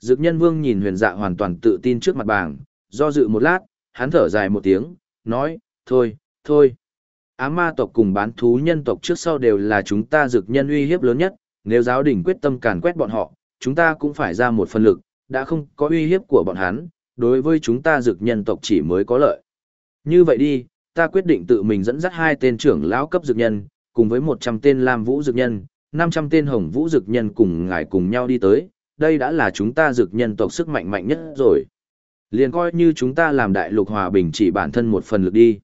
Dực nhân vương nhìn huyền dạ hoàn toàn tự tin trước mặt bảng, do dự một lát, hắn thở dài một tiếng, nói, thôi, thôi. Ám ma tộc cùng bán thú nhân tộc trước sau đều là chúng ta dực nhân uy hiếp lớn nhất, nếu giáo đình quyết tâm càn quét bọn họ, chúng ta cũng phải ra một phần lực, đã không có uy hiếp của bọn hắn, đối với chúng ta dực nhân tộc chỉ mới có lợi. Như vậy đi, ta quyết định tự mình dẫn dắt hai tên trưởng lão cấp dực nhân, cùng với 100 tên Lam Vũ dực nhân, 500 tên Hồng Vũ dực nhân cùng ngài cùng nhau đi tới, đây đã là chúng ta dực nhân tộc sức mạnh mạnh nhất rồi. Liền coi như chúng ta làm đại lục hòa bình chỉ bản thân một phần lực đi.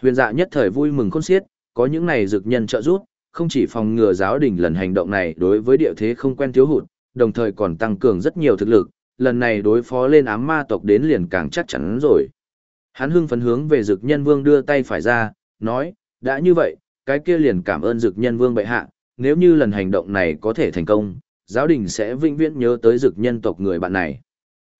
Huyền dạ nhất thời vui mừng khôn xiết, có những này dực nhân trợ giúp, không chỉ phòng ngừa giáo đình lần hành động này đối với địa thế không quen thiếu hụt, đồng thời còn tăng cường rất nhiều thực lực, lần này đối phó lên ám ma tộc đến liền càng chắc chắn rồi. Hắn hưng phấn hướng về dực nhân vương đưa tay phải ra, nói, đã như vậy, cái kia liền cảm ơn dực nhân vương bệ hạ, nếu như lần hành động này có thể thành công, giáo đình sẽ vĩnh viễn nhớ tới dực nhân tộc người bạn này.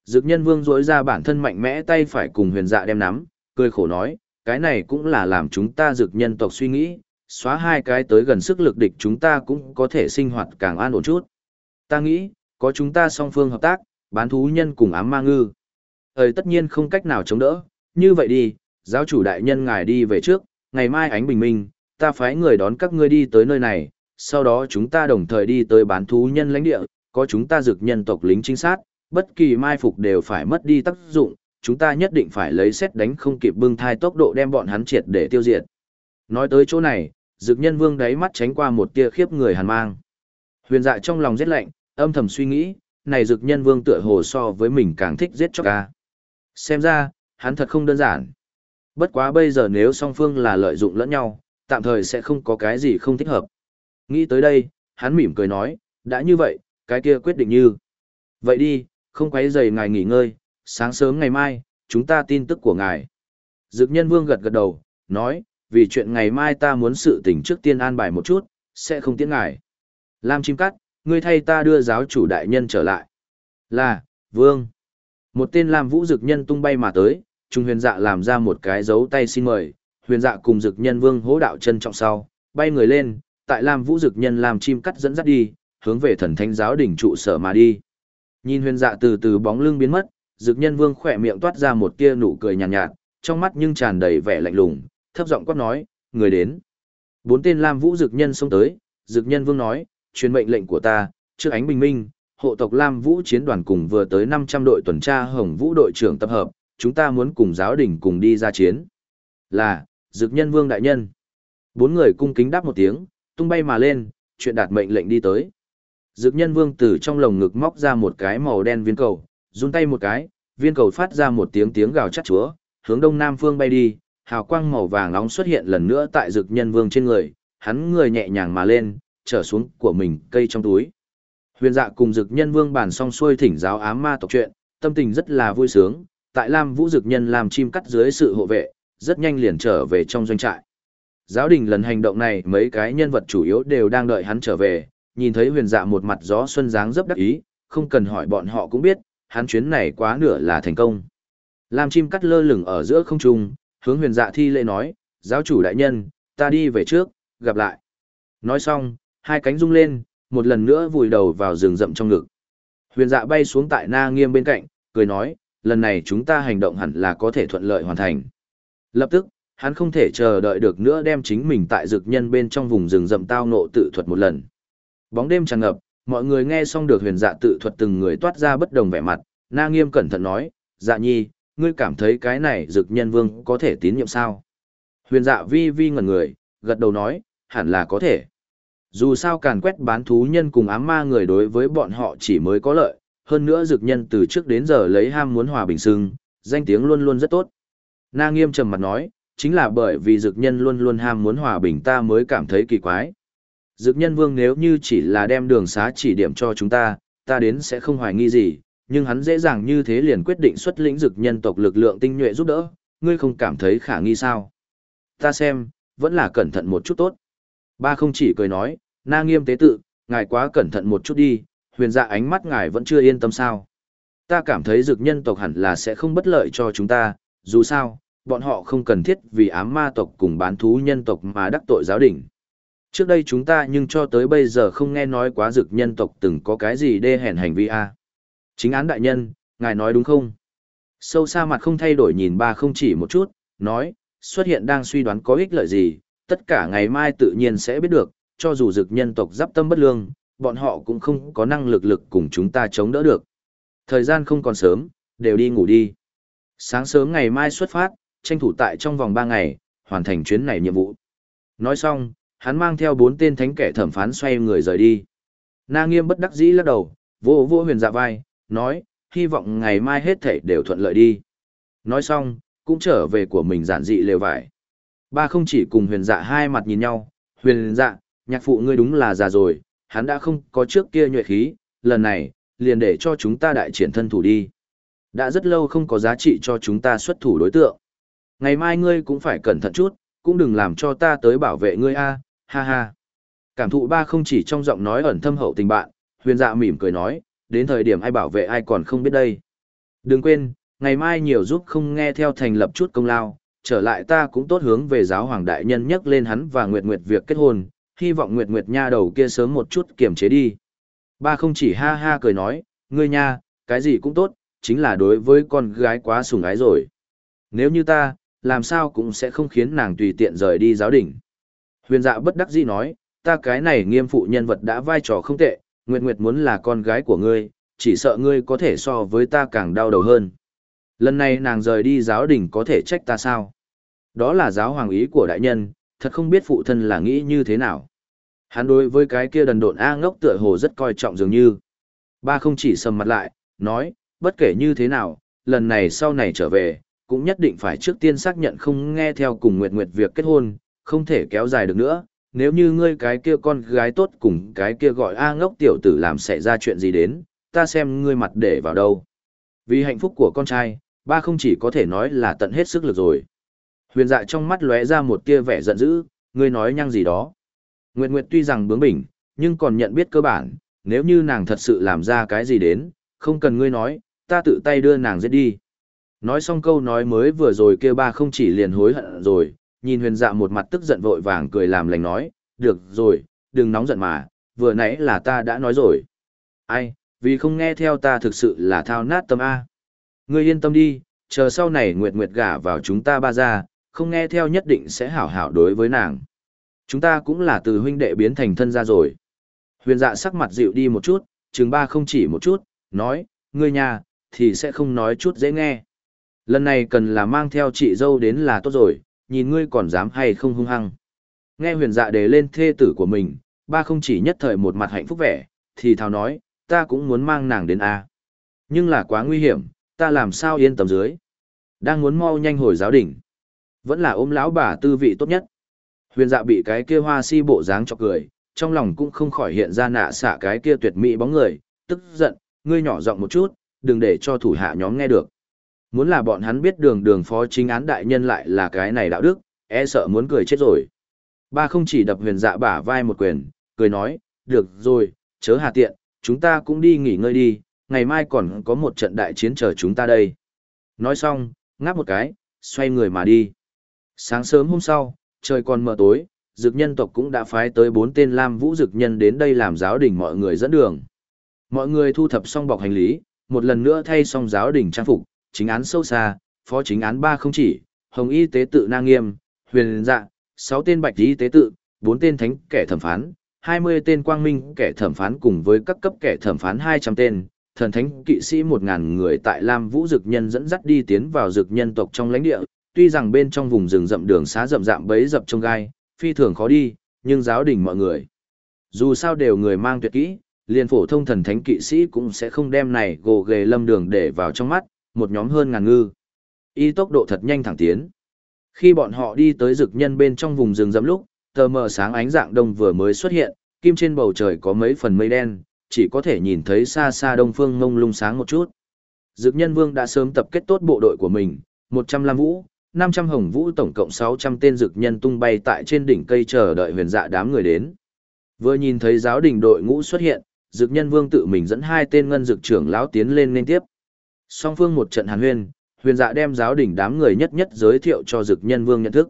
Dực nhân vương rỗi ra bản thân mạnh mẽ tay phải cùng huyền dạ đem nắm, cười khổ nói, cái này cũng là làm chúng ta dực nhân tộc suy nghĩ, xóa hai cái tới gần sức lực địch chúng ta cũng có thể sinh hoạt càng an ổn chút. Ta nghĩ, có chúng ta song phương hợp tác, bán thú nhân cùng ám ma ngư. Thời tất nhiên không cách nào chống đỡ, như vậy đi, giáo chủ đại nhân ngài đi về trước, ngày mai ánh bình minh, ta phái người đón các ngươi đi tới nơi này, sau đó chúng ta đồng thời đi tới bán thú nhân lãnh địa, có chúng ta dược nhân tộc lính trinh sát, bất kỳ mai phục đều phải mất đi tác dụng, chúng ta nhất định phải lấy xét đánh không kịp bưng thai tốc độ đem bọn hắn triệt để tiêu diệt. Nói tới chỗ này, dược nhân vương đáy mắt tránh qua một tia khiếp người hàn mang. Huyền dạ trong lòng rét lạnh, âm thầm suy nghĩ, này dược nhân vương tựa hồ so với mình càng thích giết chóc ca. Xem ra, hắn thật không đơn giản. Bất quá bây giờ nếu song phương là lợi dụng lẫn nhau, tạm thời sẽ không có cái gì không thích hợp. Nghĩ tới đây, hắn mỉm cười nói, đã như vậy, cái kia quyết định như. Vậy đi, không quấy rầy ngài nghỉ ngơi, sáng sớm ngày mai, chúng ta tin tức của ngài. Dực nhân vương gật gật đầu, nói, vì chuyện ngày mai ta muốn sự tỉnh trước tiên an bài một chút, sẽ không tiễn ngài. Lam chim cắt, ngươi thay ta đưa giáo chủ đại nhân trở lại. Là, vương. Một tên Lam vũ dực nhân tung bay mà tới, Trung huyền dạ làm ra một cái dấu tay xin mời, huyền dạ cùng dực nhân vương hỗ đạo chân trọng sau, bay người lên, tại Lam vũ dực nhân làm chim cắt dẫn dắt đi, hướng về thần thánh giáo đỉnh trụ sở mà đi. Nhìn huyền dạ từ từ bóng lưng biến mất, dực nhân vương khỏe miệng toát ra một tia nụ cười nhàn nhạt, nhạt, trong mắt nhưng tràn đầy vẻ lạnh lùng, thấp giọng quát nói, người đến. Bốn tên Lam vũ dực nhân xông tới, dực nhân vương nói, truyền mệnh lệnh của ta, trước ánh bình minh, hộ tộc Lam Vũ chiến đoàn cùng vừa tới 500 đội tuần tra Hồng Vũ đội trưởng tập hợp, chúng ta muốn cùng giáo đình cùng đi ra chiến. Là, Dực Nhân Vương đại nhân. Bốn người cung kính đáp một tiếng, tung bay mà lên, chuyện đạt mệnh lệnh đi tới. Dực Nhân Vương từ trong lồng ngực móc ra một cái màu đen viên cầu, run tay một cái, viên cầu phát ra một tiếng tiếng gào chát chúa, hướng đông nam phương bay đi, hào quang màu vàng nóng xuất hiện lần nữa tại Dực Nhân Vương trên người, hắn người nhẹ nhàng mà lên, trở xuống của mình cây trong túi. Huyền dạ cùng dực nhân vương bàn xong xuôi thỉnh giáo ám ma tộc chuyện, tâm tình rất là vui sướng, tại Lam Vũ dực nhân làm chim cắt dưới sự hộ vệ, rất nhanh liền trở về trong doanh trại. Giáo đình lần hành động này mấy cái nhân vật chủ yếu đều đang đợi hắn trở về, nhìn thấy huyền dạ một mặt gió xuân dáng rất đắc ý, không cần hỏi bọn họ cũng biết, hắn chuyến này quá nửa là thành công. Lam chim cắt lơ lửng ở giữa không trung, hướng huyền dạ thi lễ nói, giáo chủ đại nhân, ta đi về trước, gặp lại. Nói xong, hai cánh rung lên, một lần nữa vùi đầu vào rừng rậm trong ngực. Huyền dạ bay xuống tại na nghiêm bên cạnh, cười nói, lần này chúng ta hành động hẳn là có thể thuận lợi hoàn thành. Lập tức, hắn không thể chờ đợi được nữa đem chính mình tại dược nhân bên trong vùng rừng rậm tao nộ tự thuật một lần. Bóng đêm tràn ngập, mọi người nghe xong được huyền dạ tự thuật từng người toát ra bất đồng vẻ mặt, na nghiêm cẩn thận nói, dạ nhi, ngươi cảm thấy cái này dược nhân vương có thể tín nhiệm sao? Huyền dạ vi vi ngẩn người, gật đầu nói, hẳn là có thể. Dù sao càn quét bán thú nhân cùng ám ma người đối với bọn họ chỉ mới có lợi, hơn nữa dược nhân từ trước đến giờ lấy ham muốn hòa bình sưng, danh tiếng luôn luôn rất tốt. Na nghiêm trầm mặt nói, chính là bởi vì dực nhân luôn luôn ham muốn hòa bình ta mới cảm thấy kỳ quái. dực nhân vương nếu như chỉ là đem đường xá chỉ điểm cho chúng ta, ta đến sẽ không hoài nghi gì, nhưng hắn dễ dàng như thế liền quyết định xuất lĩnh dực nhân tộc lực lượng tinh nhuệ giúp đỡ, ngươi không cảm thấy khả nghi sao? Ta xem, vẫn là cẩn thận một chút tốt. Ba không chỉ cười nói, na nghiêm tế tự, ngài quá cẩn thận một chút đi, huyền dạ ánh mắt ngài vẫn chưa yên tâm sao. Ta cảm thấy dực nhân tộc hẳn là sẽ không bất lợi cho chúng ta, dù sao, bọn họ không cần thiết vì ám ma tộc cùng bán thú nhân tộc mà đắc tội giáo đình. Trước đây chúng ta nhưng cho tới bây giờ không nghe nói quá dược nhân tộc từng có cái gì đê hèn hành vi a. Chính án đại nhân, ngài nói đúng không? Sâu xa mặt không thay đổi nhìn ba không chỉ một chút, nói, xuất hiện đang suy đoán có ích lợi gì, tất cả ngày mai tự nhiên sẽ biết được, cho dù dực nhân tộc giáp tâm bất lương, bọn họ cũng không có năng lực lực cùng chúng ta chống đỡ được. Thời gian không còn sớm, đều đi ngủ đi. Sáng sớm ngày mai xuất phát, tranh thủ tại trong vòng 3 ngày, hoàn thành chuyến này nhiệm vụ. Nói xong, hắn mang theo bốn tên thánh kẻ thẩm phán xoay người rời đi. Na nghiêm bất đắc dĩ lắc đầu, vô vô huyền dạ vai, nói, hy vọng ngày mai hết thảy đều thuận lợi đi. Nói xong, cũng trở về của mình giản dị lều vải. Ba không chỉ cùng huyền dạ hai mặt nhìn nhau, huyền dạ, nhạc phụ ngươi đúng là già rồi, hắn đã không có trước kia nhuệ khí, lần này, liền để cho chúng ta đại triển thân thủ đi. Đã rất lâu không có giá trị cho chúng ta xuất thủ đối tượng. Ngày mai ngươi cũng phải cẩn thận chút, cũng đừng làm cho ta tới bảo vệ ngươi a, ha ha. Cảm thụ ba không chỉ trong giọng nói ẩn thâm hậu tình bạn, huyền dạ mỉm cười nói, đến thời điểm ai bảo vệ ai còn không biết đây. Đừng quên, ngày mai nhiều giúp không nghe theo thành lập chút công lao, trở lại ta cũng tốt hướng về giáo hoàng đại nhân nhắc lên hắn và Nguyệt Nguyệt việc kết hôn, hy vọng Nguyệt Nguyệt nha đầu kia sớm một chút kiềm chế đi. Ba không chỉ ha ha cười nói, ngươi nha, cái gì cũng tốt, chính là đối với con gái quá sủng ái rồi. Nếu như ta, làm sao cũng sẽ không khiến nàng tùy tiện rời đi giáo đình. Huyền dạ bất đắc dĩ nói, ta cái này nghiêm phụ nhân vật đã vai trò không tệ, Nguyệt Nguyệt muốn là con gái của ngươi, chỉ sợ ngươi có thể so với ta càng đau đầu hơn. Lần này nàng rời đi giáo đình có thể trách ta sao? Đó là giáo hoàng ý của đại nhân, thật không biết phụ thân là nghĩ như thế nào. Hắn đối với cái kia đần độn A ngốc tựa hồ rất coi trọng dường như. Ba không chỉ sầm mặt lại, nói, bất kể như thế nào, lần này sau này trở về, cũng nhất định phải trước tiên xác nhận không nghe theo cùng Nguyệt Nguyệt việc kết hôn, không thể kéo dài được nữa. Nếu như ngươi cái kia con gái tốt cùng cái kia gọi A ngốc tiểu tử làm xảy ra chuyện gì đến, ta xem ngươi mặt để vào đâu. Vì hạnh phúc của con trai, ba không chỉ có thể nói là tận hết sức lực rồi. Huyền dạ trong mắt lóe ra một tia vẻ giận dữ, ngươi nói nhăng gì đó. Nguyệt Nguyệt tuy rằng bướng bỉnh, nhưng còn nhận biết cơ bản, nếu như nàng thật sự làm ra cái gì đến, không cần ngươi nói, ta tự tay đưa nàng giết đi. Nói xong câu nói mới vừa rồi kêu ba không chỉ liền hối hận rồi, nhìn huyền dạ một mặt tức giận vội vàng cười làm lành nói, được rồi, đừng nóng giận mà, vừa nãy là ta đã nói rồi. Ai, vì không nghe theo ta thực sự là thao nát tâm A. Ngươi yên tâm đi, chờ sau này Nguyệt Nguyệt gả vào chúng ta ba ra, không nghe theo nhất định sẽ hảo hảo đối với nàng. Chúng ta cũng là từ huynh đệ biến thành thân ra rồi. Huyền dạ sắc mặt dịu đi một chút, chừng ba không chỉ một chút, nói, ngươi nhà, thì sẽ không nói chút dễ nghe. Lần này cần là mang theo chị dâu đến là tốt rồi, nhìn ngươi còn dám hay không hung hăng. Nghe huyền dạ đề lên thê tử của mình, ba không chỉ nhất thời một mặt hạnh phúc vẻ, thì thào nói, ta cũng muốn mang nàng đến A. Nhưng là quá nguy hiểm, ta làm sao yên tâm dưới. Đang muốn mau nhanh hồi giáo đỉnh. Vẫn là ôm lão bà tư vị tốt nhất. Huyền dạ bị cái kia hoa si bộ dáng cho cười, trong lòng cũng không khỏi hiện ra nạ xả cái kia tuyệt mỹ bóng người, tức giận, ngươi nhỏ giọng một chút, đừng để cho thủ hạ nhóm nghe được. Muốn là bọn hắn biết đường đường phó chính án đại nhân lại là cái này đạo đức, e sợ muốn cười chết rồi. Ba không chỉ đập huyền dạ bả vai một quyền, cười nói, được rồi, chớ hà tiện, chúng ta cũng đi nghỉ ngơi đi, ngày mai còn có một trận đại chiến chờ chúng ta đây. Nói xong, ngáp một cái, xoay người mà đi. Sáng sớm hôm sau, trời còn mờ tối, dực nhân tộc cũng đã phái tới bốn tên lam vũ dực nhân đến đây làm giáo đình mọi người dẫn đường. Mọi người thu thập xong bọc hành lý, một lần nữa thay xong giáo đình trang phục, chính án sâu xa, phó chính án ba không chỉ, hồng y tế tự na nghiêm, huyền dạ, sáu tên bạch y tế tự, bốn tên thánh kẻ thẩm phán, hai mươi tên quang minh kẻ thẩm phán cùng với các cấp kẻ thẩm phán hai trăm tên, thần thánh kỵ sĩ một ngàn người tại Lam Vũ Dực Nhân dẫn dắt đi tiến vào Dực Nhân tộc trong lãnh địa, tuy rằng bên trong vùng rừng rậm đường xá rậm rạm bấy dập trong gai, phi thường khó đi, nhưng giáo đình mọi người. Dù sao đều người mang tuyệt kỹ, liền phổ thông thần thánh kỵ sĩ cũng sẽ không đem này gồ ghề lâm đường để vào trong mắt, một nhóm hơn ngàn ngư. Y tốc độ thật nhanh thẳng tiến. Khi bọn họ đi tới rực nhân bên trong vùng rừng rậm lúc, tờ mờ sáng ánh dạng đông vừa mới xuất hiện, kim trên bầu trời có mấy phần mây đen, chỉ có thể nhìn thấy xa xa đông phương ngông lung sáng một chút. Dực nhân vương đã sớm tập kết tốt bộ đội của mình, 100 lam vũ, 500 hồng vũ tổng cộng 600 tên dực nhân tung bay tại trên đỉnh cây chờ đợi huyền dạ đám người đến. Vừa nhìn thấy giáo đình đội ngũ xuất hiện, dực nhân vương tự mình dẫn hai tên ngân dực trưởng lão tiến lên nên tiếp. Song phương một trận hàn huyên, huyền dạ đem giáo đỉnh đám người nhất nhất giới thiệu cho dực nhân vương nhận thức.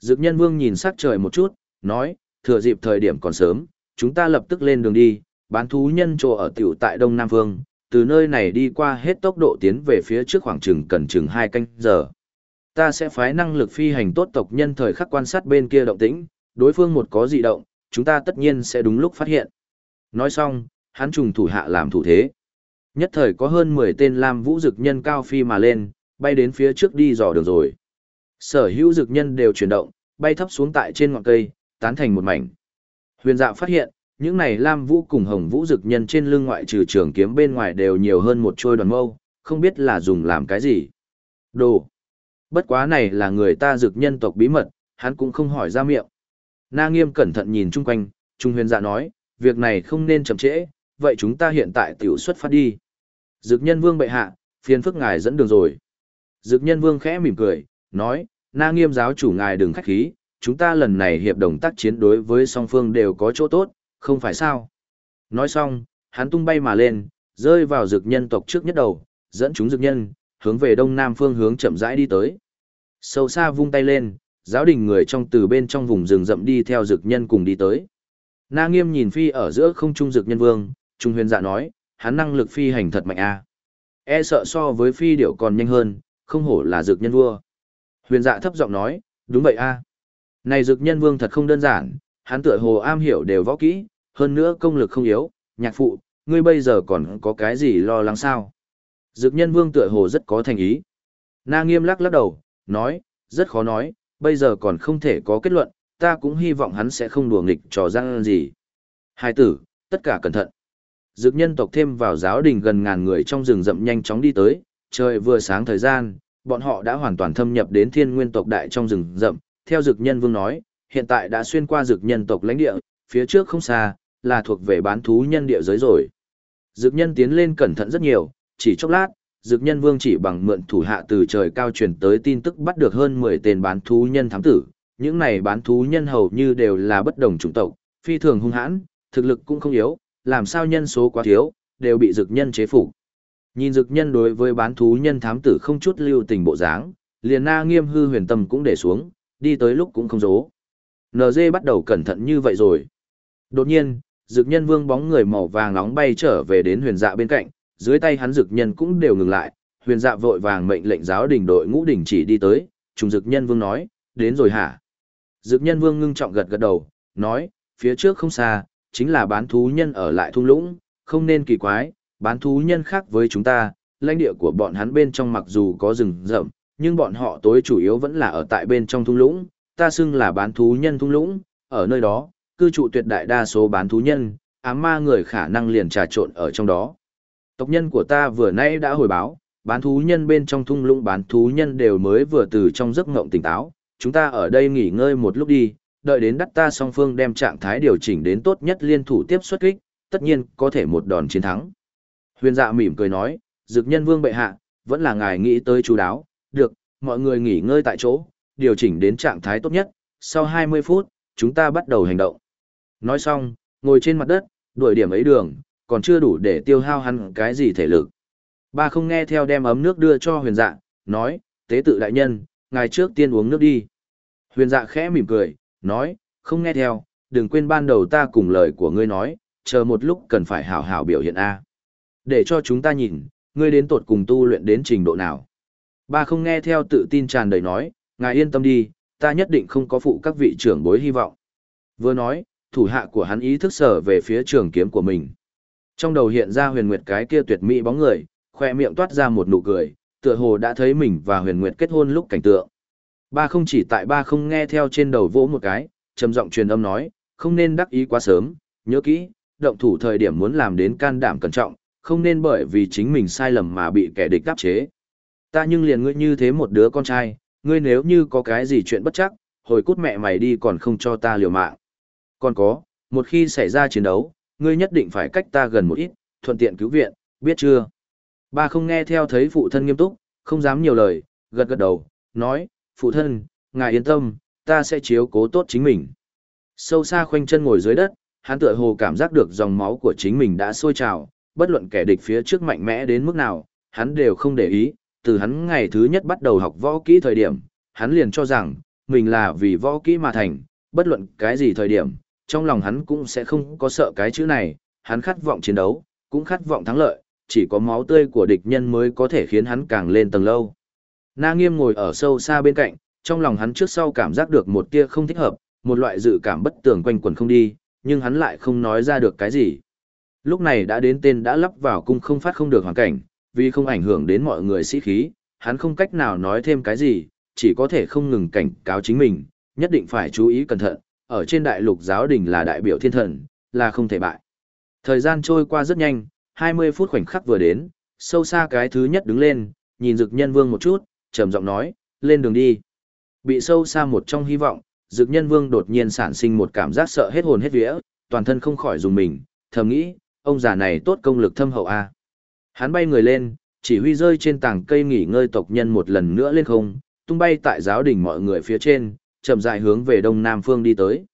Dực nhân vương nhìn sắc trời một chút, nói, thừa dịp thời điểm còn sớm, chúng ta lập tức lên đường đi, bán thú nhân chỗ ở tiểu tại Đông Nam vương, từ nơi này đi qua hết tốc độ tiến về phía trước khoảng chừng cần chừng 2 canh giờ. Ta sẽ phái năng lực phi hành tốt tộc nhân thời khắc quan sát bên kia động tĩnh, đối phương một có dị động, chúng ta tất nhiên sẽ đúng lúc phát hiện. Nói xong, hắn trùng thủ hạ làm thủ thế. Nhất thời có hơn 10 tên Lam Vũ Dực nhân cao phi mà lên, bay đến phía trước đi dò đường rồi. Sở hữu dực nhân đều chuyển động, bay thấp xuống tại trên ngọn cây, tán thành một mảnh. Huyền dạ phát hiện, những này Lam Vũ cùng Hồng Vũ dực nhân trên lưng ngoại trừ trường kiếm bên ngoài đều nhiều hơn một trôi đoàn mâu, không biết là dùng làm cái gì. Đồ. Bất quá này là người ta dực nhân tộc bí mật, hắn cũng không hỏi ra miệng. Na nghiêm cẩn thận nhìn chung quanh, Trung huyền dạ nói, việc này không nên chậm trễ, vậy chúng ta hiện tại tiểu xuất phát đi. Dực nhân vương bệ hạ, phiền phức ngài dẫn đường rồi. Dực nhân vương khẽ mỉm cười, nói, na nghiêm giáo chủ ngài đừng khách khí, chúng ta lần này hiệp đồng tác chiến đối với song phương đều có chỗ tốt, không phải sao. Nói xong, hắn tung bay mà lên, rơi vào dực nhân tộc trước nhất đầu, dẫn chúng dực nhân, hướng về đông nam phương hướng chậm rãi đi tới. Sâu xa vung tay lên, giáo đình người trong từ bên trong vùng rừng rậm đi theo dực nhân cùng đi tới. Na nghiêm nhìn phi ở giữa không trung dực nhân vương, trung huyền dạ nói, hắn năng lực phi hành thật mạnh a E sợ so với phi điệu còn nhanh hơn, không hổ là Dược nhân vua. Huyền dạ thấp giọng nói, đúng vậy a Này Dược nhân vương thật không đơn giản, hắn tựa hồ am hiểu đều võ kỹ, hơn nữa công lực không yếu, nhạc phụ, ngươi bây giờ còn có cái gì lo lắng sao? Dược nhân vương tựa hồ rất có thành ý. Na nghiêm lắc lắc đầu, nói, rất khó nói, bây giờ còn không thể có kết luận, ta cũng hy vọng hắn sẽ không đùa nghịch trò răng gì. Hai tử, tất cả cẩn thận. Dược nhân tộc thêm vào giáo đình gần ngàn người trong rừng rậm nhanh chóng đi tới, trời vừa sáng thời gian, bọn họ đã hoàn toàn thâm nhập đến thiên nguyên tộc đại trong rừng rậm. Theo dược nhân vương nói, hiện tại đã xuyên qua dược nhân tộc lãnh địa, phía trước không xa, là thuộc về bán thú nhân địa giới rồi. Dược nhân tiến lên cẩn thận rất nhiều, chỉ chốc lát, dược nhân vương chỉ bằng mượn thủ hạ từ trời cao truyền tới tin tức bắt được hơn 10 tên bán thú nhân thám tử. Những này bán thú nhân hầu như đều là bất đồng chủng tộc, phi thường hung hãn, thực lực cũng không yếu, làm sao nhân số quá thiếu, đều bị dực nhân chế phục. Nhìn dực nhân đối với bán thú nhân thám tử không chút lưu tình bộ dáng, liền na nghiêm hư huyền tâm cũng để xuống, đi tới lúc cũng không dố. NG bắt đầu cẩn thận như vậy rồi. Đột nhiên, dực nhân vương bóng người màu vàng nóng bay trở về đến huyền dạ bên cạnh, dưới tay hắn dực nhân cũng đều ngừng lại, huyền dạ vội vàng mệnh lệnh giáo đình đội ngũ đỉnh chỉ đi tới, trùng dực nhân vương nói, đến rồi hả? Dực nhân vương ngưng trọng gật gật đầu, nói, phía trước không xa, chính là bán thú nhân ở lại thung lũng, không nên kỳ quái, bán thú nhân khác với chúng ta, lãnh địa của bọn hắn bên trong mặc dù có rừng rậm, nhưng bọn họ tối chủ yếu vẫn là ở tại bên trong thung lũng, ta xưng là bán thú nhân thung lũng, ở nơi đó, cư trụ tuyệt đại đa số bán thú nhân, ám ma người khả năng liền trà trộn ở trong đó. Tộc nhân của ta vừa nay đã hồi báo, bán thú nhân bên trong thung lũng bán thú nhân đều mới vừa từ trong giấc ngộng tỉnh táo, chúng ta ở đây nghỉ ngơi một lúc đi, đợi đến đắt ta song phương đem trạng thái điều chỉnh đến tốt nhất liên thủ tiếp xuất kích, tất nhiên có thể một đòn chiến thắng. Huyền dạ mỉm cười nói, dực nhân vương bệ hạ, vẫn là ngài nghĩ tới chú đáo, được, mọi người nghỉ ngơi tại chỗ, điều chỉnh đến trạng thái tốt nhất, sau 20 phút, chúng ta bắt đầu hành động. Nói xong, ngồi trên mặt đất, đuổi điểm ấy đường, còn chưa đủ để tiêu hao hắn cái gì thể lực. Ba không nghe theo đem ấm nước đưa cho huyền dạ, nói, tế tự đại nhân, ngài trước tiên uống nước đi. Huyền dạ khẽ mỉm cười, nói, không nghe theo, đừng quên ban đầu ta cùng lời của ngươi nói, chờ một lúc cần phải hảo hảo biểu hiện A. Để cho chúng ta nhìn, ngươi đến tột cùng tu luyện đến trình độ nào. Ba không nghe theo tự tin tràn đầy nói, ngài yên tâm đi, ta nhất định không có phụ các vị trưởng bối hy vọng. Vừa nói, thủ hạ của hắn ý thức sở về phía trường kiếm của mình. Trong đầu hiện ra huyền nguyệt cái kia tuyệt mỹ bóng người, khoe miệng toát ra một nụ cười, tựa hồ đã thấy mình và huyền nguyệt kết hôn lúc cảnh tượng. Ba không chỉ tại ba không nghe theo trên đầu vỗ một cái, trầm giọng truyền âm nói, không nên đắc ý quá sớm, nhớ kỹ, động thủ thời điểm muốn làm đến can đảm cẩn trọng, không nên bởi vì chính mình sai lầm mà bị kẻ địch đáp chế. Ta nhưng liền ngươi như thế một đứa con trai, ngươi nếu như có cái gì chuyện bất chắc, hồi cút mẹ mày đi còn không cho ta liều mạng. Còn có, một khi xảy ra chiến đấu, ngươi nhất định phải cách ta gần một ít, thuận tiện cứu viện, biết chưa? Ba không nghe theo thấy phụ thân nghiêm túc, không dám nhiều lời, gật gật đầu, nói, phụ thân, ngài yên tâm, ta sẽ chiếu cố tốt chính mình. Sâu xa khoanh chân ngồi dưới đất, hắn tựa hồ cảm giác được dòng máu của chính mình đã sôi trào, bất luận kẻ địch phía trước mạnh mẽ đến mức nào, hắn đều không để ý, từ hắn ngày thứ nhất bắt đầu học võ kỹ thời điểm, hắn liền cho rằng, mình là vì võ kỹ mà thành, bất luận cái gì thời điểm, trong lòng hắn cũng sẽ không có sợ cái chữ này, hắn khát vọng chiến đấu, cũng khát vọng thắng lợi, chỉ có máu tươi của địch nhân mới có thể khiến hắn càng lên tầng lâu. Na Nghiêm ngồi ở sâu xa bên cạnh, trong lòng hắn trước sau cảm giác được một tia không thích hợp, một loại dự cảm bất tường quanh quẩn không đi, nhưng hắn lại không nói ra được cái gì. Lúc này đã đến tên đã lắp vào cung không phát không được hoàn cảnh, vì không ảnh hưởng đến mọi người sĩ khí, hắn không cách nào nói thêm cái gì, chỉ có thể không ngừng cảnh cáo chính mình, nhất định phải chú ý cẩn thận, ở trên đại lục giáo đình là đại biểu thiên thần, là không thể bại. Thời gian trôi qua rất nhanh, 20 phút khoảnh khắc vừa đến, sâu xa cái thứ nhất đứng lên, nhìn dực nhân vương một chút, trầm giọng nói, lên đường đi. Bị sâu xa một trong hy vọng, dực nhân vương đột nhiên sản sinh một cảm giác sợ hết hồn hết vía, toàn thân không khỏi dùng mình, thầm nghĩ, ông già này tốt công lực thâm hậu a. Hắn bay người lên, chỉ huy rơi trên tảng cây nghỉ ngơi tộc nhân một lần nữa lên không, tung bay tại giáo đỉnh mọi người phía trên, chậm rãi hướng về đông nam phương đi tới.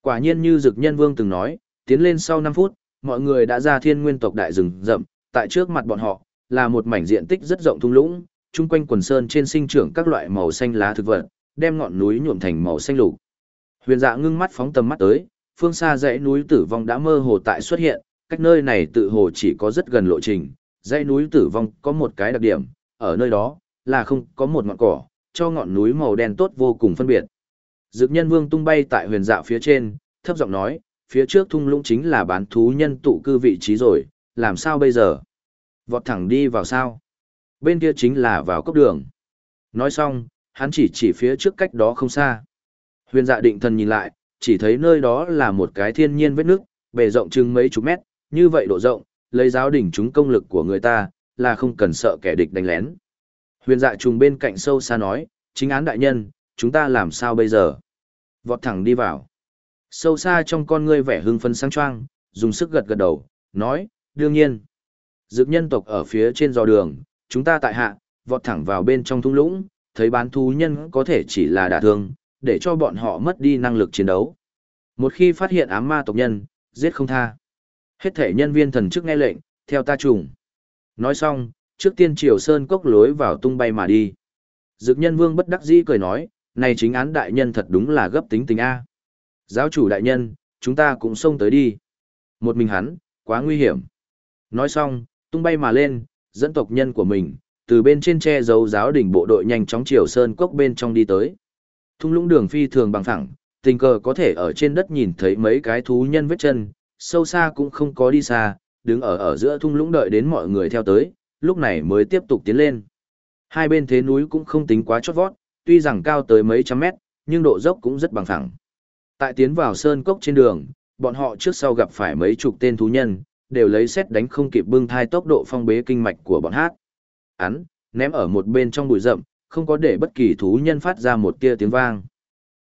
Quả nhiên như dực nhân vương từng nói, tiến lên sau 5 phút, mọi người đã ra thiên nguyên tộc đại rừng rậm, tại trước mặt bọn họ, là một mảnh diện tích rất rộng thung lũng, chung quanh quần sơn trên sinh trưởng các loại màu xanh lá thực vật, đem ngọn núi nhuộm thành màu xanh lục. Huyền Dạ ngưng mắt phóng tầm mắt tới, phương xa dãy núi tử vong đã mơ hồ tại xuất hiện, cách nơi này tự hồ chỉ có rất gần lộ trình. Dãy núi tử vong có một cái đặc điểm, ở nơi đó là không có một ngọn cỏ, cho ngọn núi màu đen tốt vô cùng phân biệt. Dực Nhân Vương tung bay tại huyền dạ phía trên, thấp giọng nói, phía trước thung lũng chính là bán thú nhân tụ cư vị trí rồi, làm sao bây giờ? Vọt thẳng đi vào sao? Bên kia chính là vào cốc đường. Nói xong, hắn chỉ chỉ phía trước cách đó không xa. Huyền dạ định thần nhìn lại, chỉ thấy nơi đó là một cái thiên nhiên vết nước, bề rộng chừng mấy chục mét, như vậy độ rộng, lấy giáo đỉnh chúng công lực của người ta, là không cần sợ kẻ địch đánh lén. Huyền dạ trùng bên cạnh sâu xa nói, chính án đại nhân, chúng ta làm sao bây giờ? Vọt thẳng đi vào. Sâu xa trong con ngươi vẻ hưng phấn sáng choang, dùng sức gật gật đầu, nói, đương nhiên. Dược nhân tộc ở phía trên dò đường, chúng ta tại hạ, vọt thẳng vào bên trong thung lũng, thấy bán thú nhân có thể chỉ là đả thương, để cho bọn họ mất đi năng lực chiến đấu. Một khi phát hiện ám ma tộc nhân, giết không tha. Hết thể nhân viên thần chức nghe lệnh, theo ta trùng. Nói xong, trước tiên triều sơn cốc lối vào tung bay mà đi. Dực nhân vương bất đắc dĩ cười nói, này chính án đại nhân thật đúng là gấp tính tình A. Giáo chủ đại nhân, chúng ta cũng xông tới đi. Một mình hắn, quá nguy hiểm. Nói xong, tung bay mà lên, dẫn tộc nhân của mình, từ bên trên che giấu giáo đỉnh bộ đội nhanh chóng chiều sơn cốc bên trong đi tới. Thung lũng đường phi thường bằng thẳng, tình cờ có thể ở trên đất nhìn thấy mấy cái thú nhân vết chân, sâu xa cũng không có đi xa, đứng ở ở giữa thung lũng đợi đến mọi người theo tới, lúc này mới tiếp tục tiến lên. Hai bên thế núi cũng không tính quá chót vót, tuy rằng cao tới mấy trăm mét, nhưng độ dốc cũng rất bằng phẳng. Tại tiến vào sơn cốc trên đường, bọn họ trước sau gặp phải mấy chục tên thú nhân, đều lấy xét đánh không kịp bưng thai tốc độ phong bế kinh mạch của bọn hát. Hắn, ném ở một bên trong bụi rậm, không có để bất kỳ thú nhân phát ra một tia tiếng vang.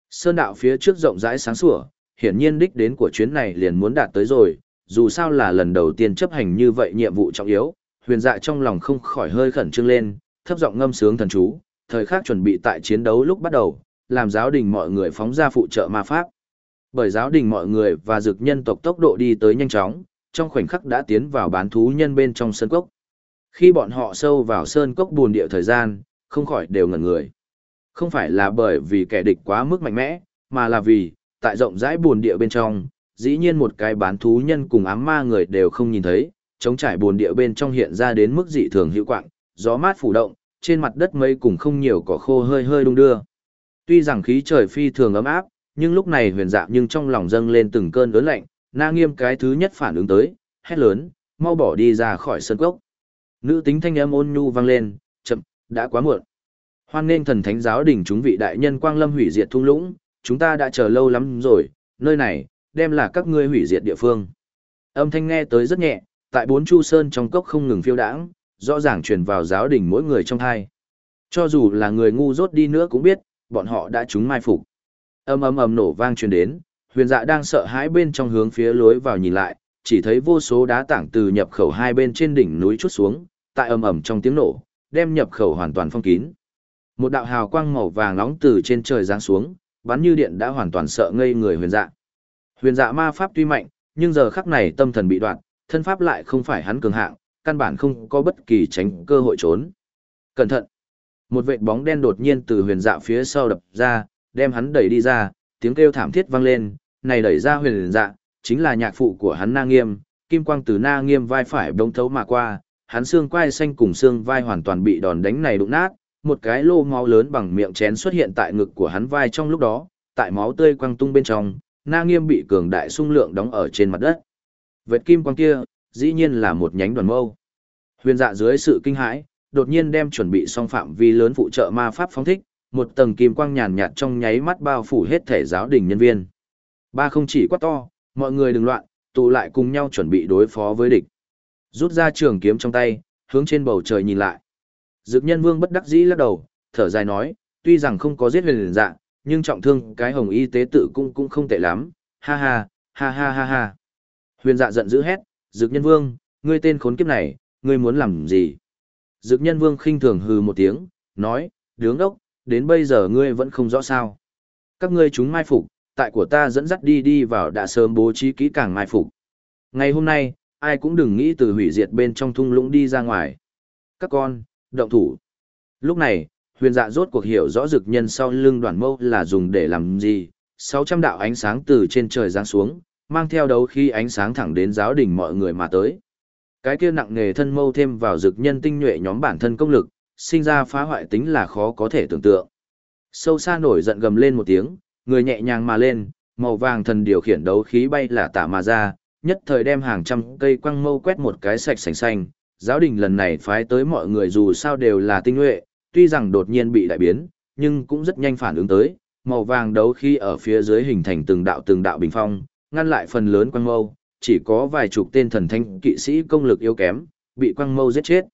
Sơn đạo phía trước rộng rãi sáng sủa, hiển nhiên đích đến của chuyến này liền muốn đạt tới rồi, dù sao là lần đầu tiên chấp hành như vậy nhiệm vụ trọng yếu, huyền dạ trong lòng không khỏi hơi khẩn trương lên, thấp giọng ngâm sướng thần chú, thời khắc chuẩn bị tại chiến đấu lúc bắt đầu, làm giáo đình mọi người phóng ra phụ trợ ma pháp. Bởi giáo đình mọi người và dược nhân tộc tốc độ đi tới nhanh chóng, trong khoảnh khắc đã tiến vào bán thú nhân bên trong sơn cốc. Khi bọn họ sâu vào sơn cốc buồn địa thời gian, không khỏi đều ngẩn người. Không phải là bởi vì kẻ địch quá mức mạnh mẽ, mà là vì, tại rộng rãi buồn địa bên trong, dĩ nhiên một cái bán thú nhân cùng ám ma người đều không nhìn thấy, chống trải buồn địa bên trong hiện ra đến mức dị thường hữu quạng, gió mát phủ động, trên mặt đất mây cùng không nhiều cỏ khô hơi hơi đung đưa. Tuy rằng khí trời phi thường ấm áp, nhưng lúc này huyền dạ nhưng trong lòng dâng lên từng cơn ớn lạnh, na nghiêm cái thứ nhất phản ứng tới, hét lớn, mau bỏ đi ra khỏi sân cốc. Nữ tính thanh âm ôn nhu vang lên, chậm, đã quá muộn. Hoan nên thần thánh giáo đình chúng vị đại nhân quang lâm hủy diệt thung lũng, chúng ta đã chờ lâu lắm rồi, nơi này, đem là các ngươi hủy diệt địa phương. Âm thanh nghe tới rất nhẹ, tại bốn chu sơn trong cốc không ngừng phiêu đãng, rõ ràng truyền vào giáo đình mỗi người trong hai. Cho dù là người ngu dốt đi nữa cũng biết, bọn họ đã trúng mai phục. Âm ầm ầm nổ vang truyền đến, huyền dạ đang sợ hãi bên trong hướng phía lối vào nhìn lại, chỉ thấy vô số đá tảng từ nhập khẩu hai bên trên đỉnh núi chút xuống, tại ầm ầm trong tiếng nổ, đem nhập khẩu hoàn toàn phong kín. Một đạo hào quang màu vàng nóng từ trên trời giáng xuống, bắn như điện đã hoàn toàn sợ ngây người huyền dạ. Huyền dạ ma pháp tuy mạnh, nhưng giờ khắc này tâm thần bị đoạn, thân pháp lại không phải hắn cường hạng, căn bản không có bất kỳ tránh cơ hội trốn. Cẩn thận! Một vệt bóng đen đột nhiên từ huyền dạ phía sau đập ra, đem hắn đẩy đi ra, tiếng kêu thảm thiết vang lên, này đẩy ra huyền dạ, chính là nhạc phụ của hắn Na Nghiêm, kim quang từ Na Nghiêm vai phải bông thấu mà qua, hắn xương quai xanh cùng xương vai hoàn toàn bị đòn đánh này đụng nát, một cái lô máu lớn bằng miệng chén xuất hiện tại ngực của hắn vai trong lúc đó, tại máu tươi quăng tung bên trong, Na Nghiêm bị cường đại xung lượng đóng ở trên mặt đất. Vệt kim quang kia, dĩ nhiên là một nhánh đoàn mâu. Huyền dạ dưới sự kinh hãi, đột nhiên đem chuẩn bị xong phạm vi lớn phụ trợ ma pháp phóng thích, một tầng kim quang nhàn nhạt trong nháy mắt bao phủ hết thể giáo đình nhân viên. Ba không chỉ quá to, mọi người đừng loạn, tụ lại cùng nhau chuẩn bị đối phó với địch. Rút ra trường kiếm trong tay, hướng trên bầu trời nhìn lại. Dực nhân vương bất đắc dĩ lắc đầu, thở dài nói, tuy rằng không có giết huyền dạ, nhưng trọng thương cái hồng y tế tự cũng cũng không tệ lắm, ha ha, ha ha ha ha. Huyền dạ giận dữ hét, dực nhân vương, ngươi tên khốn kiếp này, ngươi muốn làm gì? Dực nhân vương khinh thường hừ một tiếng, nói, đứng đốc, đến bây giờ ngươi vẫn không rõ sao. Các ngươi chúng mai phục, tại của ta dẫn dắt đi đi vào đã sớm bố trí kỹ càng mai phục. Ngày hôm nay, ai cũng đừng nghĩ từ hủy diệt bên trong thung lũng đi ra ngoài. Các con, động thủ. Lúc này, huyền dạ rốt cuộc hiểu rõ dực nhân sau lưng đoàn mâu là dùng để làm gì. 600 đạo ánh sáng từ trên trời giáng xuống, mang theo đấu khi ánh sáng thẳng đến giáo đình mọi người mà tới. Cái kia nặng nghề thân mâu thêm vào dực nhân tinh nhuệ nhóm bản thân công lực, sinh ra phá hoại tính là khó có thể tưởng tượng. Sâu xa nổi giận gầm lên một tiếng, người nhẹ nhàng mà lên, màu vàng thần điều khiển đấu khí bay là tả mà ra, nhất thời đem hàng trăm cây quăng mâu quét một cái sạch sành xanh. Giáo đình lần này phái tới mọi người dù sao đều là tinh nhuệ, tuy rằng đột nhiên bị đại biến, nhưng cũng rất nhanh phản ứng tới, màu vàng đấu khí ở phía dưới hình thành từng đạo từng đạo bình phong, ngăn lại phần lớn quăng mâu, chỉ có vài chục tên thần thanh kỵ sĩ công lực yếu kém, bị quăng mâu giết chết.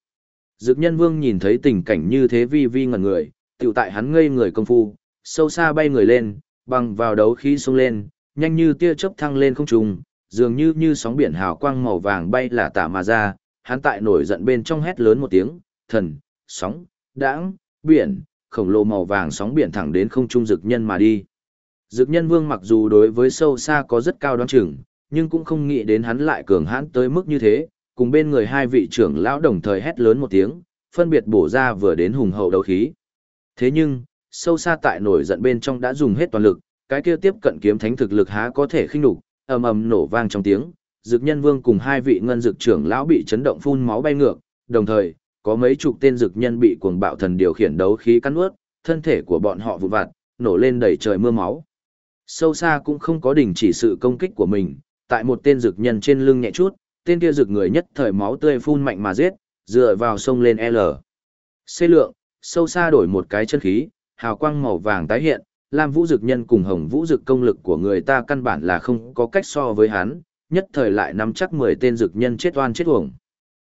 Dực nhân vương nhìn thấy tình cảnh như thế vi vi ngẩn người, tiểu tại hắn ngây người công phu, sâu xa bay người lên, bằng vào đấu khí sung lên, nhanh như tia chớp thăng lên không trung, dường như như sóng biển hào quang màu vàng bay là tả mà ra, hắn tại nổi giận bên trong hét lớn một tiếng, thần, sóng, đãng, biển, khổng lồ màu vàng sóng biển thẳng đến không trung dực nhân mà đi. Dực nhân vương mặc dù đối với sâu xa có rất cao đoán chừng, nhưng cũng không nghĩ đến hắn lại cường hãn tới mức như thế, cùng bên người hai vị trưởng lão đồng thời hét lớn một tiếng, phân biệt bổ ra vừa đến hùng hậu đấu khí. Thế nhưng, sâu xa tại nổi giận bên trong đã dùng hết toàn lực, cái kia tiếp cận kiếm thánh thực lực há có thể khinh đủ. ầm ầm nổ vang trong tiếng, Dực Nhân Vương cùng hai vị ngân dực trưởng lão bị chấn động phun máu bay ngược, đồng thời, có mấy chục tên dực nhân bị cuồng bạo thần điều khiển đấu khí cắn nuốt, thân thể của bọn họ vụn vặt, nổ lên đầy trời mưa máu. Sâu xa cũng không có đình chỉ sự công kích của mình, tại một tên dực nhân trên lưng nhẹ chút, tên kia dực người nhất thời máu tươi phun mạnh mà giết, dựa vào sông lên L. Xê lượng, sâu xa đổi một cái chân khí, hào quang màu vàng tái hiện, Lam Vũ Dực Nhân cùng Hồng Vũ Dực công lực của người ta căn bản là không có cách so với hắn, nhất thời lại nắm chắc 10 tên Dực Nhân chết oan chết uổng.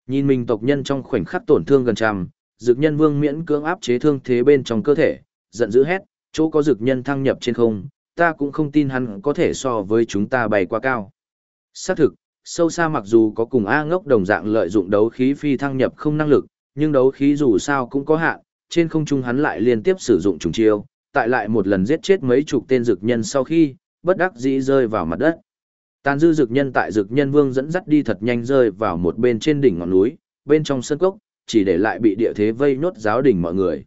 Nhìn mình tộc nhân trong khoảnh khắc tổn thương gần trăm, Dực Nhân Vương miễn cưỡng áp chế thương thế bên trong cơ thể, giận dữ hét, chỗ có Dực Nhân thăng nhập trên không, ta cũng không tin hắn có thể so với chúng ta bay quá cao. Xác thực, sâu xa mặc dù có cùng A ngốc đồng dạng lợi dụng đấu khí phi thăng nhập không năng lực, nhưng đấu khí dù sao cũng có hạn, trên không trung hắn lại liên tiếp sử dụng trùng chiêu, tại lại một lần giết chết mấy chục tên dược nhân sau khi, bất đắc dĩ rơi vào mặt đất. Tàn dư dược nhân tại dược nhân vương dẫn dắt đi thật nhanh rơi vào một bên trên đỉnh ngọn núi, bên trong sân cốc, chỉ để lại bị địa thế vây nốt giáo đỉnh mọi người.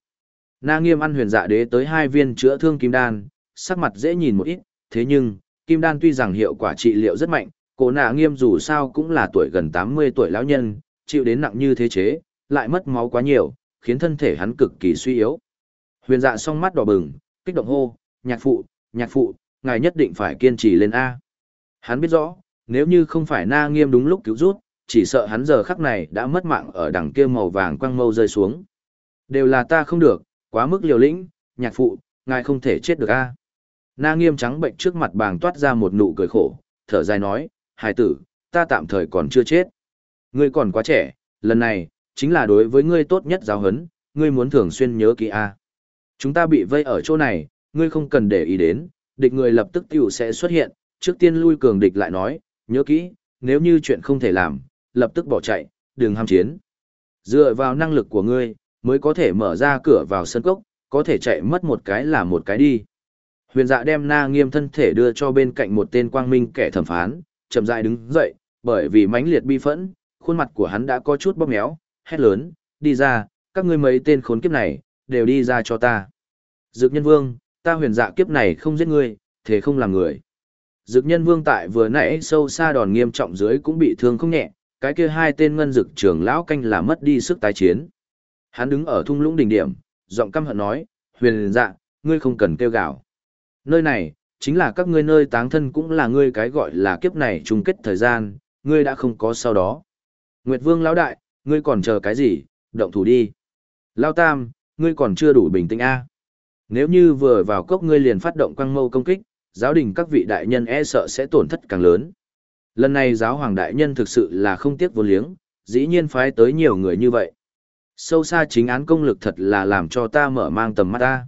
Na nghiêm ăn huyền dạ đế tới hai viên chữa thương kim đan, sắc mặt dễ nhìn một ít, thế nhưng, kim đan tuy rằng hiệu quả trị liệu rất mạnh, cổ nạ nghiêm dù sao cũng là tuổi gần 80 tuổi lão nhân, chịu đến nặng như thế chế, lại mất máu quá nhiều, khiến thân thể hắn cực kỳ suy yếu. Huyền dạ song mắt đỏ bừng, kích động hô, nhạc phụ, nhạc phụ, ngài nhất định phải kiên trì lên A. Hắn biết rõ, nếu như không phải na nghiêm đúng lúc cứu rút, chỉ sợ hắn giờ khắc này đã mất mạng ở đằng kia màu vàng quang mâu rơi xuống. Đều là ta không được, quá mức liều lĩnh, nhạc phụ, ngài không thể chết được A. Na nghiêm trắng bệnh trước mặt bàng toát ra một nụ cười khổ, thở dài nói, hài tử, ta tạm thời còn chưa chết. Ngươi còn quá trẻ, lần này, chính là đối với ngươi tốt nhất giáo huấn ngươi muốn thường xuyên nhớ kỹ A. Chúng ta bị vây ở chỗ này, ngươi không cần để ý đến, địch người lập tức tiểu sẽ xuất hiện, trước tiên lui cường địch lại nói, nhớ kỹ, nếu như chuyện không thể làm, lập tức bỏ chạy, đừng ham chiến. Dựa vào năng lực của ngươi, mới có thể mở ra cửa vào sân cốc, có thể chạy mất một cái là một cái đi. Huyền dạ đem na nghiêm thân thể đưa cho bên cạnh một tên quang minh kẻ thẩm phán, chậm rãi đứng dậy, bởi vì mãnh liệt bi phẫn, khuôn mặt của hắn đã có chút bóp méo, hét lớn, đi ra, các ngươi mấy tên khốn kiếp này, đều đi ra cho ta. Dược nhân vương, ta huyền dạ kiếp này không giết ngươi, thế không làm người. Dược nhân vương tại vừa nãy sâu xa đòn nghiêm trọng dưới cũng bị thương không nhẹ, cái kia hai tên ngân dực trưởng lão canh là mất đi sức tái chiến. Hắn đứng ở thung lũng đỉnh điểm, giọng căm hận nói, huyền dạ, ngươi không cần kêu gào. Nơi này, chính là các ngươi nơi táng thân cũng là ngươi cái gọi là kiếp này chung kết thời gian, ngươi đã không có sau đó. Nguyệt Vương lão đại, ngươi còn chờ cái gì, động thủ đi. Lao Tam, ngươi còn chưa đủ bình tĩnh a. Nếu như vừa vào cốc ngươi liền phát động quang mâu công kích, giáo đình các vị đại nhân e sợ sẽ tổn thất càng lớn. Lần này giáo hoàng đại nhân thực sự là không tiếc vô liếng, dĩ nhiên phái tới nhiều người như vậy. Sâu xa chính án công lực thật là làm cho ta mở mang tầm mắt ta.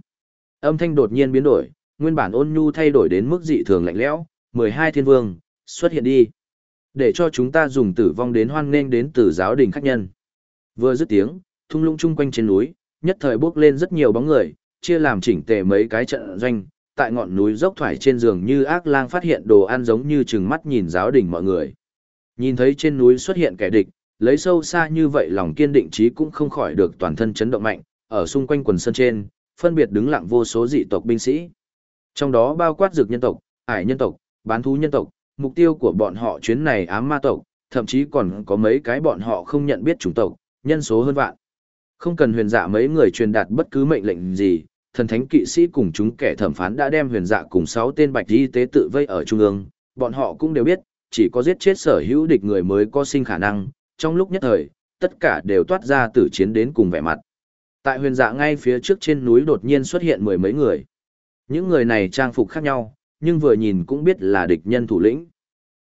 Âm thanh đột nhiên biến đổi, nguyên bản ôn nhu thay đổi đến mức dị thường lạnh lẽo, 12 thiên vương, xuất hiện đi. Để cho chúng ta dùng tử vong đến hoan nghênh đến từ giáo đình khách nhân. Vừa dứt tiếng, thung lũng chung quanh trên núi, nhất thời bước lên rất nhiều bóng người, chia làm chỉnh tề mấy cái trận doanh, tại ngọn núi dốc thoải trên giường như ác lang phát hiện đồ ăn giống như chừng mắt nhìn giáo đình mọi người. Nhìn thấy trên núi xuất hiện kẻ địch, lấy sâu xa như vậy lòng kiên định trí cũng không khỏi được toàn thân chấn động mạnh, ở xung quanh quần sơn trên, phân biệt đứng lặng vô số dị tộc binh sĩ. Trong đó bao quát dược nhân tộc, ải nhân tộc, bán thú nhân tộc, mục tiêu của bọn họ chuyến này ám ma tộc, thậm chí còn có mấy cái bọn họ không nhận biết chủng tộc, nhân số hơn vạn. Không cần huyền dạ mấy người truyền đạt bất cứ mệnh lệnh gì, thần thánh kỵ sĩ cùng chúng kẻ thẩm phán đã đem huyền dạ cùng sáu tên bạch y tế tự vây ở trung ương, bọn họ cũng đều biết, chỉ có giết chết sở hữu địch người mới có sinh khả năng, trong lúc nhất thời, tất cả đều toát ra tử chiến đến cùng vẻ mặt. Tại huyền dạ ngay phía trước trên núi đột nhiên xuất hiện mười mấy người. Những người này trang phục khác nhau, nhưng vừa nhìn cũng biết là địch nhân thủ lĩnh.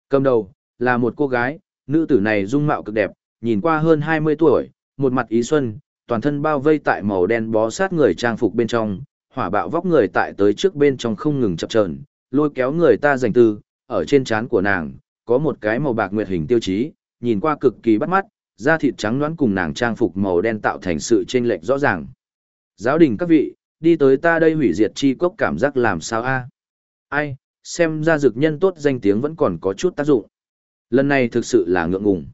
Cầm đầu, là một cô gái, nữ tử này dung mạo cực đẹp, nhìn qua hơn 20 tuổi, một mặt ý xuân, toàn thân bao vây tại màu đen bó sát người trang phục bên trong, hỏa bạo vóc người tại tới trước bên trong không ngừng chập chờn, lôi kéo người ta giành tư, ở trên trán của nàng, có một cái màu bạc nguyệt hình tiêu chí, nhìn qua cực kỳ bắt mắt, da thịt trắng nõn cùng nàng trang phục màu đen tạo thành sự chênh lệch rõ ràng. Giáo đình các vị, đi tới ta đây hủy diệt chi cốc cảm giác làm sao a? Ai, xem ra dược nhân tốt danh tiếng vẫn còn có chút tác dụng. Lần này thực sự là ngượng ngùng.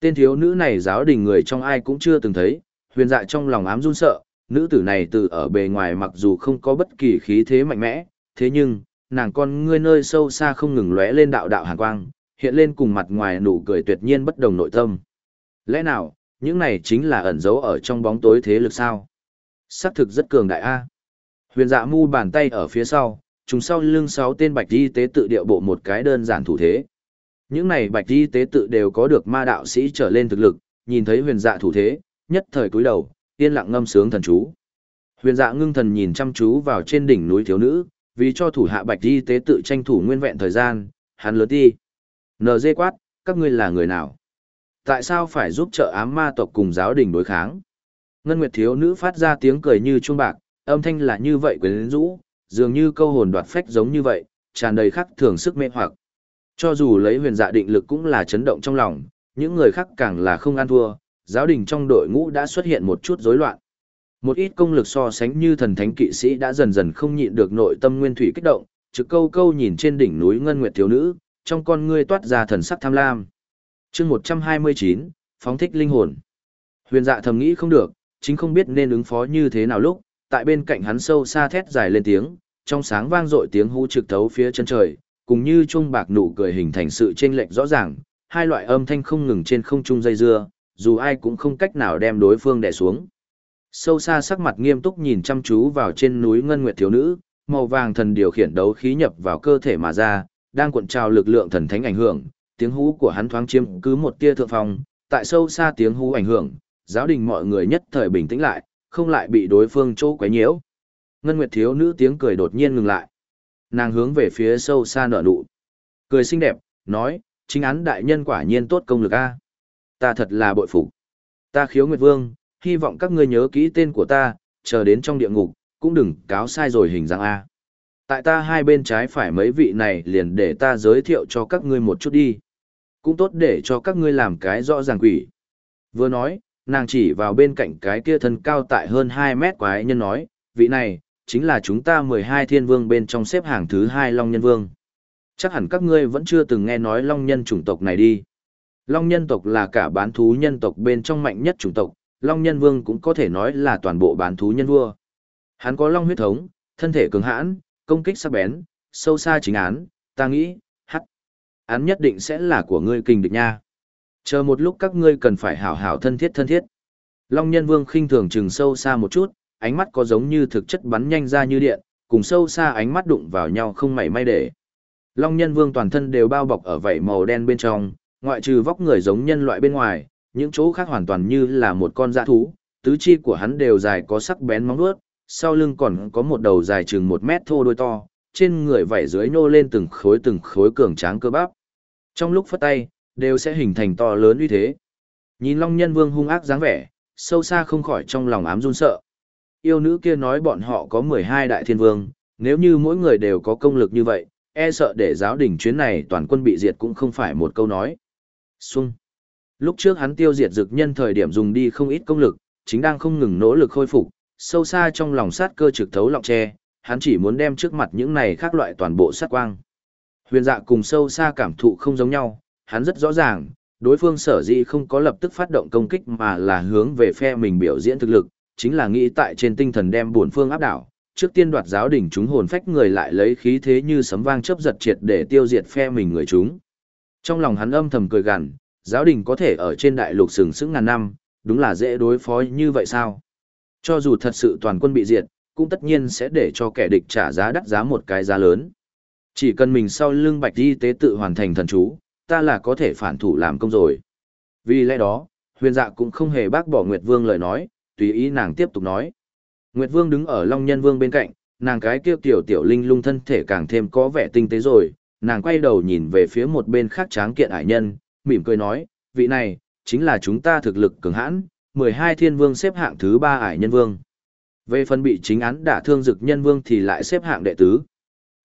Tên thiếu nữ này giáo đình người trong ai cũng chưa từng thấy, huyền dạ trong lòng ám run sợ, nữ tử này từ ở bề ngoài mặc dù không có bất kỳ khí thế mạnh mẽ, thế nhưng, nàng con ngươi nơi sâu xa không ngừng lóe lên đạo đạo hàn quang, hiện lên cùng mặt ngoài nụ cười tuyệt nhiên bất đồng nội tâm. Lẽ nào, những này chính là ẩn giấu ở trong bóng tối thế lực sao? Sắc thực rất cường đại A. Huyền dạ mu bàn tay ở phía sau, chúng sau lưng sáu tên bạch y tế tự điệu bộ một cái đơn giản thủ thế. Những này bạch y tế tự đều có được ma đạo sĩ trở lên thực lực, nhìn thấy huyền dạ thủ thế, nhất thời cúi đầu, yên lặng ngâm sướng thần chú. Huyền dạ ngưng thần nhìn chăm chú vào trên đỉnh núi thiếu nữ, vì cho thủ hạ bạch y tế tự tranh thủ nguyên vẹn thời gian, hắn lớn ti. NG quát, các ngươi là người nào? Tại sao phải giúp trợ ám ma tộc cùng giáo đình đối kháng? Ngân Nguyệt thiếu nữ phát ra tiếng cười như chuông bạc, âm thanh là như vậy quyến rũ, dường như câu hồn đoạt phách giống như vậy, tràn đầy khắc thường sức mê hoặc. Cho dù lấy huyền dạ định lực cũng là chấn động trong lòng, những người khác càng là không ăn thua, giáo đình trong đội ngũ đã xuất hiện một chút rối loạn. Một ít công lực so sánh như thần thánh kỵ sĩ đã dần dần không nhịn được nội tâm nguyên thủy kích động, trực câu câu nhìn trên đỉnh núi ngân nguyệt thiếu nữ, trong con ngươi toát ra thần sắc tham lam. Chương 129, phóng thích linh hồn. Huyền Dạ thầm nghĩ không được, chính không biết nên ứng phó như thế nào lúc, tại bên cạnh hắn sâu xa thét dài lên tiếng, trong sáng vang dội tiếng hú trực thấu phía chân trời, cùng như chuông bạc nụ cười hình thành sự chênh lệch rõ ràng, hai loại âm thanh không ngừng trên không trung dây dưa, dù ai cũng không cách nào đem đối phương đè xuống. Sâu xa sắc mặt nghiêm túc nhìn chăm chú vào trên núi ngân nguyệt thiếu nữ, màu vàng thần điều khiển đấu khí nhập vào cơ thể mà ra, đang cuộn trào lực lượng thần thánh ảnh hưởng, tiếng hú của hắn thoáng chiếm cứ một tia thượng phong, tại sâu xa tiếng hú ảnh hưởng, giáo đình mọi người nhất thời bình tĩnh lại, không lại bị đối phương chỗ quấy nhiễu. Ngân Nguyệt thiếu nữ tiếng cười đột nhiên ngừng lại. Nàng hướng về phía sâu xa nở nụ. Cười xinh đẹp, nói, chính án đại nhân quả nhiên tốt công lực a. Ta thật là bội phục. Ta khiếu Nguyệt Vương, hy vọng các ngươi nhớ kỹ tên của ta, chờ đến trong địa ngục, cũng đừng cáo sai rồi hình dạng a. Tại ta hai bên trái phải mấy vị này liền để ta giới thiệu cho các ngươi một chút đi. Cũng tốt để cho các ngươi làm cái rõ ràng quỷ. Vừa nói, nàng chỉ vào bên cạnh cái kia thân cao tại hơn 2 mét quái nhân nói, vị này, chính là chúng ta 12 thiên vương bên trong xếp hàng thứ hai Long Nhân Vương. Chắc hẳn các ngươi vẫn chưa từng nghe nói Long Nhân chủng tộc này đi. Long nhân tộc là cả bán thú nhân tộc bên trong mạnh nhất chủng tộc, Long Nhân Vương cũng có thể nói là toàn bộ bán thú nhân vua. Hắn có long huyết thống, thân thể cường hãn, công kích sắc bén, sâu xa chính án, ta nghĩ, hắc. Án nhất định sẽ là của ngươi kinh địch nha. Chờ một lúc các ngươi cần phải hảo hảo thân thiết thân thiết. Long Nhân Vương khinh thường chừng sâu xa một chút, ánh mắt có giống như thực chất bắn nhanh ra như điện, cùng sâu xa ánh mắt đụng vào nhau không mảy may để. Long Nhân Vương toàn thân đều bao bọc ở vảy màu đen bên trong, ngoại trừ vóc người giống nhân loại bên ngoài, những chỗ khác hoàn toàn như là một con dã thú, tứ chi của hắn đều dài có sắc bén móng vuốt, sau lưng còn có một đầu dài chừng một mét thô đôi to, trên người vảy dưới nô lên từng khối từng khối cường tráng cơ bắp. Trong lúc phất tay, đều sẽ hình thành to lớn uy thế. Nhìn Long Nhân Vương hung ác dáng vẻ, sâu xa không khỏi trong lòng ám run sợ. Yêu nữ kia nói bọn họ có 12 đại thiên vương, nếu như mỗi người đều có công lực như vậy, e sợ để giáo đình chuyến này toàn quân bị diệt cũng không phải một câu nói. Xuân. Lúc trước hắn tiêu diệt dực nhân thời điểm dùng đi không ít công lực, chính đang không ngừng nỗ lực khôi phục, sâu xa trong lòng sát cơ trực thấu lọng tre, hắn chỉ muốn đem trước mặt những này khác loại toàn bộ sát quang. Huyền dạ cùng sâu xa cảm thụ không giống nhau, hắn rất rõ ràng, đối phương sở dĩ không có lập tức phát động công kích mà là hướng về phe mình biểu diễn thực lực, chính là nghĩ tại trên tinh thần đem buồn phương áp đảo, trước tiên đoạt giáo đỉnh chúng hồn phách người lại lấy khí thế như sấm vang chớp giật triệt để tiêu diệt phe mình người chúng. Trong lòng hắn âm thầm cười gằn, giáo đình có thể ở trên đại lục sừng sững ngàn năm, đúng là dễ đối phó như vậy sao? Cho dù thật sự toàn quân bị diệt, cũng tất nhiên sẽ để cho kẻ địch trả giá đắt giá một cái giá lớn. Chỉ cần mình sau lưng bạch y tế tự hoàn thành thần chú, ta là có thể phản thủ làm công rồi. Vì lẽ đó, huyền dạ cũng không hề bác bỏ Nguyệt Vương lời nói, tùy ý nàng tiếp tục nói. Nguyệt Vương đứng ở Long Nhân Vương bên cạnh, nàng cái kia tiểu tiểu linh lung thân thể càng thêm có vẻ tinh tế rồi, nàng quay đầu nhìn về phía một bên khác tráng kiện ải nhân, mỉm cười nói, vị này, chính là chúng ta thực lực cường hãn, 12 thiên vương xếp hạng thứ 3 ải nhân vương. Về phần bị chính án đả thương dực nhân vương thì lại xếp hạng đệ tứ.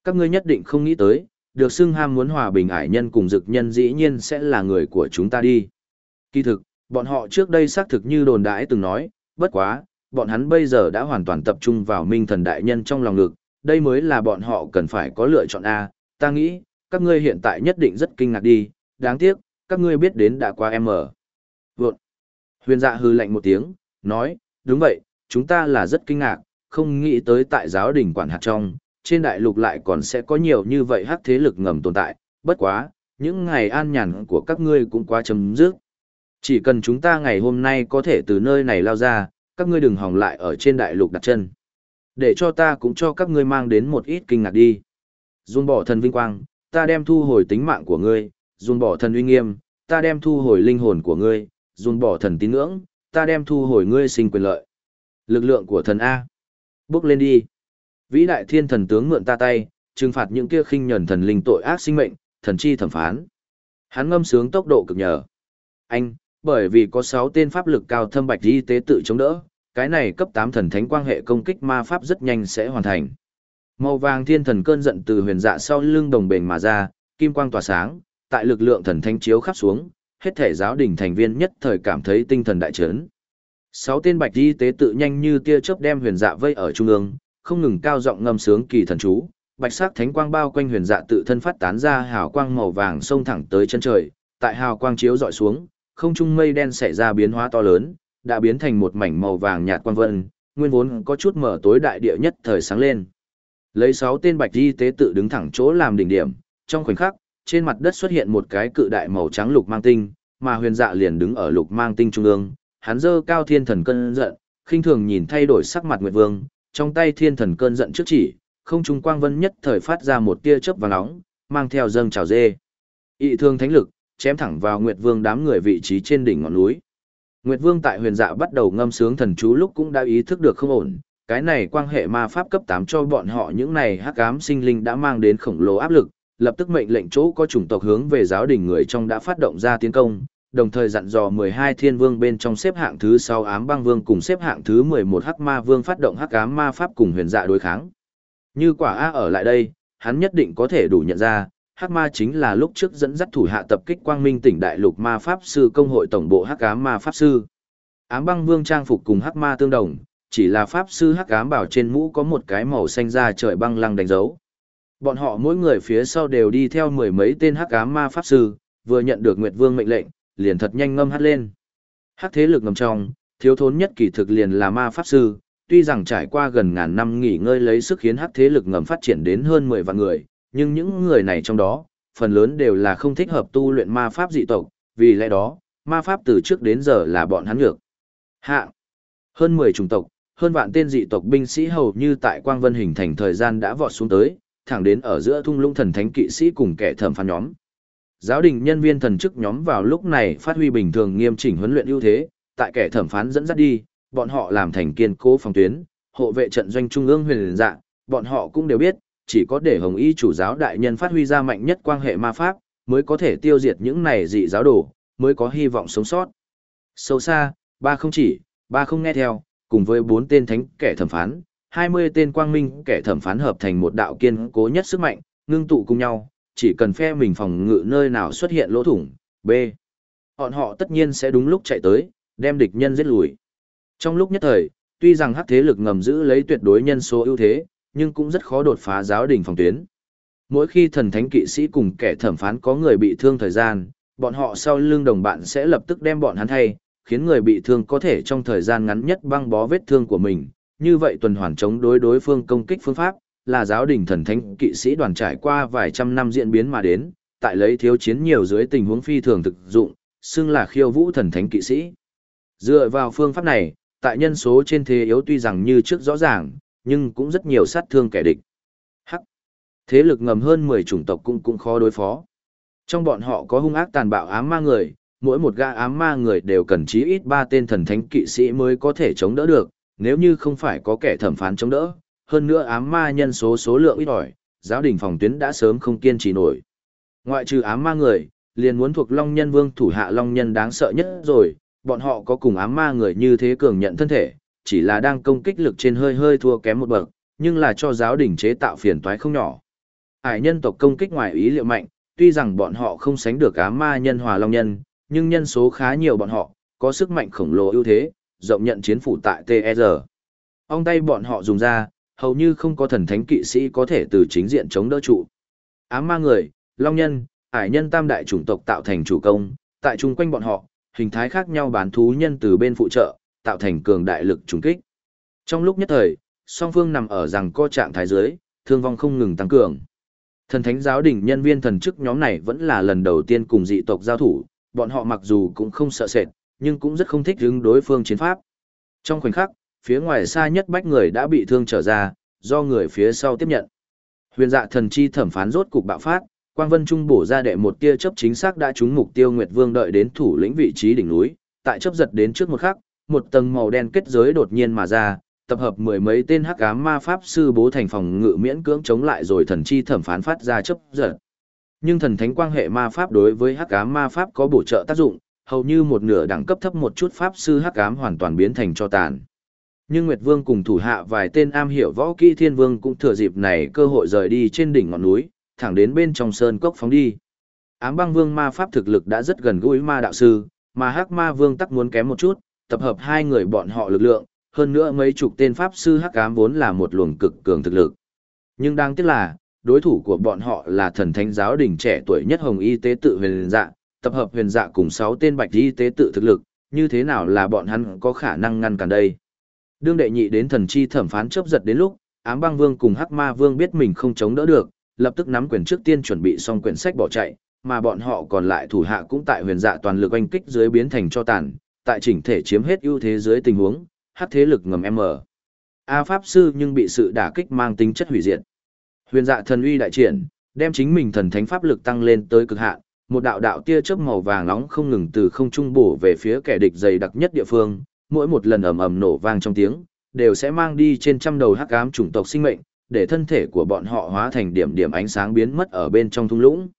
Các ngươi nhất định không nghĩ tới, được xưng ham muốn hòa bình ải nhân cùng dực nhân dĩ nhiên sẽ là người của chúng ta đi. Kỳ thực, bọn họ trước đây xác thực như đồn đãi từng nói, bất quá, bọn hắn bây giờ đã hoàn toàn tập trung vào minh thần đại nhân trong lòng ngực, đây mới là bọn họ cần phải có lựa chọn A, ta nghĩ, các ngươi hiện tại nhất định rất kinh ngạc đi, đáng tiếc, các ngươi biết đến đã qua em ở. Vượt. Huyền dạ hư lạnh một tiếng, nói, đúng vậy, chúng ta là rất kinh ngạc, không nghĩ tới tại giáo đình quản hạt trong, trên đại lục lại còn sẽ có nhiều như vậy hắc thế lực ngầm tồn tại, bất quá, những ngày an nhàn của các ngươi cũng quá chấm dứt. Chỉ cần chúng ta ngày hôm nay có thể từ nơi này lao ra, các ngươi đừng hòng lại ở trên đại lục đặt chân. Để cho ta cũng cho các ngươi mang đến một ít kinh ngạc đi. Dung bỏ thần vinh quang, ta đem thu hồi tính mạng của ngươi, dung bỏ thần uy nghiêm, ta đem thu hồi linh hồn của ngươi, dung bỏ thần tín ngưỡng, ta đem thu hồi ngươi sinh quyền lợi. Lực lượng của thần A. Bước lên đi. Vĩ đại thiên thần tướng mượn ta tay, trừng phạt những kia khinh nhẫn thần linh tội ác sinh mệnh, thần chi thẩm phán. Hắn ngâm sướng tốc độ cực nhờ. Anh, bởi vì có 6 tên pháp lực cao thâm bạch y tế tự chống đỡ, cái này cấp 8 thần thánh quang hệ công kích ma pháp rất nhanh sẽ hoàn thành. Màu vàng thiên thần cơn giận từ huyền dạ sau lưng đồng bền mà ra, kim quang tỏa sáng, tại lực lượng thần thánh chiếu khắp xuống, hết thể giáo đình thành viên nhất thời cảm thấy tinh thần đại chấn. Sáu tên bạch y tế tự nhanh như tia chớp đem huyền dạ vây ở trung ương, không ngừng cao giọng ngâm sướng kỳ thần chú, bạch sắc thánh quang bao quanh huyền dạ tự thân phát tán ra hào quang màu vàng xông thẳng tới chân trời, tại hào quang chiếu dọi xuống, không trung mây đen xảy ra biến hóa to lớn, đã biến thành một mảnh màu vàng nhạt quang vân, nguyên vốn có chút mở tối đại địa nhất thời sáng lên. Lấy sáu tên bạch y tế tự đứng thẳng chỗ làm đỉnh điểm, trong khoảnh khắc, trên mặt đất xuất hiện một cái cự đại màu trắng lục mang tinh, mà huyền dạ liền đứng ở lục mang tinh trung ương, hắn giơ cao thiên thần cơn giận, khinh thường nhìn thay đổi sắc mặt Nguyệt Vương, trong tay thiên thần cơn giận trước chỉ, không trung quang vân nhất thời phát ra một tia chớp vàng nóng, mang theo dâng trào dê. Ị thương thánh lực, chém thẳng vào Nguyệt Vương đám người vị trí trên đỉnh ngọn núi. Nguyệt Vương tại huyền dạ bắt đầu ngâm sướng thần chú lúc cũng đã ý thức được không ổn, cái này quan hệ ma pháp cấp 8 cho bọn họ những này hắc ám sinh linh đã mang đến khổng lồ áp lực, lập tức mệnh lệnh chỗ có chủng tộc hướng về giáo đình người trong đã phát động ra tiến công, đồng thời dặn dò 12 thiên vương bên trong xếp hạng thứ 6 ám băng vương cùng xếp hạng thứ 11 hắc ma vương phát động hắc ám ma pháp cùng huyền dạ đối kháng. Như quả A ở lại đây, hắn nhất định có thể đủ nhận ra, hắc ma chính là lúc trước dẫn dắt thủ hạ tập kích quang minh tỉnh đại lục ma pháp sư công hội tổng bộ hắc ám ma pháp sư. Ám băng vương trang phục cùng hắc ma tương đồng, chỉ là pháp sư hắc ám bảo trên mũ có một cái màu xanh da trời băng lăng đánh dấu. Bọn họ mỗi người phía sau đều đi theo mười mấy tên hắc ám ma pháp sư, vừa nhận được Nguyệt Vương mệnh lệnh, liền thật nhanh ngâm hát lên. hát thế lực ngầm trong, thiếu thốn nhất kỳ thực liền là ma pháp sư, tuy rằng trải qua gần ngàn năm nghỉ ngơi lấy sức khiến hát thế lực ngầm phát triển đến hơn 10 vạn người, nhưng những người này trong đó, phần lớn đều là không thích hợp tu luyện ma pháp dị tộc, vì lẽ đó, ma pháp từ trước đến giờ là bọn hắn ngược. Hạ. Hơn 10 chủng tộc, hơn vạn tên dị tộc binh sĩ hầu như tại Quang Vân hình thành thời gian đã vọt xuống tới, thẳng đến ở giữa thung lũng thần thánh kỵ sĩ cùng kẻ thẩm phán nhóm. Giáo đình nhân viên thần chức nhóm vào lúc này phát huy bình thường nghiêm chỉnh huấn luyện ưu thế, tại kẻ thẩm phán dẫn dắt đi, bọn họ làm thành kiên cố phòng tuyến, hộ vệ trận doanh trung ương huyền dạng, bọn họ cũng đều biết, chỉ có để Hồng Y chủ giáo đại nhân phát huy ra mạnh nhất quan hệ ma pháp, mới có thể tiêu diệt những này dị giáo đồ, mới có hy vọng sống sót. Sâu xa, ba không chỉ, ba không nghe theo, cùng với bốn tên thánh kẻ thẩm phán, 20 tên quang minh kẻ thẩm phán hợp thành một đạo kiên cố nhất sức mạnh, ngưng tụ cùng nhau, chỉ cần phe mình phòng ngự nơi nào xuất hiện lỗ thủng, B. Bọn họ tất nhiên sẽ đúng lúc chạy tới, đem địch nhân giết lùi. Trong lúc nhất thời, tuy rằng hắc thế lực ngầm giữ lấy tuyệt đối nhân số ưu thế, nhưng cũng rất khó đột phá giáo đình phòng tuyến. Mỗi khi thần thánh kỵ sĩ cùng kẻ thẩm phán có người bị thương thời gian, bọn họ sau lưng đồng bạn sẽ lập tức đem bọn hắn thay, khiến người bị thương có thể trong thời gian ngắn nhất băng bó vết thương của mình. Như vậy tuần hoàn chống đối đối phương công kích phương pháp, là giáo đình thần thánh kỵ sĩ đoàn trải qua vài trăm năm diễn biến mà đến, tại lấy thiếu chiến nhiều dưới tình huống phi thường thực dụng, xưng là khiêu vũ thần thánh kỵ sĩ. Dựa vào phương pháp này, tại nhân số trên thế yếu tuy rằng như trước rõ ràng, nhưng cũng rất nhiều sát thương kẻ địch. Hắc. Thế lực ngầm hơn 10 chủng tộc cũng cũng khó đối phó. Trong bọn họ có hung ác tàn bạo ám ma người, mỗi một gã ám ma người đều cần chí ít 3 tên thần thánh kỵ sĩ mới có thể chống đỡ được, nếu như không phải có kẻ thẩm phán chống đỡ, hơn nữa ám ma nhân số số lượng ít ỏi, giáo đình phòng tuyến đã sớm không kiên trì nổi. Ngoại trừ ám ma người, liền muốn thuộc Long Nhân Vương thủ hạ Long Nhân đáng sợ nhất rồi, bọn họ có cùng ám ma người như thế cường nhận thân thể, chỉ là đang công kích lực trên hơi hơi thua kém một bậc, nhưng là cho giáo đình chế tạo phiền toái không nhỏ. Ải nhân tộc công kích ngoài ý liệu mạnh, tuy rằng bọn họ không sánh được ám ma nhân hòa long nhân, nhưng nhân số khá nhiều bọn họ, có sức mạnh khổng lồ ưu thế, rộng nhận chiến phủ tại TR. Ông tay bọn họ dùng ra, hầu như không có thần thánh kỵ sĩ có thể từ chính diện chống đỡ trụ. Ám ma người, long nhân, ải nhân tam đại chủng tộc tạo thành chủ công, tại chung quanh bọn họ, hình thái khác nhau bán thú nhân từ bên phụ trợ, tạo thành cường đại lực trùng kích. Trong lúc nhất thời, song phương nằm ở rằng co trạng thái dưới, thương vong không ngừng tăng cường. Thần thánh giáo đình nhân viên thần chức nhóm này vẫn là lần đầu tiên cùng dị tộc giao thủ, bọn họ mặc dù cũng không sợ sệt, nhưng cũng rất không thích hướng đối phương chiến pháp. Trong khoảnh khắc, phía ngoài xa nhất bách người đã bị thương trở ra, do người phía sau tiếp nhận. Huyền dạ thần chi thẩm phán rốt cục bạo phát, Quang Vân Trung bổ ra đệ một tia chấp chính xác đã trúng mục tiêu Nguyệt Vương đợi đến thủ lĩnh vị trí đỉnh núi, tại chấp giật đến trước một khắc, một tầng màu đen kết giới đột nhiên mà ra, tập hợp mười mấy tên hắc ám ma pháp sư bố thành phòng ngự miễn cưỡng chống lại rồi thần chi thẩm phán phát ra chấp giật. Nhưng thần thánh quang hệ ma pháp đối với hắc ám ma pháp có bổ trợ tác dụng, hầu như một nửa đẳng cấp thấp một chút pháp sư hắc ám hoàn toàn biến thành cho tàn. Nhưng Nguyệt Vương cùng thủ hạ vài tên am hiểu võ kỹ thiên vương cũng thừa dịp này cơ hội rời đi trên đỉnh ngọn núi, thẳng đến bên trong sơn cốc phóng đi. Ám băng vương ma pháp thực lực đã rất gần gũi ma đạo sư, mà hắc ma vương tắc muốn kém một chút, tập hợp hai người bọn họ lực lượng, hơn nữa mấy chục tên pháp sư hắc ám vốn là một luồng cực cường thực lực. Nhưng đáng tiếc là, đối thủ của bọn họ là thần thánh giáo đình trẻ tuổi nhất hồng y tế tự huyền dạ, tập hợp huyền dạ cùng sáu tên bạch y tế tự thực lực, như thế nào là bọn hắn có khả năng ngăn cản đây. Đương đệ nhị đến thần chi thẩm phán chớp giật đến lúc, ám băng vương cùng hắc ma vương biết mình không chống đỡ được, lập tức nắm quyền trước tiên chuẩn bị xong quyển sách bỏ chạy, mà bọn họ còn lại thủ hạ cũng tại huyền dạ toàn lực oanh kích dưới biến thành cho tàn, tại chỉnh thể chiếm hết ưu thế dưới tình huống, hắc thế lực ngầm M. A Pháp Sư nhưng bị sự đả kích mang tính chất hủy diệt. Huyền dạ thần uy đại triển, đem chính mình thần thánh pháp lực tăng lên tới cực hạn, một đạo đạo tia chớp màu vàng nóng không ngừng từ không trung bổ về phía kẻ địch dày đặc nhất địa phương, mỗi một lần ầm ầm nổ vang trong tiếng, đều sẽ mang đi trên trăm đầu hắc ám chủng tộc sinh mệnh, để thân thể của bọn họ hóa thành điểm điểm ánh sáng biến mất ở bên trong thung lũng.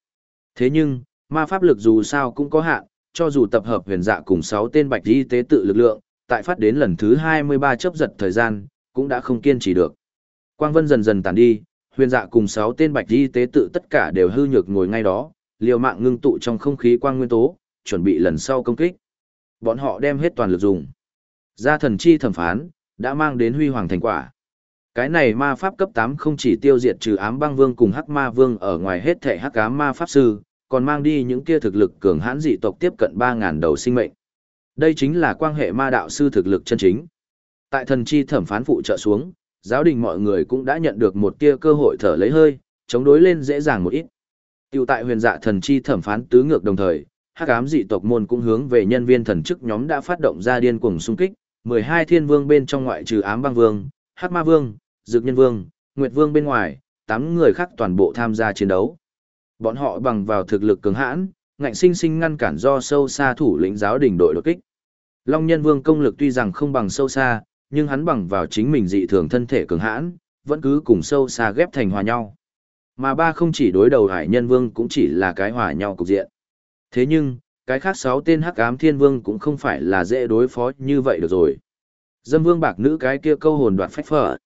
Thế nhưng, ma pháp lực dù sao cũng có hạn, cho dù tập hợp huyền dạ cùng 6 tên bạch y tế tự lực lượng, tại phát đến lần thứ 23 chấp giật thời gian, cũng đã không kiên trì được. Quang vân dần dần tàn đi, huyền dạ cùng 6 tên bạch y tế tự tất cả đều hư nhược ngồi ngay đó, liều mạng ngưng tụ trong không khí quang nguyên tố, chuẩn bị lần sau công kích. Bọn họ đem hết toàn lực dùng. Gia thần chi thẩm phán, đã mang đến huy hoàng thành quả. Cái này ma pháp cấp 8 không chỉ tiêu diệt trừ ám băng vương cùng hắc ma vương ở ngoài hết thể hắc ám ma pháp sư, còn mang đi những kia thực lực cường hãn dị tộc tiếp cận 3.000 đầu sinh mệnh. Đây chính là quan hệ ma đạo sư thực lực chân chính. Tại thần chi thẩm phán phụ trợ xuống, giáo đình mọi người cũng đã nhận được một tia cơ hội thở lấy hơi, chống đối lên dễ dàng một ít. Tiểu tại huyền dạ thần chi thẩm phán tứ ngược đồng thời, hắc ám dị tộc môn cũng hướng về nhân viên thần chức nhóm đã phát động ra điên cuồng xung kích, 12 thiên vương bên trong ngoại trừ ám băng vương, hắc ma vương, dược nhân vương, nguyệt vương bên ngoài, tám người khác toàn bộ tham gia chiến đấu. Bọn họ bằng vào thực lực cường hãn, ngạnh sinh sinh ngăn cản do sâu xa thủ lĩnh giáo đình đội đột kích. Long nhân vương công lực tuy rằng không bằng sâu xa, nhưng hắn bằng vào chính mình dị thường thân thể cường hãn, vẫn cứ cùng sâu xa ghép thành hòa nhau. Mà ba không chỉ đối đầu hải nhân vương cũng chỉ là cái hòa nhau cục diện. Thế nhưng, cái khác sáu tên hắc ám thiên vương cũng không phải là dễ đối phó như vậy được rồi. Dâm vương bạc nữ cái kia câu hồn đoạt phách phở.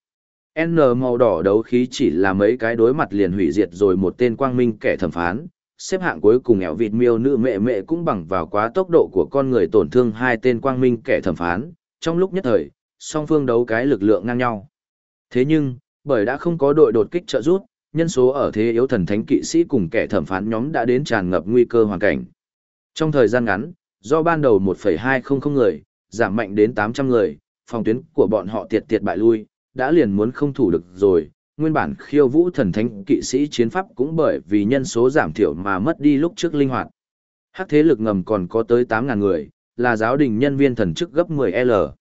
N màu đỏ đấu khí chỉ là mấy cái đối mặt liền hủy diệt rồi một tên quang minh kẻ thẩm phán. Xếp hạng cuối cùng nghèo vịt miêu nữ mẹ mẹ cũng bằng vào quá tốc độ của con người tổn thương hai tên quang minh kẻ thẩm phán. Trong lúc nhất thời, song phương đấu cái lực lượng ngang nhau. Thế nhưng, bởi đã không có đội đột kích trợ giúp, nhân số ở thế yếu thần thánh kỵ sĩ cùng kẻ thẩm phán nhóm đã đến tràn ngập nguy cơ hoàn cảnh. Trong thời gian ngắn, do ban đầu 1,200 người, giảm mạnh đến 800 người, phòng tuyến của bọn họ tiệt tiệt bại lui, đã liền muốn không thủ được rồi. Nguyên bản khiêu vũ thần thánh kỵ sĩ chiến pháp cũng bởi vì nhân số giảm thiểu mà mất đi lúc trước linh hoạt. Hắc thế lực ngầm còn có tới 8.000 người, là giáo đình nhân viên thần chức gấp 10L.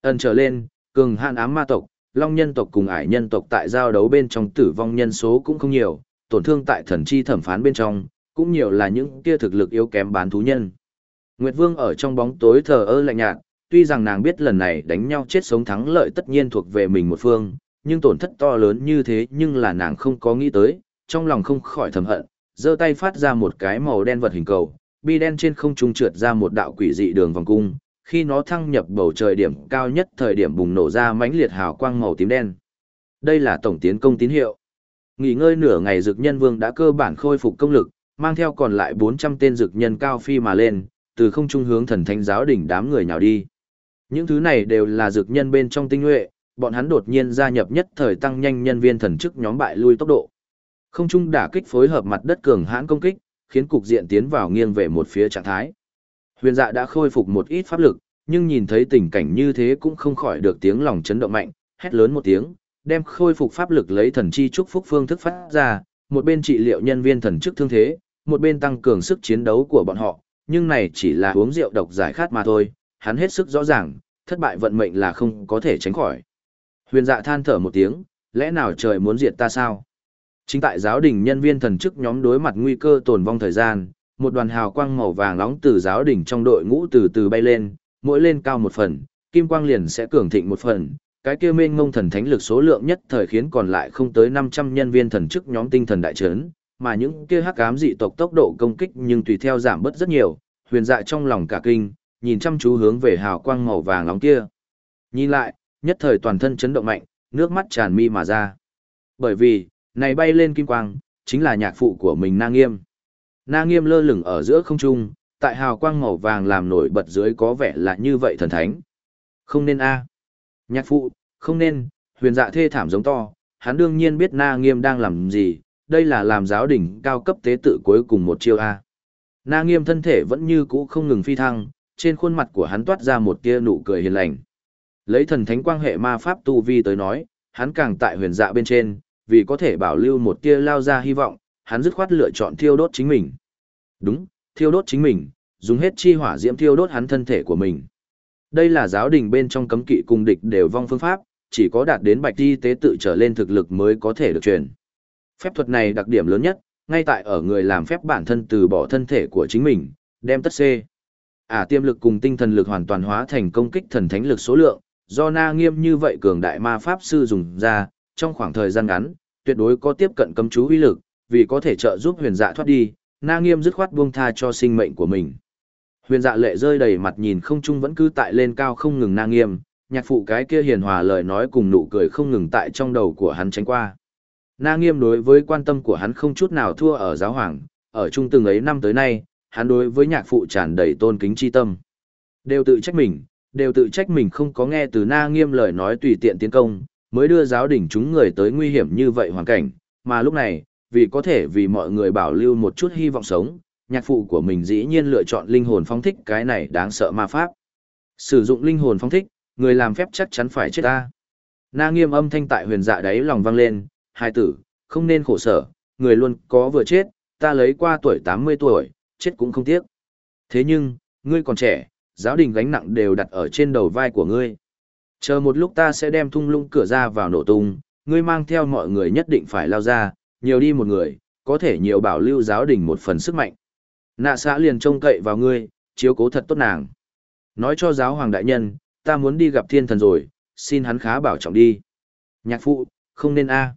Ẩn trở lên, cường hạn ám ma tộc, long nhân tộc cùng ải nhân tộc tại giao đấu bên trong tử vong nhân số cũng không nhiều, tổn thương tại thần chi thẩm phán bên trong, cũng nhiều là những kia thực lực yếu kém bán thú nhân. Nguyệt Vương ở trong bóng tối thờ ơ lạnh nhạt, tuy rằng nàng biết lần này đánh nhau chết sống thắng lợi tất nhiên thuộc về mình một phương, nhưng tổn thất to lớn như thế nhưng là nàng không có nghĩ tới, trong lòng không khỏi thầm hận, giơ tay phát ra một cái màu đen vật hình cầu, bi đen trên không trung trượt ra một đạo quỷ dị đường vòng cung, khi nó thăng nhập bầu trời điểm cao nhất thời điểm bùng nổ ra mãnh liệt hào quang màu tím đen. Đây là tổng tiến công tín hiệu. Nghỉ ngơi nửa ngày dược nhân vương đã cơ bản khôi phục công lực, mang theo còn lại 400 tên dược nhân cao phi mà lên, từ không trung hướng thần thánh giáo đỉnh đám người nhào đi. Những thứ này đều là dược nhân bên trong tinh nhuệ, bọn hắn đột nhiên gia nhập nhất thời tăng nhanh nhân viên thần chức nhóm bại lui tốc độ. Không trung đả kích phối hợp mặt đất cường hãn công kích, khiến cục diện tiến vào nghiêng về một phía trạng thái. Huyền dạ đã khôi phục một ít pháp lực, nhưng nhìn thấy tình cảnh như thế cũng không khỏi được tiếng lòng chấn động mạnh, hét lớn một tiếng, đem khôi phục pháp lực lấy thần chi chúc phúc phương thức phát ra, một bên trị liệu nhân viên thần chức thương thế, một bên tăng cường sức chiến đấu của bọn họ, nhưng này chỉ là uống rượu độc giải khát mà thôi, hắn hết sức rõ ràng, thất bại vận mệnh là không có thể tránh khỏi. Huyền dạ than thở một tiếng, lẽ nào trời muốn diệt ta sao? Chính tại giáo đình nhân viên thần chức nhóm đối mặt nguy cơ tồn vong thời gian, một đoàn hào quang màu vàng nóng từ giáo đỉnh trong đội ngũ từ từ bay lên, mỗi lên cao một phần, kim quang liền sẽ cường thịnh một phần. Cái kia mênh ngông thần thánh lực số lượng nhất thời khiến còn lại không tới 500 nhân viên thần chức nhóm tinh thần đại trấn, mà những kia hắc ám dị tộc tốc độ công kích nhưng tùy theo giảm bớt rất nhiều, huyền dạ trong lòng cả kinh, nhìn chăm chú hướng về hào quang màu vàng nóng kia. Nhìn lại, nhất thời toàn thân chấn động mạnh, nước mắt tràn mi mà ra. Bởi vì, này bay lên kim quang, chính là nhạc phụ của mình Na Nghiêm. Na Nghiêm lơ lửng ở giữa không trung, tại hào quang màu vàng làm nổi bật dưới có vẻ là như vậy thần thánh. Không nên a. Nhạc phụ, không nên, huyền dạ thê thảm giống to, hắn đương nhiên biết Na Nghiêm đang làm gì, đây là làm giáo đỉnh cao cấp tế tự cuối cùng một chiêu a. Na Nghiêm thân thể vẫn như cũ không ngừng phi thăng, trên khuôn mặt của hắn toát ra một tia nụ cười hiền lành. Lấy thần thánh quang hệ ma pháp tu vi tới nói, hắn càng tại huyền dạ bên trên, vì có thể bảo lưu một tia lao ra hy vọng, hắn dứt khoát lựa chọn thiêu đốt chính mình. Đúng, thiêu đốt chính mình, dùng hết chi hỏa diễm thiêu đốt hắn thân thể của mình. Đây là giáo đình bên trong cấm kỵ cùng địch đều vong phương pháp, chỉ có đạt đến bạch y tế tự trở lên thực lực mới có thể được truyền. Phép thuật này đặc điểm lớn nhất, ngay tại ở người làm phép bản thân từ bỏ thân thể của chính mình, đem tất xê. À tiêm lực cùng tinh thần lực hoàn toàn hóa thành công kích thần thánh lực số lượng, do na nghiêm như vậy cường đại ma pháp sư dùng ra, trong khoảng thời gian ngắn, tuyệt đối có tiếp cận cấm chú uy lực, vì có thể trợ giúp huyền dạ thoát đi, na nghiêm dứt khoát buông tha cho sinh mệnh của mình. Huyền dạ lệ rơi đầy mặt nhìn không trung vẫn cứ tại lên cao không ngừng na nghiêm, nhạc phụ cái kia hiền hòa lời nói cùng nụ cười không ngừng tại trong đầu của hắn tránh qua. Na nghiêm đối với quan tâm của hắn không chút nào thua ở giáo hoàng, ở chung từng ấy năm tới nay, hắn đối với nhạc phụ tràn đầy tôn kính chi tâm. Đều tự trách mình, đều tự trách mình không có nghe từ na nghiêm lời nói tùy tiện tiến công, mới đưa giáo đình chúng người tới nguy hiểm như vậy hoàn cảnh, mà lúc này, vì có thể vì mọi người bảo lưu một chút hy vọng sống, nhạc phụ của mình dĩ nhiên lựa chọn linh hồn phong thích cái này đáng sợ ma pháp. Sử dụng linh hồn phong thích, người làm phép chắc chắn phải chết ta. Na nghiêm âm thanh tại huyền dạ đáy lòng vang lên, hai tử, không nên khổ sở, người luôn có vừa chết, ta lấy qua tuổi 80 tuổi, chết cũng không tiếc. Thế nhưng, ngươi còn trẻ, giáo đình gánh nặng đều đặt ở trên đầu vai của ngươi. Chờ một lúc ta sẽ đem thung lũng cửa ra vào nổ tung, ngươi mang theo mọi người nhất định phải lao ra, nhiều đi một người, có thể nhiều bảo lưu giáo đình một phần sức mạnh. Nạ xã liền trông cậy vào ngươi, chiếu cố thật tốt nàng. Nói cho giáo hoàng đại nhân, ta muốn đi gặp thiên thần rồi, xin hắn khá bảo trọng đi. Nhạc phụ, không nên a.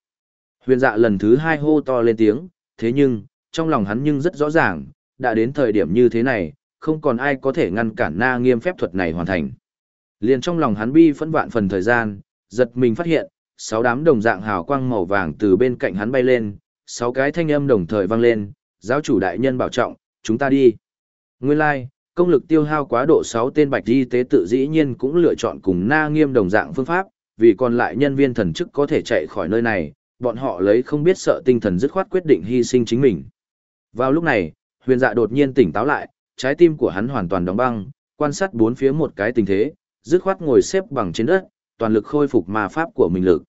Huyền dạ lần thứ hai hô to lên tiếng, thế nhưng, trong lòng hắn nhưng rất rõ ràng, đã đến thời điểm như thế này, không còn ai có thể ngăn cản na nghiêm phép thuật này hoàn thành. Liền trong lòng hắn bi phẫn vạn phần thời gian, giật mình phát hiện, sáu đám đồng dạng hào quang màu vàng từ bên cạnh hắn bay lên, sáu cái thanh âm đồng thời vang lên, giáo chủ đại nhân bảo trọng, chúng ta đi. Nguyên lai, like, công lực tiêu hao quá độ 6 tên bạch y tế tự dĩ nhiên cũng lựa chọn cùng na nghiêm đồng dạng phương pháp, vì còn lại nhân viên thần chức có thể chạy khỏi nơi này, bọn họ lấy không biết sợ tinh thần dứt khoát quyết định hy sinh chính mình. Vào lúc này, huyền dạ đột nhiên tỉnh táo lại, trái tim của hắn hoàn toàn đóng băng, quan sát bốn phía một cái tình thế, dứt khoát ngồi xếp bằng trên đất, toàn lực khôi phục ma pháp của mình lực.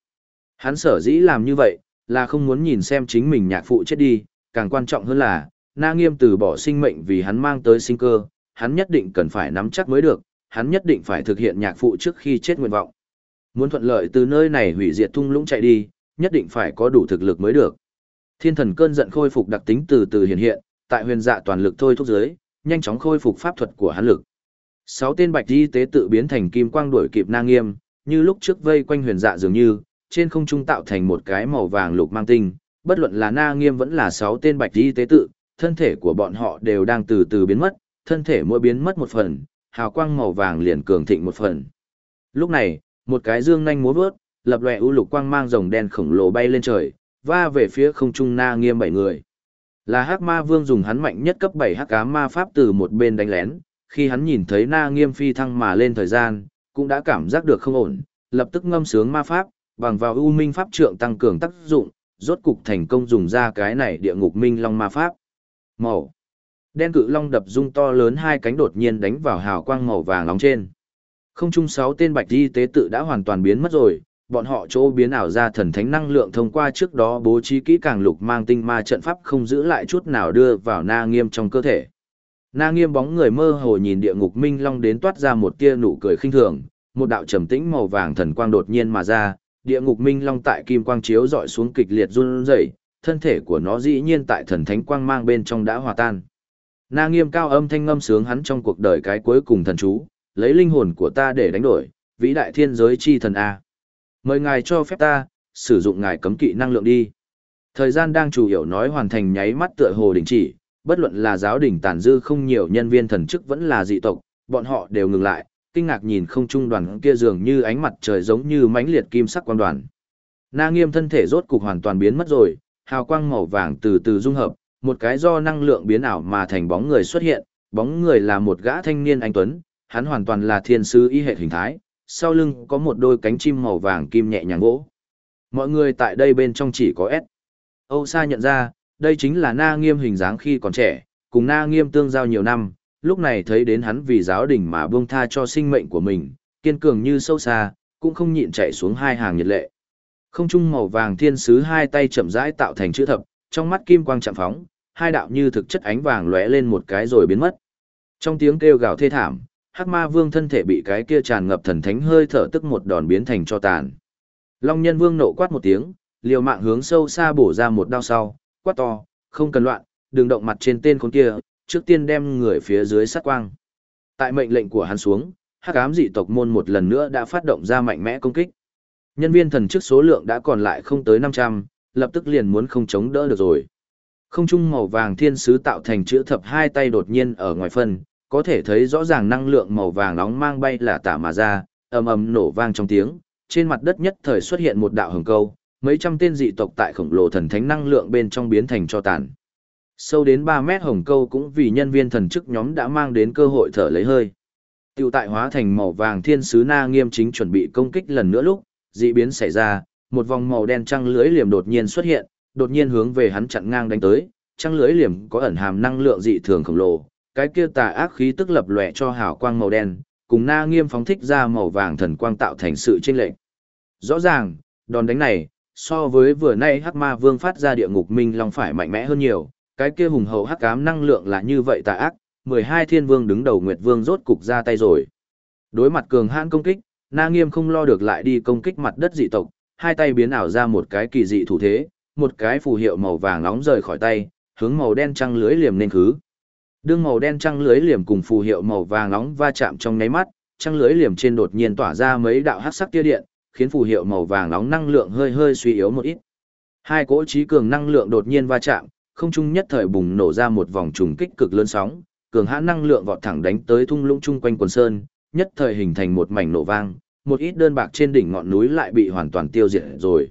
Hắn sở dĩ làm như vậy, là không muốn nhìn xem chính mình nhạc phụ chết đi, càng quan trọng hơn là, na nghiêm từ bỏ sinh mệnh vì hắn mang tới sinh cơ, hắn nhất định cần phải nắm chắc mới được, hắn nhất định phải thực hiện nhạc phụ trước khi chết nguyện vọng. Muốn thuận lợi từ nơi này hủy diệt thung lũng chạy đi, nhất định phải có đủ thực lực mới được. Thiên thần cơn giận khôi phục đặc tính từ từ hiện hiện, tại huyền dạ toàn lực thôi thúc giới, nhanh chóng khôi phục pháp thuật của hắn lực. Sáu tên bạch y tế tự biến thành kim quang đuổi kịp na nghiêm, như lúc trước vây quanh huyền dạ dường như, trên không trung tạo thành một cái màu vàng lục mang tinh, bất luận là na nghiêm vẫn là sáu tên bạch y tế tự, thân thể của bọn họ đều đang từ từ biến mất, thân thể mỗi biến mất một phần, hào quang màu vàng liền cường thịnh một phần. Lúc này, một cái dương nhanh múa vớt, lập lòe u lục quang mang rồng đen khổng lồ bay lên trời, va về phía không trung na nghiêm bảy người. Là hắc ma vương dùng hắn mạnh nhất cấp 7 hắc Cá ma pháp từ một bên đánh lén, khi hắn nhìn thấy na nghiêm phi thăng mà lên thời gian, cũng đã cảm giác được không ổn, lập tức ngâm sướng ma pháp, bằng vào u minh pháp trượng tăng cường tác dụng, rốt cục thành công dùng ra cái này địa ngục minh long ma pháp. Màu đen cự long đập rung to lớn hai cánh đột nhiên đánh vào hào quang màu vàng nóng trên. Không trung sáu tên bạch y tế tự đã hoàn toàn biến mất rồi, bọn họ chỗ biến ảo ra thần thánh năng lượng thông qua trước đó bố trí kỹ càng lục mang tinh ma trận pháp không giữ lại chút nào đưa vào na nghiêm trong cơ thể. Na nghiêm bóng người mơ hồ nhìn địa ngục minh long đến toát ra một tia nụ cười khinh thường, một đạo trầm tĩnh màu vàng thần quang đột nhiên mà ra, địa ngục minh long tại kim quang chiếu dọi xuống kịch liệt run rẩy, thân thể của nó dĩ nhiên tại thần thánh quang mang bên trong đã hòa tan. Na nghiêm cao âm thanh ngâm sướng hắn trong cuộc đời cái cuối cùng thần chú, lấy linh hồn của ta để đánh đổi, vĩ đại thiên giới chi thần A. Mời ngài cho phép ta, sử dụng ngài cấm kỵ năng lượng đi. Thời gian đang chủ yếu nói hoàn thành nháy mắt tựa hồ đình chỉ, bất luận là giáo đình tàn dư không nhiều nhân viên thần chức vẫn là dị tộc, bọn họ đều ngừng lại, kinh ngạc nhìn không trung đoàn kia dường như ánh mặt trời giống như mãnh liệt kim sắc quang đoàn. Na nghiêm thân thể rốt cục hoàn toàn biến mất rồi, hào quang màu vàng từ từ dung hợp, một cái do năng lượng biến ảo mà thành bóng người xuất hiện, bóng người là một gã thanh niên anh tuấn, hắn hoàn toàn là thiên sứ y hệ hình thái, sau lưng có một đôi cánh chim màu vàng kim nhẹ nhàng gỗ. Mọi người tại đây bên trong chỉ có S. Âu Sa nhận ra, đây chính là Na Nghiêm hình dáng khi còn trẻ, cùng Na Nghiêm tương giao nhiều năm, lúc này thấy đến hắn vì giáo đình mà buông tha cho sinh mệnh của mình, kiên cường như sâu xa, cũng không nhịn chạy xuống hai hàng nhiệt lệ. Không trung màu vàng thiên sứ hai tay chậm rãi tạo thành chữ thập, trong mắt kim quang chạm phóng, hai đạo như thực chất ánh vàng lóe lên một cái rồi biến mất. Trong tiếng kêu gào thê thảm, Hắc Ma Vương thân thể bị cái kia tràn ngập thần thánh hơi thở tức một đòn biến thành cho tàn. Long Nhân Vương nộ quát một tiếng, liều mạng hướng sâu xa bổ ra một đao sau, quát to, không cần loạn, đừng động mặt trên tên con kia, trước tiên đem người phía dưới sát quang. Tại mệnh lệnh của hắn xuống, Hắc ám dị tộc môn một lần nữa đã phát động ra mạnh mẽ công kích. Nhân viên thần chức số lượng đã còn lại không tới 500, lập tức liền muốn không chống đỡ được rồi. Không trung màu vàng thiên sứ tạo thành chữ thập hai tay đột nhiên ở ngoài phân, có thể thấy rõ ràng năng lượng màu vàng nóng mang bay là tả mà ra, ầm ầm nổ vang trong tiếng, trên mặt đất nhất thời xuất hiện một đạo hồng câu, mấy trăm tên dị tộc tại khổng lồ thần thánh năng lượng bên trong biến thành cho tàn. Sâu đến 3 mét hồng câu cũng vì nhân viên thần chức nhóm đã mang đến cơ hội thở lấy hơi. Tiêu tại hóa thành màu vàng thiên sứ na nghiêm chính chuẩn bị công kích lần nữa lúc, dị biến xảy ra, một vòng màu đen trăng lưới liềm đột nhiên xuất hiện, đột nhiên hướng về hắn chặn ngang đánh tới, trăng lưới liềm có ẩn hàm năng lượng dị thường khổng lồ, cái kia tà ác khí tức lập lòe cho hào quang màu đen, cùng na nghiêm phóng thích ra màu vàng thần quang tạo thành sự chênh lệch. Rõ ràng, đòn đánh này, so với vừa nay hắc ma vương phát ra địa ngục minh long phải mạnh mẽ hơn nhiều, cái kia hùng hậu hắc ám năng lượng là như vậy tà ác, 12 thiên vương đứng đầu Nguyệt Vương rốt cục ra tay rồi. Đối mặt cường hãn công kích, Na Nghiêm không lo được lại đi công kích mặt đất dị tộc, hai tay biến ảo ra một cái kỳ dị thủ thế, một cái phù hiệu màu vàng nóng rời khỏi tay, hướng màu đen trăng lưới liềm nên khứ. Đương màu đen trăng lưới liềm cùng phù hiệu màu vàng nóng va chạm trong nháy mắt, trăng lưới liềm trên đột nhiên tỏa ra mấy đạo hắc sắc tia điện, khiến phù hiệu màu vàng nóng năng lượng hơi hơi suy yếu một ít. Hai cỗ trí cường năng lượng đột nhiên va chạm, không trung nhất thời bùng nổ ra một vòng trùng kích cực lớn sóng, cường hãn năng lượng vọt thẳng đánh tới thung lũng chung quanh quần sơn, nhất thời hình thành một mảnh nổ vang, một ít đơn bạc trên đỉnh ngọn núi lại bị hoàn toàn tiêu diệt rồi.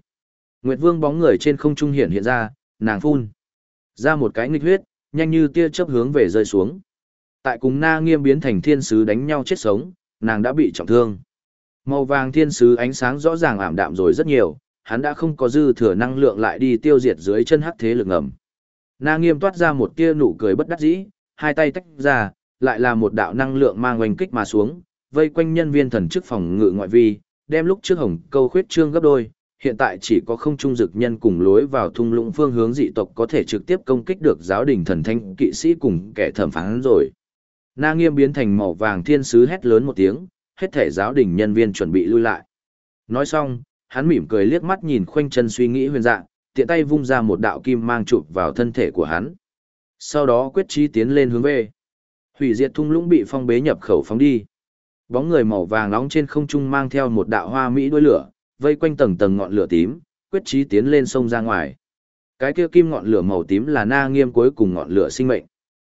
Nguyệt Vương bóng người trên không trung hiện hiện ra, nàng phun ra một cái nghịch huyết, nhanh như tia chớp hướng về rơi xuống. Tại cùng Na Nghiêm biến thành thiên sứ đánh nhau chết sống, nàng đã bị trọng thương. Màu vàng thiên sứ ánh sáng rõ ràng ảm đạm rồi rất nhiều, hắn đã không có dư thừa năng lượng lại đi tiêu diệt dưới chân hắc thế lực ngầm. Na Nghiêm toát ra một tia nụ cười bất đắc dĩ, hai tay tách ra, lại là một đạo năng lượng mang oanh kích mà xuống, vây quanh nhân viên thần chức phòng ngự ngoại vi, đem lúc trước hồng câu khuyết trương gấp đôi, hiện tại chỉ có không trung dực nhân cùng lối vào thung lũng phương hướng dị tộc có thể trực tiếp công kích được giáo đình thần thanh kỵ sĩ cùng kẻ thẩm phán rồi. Na nghiêm biến thành màu vàng thiên sứ hét lớn một tiếng, hết thể giáo đình nhân viên chuẩn bị lui lại. Nói xong, hắn mỉm cười liếc mắt nhìn khoanh chân suy nghĩ huyền dạng, tiện tay vung ra một đạo kim mang chụp vào thân thể của hắn. Sau đó quyết chí tiến lên hướng về. Hủy diệt thung lũng bị phong bế nhập khẩu phóng đi. Bóng người màu vàng nóng trên không trung mang theo một đạo hoa mỹ đuôi lửa, vây quanh tầng tầng ngọn lửa tím, quyết chí tiến lên sông ra ngoài. Cái kia kim ngọn lửa màu tím là Na Nghiêm cuối cùng ngọn lửa sinh mệnh.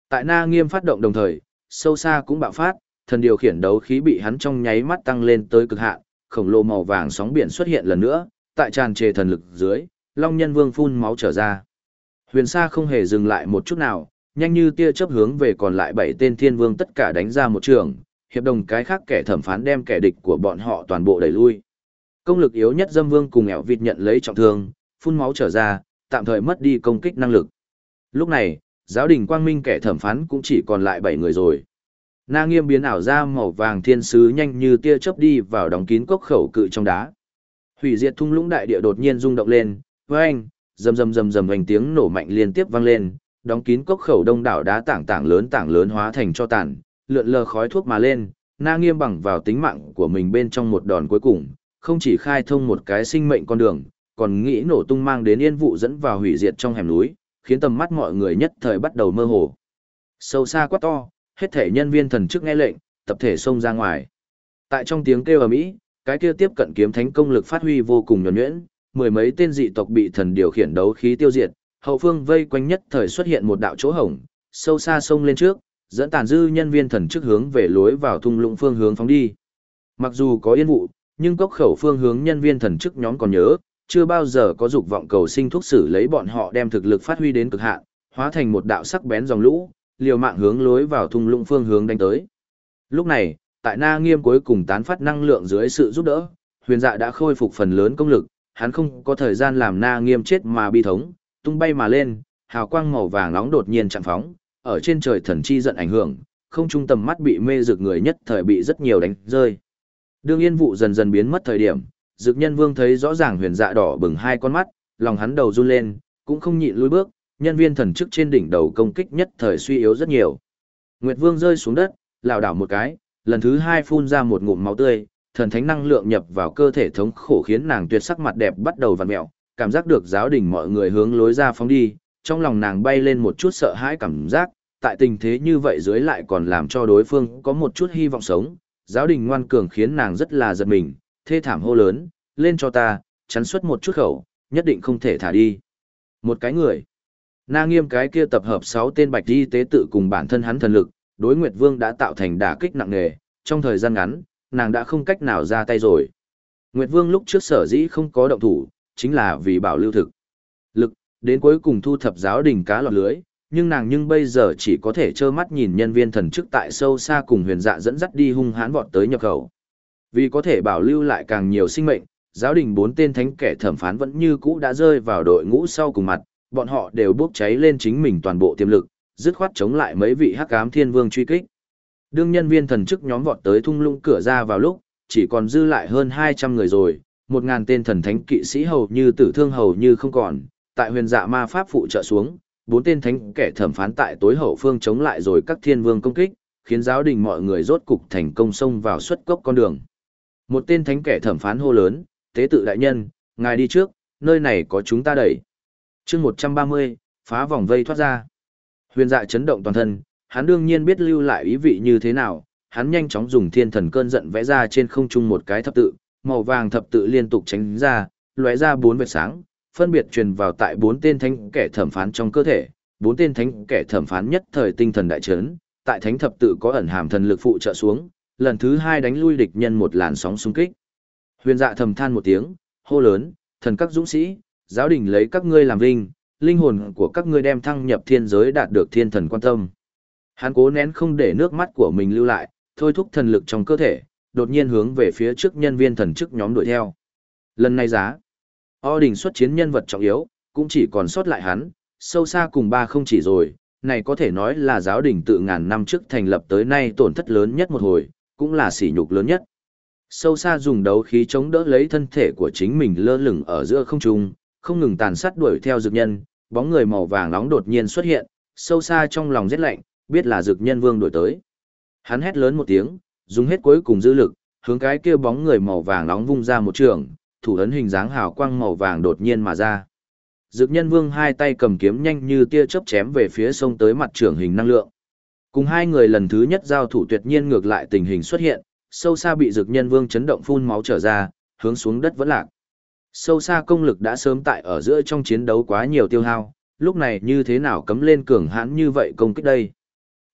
Tại Na Nghiêm phát động đồng thời, sâu xa cũng bạo phát, thần điều khiển đấu khí bị hắn trong nháy mắt tăng lên tới cực hạn, khổng lồ màu vàng sóng biển xuất hiện lần nữa, tại tràn trề thần lực dưới, Long Nhân Vương phun máu trở ra. Huyền Sa không hề dừng lại một chút nào, nhanh như tia chớp hướng về còn lại bảy tên thiên vương tất cả đánh ra một trường, hiệp đồng cái khác kẻ thẩm phán đem kẻ địch của bọn họ toàn bộ đẩy lui. Công lực yếu nhất Dâm Vương cùng ẻo vịt nhận lấy trọng thương, phun máu trở ra, tạm thời mất đi công kích năng lực. Lúc này, giáo đình quang minh kẻ thẩm phán cũng chỉ còn lại bảy người rồi. Na nghiêm biến ảo ra màu vàng thiên sứ nhanh như tia chớp đi vào đóng kín cốc khẩu cự trong đá. Hủy diệt thung lũng đại địa đột nhiên rung động lên, với anh, rầm rầm rầm rầm vành tiếng nổ mạnh liên tiếp vang lên, đóng kín cốc khẩu đông đảo đá tảng tảng lớn tảng lớn hóa thành cho tàn, lượn lờ khói thuốc mà lên, Na Nghiêm bằng vào tính mạng của mình bên trong một đòn cuối cùng, không chỉ khai thông một cái sinh mệnh con đường, còn nghĩ nổ tung mang đến yên vụ dẫn vào hủy diệt trong hẻm núi, khiến tầm mắt mọi người nhất thời bắt đầu mơ hồ. Sâu xa quá to, hết thể nhân viên thần chức nghe lệnh, tập thể xông ra ngoài. Tại trong tiếng kêu ầm ĩ, cái kia tiếp cận kiếm thánh công lực phát huy vô cùng nhuần nhuyễn, mười mấy tên dị tộc bị thần điều khiển đấu khí tiêu diệt, hậu phương vây quanh nhất thời xuất hiện một đạo chỗ hổng, sâu xa sông lên trước, dẫn tàn dư nhân viên thần chức hướng về lối vào thung lũng phương hướng phóng đi. Mặc dù có yên vụ, nhưng cốc khẩu phương hướng nhân viên thần chức nhóm còn nhớ, chưa bao giờ có dục vọng cầu sinh thuốc xử lấy bọn họ đem thực lực phát huy đến cực hạn, hóa thành một đạo sắc bén dòng lũ, liều mạng hướng lối vào thung lũng phương hướng đánh tới. Lúc này, tại Na Nghiêm cuối cùng tán phát năng lượng dưới sự giúp đỡ, Huyền Dạ đã khôi phục phần lớn công lực, hắn không có thời gian làm Na Nghiêm chết mà bi thống, tung bay mà lên, hào quang màu vàng nóng đột nhiên chạm phóng, ở trên trời thần chi giận ảnh hưởng, không trung tầm mắt bị mê rực người nhất thời bị rất nhiều đánh rơi. Đương yên vụ dần dần biến mất thời điểm, dực nhân vương thấy rõ ràng huyền dạ đỏ bừng hai con mắt, lòng hắn đầu run lên, cũng không nhịn lùi bước, nhân viên thần chức trên đỉnh đầu công kích nhất thời suy yếu rất nhiều. Nguyệt vương rơi xuống đất, lảo đảo một cái, lần thứ hai phun ra một ngụm máu tươi, thần thánh năng lượng nhập vào cơ thể thống khổ khiến nàng tuyệt sắc mặt đẹp bắt đầu vặn mẹo, cảm giác được giáo đình mọi người hướng lối ra phóng đi, trong lòng nàng bay lên một chút sợ hãi cảm giác, tại tình thế như vậy dưới lại còn làm cho đối phương có một chút hy vọng sống, giáo đình ngoan cường khiến nàng rất là giật mình, thê thảm hô lớn, lên cho ta, chắn xuất một chút khẩu, nhất định không thể thả đi. Một cái người. Na nghiêm cái kia tập hợp 6 tên bạch y tế tự cùng bản thân hắn thần lực, đối Nguyệt Vương đã tạo thành đả kích nặng nề, trong thời gian ngắn, nàng đã không cách nào ra tay rồi. Nguyệt Vương lúc trước sở dĩ không có động thủ, chính là vì bảo lưu thực. Lực, đến cuối cùng thu thập giáo đình cá lọt lưới, nhưng nàng nhưng bây giờ chỉ có thể trơ mắt nhìn nhân viên thần chức tại sâu xa cùng huyền dạ dẫn dắt đi hung hãn vọt tới nhập khẩu. Vì có thể bảo lưu lại càng nhiều sinh mệnh, giáo đình bốn tên thánh kẻ thẩm phán vẫn như cũ đã rơi vào đội ngũ sau cùng mặt, bọn họ đều bốc cháy lên chính mình toàn bộ tiềm lực, dứt khoát chống lại mấy vị hắc ám thiên vương truy kích. Đương nhân viên thần chức nhóm vọt tới thung lũng cửa ra vào lúc, chỉ còn dư lại hơn 200 người rồi, một ngàn tên thần thánh kỵ sĩ hầu như tử thương hầu như không còn, tại huyền dạ ma pháp phụ trợ xuống, bốn tên thánh kẻ thẩm phán tại tối hậu phương chống lại rồi các thiên vương công kích, khiến giáo đình mọi người rốt cục thành công xông vào xuất cốc con đường. Một tên thánh kẻ thẩm phán hô lớn, tế tự đại nhân, ngài đi trước, nơi này có chúng ta đẩy. chương 130, phá vòng vây thoát ra. Huyền dạ chấn động toàn thân, hắn đương nhiên biết lưu lại ý vị như thế nào, hắn nhanh chóng dùng thiên thần cơn giận vẽ ra trên không trung một cái thập tự, màu vàng thập tự liên tục tránh ra, lóe ra bốn vệt sáng, phân biệt truyền vào tại bốn tên thánh kẻ thẩm phán trong cơ thể, bốn tên thánh kẻ thẩm phán nhất thời tinh thần đại chấn, tại thánh thập tự có ẩn hàm thần lực phụ trợ xuống, lần thứ hai đánh lui địch nhân một làn sóng xung kích. Huyền dạ thầm than một tiếng, hô lớn, thần các dũng sĩ, giáo đình lấy các ngươi làm vinh, linh hồn của các ngươi đem thăng nhập thiên giới đạt được thiên thần quan tâm. Hắn cố nén không để nước mắt của mình lưu lại, thôi thúc thần lực trong cơ thể, đột nhiên hướng về phía trước nhân viên thần chức nhóm đuổi theo. Lần này giá, O đình xuất chiến nhân vật trọng yếu, cũng chỉ còn sót lại hắn, sâu xa cùng ba không chỉ rồi, này có thể nói là giáo đình tự ngàn năm trước thành lập tới nay tổn thất lớn nhất một hồi, cũng là sỉ nhục lớn nhất. Sâu xa dùng đấu khí chống đỡ lấy thân thể của chính mình lơ lửng ở giữa không trung, không ngừng tàn sát đuổi theo dược nhân, bóng người màu vàng nóng đột nhiên xuất hiện, sâu xa trong lòng rét lạnh, biết là dược nhân vương đuổi tới. Hắn hét lớn một tiếng, dùng hết cuối cùng dư lực, hướng cái kia bóng người màu vàng nóng vung ra một trường, thủ ấn hình dáng hào quang màu vàng đột nhiên mà ra. Dược nhân vương hai tay cầm kiếm nhanh như tia chớp chém về phía sông tới mặt trưởng hình năng lượng. Cùng hai người lần thứ nhất giao thủ tuyệt nhiên ngược lại tình hình xuất hiện, sâu xa bị dược nhân vương chấn động phun máu trở ra, hướng xuống đất vẫn lạc. Sâu xa công lực đã sớm tại ở giữa trong chiến đấu quá nhiều tiêu hao, lúc này như thế nào cấm lên cường hãn như vậy công kích đây.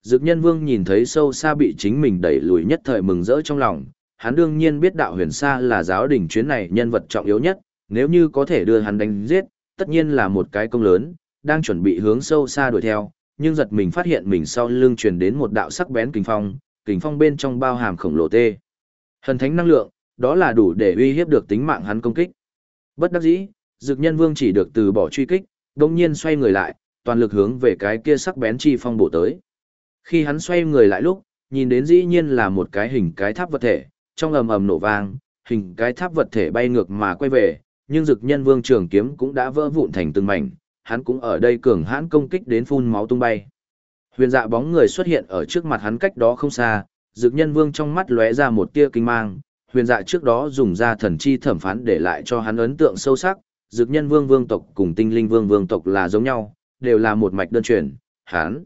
Dược nhân vương nhìn thấy sâu xa bị chính mình đẩy lùi nhất thời mừng rỡ trong lòng, hắn đương nhiên biết đạo huyền sa là giáo đình chuyến này nhân vật trọng yếu nhất, nếu như có thể đưa hắn đánh giết, tất nhiên là một cái công lớn, đang chuẩn bị hướng sâu xa đuổi theo, nhưng giật mình phát hiện mình sau lưng truyền đến một đạo sắc bén kình phong, kình phong bên trong bao hàm khổng lồ tê. Thần thánh năng lượng, đó là đủ để uy hiếp được tính mạng hắn công kích. Bất đắc dĩ, Dực Nhân Vương chỉ được từ bỏ truy kích, đồng nhiên xoay người lại, toàn lực hướng về cái kia sắc bén chi phong bổ tới. Khi hắn xoay người lại lúc, nhìn đến dĩ nhiên là một cái hình cái tháp vật thể, trong ầm ầm nổ vang, hình cái tháp vật thể bay ngược mà quay về, nhưng Dực Nhân Vương trường kiếm cũng đã vỡ vụn thành từng mảnh, hắn cũng ở đây cường hãn công kích đến phun máu tung bay. Huyền dạ bóng người xuất hiện ở trước mặt hắn cách đó không xa, Dực Nhân Vương trong mắt lóe ra một tia kinh mang, huyền dạ trước đó dùng ra thần chi thẩm phán để lại cho hắn ấn tượng sâu sắc, Dực Nhân Vương vương tộc cùng Tinh Linh Vương vương tộc là giống nhau, đều là một mạch đơn truyền, hắn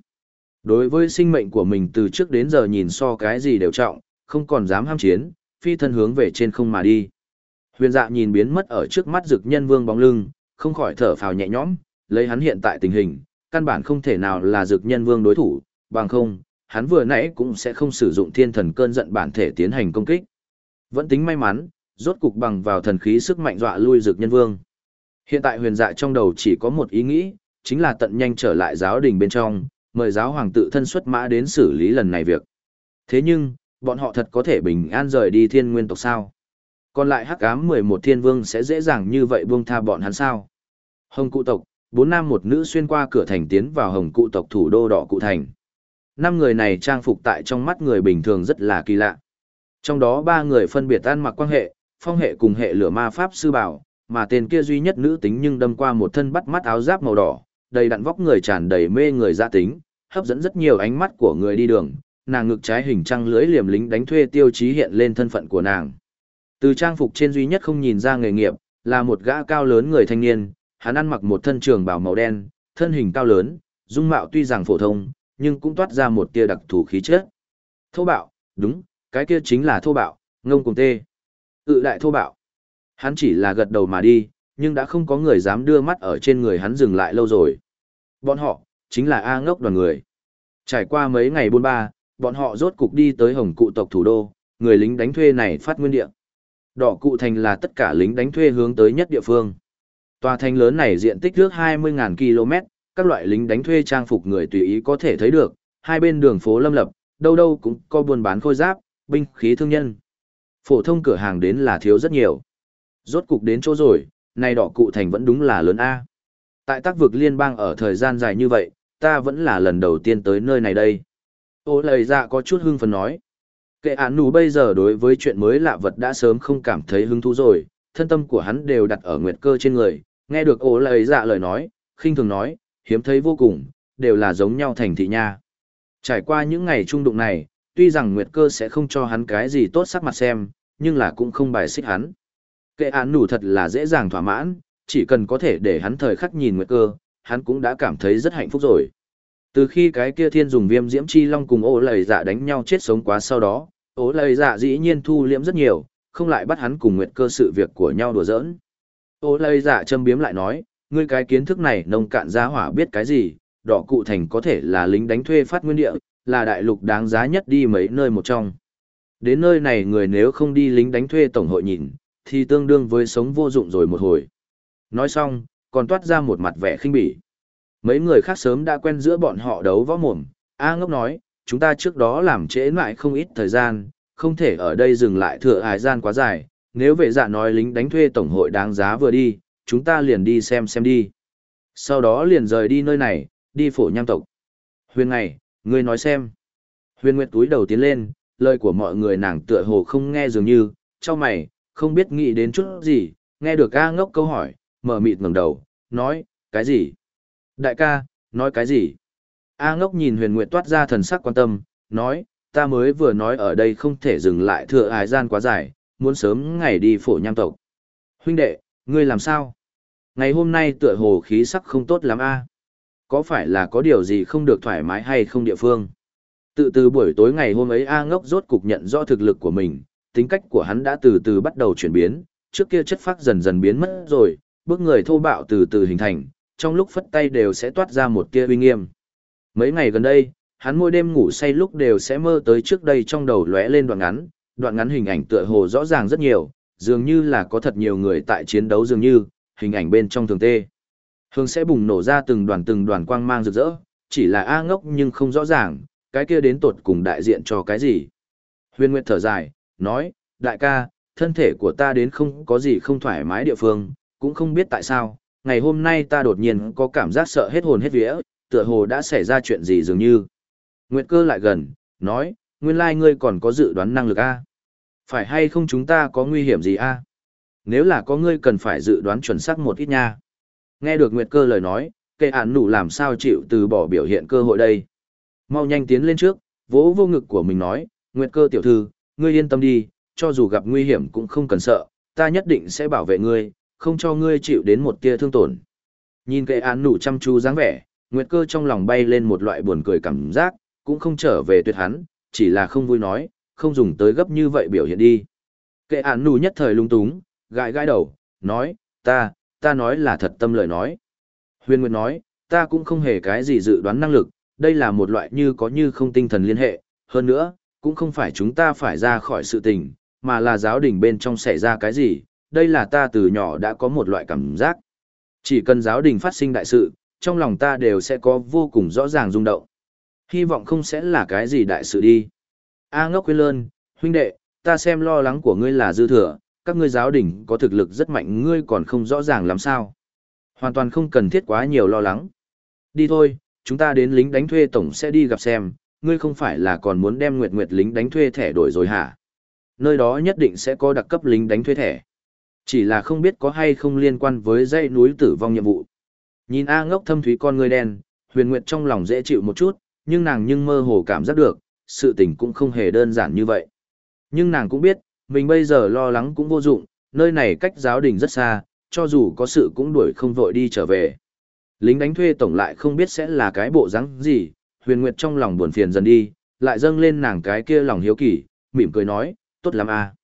đối với sinh mệnh của mình từ trước đến giờ nhìn so cái gì đều trọng, không còn dám ham chiến, phi thân hướng về trên không mà đi. Huyền dạ nhìn biến mất ở trước mắt Dực Nhân Vương bóng lưng, không khỏi thở phào nhẹ nhõm, lấy hắn hiện tại tình hình, căn bản không thể nào là dược nhân vương đối thủ, bằng không, hắn vừa nãy cũng sẽ không sử dụng thiên thần cơn giận bản thể tiến hành công kích. Vẫn tính may mắn, rốt cục bằng vào thần khí sức mạnh dọa lui dược nhân vương. Hiện tại huyền dạ trong đầu chỉ có một ý nghĩ, chính là tận nhanh trở lại giáo đình bên trong, mời giáo hoàng tự thân xuất mã đến xử lý lần này việc. Thế nhưng, bọn họ thật có thể bình an rời đi thiên nguyên tộc sao? Còn lại hắc ám 11 thiên vương sẽ dễ dàng như vậy buông tha bọn hắn sao? Hồng cụ tộc, bốn nam một nữ xuyên qua cửa thành tiến vào hồng cụ tộc thủ đô đỏ cụ thành. Năm người này trang phục tại trong mắt người bình thường rất là kỳ lạ. Trong đó ba người phân biệt ăn mặc quan hệ, phong hệ cùng hệ lửa ma pháp sư bảo, mà tên kia duy nhất nữ tính nhưng đâm qua một thân bắt mắt áo giáp màu đỏ, đầy đặn vóc người tràn đầy mê người gia tính, hấp dẫn rất nhiều ánh mắt của người đi đường, nàng ngực trái hình trăng lưỡi liềm lính đánh thuê tiêu chí hiện lên thân phận của nàng. Từ trang phục trên duy nhất không nhìn ra nghề nghiệp, là một gã cao lớn người thanh niên, hắn ăn mặc một thân trường bào màu đen, thân hình cao lớn, dung mạo tuy rằng phổ thông, nhưng cũng toát ra một tia đặc thù khí chất. Thô bạo, đúng, cái kia chính là thô bạo, ngông cùng tê. Tự đại thô bạo. Hắn chỉ là gật đầu mà đi, nhưng đã không có người dám đưa mắt ở trên người hắn dừng lại lâu rồi. Bọn họ, chính là A ngốc đoàn người. Trải qua mấy ngày buôn ba, bọn họ rốt cục đi tới hồng cụ tộc thủ đô, người lính đánh thuê này phát nguyên địa. Đỏ cụ thành là tất cả lính đánh thuê hướng tới nhất địa phương. Tòa thành lớn này diện tích nước 20.000 km, các loại lính đánh thuê trang phục người tùy ý có thể thấy được, hai bên đường phố lâm lập, đâu đâu cũng có buôn bán khôi giáp, binh khí thương nhân. Phổ thông cửa hàng đến là thiếu rất nhiều. Rốt cục đến chỗ rồi, nay đỏ cụ thành vẫn đúng là lớn A. Tại tác vực liên bang ở thời gian dài như vậy, ta vẫn là lần đầu tiên tới nơi này đây. Ô lời dạ có chút hưng phấn nói. Kệ án nù bây giờ đối với chuyện mới lạ vật đã sớm không cảm thấy hứng thú rồi, thân tâm của hắn đều đặt ở nguyệt cơ trên người, nghe được ô lời dạ lời nói, khinh thường nói, hiếm thấy vô cùng, đều là giống nhau thành thị nha. Trải qua những ngày trung đụng này, tuy rằng Nguyệt Cơ sẽ không cho hắn cái gì tốt sắc mặt xem, nhưng là cũng không bài xích hắn. Kệ án nù thật là dễ dàng thỏa mãn, chỉ cần có thể để hắn thời khắc nhìn Nguyệt Cơ, hắn cũng đã cảm thấy rất hạnh phúc rồi. Từ khi cái kia thiên dùng viêm diễm chi long cùng ố lầy dạ đánh nhau chết sống quá sau đó, ố lầy dạ dĩ nhiên thu liễm rất nhiều, không lại bắt hắn cùng Nguyệt Cơ sự việc của nhau đùa giỡn. Ố lầy dạ châm biếm lại nói, ngươi cái kiến thức này nông cạn giá hỏa biết cái gì, đỏ cụ thành có thể là lính đánh thuê phát nguyên địa, là đại lục đáng giá nhất đi mấy nơi một trong. Đến nơi này người nếu không đi lính đánh thuê tổng hội nhìn, thì tương đương với sống vô dụng rồi một hồi. Nói xong, còn toát ra một mặt vẻ khinh bỉ. Mấy người khác sớm đã quen giữa bọn họ đấu võ mồm, A ngốc nói, chúng ta trước đó làm trễ lại không ít thời gian, không thể ở đây dừng lại thừa hài gian quá dài, nếu vệ dạ nói lính đánh thuê tổng hội đáng giá vừa đi, chúng ta liền đi xem xem đi. Sau đó liền rời đi nơi này, đi phổ nham tộc. Huyền ngày, ngươi nói xem. Huyền Nguyệt túi đầu tiến lên, lời của mọi người nàng tựa hồ không nghe dường như, cho mày, không biết nghĩ đến chút gì, nghe được A ngốc câu hỏi, mở mịt ngẩng đầu, nói, cái gì? Đại ca, nói cái gì? A ngốc nhìn huyền nguyệt toát ra thần sắc quan tâm, nói, ta mới vừa nói ở đây không thể dừng lại thừa ái gian quá dài, muốn sớm ngày đi phổ nham tộc. Huynh đệ, ngươi làm sao? Ngày hôm nay tựa hồ khí sắc không tốt lắm a. Có phải là có điều gì không được thoải mái hay không địa phương? Tự từ buổi tối ngày hôm ấy A ngốc rốt cục nhận rõ thực lực của mình, tính cách của hắn đã từ từ bắt đầu chuyển biến, trước kia chất phác dần dần biến mất rồi, bước người thô bạo từ từ hình thành, trong lúc phất tay đều sẽ toát ra một tia uy nghiêm. Mấy ngày gần đây, hắn mỗi đêm ngủ say lúc đều sẽ mơ tới trước đây trong đầu lóe lên đoạn ngắn, đoạn ngắn hình ảnh tựa hồ rõ ràng rất nhiều, dường như là có thật nhiều người tại chiến đấu dường như, hình ảnh bên trong thường tê. hương sẽ bùng nổ ra từng đoàn từng đoàn quang mang rực rỡ, chỉ là A ngốc nhưng không rõ ràng, cái kia đến tột cùng đại diện cho cái gì. Huyền Nguyệt thở dài, nói, đại ca, thân thể của ta đến không có gì không thoải mái địa phương, cũng không biết tại sao, ngày hôm nay ta đột nhiên có cảm giác sợ hết hồn hết vía, tựa hồ đã xảy ra chuyện gì dường như. Nguyệt cơ lại gần, nói, nguyên lai ngươi còn có dự đoán năng lực a Phải hay không chúng ta có nguy hiểm gì a Nếu là có ngươi cần phải dự đoán chuẩn xác một ít nha. Nghe được Nguyệt cơ lời nói, cây án nụ làm sao chịu từ bỏ biểu hiện cơ hội đây. Mau nhanh tiến lên trước, vỗ vô ngực của mình nói, Nguyệt cơ tiểu thư, ngươi yên tâm đi, cho dù gặp nguy hiểm cũng không cần sợ, ta nhất định sẽ bảo vệ ngươi, không cho ngươi chịu đến một tia thương tổn. Nhìn cây án nụ chăm chú dáng vẻ, Nguyệt cơ trong lòng bay lên một loại buồn cười cảm giác, cũng không trở về tuyệt hắn, chỉ là không vui nói, không dùng tới gấp như vậy biểu hiện đi. Kệ án nụ nhất thời lung túng, gãi gãi đầu, nói, ta, ta nói là thật tâm lời nói. Huyền Nguyệt nói, ta cũng không hề cái gì dự đoán năng lực, đây là một loại như có như không tinh thần liên hệ, hơn nữa, cũng không phải chúng ta phải ra khỏi sự tình, mà là giáo đình bên trong xảy ra cái gì, đây là ta từ nhỏ đã có một loại cảm giác. Chỉ cần giáo đình phát sinh đại sự, trong lòng ta đều sẽ có vô cùng rõ ràng rung động. Hy vọng không sẽ là cái gì đại sự đi. A ngốc quên lơn, huynh đệ, ta xem lo lắng của ngươi là dư thừa, các ngươi giáo đình có thực lực rất mạnh ngươi còn không rõ ràng làm sao. Hoàn toàn không cần thiết quá nhiều lo lắng. Đi thôi, chúng ta đến lính đánh thuê tổng sẽ đi gặp xem, ngươi không phải là còn muốn đem nguyệt nguyệt lính đánh thuê thẻ đổi rồi hả? Nơi đó nhất định sẽ có đặc cấp lính đánh thuê thẻ. Chỉ là không biết có hay không liên quan với dãy núi tử vong nhiệm vụ. Nhìn A ngốc thâm thúy con người đen, huyền nguyệt trong lòng dễ chịu một chút, nhưng nàng nhưng mơ hồ cảm giác được, sự tình cũng không hề đơn giản như vậy. Nhưng nàng cũng biết, mình bây giờ lo lắng cũng vô dụng, nơi này cách giáo đình rất xa, cho dù có sự cũng đuổi không vội đi trở về. Lính đánh thuê tổng lại không biết sẽ là cái bộ dáng gì, huyền nguyệt trong lòng buồn phiền dần đi, lại dâng lên nàng cái kia lòng hiếu kỳ, mỉm cười nói, tốt lắm à.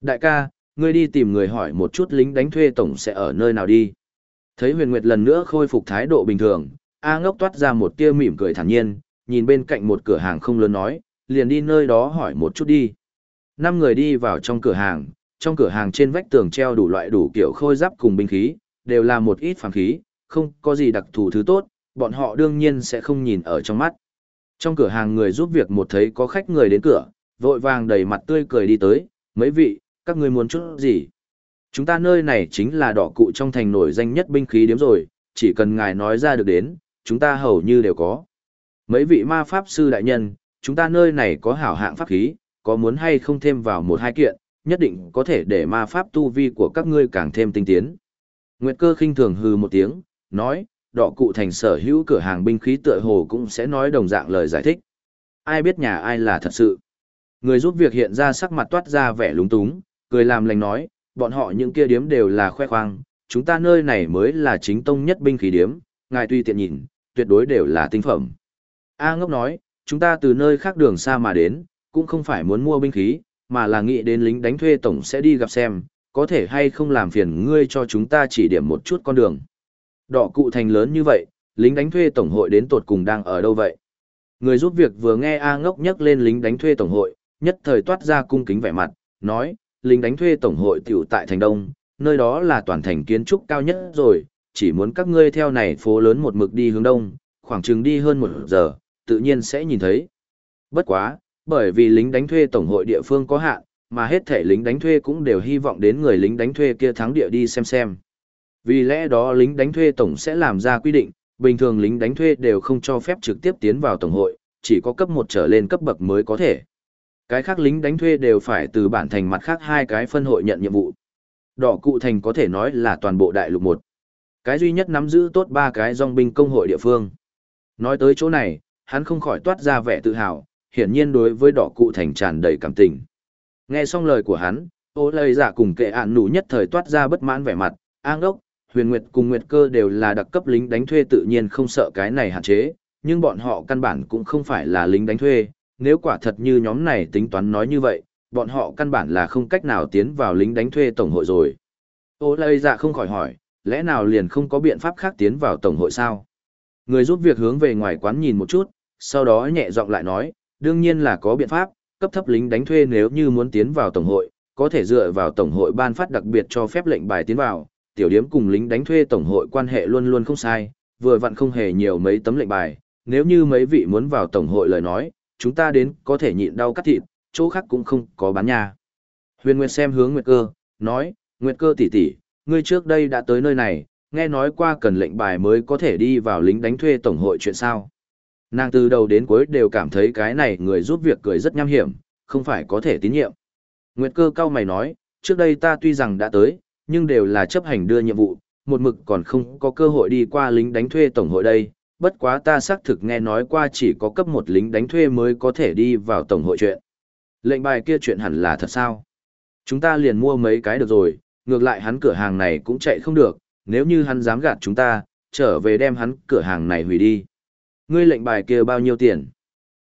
Đại ca, ngươi đi tìm người hỏi một chút lính đánh thuê tổng sẽ ở nơi nào đi. Thấy huyền nguyệt lần nữa khôi phục thái độ bình thường, A ngốc toát ra một tia mỉm cười thản nhiên, nhìn bên cạnh một cửa hàng không lớn nói, liền đi nơi đó hỏi một chút đi. Năm người đi vào trong cửa hàng, trong cửa hàng trên vách tường treo đủ loại đủ kiểu khôi giáp cùng binh khí, đều là một ít phàm khí, không có gì đặc thù thứ tốt, bọn họ đương nhiên sẽ không nhìn ở trong mắt. Trong cửa hàng người giúp việc một thấy có khách người đến cửa, vội vàng đầy mặt tươi cười đi tới, mấy vị, các ngươi muốn chút gì? Chúng ta nơi này chính là đỏ cụ trong thành nổi danh nhất binh khí điếm rồi, chỉ cần ngài nói ra được đến, chúng ta hầu như đều có. Mấy vị ma pháp sư đại nhân, chúng ta nơi này có hảo hạng pháp khí, có muốn hay không thêm vào một hai kiện, nhất định có thể để ma pháp tu vi của các ngươi càng thêm tinh tiến. Nguyệt cơ khinh thường hừ một tiếng, nói, đỏ cụ thành sở hữu cửa hàng binh khí tựa hồ cũng sẽ nói đồng dạng lời giải thích. Ai biết nhà ai là thật sự. Người giúp việc hiện ra sắc mặt toát ra vẻ lúng túng, cười làm lành nói, bọn họ những kia điếm đều là khoe khoang, chúng ta nơi này mới là chính tông nhất binh khí điếm, ngài tuy tiện nhìn, tuyệt đối đều là tinh phẩm. A ngốc nói, chúng ta từ nơi khác đường xa mà đến, cũng không phải muốn mua binh khí, mà là nghĩ đến lính đánh thuê tổng sẽ đi gặp xem, có thể hay không làm phiền ngươi cho chúng ta chỉ điểm một chút con đường. Đỏ cụ thành lớn như vậy, lính đánh thuê tổng hội đến tột cùng đang ở đâu vậy? Người giúp việc vừa nghe A ngốc nhắc lên lính đánh thuê tổng hội, nhất thời toát ra cung kính vẻ mặt, nói, lính đánh thuê tổng hội tiểu tại thành đông, nơi đó là toàn thành kiến trúc cao nhất rồi, chỉ muốn các ngươi theo này phố lớn một mực đi hướng đông, khoảng chừng đi hơn một giờ, tự nhiên sẽ nhìn thấy. Bất quá, bởi vì lính đánh thuê tổng hội địa phương có hạn, mà hết thể lính đánh thuê cũng đều hy vọng đến người lính đánh thuê kia thắng địa đi xem xem. Vì lẽ đó lính đánh thuê tổng sẽ làm ra quy định, bình thường lính đánh thuê đều không cho phép trực tiếp tiến vào tổng hội, chỉ có cấp 1 trở lên cấp bậc mới có thể. Cái khác lính đánh thuê đều phải từ bản thành mặt khác hai cái phân hội nhận nhiệm vụ. Đỏ cụ thành có thể nói là toàn bộ đại lục một. Cái duy nhất nắm giữ tốt ba cái dòng binh công hội địa phương. Nói tới chỗ này, hắn không khỏi toát ra vẻ tự hào, hiển nhiên đối với đỏ cụ thành tràn đầy cảm tình. Nghe xong lời của hắn, ô lời giả cùng kệ ạn nụ nhất thời toát ra bất mãn vẻ mặt, an đốc, huyền nguyệt cùng nguyệt cơ đều là đặc cấp lính đánh thuê tự nhiên không sợ cái này hạn chế, nhưng bọn họ căn bản cũng không phải là lính đánh thuê, nếu quả thật như nhóm này tính toán nói như vậy, bọn họ căn bản là không cách nào tiến vào lính đánh thuê tổng hội rồi. Ô lây dạ không khỏi hỏi, lẽ nào liền không có biện pháp khác tiến vào tổng hội sao? Người giúp việc hướng về ngoài quán nhìn một chút, sau đó nhẹ giọng lại nói, đương nhiên là có biện pháp, cấp thấp lính đánh thuê nếu như muốn tiến vào tổng hội, có thể dựa vào tổng hội ban phát đặc biệt cho phép lệnh bài tiến vào, tiểu điếm cùng lính đánh thuê tổng hội quan hệ luôn luôn không sai, vừa vặn không hề nhiều mấy tấm lệnh bài, nếu như mấy vị muốn vào tổng hội lời nói, chúng ta đến có thể nhịn đau cắt thịt, chỗ khác cũng không có bán nhà. Huyền Nguyệt xem hướng Nguyệt Cơ, nói, Nguyệt Cơ tỷ tỷ, ngươi trước đây đã tới nơi này, nghe nói qua cần lệnh bài mới có thể đi vào lính đánh thuê tổng hội chuyện sao. Nàng từ đầu đến cuối đều cảm thấy cái này người giúp việc cười rất nham hiểm, không phải có thể tín nhiệm. Nguyệt cơ cao mày nói, trước đây ta tuy rằng đã tới, nhưng đều là chấp hành đưa nhiệm vụ, một mực còn không có cơ hội đi qua lính đánh thuê tổng hội đây, bất quá ta xác thực nghe nói qua chỉ có cấp một lính đánh thuê mới có thể đi vào tổng hội chuyện. Lệnh bài kia chuyện hẳn là thật sao? Chúng ta liền mua mấy cái được rồi, ngược lại hắn cửa hàng này cũng chạy không được, nếu như hắn dám gạt chúng ta, trở về đem hắn cửa hàng này hủy đi. Ngươi lệnh bài kia bao nhiêu tiền?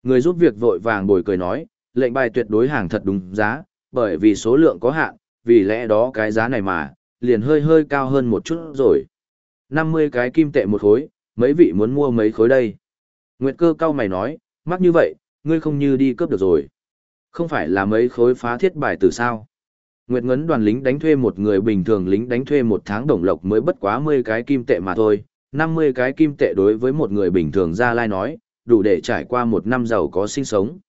Người giúp việc vội vàng bồi cười nói, lệnh bài tuyệt đối hàng thật đúng giá, bởi vì số lượng có hạn, vì lẽ đó cái giá này mà, liền hơi hơi cao hơn một chút rồi. 50 cái kim tệ một khối, mấy vị muốn mua mấy khối đây. Nguyệt cơ cao mày nói, mắc như vậy, ngươi không như đi cướp được rồi. Không phải là mấy khối phá thiết bài từ sao. Nguyệt ngấn đoàn lính đánh thuê một người bình thường lính đánh thuê một tháng đồng lộc mới bất quá 10 cái kim tệ mà thôi, 50 cái kim tệ đối với một người bình thường ra lai nói, đủ để trải qua một năm giàu có sinh sống.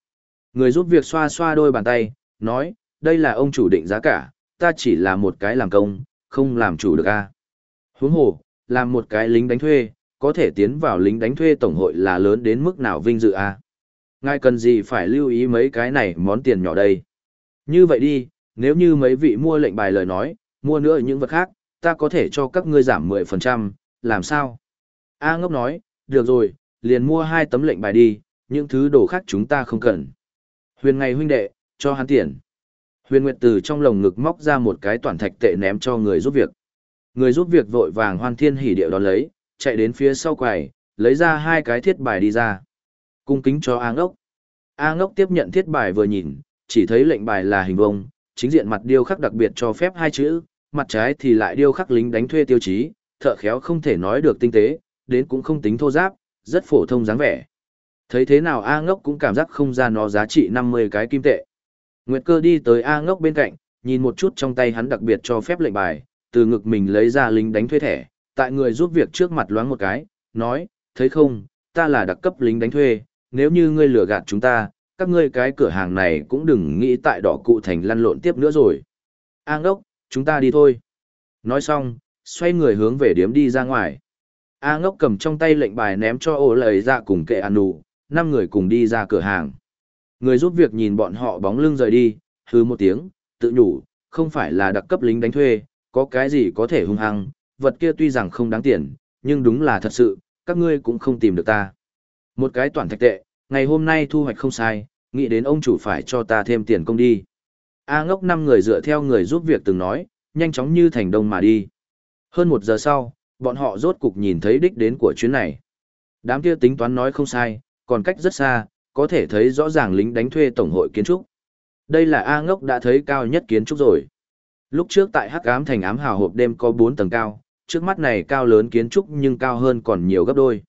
Người giúp việc xoa xoa đôi bàn tay, nói, đây là ông chủ định giá cả, ta chỉ là một cái làm công, không làm chủ được a. Huống hồ, làm một cái lính đánh thuê, có thể tiến vào lính đánh thuê tổng hội là lớn đến mức nào vinh dự a. Ngài cần gì phải lưu ý mấy cái này món tiền nhỏ đây. Như vậy đi, nếu như mấy vị mua lệnh bài lời nói, mua nữa những vật khác, ta có thể cho các ngươi giảm 10%, làm sao? A ngốc nói, được rồi, liền mua hai tấm lệnh bài đi, những thứ đồ khác chúng ta không cần. Huyền ngày huynh đệ, cho hắn tiền. Huyền Nguyệt từ trong lồng ngực móc ra một cái toàn thạch tệ ném cho người giúp việc. Người giúp việc vội vàng hoan thiên hỉ điệu đón lấy, chạy đến phía sau quầy, lấy ra hai cái thiết bài đi ra. Cung kính cho A ngốc. A ngốc tiếp nhận thiết bài vừa nhìn, chỉ thấy lệnh bài là hình vông, chính diện mặt điêu khắc đặc biệt cho phép hai chữ, mặt trái thì lại điêu khắc lính đánh thuê tiêu chí, thợ khéo không thể nói được tinh tế, đến cũng không tính thô giáp, rất phổ thông dáng vẻ. Thấy thế nào A ngốc cũng cảm giác không ra nó giá trị 50 cái kim tệ. Nguyệt cơ đi tới A ngốc bên cạnh, nhìn một chút trong tay hắn đặc biệt cho phép lệnh bài, từ ngực mình lấy ra lính đánh thuê thẻ, tại người giúp việc trước mặt loáng một cái, nói, thấy không, ta là đặc cấp lính đánh thuê, nếu như ngươi lừa gạt chúng ta, các ngươi cái cửa hàng này cũng đừng nghĩ tại đỏ cụ thành lăn lộn tiếp nữa rồi. A ngốc, chúng ta đi thôi. Nói xong, xoay người hướng về điếm đi ra ngoài. A ngốc cầm trong tay lệnh bài ném cho ô lời ra cùng kệ ăn nụ, năm người cùng đi ra cửa hàng. Người giúp việc nhìn bọn họ bóng lưng rời đi, hư một tiếng, tự nhủ, không phải là đặc cấp lính đánh thuê, có cái gì có thể hung hăng, vật kia tuy rằng không đáng tiền, nhưng đúng là thật sự, các ngươi cũng không tìm được ta. Một cái toàn thạch tệ, ngày hôm nay thu hoạch không sai, nghĩ đến ông chủ phải cho ta thêm tiền công đi. A ngốc năm người dựa theo người giúp việc từng nói, nhanh chóng như thành đông mà đi. Hơn một giờ sau, bọn họ rốt cục nhìn thấy đích đến của chuyến này. Đám kia tính toán nói không sai, còn cách rất xa, có thể thấy rõ ràng lính đánh thuê tổng hội kiến trúc. Đây là A ngốc đã thấy cao nhất kiến trúc rồi. Lúc trước tại Hắc Ám thành ám hào hộp đêm có 4 tầng cao, trước mắt này cao lớn kiến trúc nhưng cao hơn còn nhiều gấp đôi.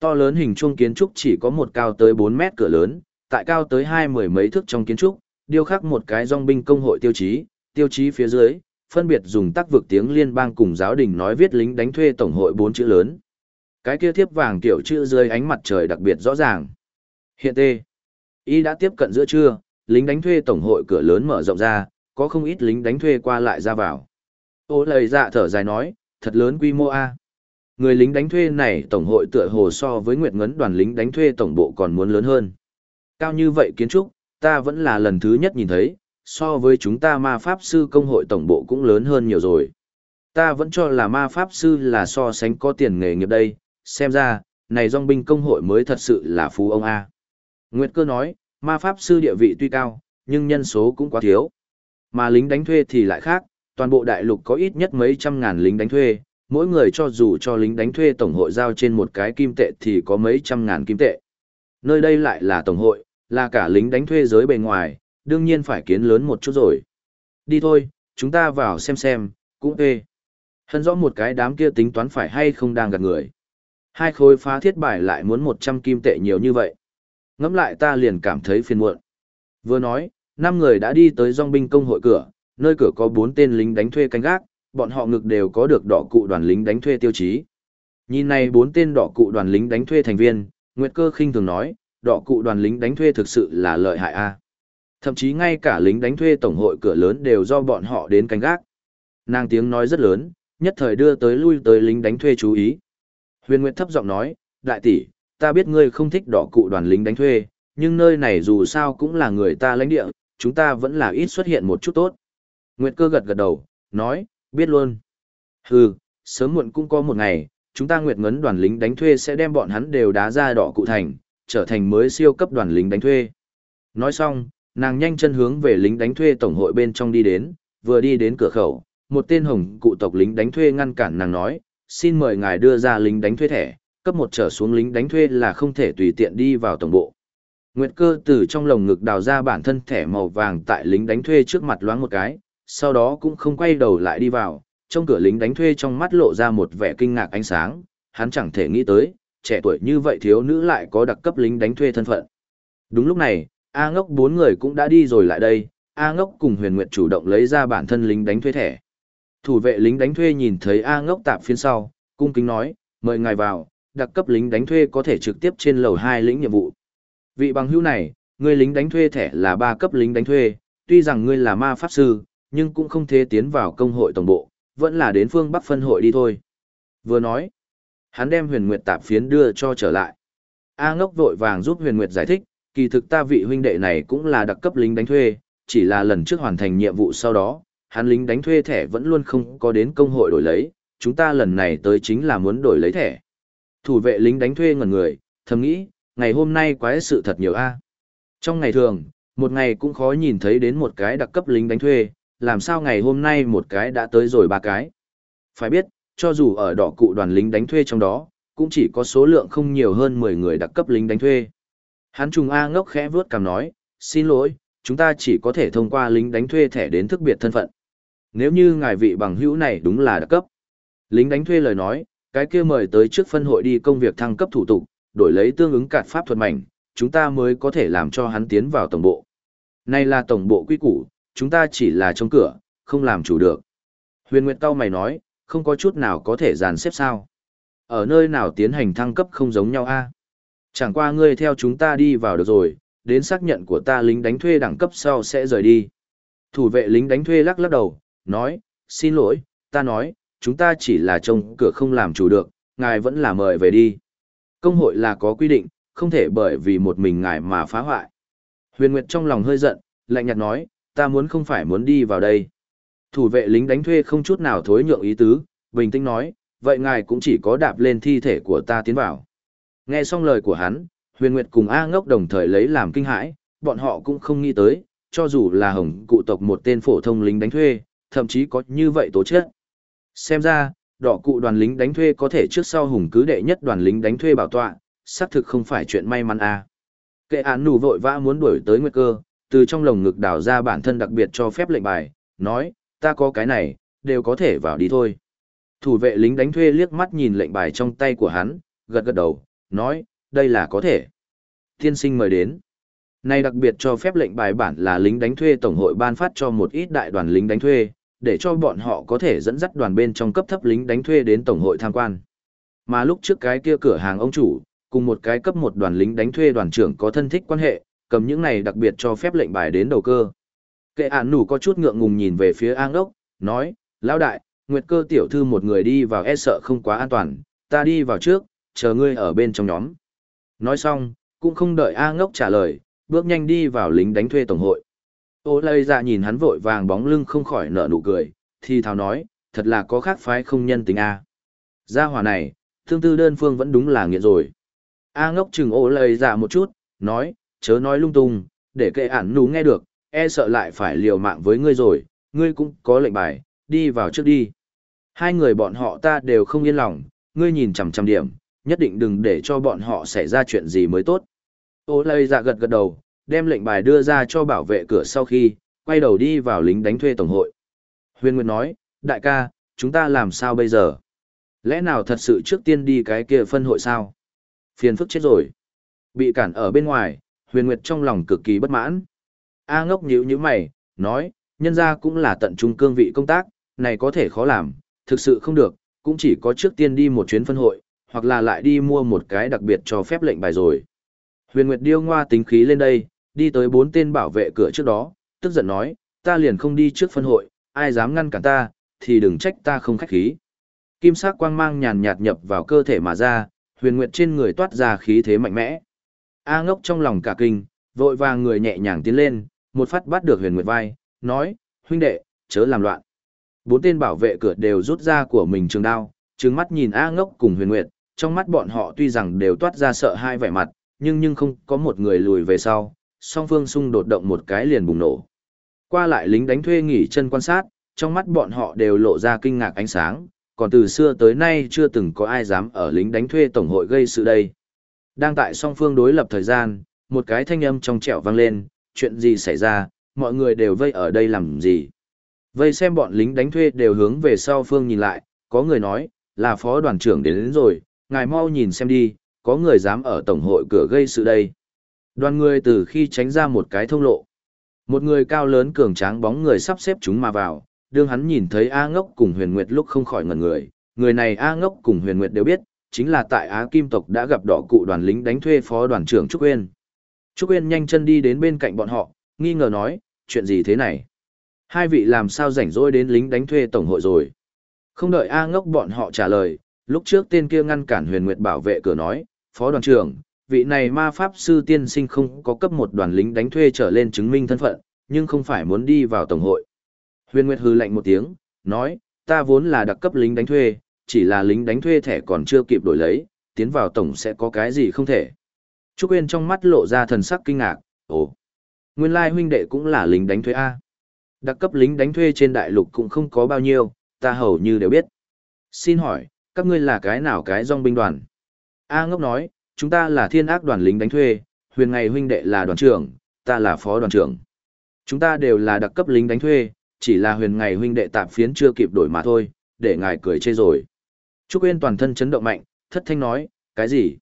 To lớn hình chuông kiến trúc chỉ có một cao tới 4 mét cửa lớn, tại cao tới hai mười mấy thước trong kiến trúc, điêu khắc một cái dòng binh công hội tiêu chí, tiêu chí phía dưới, phân biệt dùng tác vực tiếng liên bang cùng giáo đình nói viết lính đánh thuê tổng hội bốn chữ lớn. Cái kia thiếp vàng kiểu chữ dưới ánh mặt trời đặc biệt rõ ràng. Hiện tê, y đã tiếp cận giữa trưa, lính đánh thuê tổng hội cửa lớn mở rộng ra, có không ít lính đánh thuê qua lại ra vào. Ô lời dạ thở dài nói, thật lớn quy mô A. Người lính đánh thuê này tổng hội tựa hồ so với Nguyệt Ngấn đoàn lính đánh thuê tổng bộ còn muốn lớn hơn. Cao như vậy kiến trúc, ta vẫn là lần thứ nhất nhìn thấy, so với chúng ta ma pháp sư công hội tổng bộ cũng lớn hơn nhiều rồi. Ta vẫn cho là ma pháp sư là so sánh có tiền nghề nghiệp đây, xem ra, này dòng binh công hội mới thật sự là phú ông A. Nguyệt cơ nói, ma pháp sư địa vị tuy cao, nhưng nhân số cũng quá thiếu. Mà lính đánh thuê thì lại khác, toàn bộ đại lục có ít nhất mấy trăm ngàn lính đánh thuê, mỗi người cho dù cho lính đánh thuê tổng hội giao trên một cái kim tệ thì có mấy trăm ngàn kim tệ. Nơi đây lại là tổng hội, là cả lính đánh thuê giới bề ngoài, đương nhiên phải kiến lớn một chút rồi. Đi thôi, chúng ta vào xem xem, cũng ê. Hân rõ một cái đám kia tính toán phải hay không đang gạt người. Hai khối phá thiết bài lại muốn 100 kim tệ nhiều như vậy. Ngắm lại ta liền cảm thấy phiền muộn. Vừa nói, năm người đã đi tới dòng binh công hội cửa, nơi cửa có bốn tên lính đánh thuê canh gác, bọn họ ngực đều có được đỏ cụ đoàn lính đánh thuê tiêu chí. Nhìn này bốn tên đỏ cụ đoàn lính đánh thuê thành viên, Nguyệt Cơ khinh thường nói, đỏ cụ đoàn lính đánh thuê thực sự là lợi hại a. Thậm chí ngay cả lính đánh thuê tổng hội cửa lớn đều do bọn họ đến canh gác. Nàng tiếng nói rất lớn, nhất thời đưa tới lui tới lính đánh thuê chú ý. Huyền Nguyệt thấp giọng nói, đại tỷ, ta biết ngươi không thích đỏ cụ đoàn lính đánh thuê, nhưng nơi này dù sao cũng là người ta lãnh địa, chúng ta vẫn là ít xuất hiện một chút tốt. Nguyệt cơ gật gật đầu, nói, biết luôn. Hừ, sớm muộn cũng có một ngày, chúng ta Nguyệt ngấn đoàn lính đánh thuê sẽ đem bọn hắn đều đá ra đỏ cụ thành, trở thành mới siêu cấp đoàn lính đánh thuê. Nói xong, nàng nhanh chân hướng về lính đánh thuê tổng hội bên trong đi đến, vừa đi đến cửa khẩu, một tên hồng cụ tộc lính đánh thuê ngăn cản nàng nói, xin mời ngài đưa ra lính đánh thuê thẻ, cấp một trở xuống lính đánh thuê là không thể tùy tiện đi vào tổng bộ. Nguyệt cơ từ trong lồng ngực đào ra bản thân thẻ màu vàng tại lính đánh thuê trước mặt loáng một cái, sau đó cũng không quay đầu lại đi vào, trong cửa lính đánh thuê trong mắt lộ ra một vẻ kinh ngạc ánh sáng, hắn chẳng thể nghĩ tới, trẻ tuổi như vậy thiếu nữ lại có đặc cấp lính đánh thuê thân phận. Đúng lúc này, A ngốc bốn người cũng đã đi rồi lại đây, A ngốc cùng huyền nguyệt chủ động lấy ra bản thân lính đánh thuê thẻ. Thủ vệ lính đánh thuê nhìn thấy A ngốc tạp phiên sau, cung kính nói, mời ngài vào, đặc cấp lính đánh thuê có thể trực tiếp trên lầu 2 lĩnh nhiệm vụ. Vị bằng hữu này, người lính đánh thuê thẻ là ba cấp lính đánh thuê, tuy rằng ngươi là ma pháp sư, nhưng cũng không thể tiến vào công hội tổng bộ, vẫn là đến phương Bắc phân hội đi thôi. Vừa nói, hắn đem huyền nguyệt tạp phiến đưa cho trở lại. A ngốc vội vàng giúp huyền nguyệt giải thích, kỳ thực ta vị huynh đệ này cũng là đặc cấp lính đánh thuê, chỉ là lần trước hoàn thành nhiệm vụ sau đó, hắn lính đánh thuê thẻ vẫn luôn không có đến công hội đổi lấy, chúng ta lần này tới chính là muốn đổi lấy thẻ. Thủ vệ lính đánh thuê ngẩn người, thầm nghĩ, ngày hôm nay quái sự thật nhiều a. Trong ngày thường, một ngày cũng khó nhìn thấy đến một cái đặc cấp lính đánh thuê, làm sao ngày hôm nay một cái đã tới rồi ba cái. Phải biết, cho dù ở đỏ cụ đoàn lính đánh thuê trong đó, cũng chỉ có số lượng không nhiều hơn 10 người đặc cấp lính đánh thuê. Hắn trùng A ngốc khẽ vướt cằm nói, xin lỗi, chúng ta chỉ có thể thông qua lính đánh thuê thẻ đến thức biệt thân phận. Nếu như ngài vị bằng hữu này đúng là đặc cấp. Lính đánh thuê lời nói, cái kia mời tới trước phân hội đi công việc thăng cấp thủ tục, đổi lấy tương ứng cạt pháp thuật mảnh, chúng ta mới có thể làm cho hắn tiến vào tổng bộ. Này là tổng bộ quy củ, chúng ta chỉ là trong cửa, không làm chủ được. Huyền Nguyệt Cao mày nói, không có chút nào có thể dàn xếp sao. Ở nơi nào tiến hành thăng cấp không giống nhau a Chẳng qua ngươi theo chúng ta đi vào được rồi, đến xác nhận của ta lính đánh thuê đẳng cấp sau sẽ rời đi. Thủ vệ lính đánh thuê lắc lắc đầu, nói, xin lỗi, ta nói, chúng ta chỉ là trông cửa không làm chủ được, ngài vẫn là mời về đi. Công hội là có quy định, không thể bởi vì một mình ngài mà phá hoại. Huyền Nguyệt trong lòng hơi giận, lạnh nhạt nói, ta muốn không phải muốn đi vào đây. Thủ vệ lính đánh thuê không chút nào thối nhượng ý tứ, bình tĩnh nói, vậy ngài cũng chỉ có đạp lên thi thể của ta tiến vào. Nghe xong lời của hắn, huyền nguyệt cùng A ngốc đồng thời lấy làm kinh hãi, bọn họ cũng không nghĩ tới, cho dù là hồng cụ tộc một tên phổ thông lính đánh thuê, thậm chí có như vậy tố chất. Xem ra, đỏ cụ đoàn lính đánh thuê có thể trước sau hùng cứ đệ nhất đoàn lính đánh thuê bảo tọa, xác thực không phải chuyện may mắn à. Kệ án nụ vội vã muốn đuổi tới nguyệt cơ, từ trong lồng ngực đào ra bản thân đặc biệt cho phép lệnh bài, nói, ta có cái này, đều có thể vào đi thôi. Thủ vệ lính đánh thuê liếc mắt nhìn lệnh bài trong tay của hắn, gật gật đầu, nói, đây là có thể. Tiên sinh mời đến. Này đặc biệt cho phép lệnh bài bản là lính đánh thuê tổng hội ban phát cho một ít đại đoàn lính đánh thuê, để cho bọn họ có thể dẫn dắt đoàn bên trong cấp thấp lính đánh thuê đến tổng hội tham quan. Mà lúc trước cái kia cửa hàng ông chủ, cùng một cái cấp một đoàn lính đánh thuê đoàn trưởng có thân thích quan hệ, cầm những này đặc biệt cho phép lệnh bài đến đầu cơ. Kệ ản nủ có chút ngượng ngùng nhìn về phía An ốc, nói, lão đại, Nguyệt cơ tiểu thư một người đi vào e sợ không quá an toàn, ta đi vào trước, chờ ngươi ở bên trong nhóm. Nói xong, cũng không đợi A ngốc trả lời, bước nhanh đi vào lính đánh thuê tổng hội. Ô lây dạ nhìn hắn vội vàng bóng lưng không khỏi nở nụ cười, thì thào nói, thật là có khác phái không nhân tính A. Gia hỏa này, thương tư đơn phương vẫn đúng là nghiện rồi. A ngốc chừng ô lây dạ một chút, nói, chớ nói lung tung, để kệ ản nú nghe được, e sợ lại phải liều mạng với ngươi rồi, ngươi cũng có lệnh bài, đi vào trước đi. Hai người bọn họ ta đều không yên lòng, ngươi nhìn chằm chằm điểm, nhất định đừng để cho bọn họ xảy ra chuyện gì mới tốt. Ô lây dạ gật gật đầu, đem lệnh bài đưa ra cho bảo vệ cửa sau khi, quay đầu đi vào lính đánh thuê tổng hội. Huyền Nguyệt nói, đại ca, chúng ta làm sao bây giờ? Lẽ nào thật sự trước tiên đi cái kia phân hội sao? Phiền phức chết rồi. Bị cản ở bên ngoài, Huyền Nguyệt trong lòng cực kỳ bất mãn. A ngốc nhíu nhíu mày, nói, nhân ra cũng là tận trung cương vị công tác, này có thể khó làm, thực sự không được, cũng chỉ có trước tiên đi một chuyến phân hội, hoặc là lại đi mua một cái đặc biệt cho phép lệnh bài rồi. Huyền Nguyệt điêu ngoa tính khí lên đây, đi tới bốn tên bảo vệ cửa trước đó, tức giận nói, ta liền không đi trước phân hội, ai dám ngăn cản ta, thì đừng trách ta không khách khí. Kim sắc quang mang nhàn nhạt nhập vào cơ thể mà ra, huyền nguyệt trên người toát ra khí thế mạnh mẽ. A ngốc trong lòng cả kinh, vội vàng người nhẹ nhàng tiến lên, một phát bắt được huyền nguyệt vai, nói, huynh đệ, chớ làm loạn. Bốn tên bảo vệ cửa đều rút ra của mình trường đao, trừng mắt nhìn A ngốc cùng huyền nguyệt, trong mắt bọn họ tuy rằng đều toát ra sợ hai vẻ mặt, nhưng nhưng không có một người lùi về sau, song phương xung đột động một cái liền bùng nổ. Qua lại lính đánh thuê nghỉ chân quan sát, trong mắt bọn họ đều lộ ra kinh ngạc ánh sáng, còn từ xưa tới nay chưa từng có ai dám ở lính đánh thuê tổng hội gây sự đây. Đang tại song phương đối lập thời gian, một cái thanh âm trong trẻo vang lên, chuyện gì xảy ra, mọi người đều vây ở đây làm gì. Vây xem bọn lính đánh thuê đều hướng về sau phương nhìn lại, có người nói, là phó đoàn trưởng đến, đến rồi, ngài mau nhìn xem đi, có người dám ở tổng hội cửa gây sự đây. Đoàn người từ khi tránh ra một cái thông lộ. Một người cao lớn cường tráng bóng người sắp xếp chúng mà vào, đương hắn nhìn thấy A ngốc cùng huyền nguyệt lúc không khỏi ngẩn người. Người này A ngốc cùng huyền nguyệt đều biết, chính là tại Á Kim tộc đã gặp đỏ cụ đoàn lính đánh thuê phó đoàn trưởng Trúc Uyên. Trúc Uyên nhanh chân đi đến bên cạnh bọn họ, nghi ngờ nói, chuyện gì thế này? Hai vị làm sao rảnh rỗi đến lính đánh thuê tổng hội rồi? Không đợi A ngốc bọn họ trả lời, lúc trước tên kia ngăn cản huyền nguyệt bảo vệ cửa nói, phó đoàn trưởng, vị này ma pháp sư tiên sinh không có cấp một đoàn lính đánh thuê trở lên chứng minh thân phận, nhưng không phải muốn đi vào tổng hội. Huyền Nguyệt hư lạnh một tiếng, nói, ta vốn là đặc cấp lính đánh thuê, chỉ là lính đánh thuê thẻ còn chưa kịp đổi lấy, tiến vào tổng sẽ có cái gì không thể. Trúc Uyên trong mắt lộ ra thần sắc kinh ngạc, ồ, nguyên lai huynh đệ cũng là lính đánh thuê A. Đặc cấp lính đánh thuê trên đại lục cũng không có bao nhiêu, ta hầu như đều biết. Xin hỏi, các ngươi là cái nào cái dòng binh đoàn? A ngốc nói, chúng ta là thiên ác đoàn lính đánh thuê, huyền ngày huynh đệ là đoàn trưởng, ta là phó đoàn trưởng. Chúng ta đều là đặc cấp lính đánh thuê, chỉ là huyền ngày huynh đệ tạm phiến chưa kịp đổi mà thôi, để ngài cười chê rồi. Trúc Uyên toàn thân chấn động mạnh, thất thanh nói, cái gì?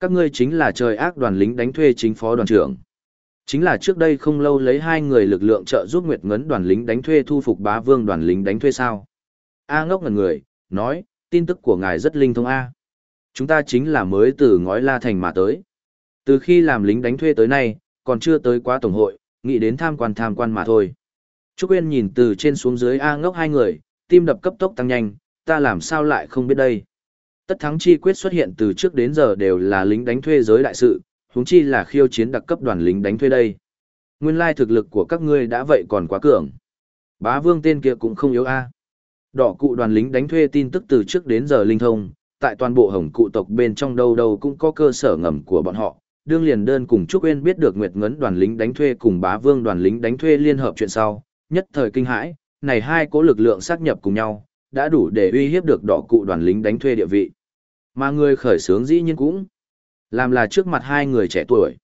Các ngươi chính là trời ác đoàn lính đánh thuê chính phó đoàn trưởng. Chính là trước đây không lâu lấy hai người lực lượng trợ giúp Nguyệt Ngấn đoàn lính đánh thuê thu phục bá vương đoàn lính đánh thuê sao? A ngốc ngần người, nói, tin tức của ngài rất linh thông A. Chúng ta chính là mới từ ngói la thành mà tới. Từ khi làm lính đánh thuê tới nay, còn chưa tới quá tổng hội, nghĩ đến tham quan tham quan mà thôi. Trúc Uyên nhìn từ trên xuống dưới A ngốc hai người, tim đập cấp tốc tăng nhanh, ta làm sao lại không biết đây. Tất thắng chi quyết xuất hiện từ trước đến giờ đều là lính đánh thuê giới đại sự, huống chi là khiêu chiến đặc cấp đoàn lính đánh thuê đây. Nguyên lai thực lực của các ngươi đã vậy còn quá cường. Bá vương tên kia cũng không yếu A. Đỏ cụ đoàn lính đánh thuê tin tức từ trước đến giờ linh thông, tại toàn bộ hồng cụ tộc bên trong đâu đâu cũng có cơ sở ngầm của bọn họ. Đương liền đơn cùng Trúc Uyên biết được Nguyệt Ngấn đoàn lính đánh thuê cùng bá vương đoàn lính đánh thuê liên hợp chuyện sau, nhất thời kinh hãi, này hai cố lực lượng xác nhập cùng nhau, đã đủ để uy hiếp được đỏ cụ đoàn lính đánh thuê địa vị. Mà người khởi sướng dĩ nhiên cũng làm là trước mặt hai người trẻ tuổi.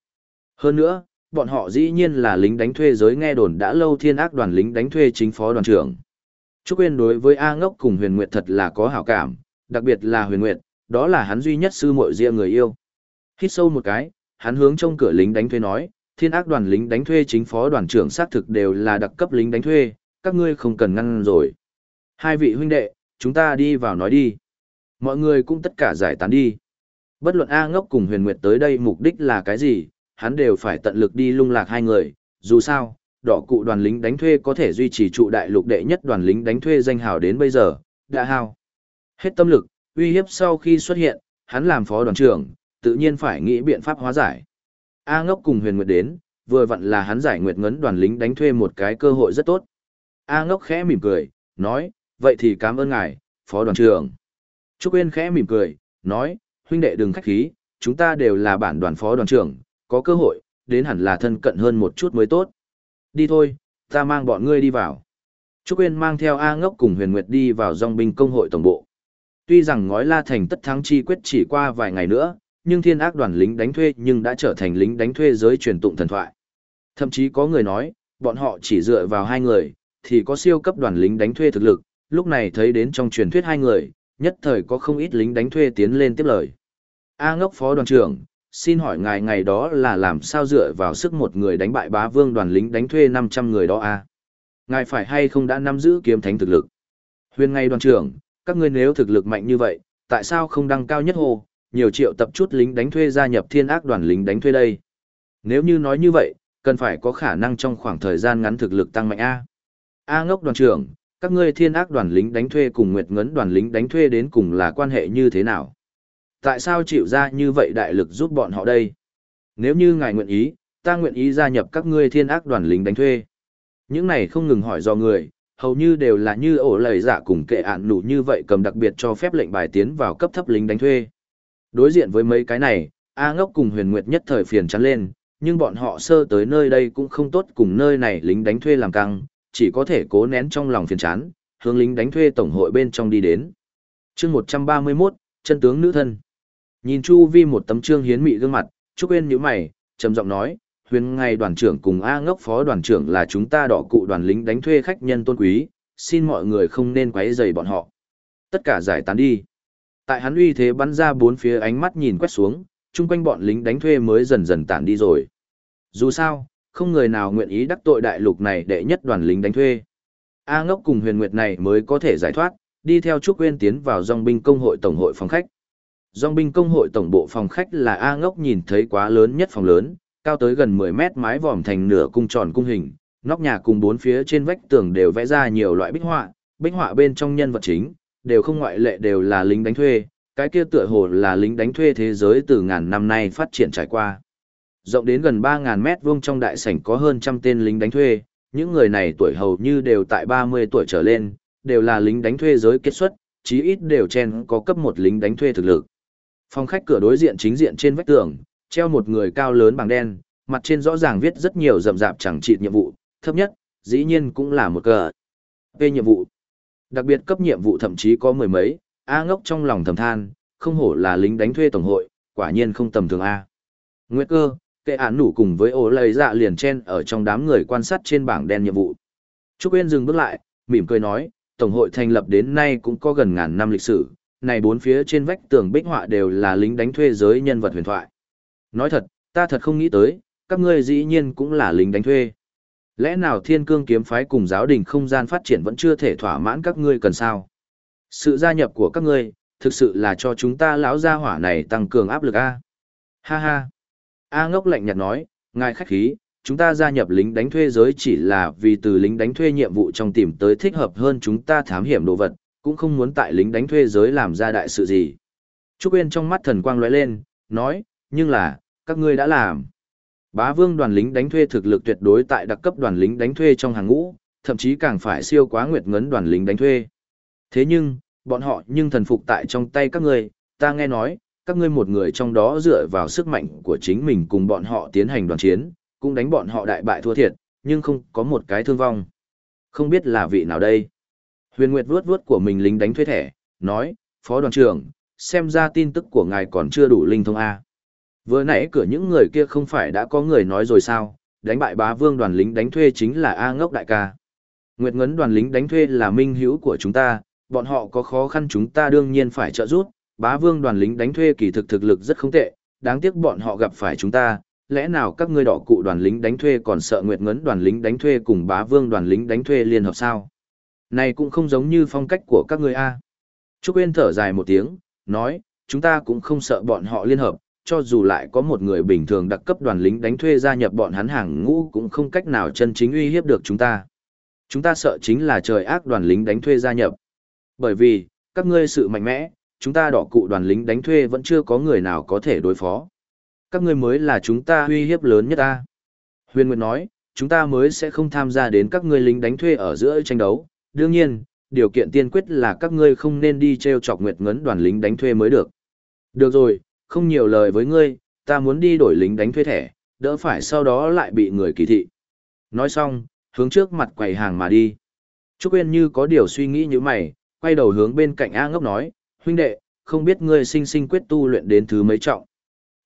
Hơn nữa, bọn họ dĩ nhiên là lính đánh thuê giới nghe đồn đã lâu thiên ác đoàn lính đánh thuê chính phó đoàn trưởng. Trúc Uyên đối với A Ngốc cùng Huyền Nguyệt thật là có hảo cảm, đặc biệt là Huyền Nguyệt, đó là hắn duy nhất sư muội riêng người yêu. Hít sâu một cái, hắn hướng trong cửa lính đánh thuê nói, thiên ác đoàn lính đánh thuê chính phó đoàn trưởng xác thực đều là đặc cấp lính đánh thuê, các ngươi không cần ngăn rồi. Hai vị huynh đệ, chúng ta đi vào nói đi. Mọi người cũng tất cả giải tán đi. Bất luận A ngốc cùng huyền nguyệt tới đây mục đích là cái gì, hắn đều phải tận lực đi lung lạc hai người, dù sao, đỏ cụ đoàn lính đánh thuê có thể duy trì trụ đại lục đệ nhất đoàn lính đánh thuê danh hào đến bây giờ, đã hao. Hết tâm lực, uy hiếp sau khi xuất hiện, hắn làm phó đoàn trưởng, tự nhiên phải nghĩ biện pháp hóa giải. A ngốc cùng huyền nguyệt đến, vừa vặn là hắn giải nguyệt ngấn đoàn lính đánh thuê một cái cơ hội rất tốt. A ngốc khẽ mỉm cười, nói, vậy thì cảm ơn ngài, phó đoàn trưởng. Trúc Uyên khẽ mỉm cười, nói, huynh đệ đừng khách khí, chúng ta đều là bản đoàn phó đoàn trưởng, có cơ hội, đến hẳn là thân cận hơn một chút mới tốt. Đi thôi, ta mang bọn ngươi đi vào. Trúc Uyên mang theo A Ngốc cùng Huyền Nguyệt đi vào dòng binh công hội tổng bộ. Tuy rằng ngói la thành tất thắng chi quyết chỉ qua vài ngày nữa, nhưng thiên ác đoàn lính đánh thuê nhưng đã trở thành lính đánh thuê giới truyền tụng thần thoại. Thậm chí có người nói, bọn họ chỉ dựa vào hai người, thì có siêu cấp đoàn lính đánh thuê thực lực, lúc này thấy đến trong truyền thuyết hai người, nhất thời có không ít lính đánh thuê tiến lên tiếp lời. A ngốc phó đoàn trưởng, xin hỏi ngài ngày đó là làm sao dựa vào sức một người đánh bại bá vương đoàn lính đánh thuê 500 người đó a Ngài phải hay không đã nắm giữ kiếm thánh thực lực? Huyền ngay đoàn trưởng, các ngươi nếu thực lực mạnh như vậy, tại sao không đăng cao nhất hồ, nhiều triệu tập chút lính đánh thuê gia nhập thiên ác đoàn lính đánh thuê đây? Nếu như nói như vậy, cần phải có khả năng trong khoảng thời gian ngắn thực lực tăng mạnh A. A ngốc đoàn trưởng, các ngươi thiên ác đoàn lính đánh thuê cùng Nguyệt Ngấn đoàn lính đánh thuê đến cùng là quan hệ như thế nào? Tại sao chịu ra như vậy đại lực giúp bọn họ đây? Nếu như ngài nguyện ý, ta nguyện ý gia nhập các ngươi thiên ác đoàn lính đánh thuê. Những này không ngừng hỏi do người, hầu như đều là như ổ lầy giả cùng kệ ạn nụ như vậy cầm đặc biệt cho phép lệnh bài tiến vào cấp thấp lính đánh thuê. Đối diện với mấy cái này, A ngốc cùng huyền nguyệt nhất thời phiền chắn lên, nhưng bọn họ sơ tới nơi đây cũng không tốt cùng nơi này lính đánh thuê làm căng, chỉ có thể cố nén trong lòng phiền chán, hướng lính đánh thuê tổng hội bên trong đi đến. chương 131, chân tướng nữ thân. Nhìn Chu Vi một tấm trương hiến mị gương mặt, Trúc Uyên nhíu mày, trầm giọng nói, huyền ngày đoàn trưởng cùng A ngốc phó đoàn trưởng là chúng ta đỏ cụ đoàn lính đánh thuê khách nhân tôn quý, xin mọi người không nên quấy rầy bọn họ. Tất cả giải tán đi. Tại hắn uy thế bắn ra bốn phía ánh mắt nhìn quét xuống, chung quanh bọn lính đánh thuê mới dần dần tản đi rồi. Dù sao, không người nào nguyện ý đắc tội đại lục này để nhất đoàn lính đánh thuê. A ngốc cùng huyền nguyệt này mới có thể giải thoát, đi theo Trúc Quyên tiến vào dòng binh công hội tổng hội phòng khách. Dòng binh công hội tổng bộ phòng khách là A ngốc nhìn thấy quá lớn nhất phòng lớn, cao tới gần 10 mét mái vòm thành nửa cung tròn cung hình, nóc nhà cùng bốn phía trên vách tường đều vẽ ra nhiều loại bích họa, bích họa bên trong nhân vật chính, đều không ngoại lệ đều là lính đánh thuê, cái kia tựa hồ là lính đánh thuê thế giới từ ngàn năm nay phát triển trải qua. Rộng đến gần 3.000 mét vuông trong đại sảnh có hơn trăm tên lính đánh thuê, những người này tuổi hầu như đều tại 30 tuổi trở lên, đều là lính đánh thuê giới kết xuất, chí ít đều chen có cấp một lính đánh thuê thực lực. Phòng khách cửa đối diện chính diện trên vách tường, treo một người cao lớn bằng đen, mặt trên rõ ràng viết rất nhiều rậm rạp chẳng trị nhiệm vụ, thấp nhất, dĩ nhiên cũng là một cờ. Về nhiệm vụ. Đặc biệt cấp nhiệm vụ thậm chí có mười mấy, A ngốc trong lòng thầm than, không hổ là lính đánh thuê tổng hội, quả nhiên không tầm thường A. Nguyệt cơ, kệ án nủ cùng với ổ lầy dạ liền chen ở trong đám người quan sát trên bảng đen nhiệm vụ. Trúc Uyên dừng bước lại, mỉm cười nói, Tổng hội thành lập đến nay cũng có gần ngàn năm lịch sử, này bốn phía trên vách tường bích họa đều là lính đánh thuê giới nhân vật huyền thoại. Nói thật, ta thật không nghĩ tới, các ngươi dĩ nhiên cũng là lính đánh thuê. Lẽ nào thiên cương kiếm phái cùng giáo đình không gian phát triển vẫn chưa thể thỏa mãn các ngươi cần sao? Sự gia nhập của các ngươi, thực sự là cho chúng ta lão gia hỏa này tăng cường áp lực a. Ha ha. A ngốc lạnh nhạt nói, ngài khách khí, chúng ta gia nhập lính đánh thuê giới chỉ là vì từ lính đánh thuê nhiệm vụ trong tìm tới thích hợp hơn chúng ta thám hiểm đồ vật, cũng không muốn tại lính đánh thuê giới làm ra đại sự gì. Trúc Uyên trong mắt thần quang lóe lên, nói, nhưng là, các ngươi đã làm. Bá vương đoàn lính đánh thuê thực lực tuyệt đối tại đặc cấp đoàn lính đánh thuê trong hàng ngũ, thậm chí càng phải siêu quá nguyệt ngấn đoàn lính đánh thuê. Thế nhưng, bọn họ nhưng thần phục tại trong tay các ngươi, ta nghe nói, các ngươi một người trong đó dựa vào sức mạnh của chính mình cùng bọn họ tiến hành đoàn chiến, cũng đánh bọn họ đại bại thua thiệt, nhưng không có một cái thương vong. Không biết là vị nào đây? Huyền Nguyệt vuốt vuốt của mình lính đánh thuê thẻ, nói, Phó đoàn trưởng, xem ra tin tức của ngài còn chưa đủ linh thông A. Vừa nãy cửa những người kia không phải đã có người nói rồi sao, đánh bại bá vương đoàn lính đánh thuê chính là A ngốc đại ca. Nguyệt ngấn đoàn lính đánh thuê là minh hữu của chúng ta, bọn họ có khó khăn chúng ta đương nhiên phải trợ giúp, bá vương đoàn lính đánh thuê kỳ thực thực lực rất không tệ, đáng tiếc bọn họ gặp phải chúng ta, lẽ nào các ngươi đỏ cụ đoàn lính đánh thuê còn sợ Nguyệt ngấn đoàn lính đánh thuê cùng bá vương đoàn lính đánh thuê liên hợp sao? Này cũng không giống như phong cách của các ngươi a. Trúc Uyên thở dài một tiếng, nói, chúng ta cũng không sợ bọn họ liên hợp, cho dù lại có một người bình thường đặc cấp đoàn lính đánh thuê gia nhập bọn hắn hàng ngũ cũng không cách nào chân chính uy hiếp được chúng ta. Chúng ta sợ chính là trời ác đoàn lính đánh thuê gia nhập. Bởi vì, các ngươi sự mạnh mẽ, chúng ta đỏ cụ đoàn lính đánh thuê vẫn chưa có người nào có thể đối phó. Các ngươi mới là chúng ta uy hiếp lớn nhất ta. Huyền Nguyệt nói, chúng ta mới sẽ không tham gia đến các ngươi lính đánh thuê ở giữa tranh đấu. Đương nhiên, điều kiện tiên quyết là các ngươi không nên đi treo chọc Nguyệt ngấn đoàn lính đánh thuê mới được. Được rồi, không nhiều lời với ngươi, ta muốn đi đổi lính đánh thuê thẻ, đỡ phải sau đó lại bị người kỳ thị. Nói xong, hướng trước mặt quầy hàng mà đi. Trúc Uyên như có điều suy nghĩ như mày, quay đầu hướng bên cạnh A ngốc nói, huynh đệ, không biết ngươi sinh sinh quyết tu luyện đến thứ mấy trọng.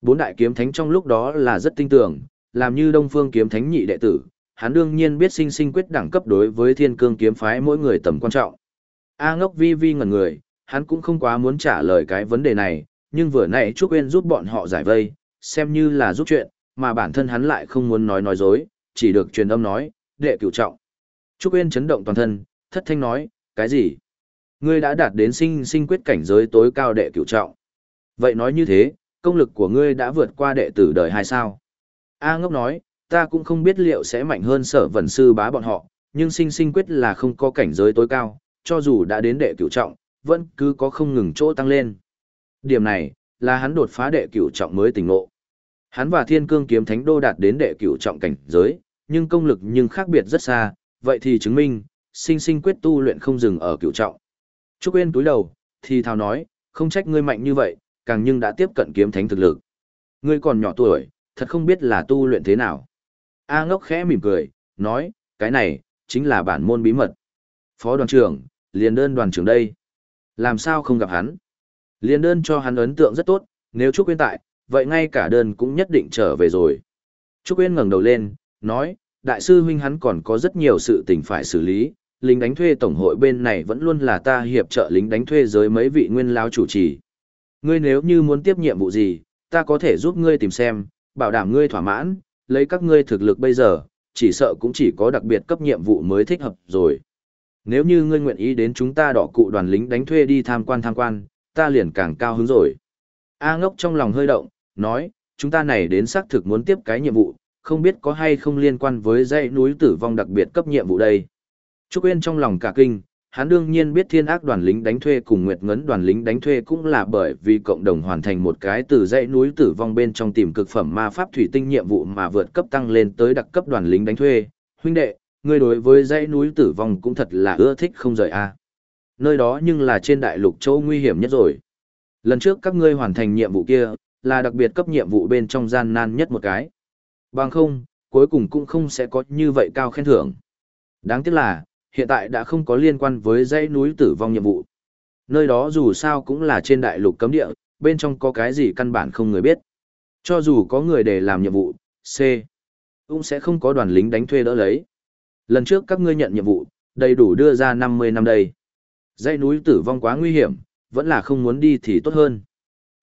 Bốn đại kiếm thánh trong lúc đó là rất tinh tưởng, làm như đông phương kiếm thánh nhị đệ tử, hắn đương nhiên biết sinh sinh quyết đẳng cấp đối với thiên cương kiếm phái mỗi người tầm quan trọng. A ngốc vi vi ngẩn người, hắn cũng không quá muốn trả lời cái vấn đề này, nhưng vừa nãy Trúc Uyên giúp bọn họ giải vây, xem như là giúp chuyện, mà bản thân hắn lại không muốn nói nói dối, chỉ được truyền âm nói, đệ cửu trọng. Trúc Uyên chấn động toàn thân, thất thanh nói, cái gì? Ngươi đã đạt đến sinh sinh quyết cảnh giới tối cao đệ cửu trọng. Vậy nói như thế, công lực của ngươi đã vượt qua đệ tử đời hai sao? A ngốc nói, ta cũng không biết liệu sẽ mạnh hơn sở vần sư bá bọn họ, nhưng sinh sinh quyết là không có cảnh giới tối cao, cho dù đã đến đệ cửu trọng, vẫn cứ có không ngừng chỗ tăng lên. Điểm này, là hắn đột phá đệ cửu trọng mới tỉnh ngộ. Hắn và thiên cương kiếm thánh đô đạt đến đệ cửu trọng cảnh giới, nhưng công lực nhưng khác biệt rất xa, vậy thì chứng minh, sinh sinh quyết tu luyện không dừng ở cửu trọng. Trúc Uyên túi đầu, thì thào nói, không trách ngươi mạnh như vậy, càng nhưng đã tiếp cận kiếm thánh thực lực. Ngươi còn nhỏ tuổi, thật không biết là tu luyện thế nào. A ngốc khẽ mỉm cười, nói, cái này, chính là bản môn bí mật. Phó đoàn trưởng, liền đơn đoàn trưởng đây. Làm sao không gặp hắn? Liền đơn cho hắn ấn tượng rất tốt, nếu Trúc Uyên tại, vậy ngay cả đơn cũng nhất định trở về rồi. Trúc Uyên ngẩng đầu lên, nói, đại sư huynh hắn còn có rất nhiều sự tình phải xử lý, lính đánh thuê tổng hội bên này vẫn luôn là ta hiệp trợ lính đánh thuê giới mấy vị nguyên lao chủ trì. Ngươi nếu như muốn tiếp nhiệm vụ gì, ta có thể giúp ngươi tìm xem, bảo đảm ngươi thỏa mãn, lấy các ngươi thực lực bây giờ, chỉ sợ cũng chỉ có đặc biệt cấp nhiệm vụ mới thích hợp rồi. Nếu như ngươi nguyện ý đến chúng ta đỏ cụ đoàn lính đánh thuê đi tham quan tham quan, ta liền càng cao hứng rồi. A ngốc trong lòng hơi động, nói, chúng ta này đến xác thực muốn tiếp cái nhiệm vụ, không biết có hay không liên quan với dãy núi tử vong đặc biệt cấp nhiệm vụ đây. Trúc Uyên trong lòng cả kinh, hắn đương nhiên biết thiên ác đoàn lính đánh thuê cùng Nguyệt Ngấn đoàn lính đánh thuê cũng là bởi vì cộng đồng hoàn thành một cái từ dãy núi tử vong bên trong tìm cực phẩm ma pháp thủy tinh nhiệm vụ mà vượt cấp tăng lên tới đặc cấp đoàn lính đánh thuê. Huynh đệ, ngươi đối với dãy núi tử vong cũng thật là ưa thích không rời a. À. Nơi đó nhưng là trên đại lục châu nguy hiểm nhất rồi. Lần trước các ngươi hoàn thành nhiệm vụ kia, là đặc biệt cấp nhiệm vụ bên trong gian nan nhất một cái. Bằng không, cuối cùng cũng không sẽ có như vậy cao khen thưởng. Đáng tiếc là, hiện tại đã không có liên quan với dãy núi tử vong nhiệm vụ. Nơi đó dù sao cũng là trên đại lục cấm địa, bên trong có cái gì căn bản không người biết. Cho dù có người để làm nhiệm vụ, C, cũng sẽ không có đoàn lính đánh thuê đỡ lấy. Lần trước các ngươi nhận nhiệm vụ, đầy đủ đưa ra 50 năm đây. Dãy núi tử vong quá nguy hiểm, vẫn là không muốn đi thì tốt hơn.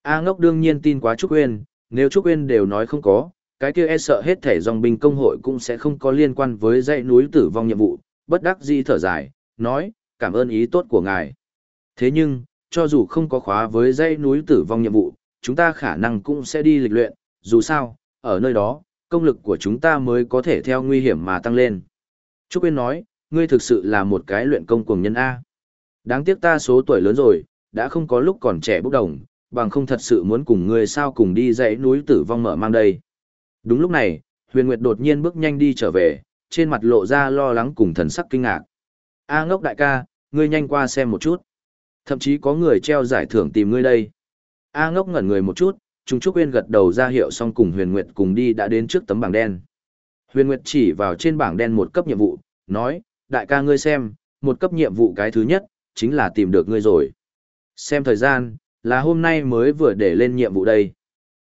A ngốc đương nhiên tin quá Trúc Uyên, nếu Trúc Uyên đều nói không có, cái kia e sợ hết thể dòng binh công hội cũng sẽ không có liên quan với dãy núi tử vong nhiệm vụ, bất đắc dĩ thở dài, nói, cảm ơn ý tốt của ngài. Thế nhưng, cho dù không có khóa với dãy núi tử vong nhiệm vụ, chúng ta khả năng cũng sẽ đi lịch luyện, dù sao, ở nơi đó, công lực của chúng ta mới có thể theo nguy hiểm mà tăng lên. Trúc Yên nói, ngươi thực sự là một cái luyện công cuồng nhân A. Đáng tiếc ta số tuổi lớn rồi, đã không có lúc còn trẻ bốc đồng, bằng không thật sự muốn cùng ngươi sao cùng đi dãy núi tử vong mở mang đây. Đúng lúc này, Huyền Nguyệt đột nhiên bước nhanh đi trở về, trên mặt lộ ra lo lắng cùng thần sắc kinh ngạc. A ngốc đại ca, ngươi nhanh qua xem một chút. Thậm chí có người treo giải thưởng tìm ngươi đây. A ngốc ngẩn người một chút, Trung Trúc Uyên gật đầu ra hiệu xong cùng Huyền Nguyệt cùng đi đã đến trước tấm bảng đen. Huyền Nguyệt chỉ vào trên bảng đen một cấp nhiệm vụ, nói, đại ca ngươi xem, một cấp nhiệm vụ cái thứ nhất, chính là tìm được ngươi rồi. Xem thời gian, là hôm nay mới vừa để lên nhiệm vụ đây.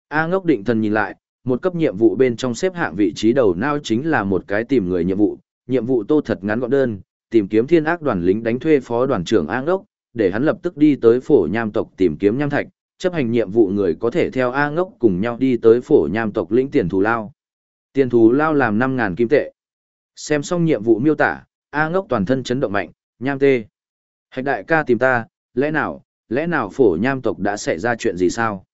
A ngốc định thần nhìn lại, một cấp nhiệm vụ bên trong xếp hạng vị trí đầu não chính là một cái tìm người nhiệm vụ, nhiệm vụ tô thật ngắn gọn đơn, tìm kiếm thiên ác đoàn lính đánh thuê phó đoàn trưởng A ngốc, để hắn lập tức đi tới phổ nham tộc tìm kiếm nham thạch, chấp hành nhiệm vụ người có thể theo A ngốc cùng nhau đi tới phổ nham tộc lĩnh tiền thù lao. Tiền thù lao làm 5.000 kim tệ. Xem xong nhiệm vụ miêu tả, A ngốc toàn thân chấn động mạnh, nham tê. Hạch đại ca tìm ta, lẽ nào, lẽ nào phổ nham tộc đã xảy ra chuyện gì sao?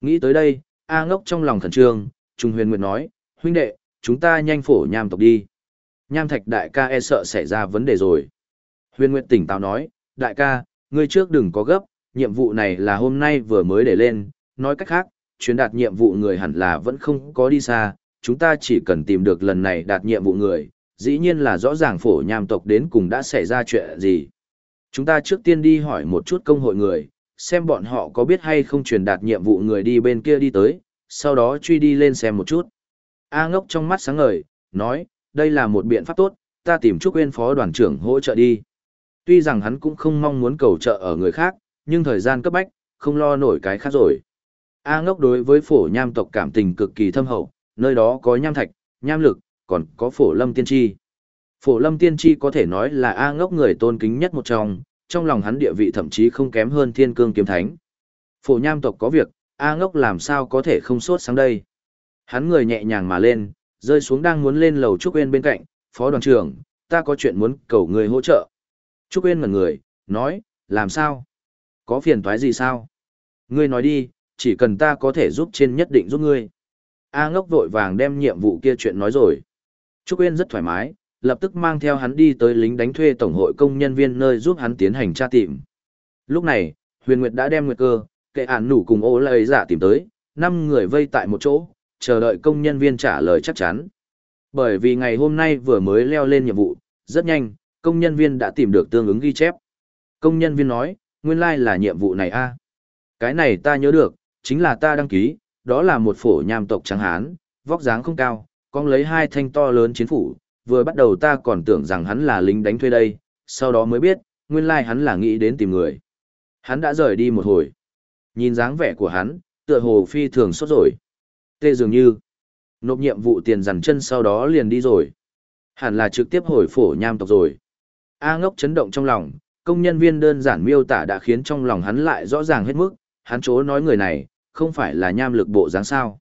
Nghĩ tới đây, A ngốc trong lòng khẩn trương, Trung huyền nguyệt nói, huynh đệ, chúng ta nhanh phổ nham tộc đi. Nham thạch đại ca e sợ xảy ra vấn đề rồi. Huyền nguyệt tỉnh táo nói, đại ca, ngươi trước đừng có gấp, nhiệm vụ này là hôm nay vừa mới để lên, nói cách khác, chuyến đạt nhiệm vụ người hẳn là vẫn không có đi xa, chúng ta chỉ cần tìm được lần này đạt nhiệm vụ người, dĩ nhiên là rõ ràng phổ nham tộc đến cùng đã xảy ra chuyện gì. Chúng ta trước tiên đi hỏi một chút công hội người, xem bọn họ có biết hay không truyền đạt nhiệm vụ người đi bên kia đi tới, sau đó truy đi lên xem một chút. A ngốc trong mắt sáng ngời, nói, đây là một biện pháp tốt, ta tìm Trúc Uyên phó đoàn trưởng hỗ trợ đi. Tuy rằng hắn cũng không mong muốn cầu trợ ở người khác, nhưng thời gian cấp bách, không lo nổi cái khác rồi. A ngốc đối với phổ nham tộc cảm tình cực kỳ thâm hậu, nơi đó có nham thạch, nham lực, còn có phổ lâm tiên tri. Phổ lâm tiên tri có thể nói là A ngốc người tôn kính nhất một trong, trong lòng hắn địa vị thậm chí không kém hơn thiên cương kiếm thánh. Phổ nham tộc có việc, A ngốc làm sao có thể không sốt sáng đây. Hắn người nhẹ nhàng mà lên, rơi xuống đang muốn lên lầu Trúc Uyên bên cạnh, phó đoàn trưởng, ta có chuyện muốn cầu người hỗ trợ. Trúc Uyên ngẩn người, nói, làm sao? Có phiền toái gì sao? Ngươi nói đi, chỉ cần ta có thể giúp trên nhất định giúp ngươi. A ngốc vội vàng đem nhiệm vụ kia chuyện nói rồi. Trúc Uyên rất thoải mái, lập tức mang theo hắn đi tới lính đánh thuê tổng hội công nhân viên nơi giúp hắn tiến hành tra tìm. Lúc này, Huyền Nguyệt đã đem Nguyệt Cơ, kệ án nủ cùng ô lời giả dạ tìm tới, năm người vây tại một chỗ, chờ đợi công nhân viên trả lời chắc chắn. Bởi vì ngày hôm nay vừa mới leo lên nhiệm vụ, rất nhanh, công nhân viên đã tìm được tương ứng ghi chép. Công nhân viên nói, nguyên lai like là nhiệm vụ này a Cái này ta nhớ được, chính là ta đăng ký, đó là một phổ nham tộc trắng hán, vóc dáng không cao, con lấy hai thanh to lớn chiến phủ, vừa bắt đầu ta còn tưởng rằng hắn là lính đánh thuê đây, sau đó mới biết, nguyên lai hắn là nghĩ đến tìm người. Hắn đã rời đi một hồi. Nhìn dáng vẻ của hắn, tựa hồ phi thường sốt rồi. Tê dường như, nộp nhiệm vụ tiền dằn chân sau đó liền đi rồi. Hẳn là trực tiếp hồi phổ nham tộc rồi. A ngốc chấn động trong lòng, công nhân viên đơn giản miêu tả đã khiến trong lòng hắn lại rõ ràng hết mức, hắn chố nói người này, không phải là nham lực bộ dáng sao.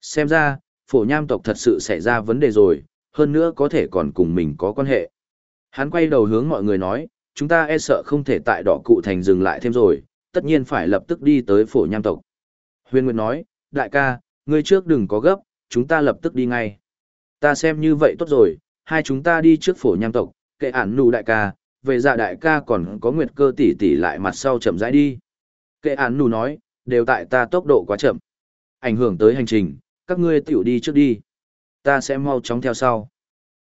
Xem ra, phổ nham tộc thật sự xảy ra vấn đề rồi, hơn nữa có thể còn cùng mình có quan hệ. Hắn quay đầu hướng mọi người nói, chúng ta e sợ không thể tại đỏ cụ thành dừng lại thêm rồi, tất nhiên phải lập tức đi tới phổ nham tộc. Huyền Nguyệt nói, đại ca, ngươi trước đừng có gấp, chúng ta lập tức đi ngay. Ta xem như vậy tốt rồi, hai chúng ta đi trước phổ nham tộc, kệ ản nụ đại ca, về dạ đại ca còn có nguyệt cơ tỷ tỷ lại mặt sau chậm rãi đi. Kệ ản nụ nói, đều tại ta tốc độ quá chậm. Ảnh hưởng tới hành trình, các ngươi tiểu đi trước đi. Ta sẽ mau chóng theo sau.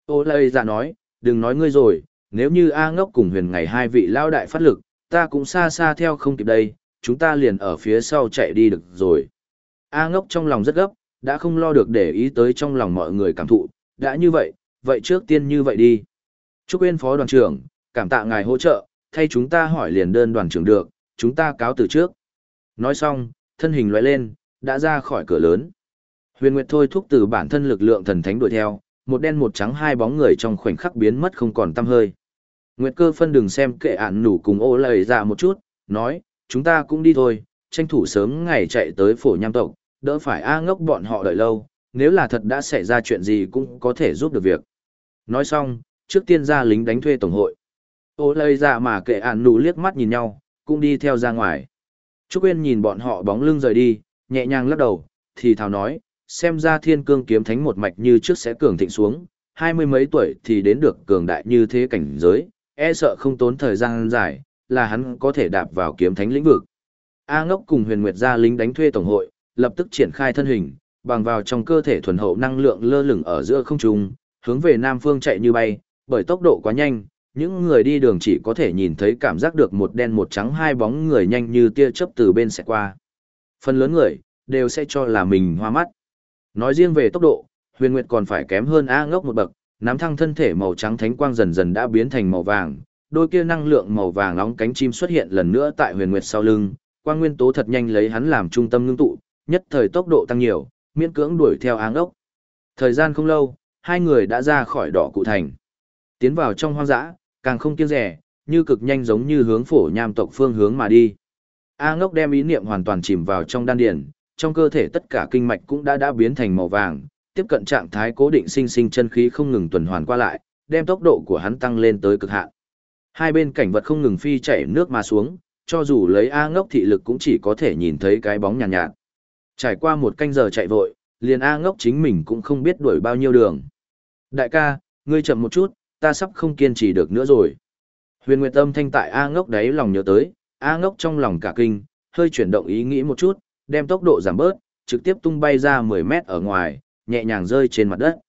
Ô lây giả nói, đừng nói ngươi rồi, nếu như A ngốc cùng huyền ngày hai vị lao đại phát lực, ta cũng xa xa theo không kịp đây, chúng ta liền ở phía sau chạy đi được rồi. A ngốc trong lòng rất gấp, đã không lo được để ý tới trong lòng mọi người cảm thụ, đã như vậy, vậy trước tiên như vậy đi. Chúc yên phó đoàn trưởng, cảm tạ ngài hỗ trợ, thay chúng ta hỏi liền đơn đoàn trưởng được, chúng ta cáo từ trước. Nói xong, thân hình loại lên, đã ra khỏi cửa lớn. Huyền Nguyệt thôi thúc từ bản thân lực lượng thần thánh đuổi theo, một đen một trắng hai bóng người trong khoảnh khắc biến mất không còn tăm hơi. Nguyệt cơ phân đừng xem kệ ản nủ cùng ô lời Dạ một chút, nói, chúng ta cũng đi thôi, tranh thủ sớm ngày chạy tới phổ nham tộc, đỡ phải A ngốc bọn họ đợi lâu, nếu là thật đã xảy ra chuyện gì cũng có thể giúp được việc. Nói xong, trước tiên ra lính đánh thuê tổng hội. Ô lời Dạ mà kệ ản nủ liếc mắt nhìn nhau, cũng đi theo ra ngoài. Trúc Uyên nhìn bọn họ bóng lưng rời đi, nhẹ nhàng lắc đầu, thì thào nói, xem ra thiên cương kiếm thánh một mạch như trước sẽ cường thịnh xuống, hai mươi mấy tuổi thì đến được cường đại như thế cảnh giới, e sợ không tốn thời gian dài, là hắn có thể đạp vào kiếm thánh lĩnh vực. A ngốc cùng huyền nguyệt gia lính đánh thuê tổng hội, lập tức triển khai thân hình, bằng vào trong cơ thể thuần hậu năng lượng lơ lửng ở giữa không trung, hướng về nam phương chạy như bay, bởi tốc độ quá nhanh, những người đi đường chỉ có thể nhìn thấy cảm giác được một đen một trắng hai bóng người nhanh như tia chớp từ bên sẽ qua. Phần lớn người, đều sẽ cho là mình hoa mắt. Nói riêng về tốc độ, huyền nguyệt còn phải kém hơn A ngốc một bậc, nắm thăng thân thể màu trắng thánh quang dần dần đã biến thành màu vàng, đôi kia năng lượng màu vàng nóng cánh chim xuất hiện lần nữa tại huyền nguyệt sau lưng, quang nguyên tố thật nhanh lấy hắn làm trung tâm ngưng tụ, nhất thời tốc độ tăng nhiều, miễn cưỡng đuổi theo áng Ngốc. Thời gian không lâu, hai người đã ra khỏi đỏ cụ thành. Tiến vào trong hoang dã, càng không kiêng rẻ, như cực nhanh giống như hướng phổ nham tộc phương hướng mà đi. A ngốc đem ý niệm hoàn toàn chìm vào trong đan điền, trong cơ thể tất cả kinh mạch cũng đã đã biến thành màu vàng, tiếp cận trạng thái cố định sinh sinh chân khí không ngừng tuần hoàn qua lại, đem tốc độ của hắn tăng lên tới cực hạn. Hai bên cảnh vật không ngừng phi chảy nước mà xuống, cho dù lấy A ngốc thị lực cũng chỉ có thể nhìn thấy cái bóng nhàn nhạt, nhạt. Trải qua một canh giờ chạy vội, liền A ngốc chính mình cũng không biết đuổi bao nhiêu đường. Đại ca, ngươi chậm một chút, ta sắp không kiên trì được nữa rồi. Huyền Nguyệt Âm thanh tại A ngốc đấy lòng nhớ tới, A ngốc trong lòng cả kinh, hơi chuyển động ý nghĩ một chút, đem tốc độ giảm bớt, trực tiếp tung bay ra 10 mét ở ngoài, nhẹ nhàng rơi trên mặt đất.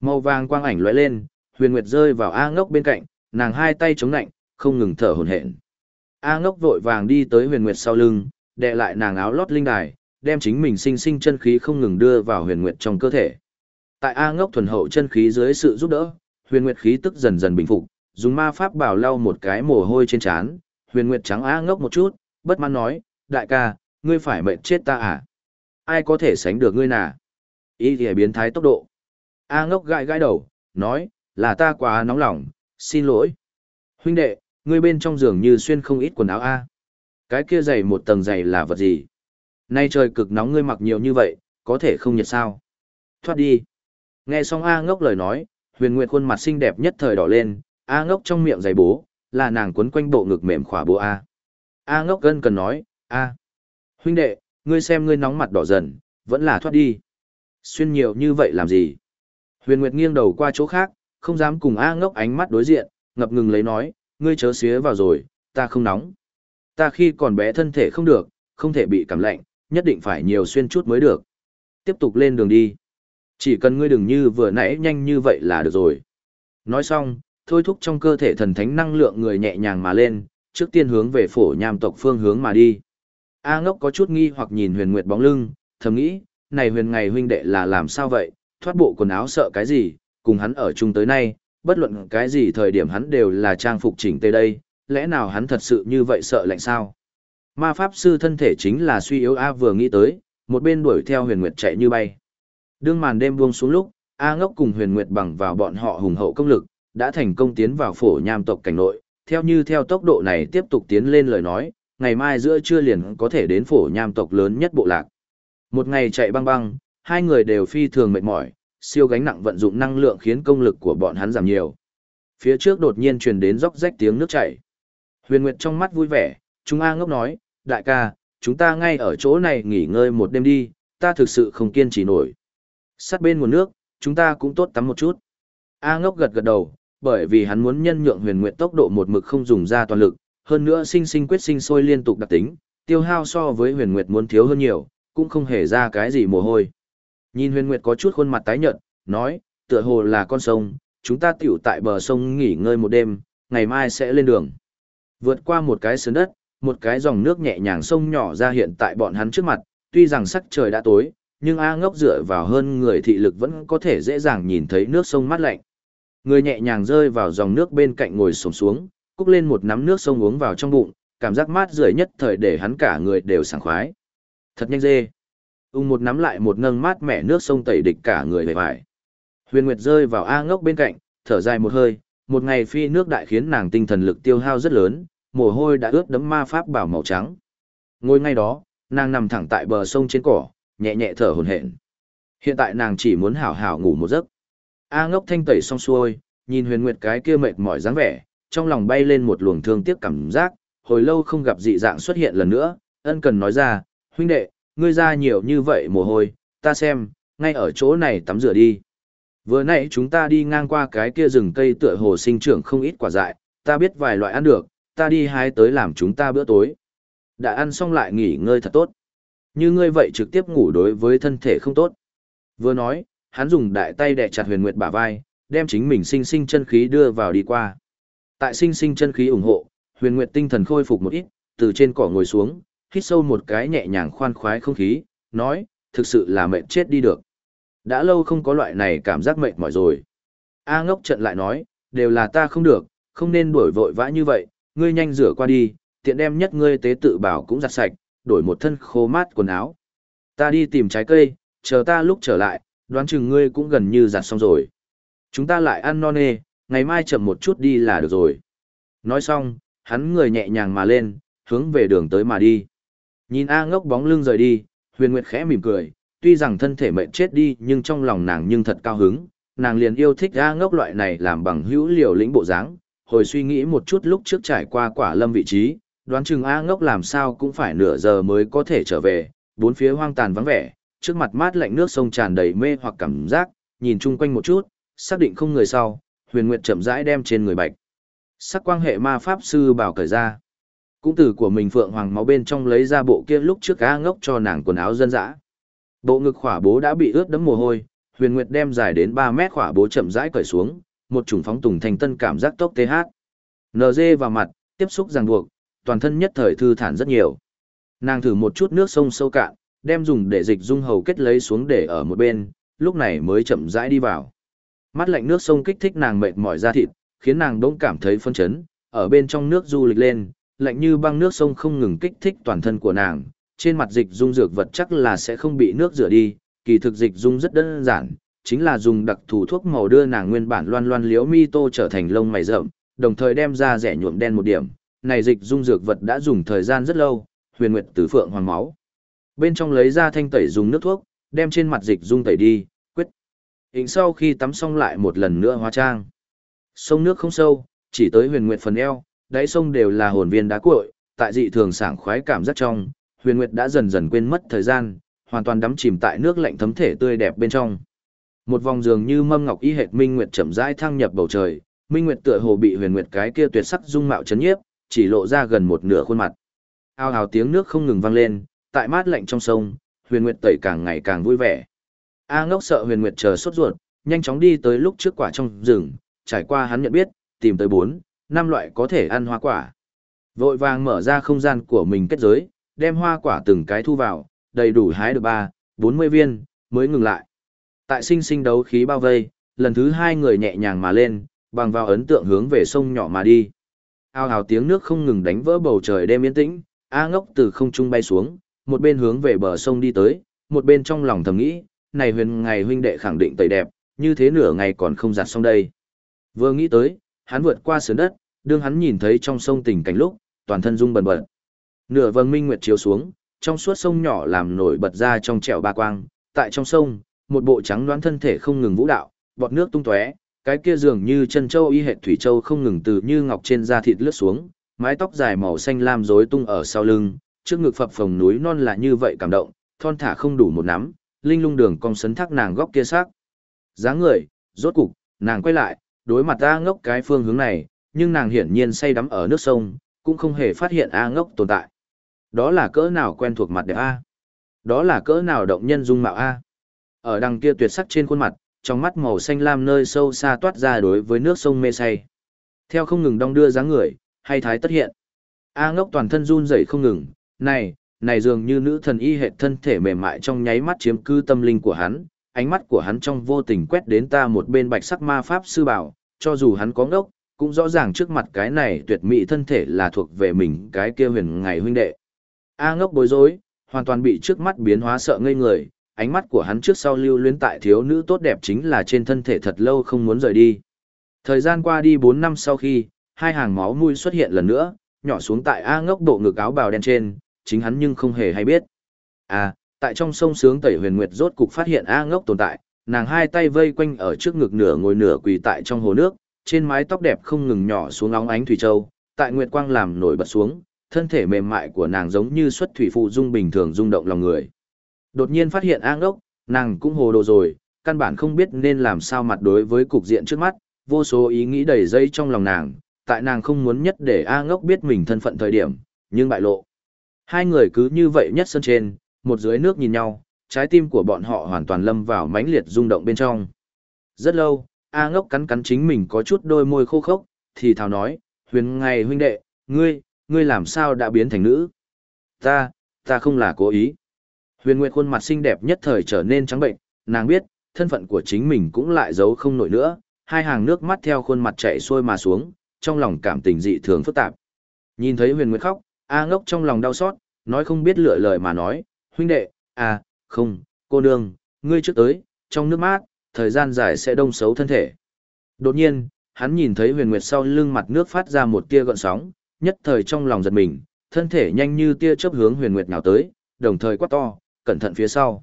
Màu vàng quang ảnh lóe lên, Huyền Nguyệt rơi vào A ngốc bên cạnh, nàng hai tay chống nạnh, không ngừng thở hổn hển. A ngốc vội vàng đi tới Huyền Nguyệt sau lưng, đè lại nàng áo lót linh đài, đem chính mình sinh sinh chân khí không ngừng đưa vào Huyền Nguyệt trong cơ thể. Tại A ngốc thuần hậu chân khí dưới sự giúp đỡ, Huyền Nguyệt khí tức dần dần bình phục, dùng ma pháp bảo lau một cái mồ hôi trên trán, Huyền Nguyệt trắng A ngốc một chút, bất mãn nói, đại ca, ngươi phải mệnh chết ta à? Ai có thể sánh được ngươi nà? Ý thì biến thái tốc độ. A ngốc gãi gãi đầu, nói, là ta quá nóng lòng, xin lỗi. Huynh đệ, ngươi bên trong giường như xuyên không ít quần áo A. Cái kia dày một tầng dày là vật gì? Nay trời cực nóng ngươi mặc nhiều như vậy, có thể không nhiệt sao? Thoát đi. Nghe xong A ngốc lời nói, huyền nguyệt khuôn mặt xinh đẹp nhất thời đỏ lên, A ngốc trong miệng giày bố, là nàng quấn quanh bộ ngực mềm khỏa bố A. A ngốc gân cần nói, A. Huynh đệ, ngươi xem ngươi nóng mặt đỏ dần, vẫn là thoát đi. Xuyên nhiều như vậy làm gì? Huyền Nguyệt nghiêng đầu qua chỗ khác, không dám cùng A ngốc ánh mắt đối diện, ngập ngừng lấy nói, ngươi chớ xía vào rồi, ta không nóng. Ta khi còn bé thân thể không được, không thể bị cảm lạnh, nhất định phải nhiều xuyên chút mới được. Tiếp tục lên đường đi. Chỉ cần ngươi đừng như vừa nãy nhanh như vậy là được rồi. Nói xong, thôi thúc trong cơ thể thần thánh năng lượng người nhẹ nhàng mà lên, trước tiên hướng về phổ nham tộc phương hướng mà đi. A ngốc có chút nghi hoặc nhìn huyền nguyệt bóng lưng, thầm nghĩ, này huyền ngày huynh đệ là làm sao vậy, thoát bộ quần áo sợ cái gì, cùng hắn ở chung tới nay, bất luận cái gì thời điểm hắn đều là trang phục chỉnh tề đây, lẽ nào hắn thật sự như vậy sợ lạnh sao? Ma pháp sư thân thể chính là suy yếu A vừa nghĩ tới, một bên đuổi theo huyền nguyệt chạy như bay. Đương màn đêm buông xuống lúc, A ngốc cùng huyền nguyệt bằng vào bọn họ hùng hậu công lực, đã thành công tiến vào phổ nham tộc cảnh nội, theo như theo tốc độ này tiếp tục tiến lên lời nói, ngày mai giữa trưa liền có thể đến phổ nham tộc lớn nhất bộ lạc. Một ngày chạy băng băng, hai người đều phi thường mệt mỏi, siêu gánh nặng vận dụng năng lượng khiến công lực của bọn hắn giảm nhiều. Phía trước đột nhiên truyền đến róc rách tiếng nước chảy. Huyền Nguyệt trong mắt vui vẻ, chúng A ngốc nói, đại ca, chúng ta ngay ở chỗ này nghỉ ngơi một đêm đi, ta thực sự không kiên trì nổi. Sát bên nguồn nước, chúng ta cũng tốt tắm một chút. A ngốc gật gật đầu, bởi vì hắn muốn nhân nhượng huyền nguyệt tốc độ một mực không dùng ra toàn lực, hơn nữa sinh sinh quyết sinh sôi liên tục đặc tính, tiêu hao so với huyền nguyệt muốn thiếu hơn nhiều, cũng không hề ra cái gì mồ hôi. Nhìn huyền nguyệt có chút khuôn mặt tái nhợt, nói, tựa hồ là con sông, chúng ta tiểu tại bờ sông nghỉ ngơi một đêm, ngày mai sẽ lên đường. Vượt qua một cái sườn đất, một cái dòng nước nhẹ nhàng sông nhỏ ra hiện tại bọn hắn trước mặt, tuy rằng sắc trời đã tối, nhưng A ngốc dựa vào hơn người thị lực vẫn có thể dễ dàng nhìn thấy nước sông mát lạnh. Người nhẹ nhàng rơi vào dòng nước bên cạnh ngồi sổng xuống, cúc lên một nắm nước sông uống vào trong bụng, cảm giác mát rượi nhất thời để hắn cả người đều sảng khoái. Thật nhanh dê. Ung một nắm lại một nâng mát mẻ nước sông tẩy địch cả người về vải. Huyền Nguyệt rơi vào A ngốc bên cạnh, thở dài một hơi, một ngày phi nước đại khiến nàng tinh thần lực tiêu hao rất lớn, mồ hôi đã ướt đẫm ma pháp bảo màu trắng. Ngồi ngay đó, nàng nằm thẳng tại bờ sông trên cỏ, nhẹ nhẹ thở hổn hển. Hiện tại nàng chỉ muốn hảo hảo ngủ một giấc. A ngốc thanh tẩy xong xuôi, nhìn huyền nguyệt cái kia mệt mỏi dáng vẻ, trong lòng bay lên một luồng thương tiếc cảm giác, hồi lâu không gặp dị dạng xuất hiện lần nữa, ân cần nói ra, huynh đệ, ngươi ra nhiều như vậy mồ hôi, ta xem, ngay ở chỗ này tắm rửa đi. Vừa nãy chúng ta đi ngang qua cái kia rừng cây tựa hồ sinh trưởng không ít quả dại, ta biết vài loại ăn được, ta đi hái tới làm chúng ta bữa tối. Đã ăn xong lại nghỉ ngơi thật tốt. Như ngươi vậy trực tiếp ngủ đối với thân thể không tốt. Vừa nói, hắn dùng đại tay đè chặt huyền nguyệt bả vai, đem chính mình sinh sinh chân khí đưa vào đi qua. Tại sinh sinh chân khí ủng hộ, Huyền Nguyệt tinh thần khôi phục một ít, từ trên cỏ ngồi xuống, hít sâu một cái nhẹ nhàng khoan khoái không khí, nói, thực sự là mệt chết đi được. Đã lâu không có loại này cảm giác mệt mỏi rồi. A ngốc trận lại nói, đều là ta không được, không nên đuổi vội vã như vậy, ngươi nhanh rửa qua đi, tiện đem nhất ngươi tế tự bảo cũng giặt sạch, đổi một thân khô mát quần áo. Ta đi tìm trái cây, chờ ta lúc trở lại, đoán chừng ngươi cũng gần như giặt xong rồi. Chúng ta lại ăn non nê, ngày mai chậm một chút đi là được rồi. Nói xong, hắn người nhẹ nhàng mà lên, hướng về đường tới mà đi. Nhìn A ngốc bóng lưng rời đi, huyền nguyệt khẽ mỉm cười, tuy rằng thân thể mệnh chết đi nhưng trong lòng nàng nhưng thật cao hứng, nàng liền yêu thích A ngốc loại này làm bằng hữu liều lĩnh bộ dáng. Hồi suy nghĩ một chút lúc trước trải qua quả lâm vị trí, đoán chừng A ngốc làm sao cũng phải nửa giờ mới có thể trở về, bốn phía hoang tàn vắng vẻ, trước mặt mát lạnh nước sông tràn đầy mê hoặc cảm giác, nhìn chung quanh một chút, xác định không người sau, huyền nguyệt chậm rãi đem trên người bạch. Sắc quang hệ ma pháp sư bảo cởi ra. Cũng từ của mình phượng hoàng máu bên trong lấy ra bộ kia lúc trước cá ngốc cho nàng quần áo dân dã. Bộ ngực khỏa bố đã bị ướt đẫm mồ hôi, huyền nguyệt đem dài đến ba mét khỏa bố chậm rãi cởi xuống, một chủng phóng tùng thành tân cảm giác tốc TH. NG vào mặt, tiếp xúc ràng buộc, toàn thân nhất thời thư thản rất nhiều. Nàng thử một chút nước sông sâu cạn, đem dùng để dịch dung hầu kết lấy xuống để ở một bên, lúc này mới chậm rãi đi vào. Mắt lạnh nước sông kích thích nàng mệt mỏi da thịt, khiến nàng đỗng cảm thấy phân chấn, ở bên trong nước du lịch lên, lạnh như băng nước sông không ngừng kích thích toàn thân của nàng, trên mặt dịch dung dược vật chắc là sẽ không bị nước rửa đi, kỳ thực dịch dung rất đơn giản, chính là dùng đặc thù thuốc màu đưa nàng nguyên bản loan loan liễu mi tô trở thành lông mày rậm, đồng thời đem ra rẻ nhuộm đen một điểm. Này dịch dung dược vật đã dùng thời gian rất lâu, huyền nguyệt tử phượng hoàng máu. Bên trong lấy ra thanh tẩy dùng nước thuốc, đem trên mặt dịch dung tẩy đi. Hình sau khi tắm xong lại một lần nữa hóa trang. Sông nước không sâu, chỉ tới huyền nguyệt phần eo, đáy sông đều là hồn viên đá cuội, tại dị thường sảng khoái cảm giác trong, huyền nguyệt đã dần dần quên mất thời gian, hoàn toàn đắm chìm tại nước lạnh thấm thể tươi đẹp bên trong. Một vòng dường như mâm ngọc y hệt minh nguyệt chậm rãi thăng nhập bầu trời, minh nguyệt tựa hồ bị huyền nguyệt cái kia tuyệt sắc dung mạo chấn nhiếp, chỉ lộ ra gần một nửa khuôn mặt. Ao ào tiếng nước không ngừng vang lên, tại mát lạnh trong sông, huyền nguyệt tẩy càng ngày càng vui vẻ. A ngốc sợ huyền nguyệt chờ sốt ruột, nhanh chóng đi tới lúc trước quả trong rừng, trải qua hắn nhận biết, tìm tới bốn, năm loại có thể ăn hoa quả. Vội vàng mở ra không gian của mình kết giới, đem hoa quả từng cái thu vào, đầy đủ hái được ba, bốn mươi viên, mới ngừng lại. Tại sinh sinh đấu khí bao vây, lần thứ hai người nhẹ nhàng mà lên, bằng vào ấn tượng hướng về sông nhỏ mà đi. Ao hào tiếng nước không ngừng đánh vỡ bầu trời đêm yên tĩnh, A ngốc từ không trung bay xuống, một bên hướng về bờ sông đi tới, một bên trong lòng thầm nghĩ, này huyền ngày huynh đệ khẳng định tẩy đẹp, như thế nửa ngày còn không giặt xong đây. Vừa nghĩ tới, hắn vượt qua sườn đất, đương hắn nhìn thấy trong sông tình cảnh lúc, toàn thân rung bần bật. Nửa vầng minh nguyệt chiếu xuống, trong suốt sông nhỏ làm nổi bật ra trong trẻo ba quang, tại trong sông, một bộ trắng đoán thân thể không ngừng vũ đạo, bọt nước tung tóe, cái kia dường như chân châu y hệt thủy châu không ngừng từ như ngọc trên da thịt lướt xuống, mái tóc dài màu xanh lam rối tung ở sau lưng, trước ngực phập phồng núi non là như vậy cảm động, thon thả không đủ một nắm, linh lung đường cong sấn thác nàng góc kia sắc. dáng người, rốt cục, nàng quay lại, đối mặt A ngốc cái phương hướng này, nhưng nàng hiển nhiên say đắm ở nước sông, cũng không hề phát hiện A ngốc tồn tại. Đó là cỡ nào quen thuộc mặt đẹp A? Đó là cỡ nào động nhân dung mạo A? Ở đằng kia tuyệt sắc trên khuôn mặt, trong mắt màu xanh lam nơi sâu xa toát ra đối với nước sông mê say. Theo không ngừng đong đưa dáng người, hay thái tất hiện. A ngốc toàn thân run rẩy không ngừng, này, này dường như nữ thần y hệ thân thể mềm mại trong nháy mắt chiếm cư tâm linh của hắn, ánh mắt của hắn trong vô tình quét đến ta một bên bạch sắc ma pháp sư bảo, cho dù hắn có ngốc, cũng rõ ràng trước mặt cái này tuyệt mỹ thân thể là thuộc về mình cái kia huyền ngày huynh đệ. A ngốc bối rối, hoàn toàn bị trước mắt biến hóa sợ ngây người, ánh mắt của hắn trước sau lưu luyến tại thiếu nữ tốt đẹp chính là trên thân thể thật lâu không muốn rời đi. Thời gian qua đi 4 năm sau khi, hai hàng máu mũi xuất hiện lần nữa, nhỏ xuống tại A ngốc bộ ngực áo bào đen trên, chính hắn nhưng không hề hay biết. À, tại trong sông sướng tẩy huyền nguyệt rốt cục phát hiện A ngốc tồn tại, nàng hai tay vây quanh ở trước ngực nửa ngồi nửa quỳ tại trong hồ nước, trên mái tóc đẹp không ngừng nhỏ xuống óng ánh thủy châu, tại nguyệt quang làm nổi bật xuống, thân thể mềm mại của nàng giống như xuất thủy phụ dung bình thường rung động lòng người. Đột nhiên phát hiện A ngốc, nàng cũng hồ đồ rồi, căn bản không biết nên làm sao mặt đối với cục diện trước mắt, vô số ý nghĩ đầy dây trong lòng nàng, tại nàng không muốn nhất để A ngốc biết mình thân phận thời điểm, nhưng bại lộ. Hai người cứ như vậy nhất sân trên, một dưới nước nhìn nhau, trái tim của bọn họ hoàn toàn lâm vào mãnh liệt rung động bên trong. Rất lâu, A ngốc cắn cắn chính mình có chút đôi môi khô khốc, thì thào nói, Huyền ngày huynh đệ, ngươi, ngươi làm sao đã biến thành nữ? Ta, ta không là cố ý. Huyền Nguyệt khuôn mặt xinh đẹp nhất thời trở nên trắng bệnh, nàng biết, thân phận của chính mình cũng lại giấu không nổi nữa, hai hàng nước mắt theo khuôn mặt chảy xuôi mà xuống, trong lòng cảm tình dị thường phức tạp. Nhìn thấy Huyền Nguyệt khóc, A ngốc trong lòng đau xót, nói không biết lựa lời mà nói, huynh đệ, à, không, cô nương, ngươi trước tới, trong nước mát, thời gian dài sẽ đông xấu thân thể. Đột nhiên, hắn nhìn thấy huyền nguyệt sau lưng mặt nước phát ra một tia gợn sóng, nhất thời trong lòng giật mình, thân thể nhanh như tia chớp hướng huyền nguyệt nhào tới, đồng thời quát to, cẩn thận phía sau.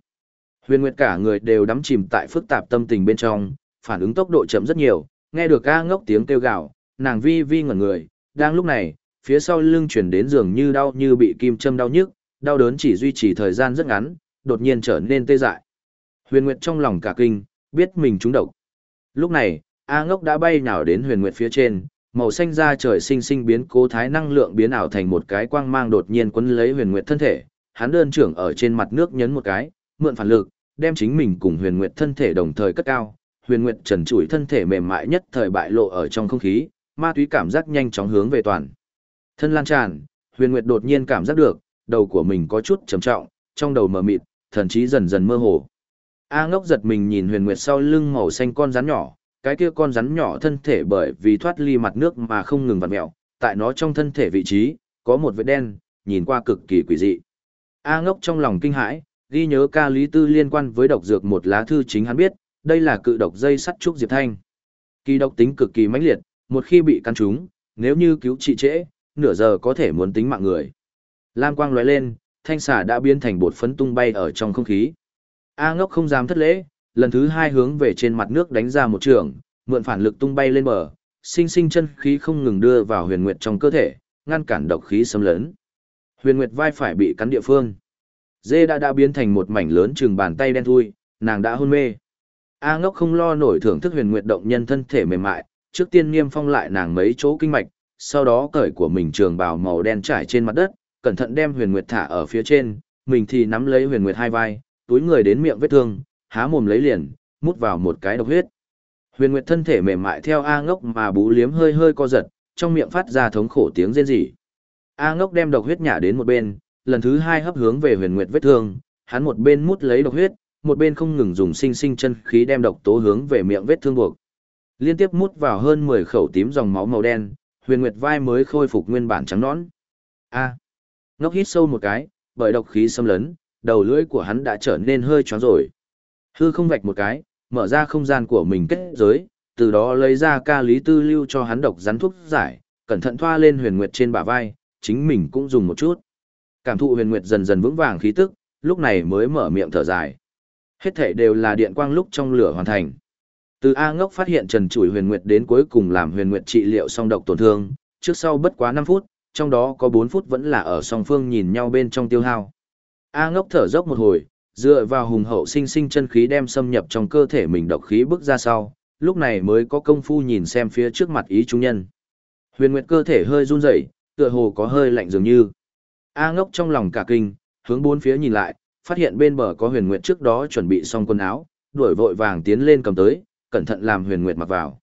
Huyền nguyệt cả người đều đắm chìm tại phức tạp tâm tình bên trong, phản ứng tốc độ chậm rất nhiều, nghe được ca ngốc tiếng kêu gào, nàng vi vi ngẩn người, đang lúc này, phía sau lưng chuyển đến giường như đau như bị kim châm đau nhức, đau đớn chỉ duy trì thời gian rất ngắn, đột nhiên trở nên tê dại. Huyền Nguyệt trong lòng cả kinh, biết mình trúng độc. Lúc này, A Ngốc đã bay nhào đến Huyền Nguyệt phía trên, màu xanh da trời sinh sinh biến cố thái năng lượng biến ảo thành một cái quang mang đột nhiên quấn lấy Huyền Nguyệt thân thể, hắn đơn trưởng ở trên mặt nước nhấn một cái, mượn phản lực, đem chính mình cùng Huyền Nguyệt thân thể đồng thời cất cao. Huyền Nguyệt trần trụi thân thể mềm mại nhất thời bại lộ ở trong không khí, ma túy cảm giác nhanh chóng hướng về toàn. Thân lan tràn, Huyền Nguyệt đột nhiên cảm giác được, đầu của mình có chút trầm trọng, trong đầu mờ mịt, thần trí dần dần mơ hồ. A ngốc giật mình nhìn huyền nguyệt sau lưng màu xanh con rắn nhỏ, cái kia con rắn nhỏ thân thể bởi vì thoát ly mặt nước mà không ngừng vặn mẹo, tại nó trong thân thể vị trí, có một vết đen, nhìn qua cực kỳ quỷ dị. A ngốc trong lòng kinh hãi, ghi nhớ ca lý tư liên quan với độc dược một lá thư chính hắn biết, đây là cự độc dây sắt trúc diệp thanh. Kỳ độc tính cực kỳ mãnh liệt, một khi bị căn trúng, nếu như cứu trị trễ, nửa giờ có thể muốn tính mạng người. Lam quang lóe lên, thanh xà đã biến thành bột phấn tung bay ở trong không khí. A ngốc không dám thất lễ, lần thứ hai hướng về trên mặt nước đánh ra một trường, mượn phản lực tung bay lên bờ, sinh sinh chân khí không ngừng đưa vào huyền nguyệt trong cơ thể, ngăn cản độc khí xâm lấn. Huyền nguyệt vai phải bị cắn địa phương. Dê đã đã biến thành một mảnh lớn chừng bàn tay đen thui, nàng đã hôn mê. A ngốc không lo nổi thưởng thức huyền nguyệt động nhân thân thể mềm mại, trước tiên niêm phong lại nàng mấy chỗ kinh mạch, sau đó cởi của mình trường bào màu đen trải trên mặt đất, cẩn thận đem huyền nguyệt thả ở phía trên, mình thì nắm lấy huyền nguyệt hai vai, túi người đến miệng vết thương, há mồm lấy liền, mút vào một cái độc huyết. Huyền nguyệt thân thể mềm mại theo A ngốc mà bú liếm hơi hơi co giật, trong miệng phát ra thống khổ tiếng rên rỉ. A ngốc đem độc huyết nhả đến một bên, lần thứ hai hấp hướng về huyền nguyệt vết thương, hắn một bên mút lấy độc huyết, một bên không ngừng dùng sinh sinh chân khí đem độc tố hướng về miệng vết thương buộc. Liên tiếp mút vào hơn 10 khẩu tím dòng máu màu đen, huyền nguyệt vai mới khôi phục nguyên bản trắng nõn. A. Ngốc hít sâu một cái, bởi độc khí xâm lấn, đầu lưỡi của hắn đã trở nên hơi choáng rồi. Hư không vạch một cái, mở ra không gian của mình kết giới, từ đó lấy ra ca lý tư lưu cho hắn độc rắn thuốc giải, cẩn thận thoa lên huyền nguyệt trên bả vai, chính mình cũng dùng một chút. Cảm thụ huyền nguyệt dần dần vững vàng khí tức, lúc này mới mở miệng thở dài. Hết thể đều là điện quang lúc trong lửa hoàn thành. Từ A ngốc phát hiện trần chủi huyền nguyệt đến cuối cùng làm huyền nguyệt trị liệu xong độc tổn thương, trước sau bất quá 5 phút, trong đó có 4 phút vẫn là ở song phương nhìn nhau bên trong tiêu hao. A ngốc thở dốc một hồi, dựa vào hùng hậu sinh sinh chân khí đem xâm nhập trong cơ thể mình độc khí bước ra sau, lúc này mới có công phu nhìn xem phía trước mặt ý trung nhân. Huyền Nguyệt cơ thể hơi run rẩy, tựa hồ có hơi lạnh dường như. A ngốc trong lòng cả kinh, hướng bốn phía nhìn lại, phát hiện bên bờ có Huyền Nguyệt trước đó chuẩn bị xong quần áo, đuổi vội vàng tiến lên cầm tới, cẩn thận làm Huyền Nguyệt mặc vào.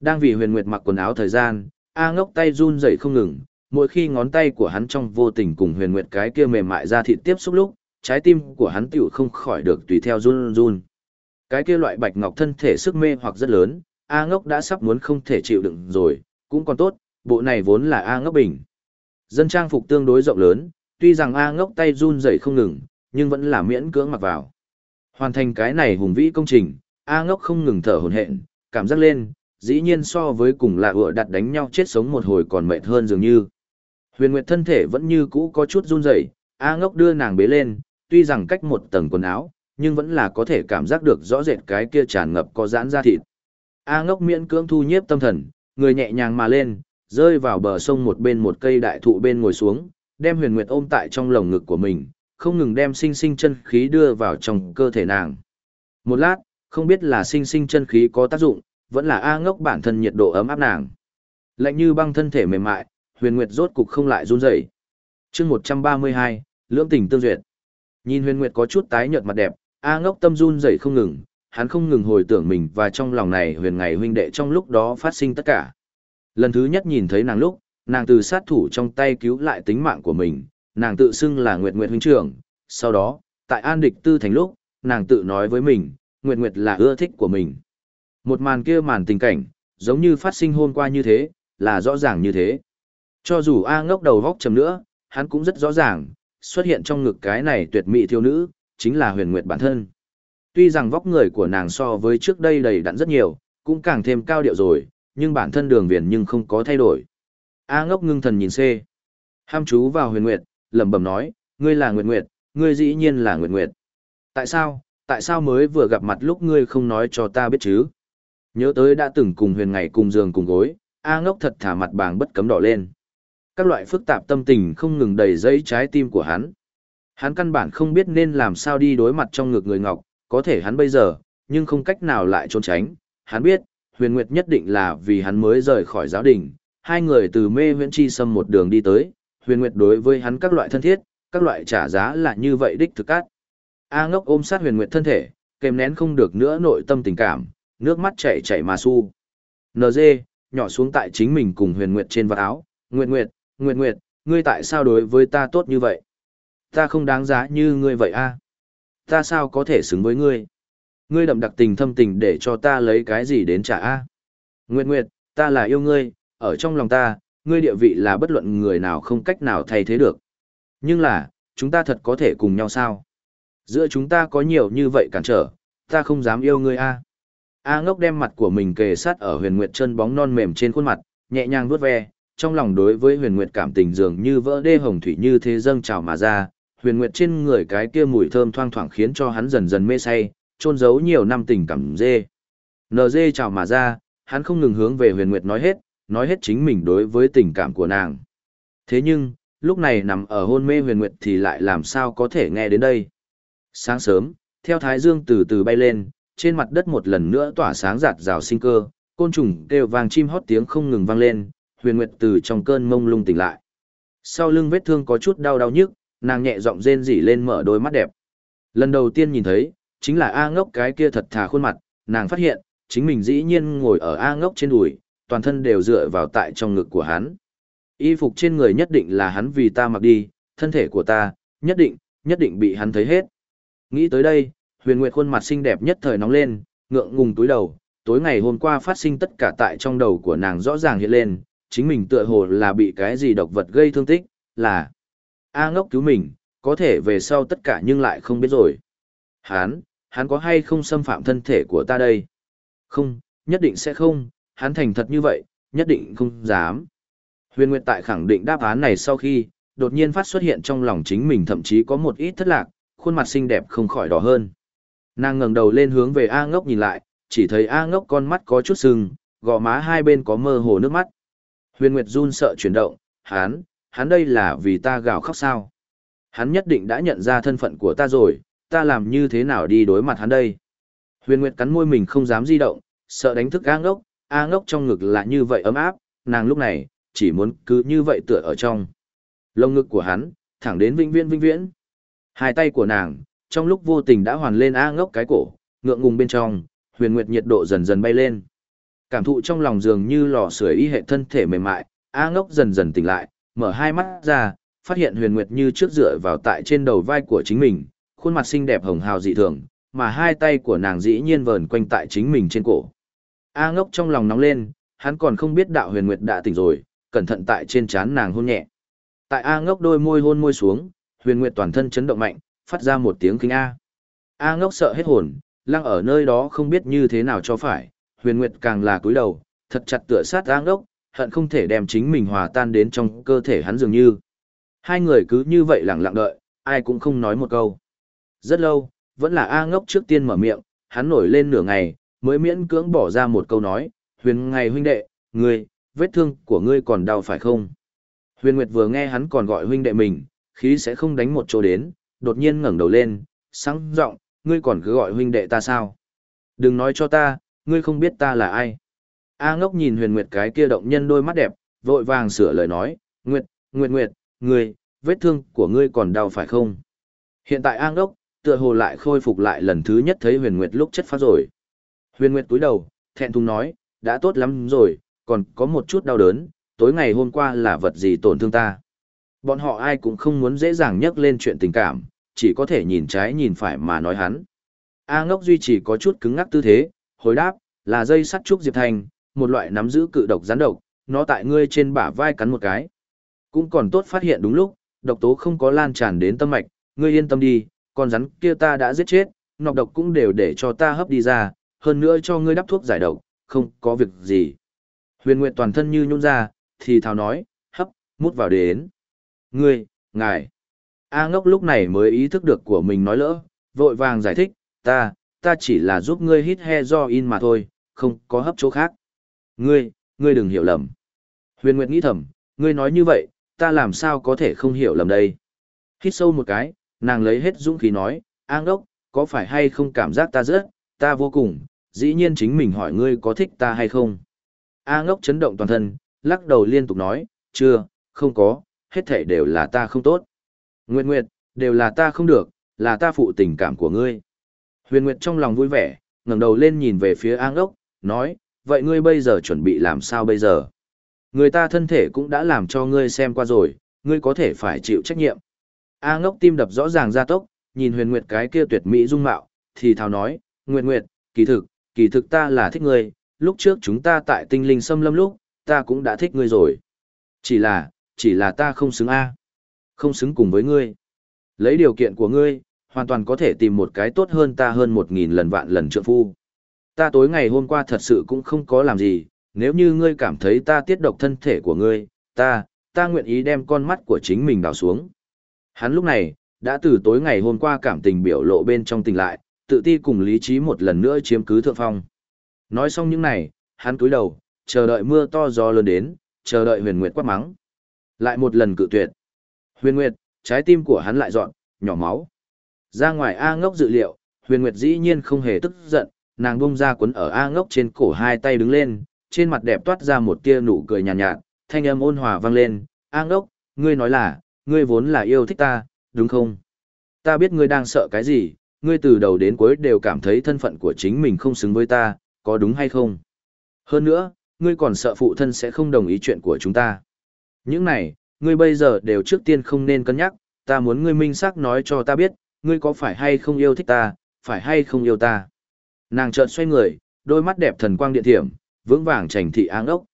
Đang vì Huyền Nguyệt mặc quần áo thời gian, A ngốc tay run rẩy không ngừng, mỗi khi ngón tay của hắn trong vô tình cùng huyền nguyệt cái kia mềm mại ra thịt tiếp xúc lúc, trái tim của hắn tựu không khỏi được tùy theo run run. Cái kia loại bạch ngọc thân thể sức mê hoặc rất lớn, A ngốc đã sắp muốn không thể chịu đựng rồi, cũng còn tốt, bộ này vốn là A ngốc bình. Dân trang phục tương đối rộng lớn, tuy rằng A ngốc tay run rẩy không ngừng, nhưng vẫn là miễn cưỡng mặc vào. Hoàn thành cái này hùng vĩ công trình, A ngốc không ngừng thở hổn hển, cảm giác lên, dĩ nhiên so với cùng là ựa đặt đánh nhau chết sống một hồi còn mệt hơn dường như. Huyền Nguyệt thân thể vẫn như cũ có chút run rẩy, A Ngốc đưa nàng bế lên, tuy rằng cách một tầng quần áo, nhưng vẫn là có thể cảm giác được rõ rệt cái kia tràn ngập có giãn ra thịt. A Ngốc miễn cưỡng thu nhiếp tâm thần, người nhẹ nhàng mà lên, rơi vào bờ sông một bên một cây đại thụ bên ngồi xuống, đem Huyền Nguyệt ôm tại trong lồng ngực của mình, không ngừng đem sinh sinh chân khí đưa vào trong cơ thể nàng. Một lát, không biết là sinh sinh chân khí có tác dụng, vẫn là A Ngốc bản thân nhiệt độ ấm áp nàng. Lạnh như băng thân thể mềm mại, huyền nguyệt rốt cục không lại run rẩy. Chương 132, lưỡng tình tương duyệt. Nhìn huyền nguyệt có chút tái nhợt mặt đẹp, A Ngốc tâm run rẩy không ngừng, hắn không ngừng hồi tưởng mình và trong lòng này huyền ngày huynh đệ trong lúc đó phát sinh tất cả. Lần thứ nhất nhìn thấy nàng lúc, nàng từ sát thủ trong tay cứu lại tính mạng của mình, nàng tự xưng là Nguyệt Nguyệt huynh trưởng, sau đó, tại An Địch Tư thành lúc, nàng tự nói với mình, Nguyệt Nguyệt là ưa thích của mình. Một màn kia màn tình cảnh, giống như phát sinh hôm qua như thế, là rõ ràng như thế. Cho dù A ngốc đầu vóc chầm nữa, hắn cũng rất rõ ràng, xuất hiện trong ngực cái này tuyệt mỹ thiếu nữ, chính là huyền nguyệt bản thân. Tuy rằng vóc người của nàng so với trước đây đầy đặn rất nhiều, cũng càng thêm cao điệu rồi, nhưng bản thân đường viền nhưng không có thay đổi. A ngốc ngưng thần nhìn C. Ham chú vào huyền nguyệt, lẩm bẩm nói, ngươi là nguyệt nguyệt, ngươi dĩ nhiên là nguyệt nguyệt. Tại sao, tại sao mới vừa gặp mặt lúc ngươi không nói cho ta biết chứ? Nhớ tới đã từng cùng huyền ngày cùng giường cùng gối, A ngốc thật thả mặt bàng bất cấm đỏ lên. Các loại phức tạp tâm tình không ngừng đầy dây trái tim của hắn. Hắn căn bản không biết nên làm sao đi đối mặt trong ngực người ngọc, có thể hắn bây giờ, nhưng không cách nào lại trốn tránh. Hắn biết, huyền nguyệt nhất định là vì hắn mới rời khỏi giáo đình. Hai người từ mê huyện chi xâm một đường đi tới, huyền nguyệt đối với hắn các loại thân thiết, các loại trả giá là như vậy đích thực ác. A ngốc ôm sát huyền nguyệt thân thể, kèm nén không được nữa nội tâm tình cảm, nước mắt chảy chảy mà su. NG, nhỏ xuống tại chính mình cùng huyền nguyệt trên vạt áo, Nguyệt Nguyệt, Nguyệt Nguyệt, ngươi tại sao đối với ta tốt như vậy? Ta không đáng giá như ngươi vậy a Ta sao có thể xứng với ngươi? Ngươi đậm đặc tình thâm tình để cho ta lấy cái gì đến trả a Nguyệt Nguyệt, ta là yêu ngươi, ở trong lòng ta, ngươi địa vị là bất luận người nào không cách nào thay thế được. Nhưng là, chúng ta thật có thể cùng nhau sao? Giữa chúng ta có nhiều như vậy cản trở, ta không dám yêu ngươi a A ngốc đem mặt của mình kề sát ở huyền nguyệt chân bóng non mềm trên khuôn mặt, nhẹ nhàng vuốt ve, trong lòng đối với huyền nguyệt cảm tình dường như vỡ đê hồng thủy như thế dâng trào mà ra, huyền nguyệt trên người cái kia mùi thơm thoang thoảng khiến cho hắn dần dần mê say, trôn giấu nhiều năm tình cảm dê. Nờ dê trào mà ra, hắn không ngừng hướng về huyền nguyệt nói hết, nói hết chính mình đối với tình cảm của nàng. Thế nhưng, lúc này nằm ở hôn mê huyền nguyệt thì lại làm sao có thể nghe đến đây. Sáng sớm, theo thái dương từ từ bay lên, trên mặt đất một lần nữa tỏa sáng rạt rào sinh cơ, côn trùng kêu vàng chim hót tiếng không ngừng vang lên, huyền nguyệt từ trong cơn mông lung tỉnh lại. Sau lưng vết thương có chút đau đau nhức, nàng nhẹ giọng rên rỉ lên mở đôi mắt đẹp. Lần đầu tiên nhìn thấy, chính là A ngốc cái kia thật thà khuôn mặt, nàng phát hiện, chính mình dĩ nhiên ngồi ở A ngốc trên đùi, toàn thân đều dựa vào tại trong ngực của hắn. Y phục trên người nhất định là hắn vì ta mặc đi, thân thể của ta, nhất định, nhất định bị hắn thấy hết. Nghĩ tới đây, huyền nguyệt khuôn mặt xinh đẹp nhất thời nóng lên, ngượng ngùng túi đầu, tối ngày hôm qua phát sinh tất cả tại trong đầu của nàng rõ ràng hiện lên, chính mình tựa hồ là bị cái gì độc vật gây thương tích, là A ngốc cứu mình, có thể về sau tất cả nhưng lại không biết rồi. Hán, hắn có hay không xâm phạm thân thể của ta đây? Không, nhất định sẽ không, hắn thành thật như vậy, nhất định không dám. Huyền Nguyệt tại khẳng định đáp án này sau khi, đột nhiên phát xuất hiện trong lòng chính mình thậm chí có một ít thất lạc, khuôn mặt xinh đẹp không khỏi đỏ hơn. Nàng ngẩng đầu lên hướng về A ngốc nhìn lại, chỉ thấy A ngốc con mắt có chút sưng, gò má hai bên có mơ hồ nước mắt. Huyền Nguyệt run sợ chuyển động, hắn, hắn đây là vì ta gào khóc sao. Hắn nhất định đã nhận ra thân phận của ta rồi, ta làm như thế nào đi đối mặt hắn đây. Huyền Nguyệt cắn môi mình không dám di động, sợ đánh thức A ngốc, A ngốc trong ngực là như vậy ấm áp, nàng lúc này, chỉ muốn cứ như vậy tựa ở trong. Lông ngực của hắn, thẳng đến vinh viễn vinh viễn. Hai tay của nàng, trong lúc vô tình đã hoàn lên A ngốc cái cổ, ngượng ngùng bên trong, huyền nguyệt nhiệt độ dần dần bay lên. Cảm thụ trong lòng dường như lò sưởi y hệ thân thể mềm mại, A ngốc dần dần tỉnh lại, mở hai mắt ra, phát hiện huyền nguyệt như trước dựa vào tại trên đầu vai của chính mình, khuôn mặt xinh đẹp hồng hào dị thường, mà hai tay của nàng dĩ nhiên vờn quanh tại chính mình trên cổ. A ngốc trong lòng nóng lên, hắn còn không biết đạo huyền nguyệt đã tỉnh rồi, cẩn thận tại trên trán nàng hôn nhẹ. Tại A ngốc đôi môi hôn môi xuống, huyền nguyệt toàn thân chấn động mạnh, phát ra một tiếng kinh A. A ngốc sợ hết hồn, lăng ở nơi đó không biết như thế nào cho phải, huyền nguyệt càng là cúi đầu, thật chặt tựa sát A ngốc, hận không thể đem chính mình hòa tan đến trong cơ thể hắn dường như. Hai người cứ như vậy lặng lặng đợi, ai cũng không nói một câu. Rất lâu, vẫn là A ngốc trước tiên mở miệng, hắn nổi lên nửa ngày, mới miễn cưỡng bỏ ra một câu nói, huyền ngày huynh đệ, ngươi, vết thương của ngươi còn đau phải không? Huyền Nguyệt vừa nghe hắn còn gọi huynh đệ mình, khí sẽ không đánh một chỗ đến, đột nhiên ngẩng đầu lên, sáng giọng, ngươi còn cứ gọi huynh đệ ta sao? Đừng nói cho ta, ngươi không biết ta là ai. A ngốc nhìn huyền nguyệt cái kia động nhân đôi mắt đẹp, vội vàng sửa lời nói, Nguyệt, Nguyệt Nguyệt, ngươi, vết thương của ngươi còn đau phải không? Hiện tại A ngốc, tựa hồ lại khôi phục lại lần thứ nhất thấy huyền nguyệt lúc chất phát rồi. Huyền nguyệt túi đầu, thẹn thùng nói, đã tốt lắm rồi, còn có một chút đau đớn, tối ngày hôm qua là vật gì tổn thương ta. Bọn họ ai cũng không muốn dễ dàng nhắc lên chuyện tình cảm, chỉ có thể nhìn trái nhìn phải mà nói hắn. A ngốc duy trì có chút cứng ngắc tư thế, hồi đáp, là dây sắt trúc Diệp Thành, một loại nắm giữ cự độc rắn độc, nó tại ngươi trên bả vai cắn một cái. Cũng còn tốt phát hiện đúng lúc, độc tố không có lan tràn đến tâm mạch, ngươi yên tâm đi, con rắn kia ta đã giết chết, nọc độc cũng đều để cho ta hấp đi ra, hơn nữa cho ngươi đắp thuốc giải độc, không có việc gì. Huyền Nguyệt toàn thân như nhún ra, thì thào nói, hấp, mút vào đến. Ngươi, ngài. A ngốc lúc này mới ý thức được của mình nói lỡ, vội vàng giải thích, ta, ta chỉ là giúp ngươi hít he do in mà thôi, không có hấp chỗ khác. Ngươi, ngươi đừng hiểu lầm. Huyền Nguyệt nghĩ thầm, ngươi nói như vậy, ta làm sao có thể không hiểu lầm đây. Hít sâu một cái, nàng lấy hết dũng khí nói, A ngốc, có phải hay không cảm giác ta rất, ta vô cùng, dĩ nhiên chính mình hỏi ngươi có thích ta hay không. A ngốc chấn động toàn thân, lắc đầu liên tục nói, chưa, không có, hết thể đều là ta không tốt. Nguyệt Nguyệt, đều là ta không được, là ta phụ tình cảm của ngươi. Huyền Nguyệt trong lòng vui vẻ, ngẩng đầu lên nhìn về phía An Đốc, nói, vậy ngươi bây giờ chuẩn bị làm sao bây giờ? Người ta thân thể cũng đã làm cho ngươi xem qua rồi, ngươi có thể phải chịu trách nhiệm. A ngốc tim đập rõ ràng ra tốc, nhìn huyền nguyệt cái kia tuyệt mỹ dung mạo, thì thào nói, Nguyệt Nguyệt, kỳ thực, kỳ thực ta là thích ngươi, lúc trước chúng ta tại tinh linh xâm lâm lúc, ta cũng đã thích ngươi rồi. Chỉ là, chỉ là ta không xứng A. Không xứng cùng với ngươi. Lấy điều kiện của ngươi, hoàn toàn có thể tìm một cái tốt hơn ta hơn một nghìn lần vạn lần trượng phu. Ta tối ngày hôm qua thật sự cũng không có làm gì, nếu như ngươi cảm thấy ta tiết độc thân thể của ngươi, ta, ta nguyện ý đem con mắt của chính mình đào xuống. Hắn lúc này, đã từ tối ngày hôm qua cảm tình biểu lộ bên trong tình lại, tự ti cùng lý trí một lần nữa chiếm cứ thượng phong. Nói xong những này, hắn cúi đầu, chờ đợi mưa to gió lớn đến, chờ đợi huyền nguyệt quát mắng. Lại một lần cự tuyệt. Huyền nguyệt, trái tim của hắn lại dọn, nhỏ máu. Ra ngoài A ngốc dự liệu, huyền nguyệt dĩ nhiên không hề tức giận, nàng bông ra quấn ở A ngốc trên cổ hai tay đứng lên, trên mặt đẹp toát ra một tia nụ cười nhàn nhạt, nhạt, thanh âm ôn hòa vang lên, A ngốc, ngươi nói là, ngươi vốn là yêu thích ta, đúng không? Ta biết ngươi đang sợ cái gì, ngươi từ đầu đến cuối đều cảm thấy thân phận của chính mình không xứng với ta, có đúng hay không? Hơn nữa, ngươi còn sợ phụ thân sẽ không đồng ý chuyện của chúng ta. Những này, ngươi bây giờ đều trước tiên không nên cân nhắc, ta muốn ngươi minh xác nói cho ta biết, ngươi có phải hay không yêu thích ta, phải hay không yêu ta. Nàng chợt xoay người, đôi mắt đẹp thần quang điện thiểm, vững vàng trành thị A ngốc.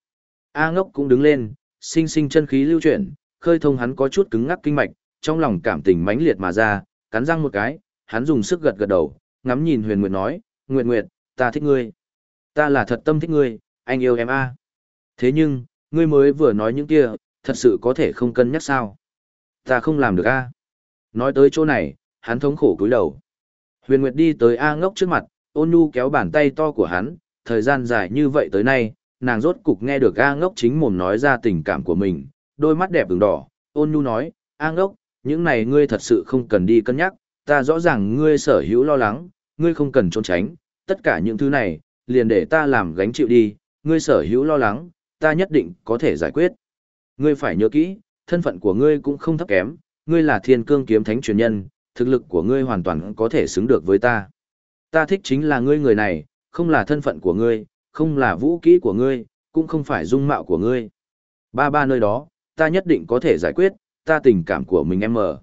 A ngốc cũng đứng lên, sinh sinh chân khí lưu chuyển, khơi thông hắn có chút cứng ngắc kinh mạch, trong lòng cảm tình mãnh liệt mà ra, cắn răng một cái, hắn dùng sức gật gật đầu, ngắm nhìn Huyền Nguyệt nói, "Nguyệt Nguyệt, ta thích ngươi. Ta là thật tâm thích ngươi, anh yêu em a." Thế nhưng, ngươi mới vừa nói những kia, thật sự có thể không cân nhắc sao? Ta không làm được a. Nói tới chỗ này, hắn thống khổ cúi đầu. Huyền Nguyệt đi tới A Ngốc trước mặt, ôn nhu kéo bàn tay to của hắn, thời gian dài như vậy tới nay, nàng rốt cục nghe được A Ngốc chính mồm nói ra tình cảm của mình, đôi mắt đẹp ửng đỏ, ôn nhu nói, A Ngốc, những này ngươi thật sự không cần đi cân nhắc, ta rõ ràng ngươi sở hữu lo lắng, ngươi không cần trốn tránh, tất cả những thứ này, liền để ta làm gánh chịu đi, ngươi sở hữu lo lắng, ta nhất định có thể giải quyết. Ngươi phải nhớ kỹ, thân phận của ngươi cũng không thấp kém, ngươi là thiên cương kiếm thánh truyền nhân, thực lực của ngươi hoàn toàn có thể xứng được với ta. Ta thích chính là ngươi người này, không là thân phận của ngươi, không là vũ kỹ của ngươi, cũng không phải dung mạo của ngươi. Ba ba nơi đó, ta nhất định có thể giải quyết, ta tình cảm của mình em mở.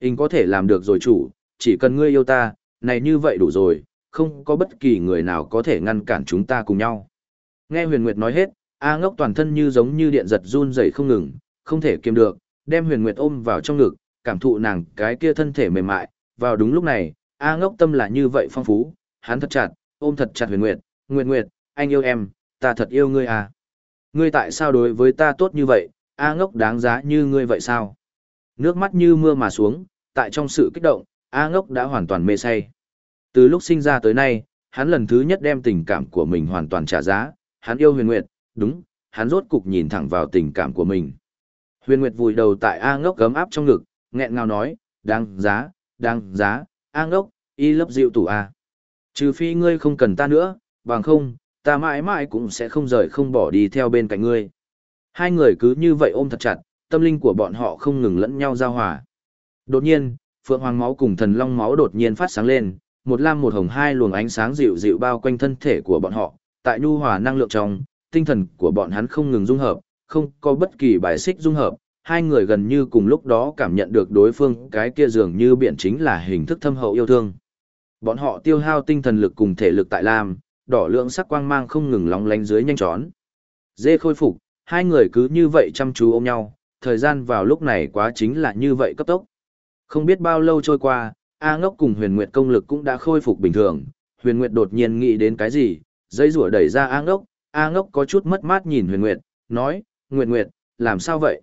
Hình có thể làm được rồi chủ, chỉ cần ngươi yêu ta, này như vậy đủ rồi, không có bất kỳ người nào có thể ngăn cản chúng ta cùng nhau. Nghe huyền nguyệt nói hết, A ngốc toàn thân như giống như điện giật run rẩy không ngừng, không thể kiềm được, đem huyền nguyệt ôm vào trong ngực, cảm thụ nàng cái kia thân thể mềm mại, vào đúng lúc này, A ngốc tâm là như vậy phong phú, hắn thật chặt, ôm thật chặt huyền nguyệt, nguyệt nguyệt, anh yêu em, ta thật yêu ngươi à. Ngươi tại sao đối với ta tốt như vậy, A ngốc đáng giá như ngươi vậy sao? Nước mắt như mưa mà xuống, tại trong sự kích động, A ngốc đã hoàn toàn mê say. Từ lúc sinh ra tới nay, hắn lần thứ nhất đem tình cảm của mình hoàn toàn trả giá, hắn yêu huyền nguyệt, đúng, hắn rốt cục nhìn thẳng vào tình cảm của mình. Huyền nguyệt vùi đầu tại A ngốc gấm áp trong ngực, nghẹn ngào nói, đáng giá, đáng giá, A ngốc, y lấp dịu tủ A. Trừ phi ngươi không cần ta nữa, bằng không, ta mãi mãi cũng sẽ không rời không bỏ đi theo bên cạnh ngươi. Hai người cứ như vậy ôm thật chặt, tâm linh của bọn họ không ngừng lẫn nhau giao hòa. Đột nhiên, phượng hoàng máu cùng thần long máu đột nhiên phát sáng lên, một lam một hồng hai luồng ánh sáng dịu dịu bao quanh thân thể của bọn họ, tại nhu hòa năng lượng trong, tinh thần của bọn hắn không ngừng dung hợp, không có bất kỳ bài xích dung hợp, hai người gần như cùng lúc đó cảm nhận được đối phương cái kia dường như biển chính là hình thức thâm hậu yêu thương. Bọn họ tiêu hao tinh thần lực cùng thể lực tại Lam, đỏ lượng sắc quang mang không ngừng lóng lánh dưới nhanh chóng. Dê khôi phục, hai người cứ như vậy chăm chú ôm nhau, thời gian vào lúc này quá chính là như vậy cấp tốc. Không biết bao lâu trôi qua, A ngốc cùng huyền nguyệt công lực cũng đã khôi phục bình thường, huyền nguyệt đột nhiên nghĩ đến cái gì, dây rủa đẩy ra A ngốc, A ngốc có chút mất mát nhìn huyền nguyệt, nói, Nguyệt Nguyệt, làm sao vậy?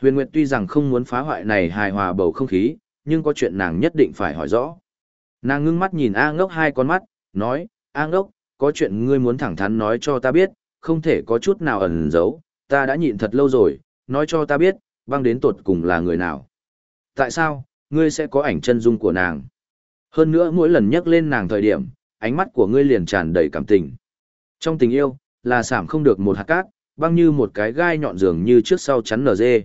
Huyền Nguyệt tuy rằng không muốn phá hoại này hài hòa bầu không khí, nhưng có chuyện nàng nhất định phải hỏi rõ. Nàng ngưng mắt nhìn A ngốc hai con mắt, nói, A ngốc, có chuyện ngươi muốn thẳng thắn nói cho ta biết, không thể có chút nào ẩn giấu, ta đã nhịn thật lâu rồi, nói cho ta biết, băng đến tột cùng là người nào. Tại sao, ngươi sẽ có ảnh chân dung của nàng? Hơn nữa mỗi lần nhắc lên nàng thời điểm, ánh mắt của ngươi liền tràn đầy cảm tình. Trong tình yêu, là sảm không được một hạt cát, băng như một cái gai nhọn dường như trước sau chắn nở dê.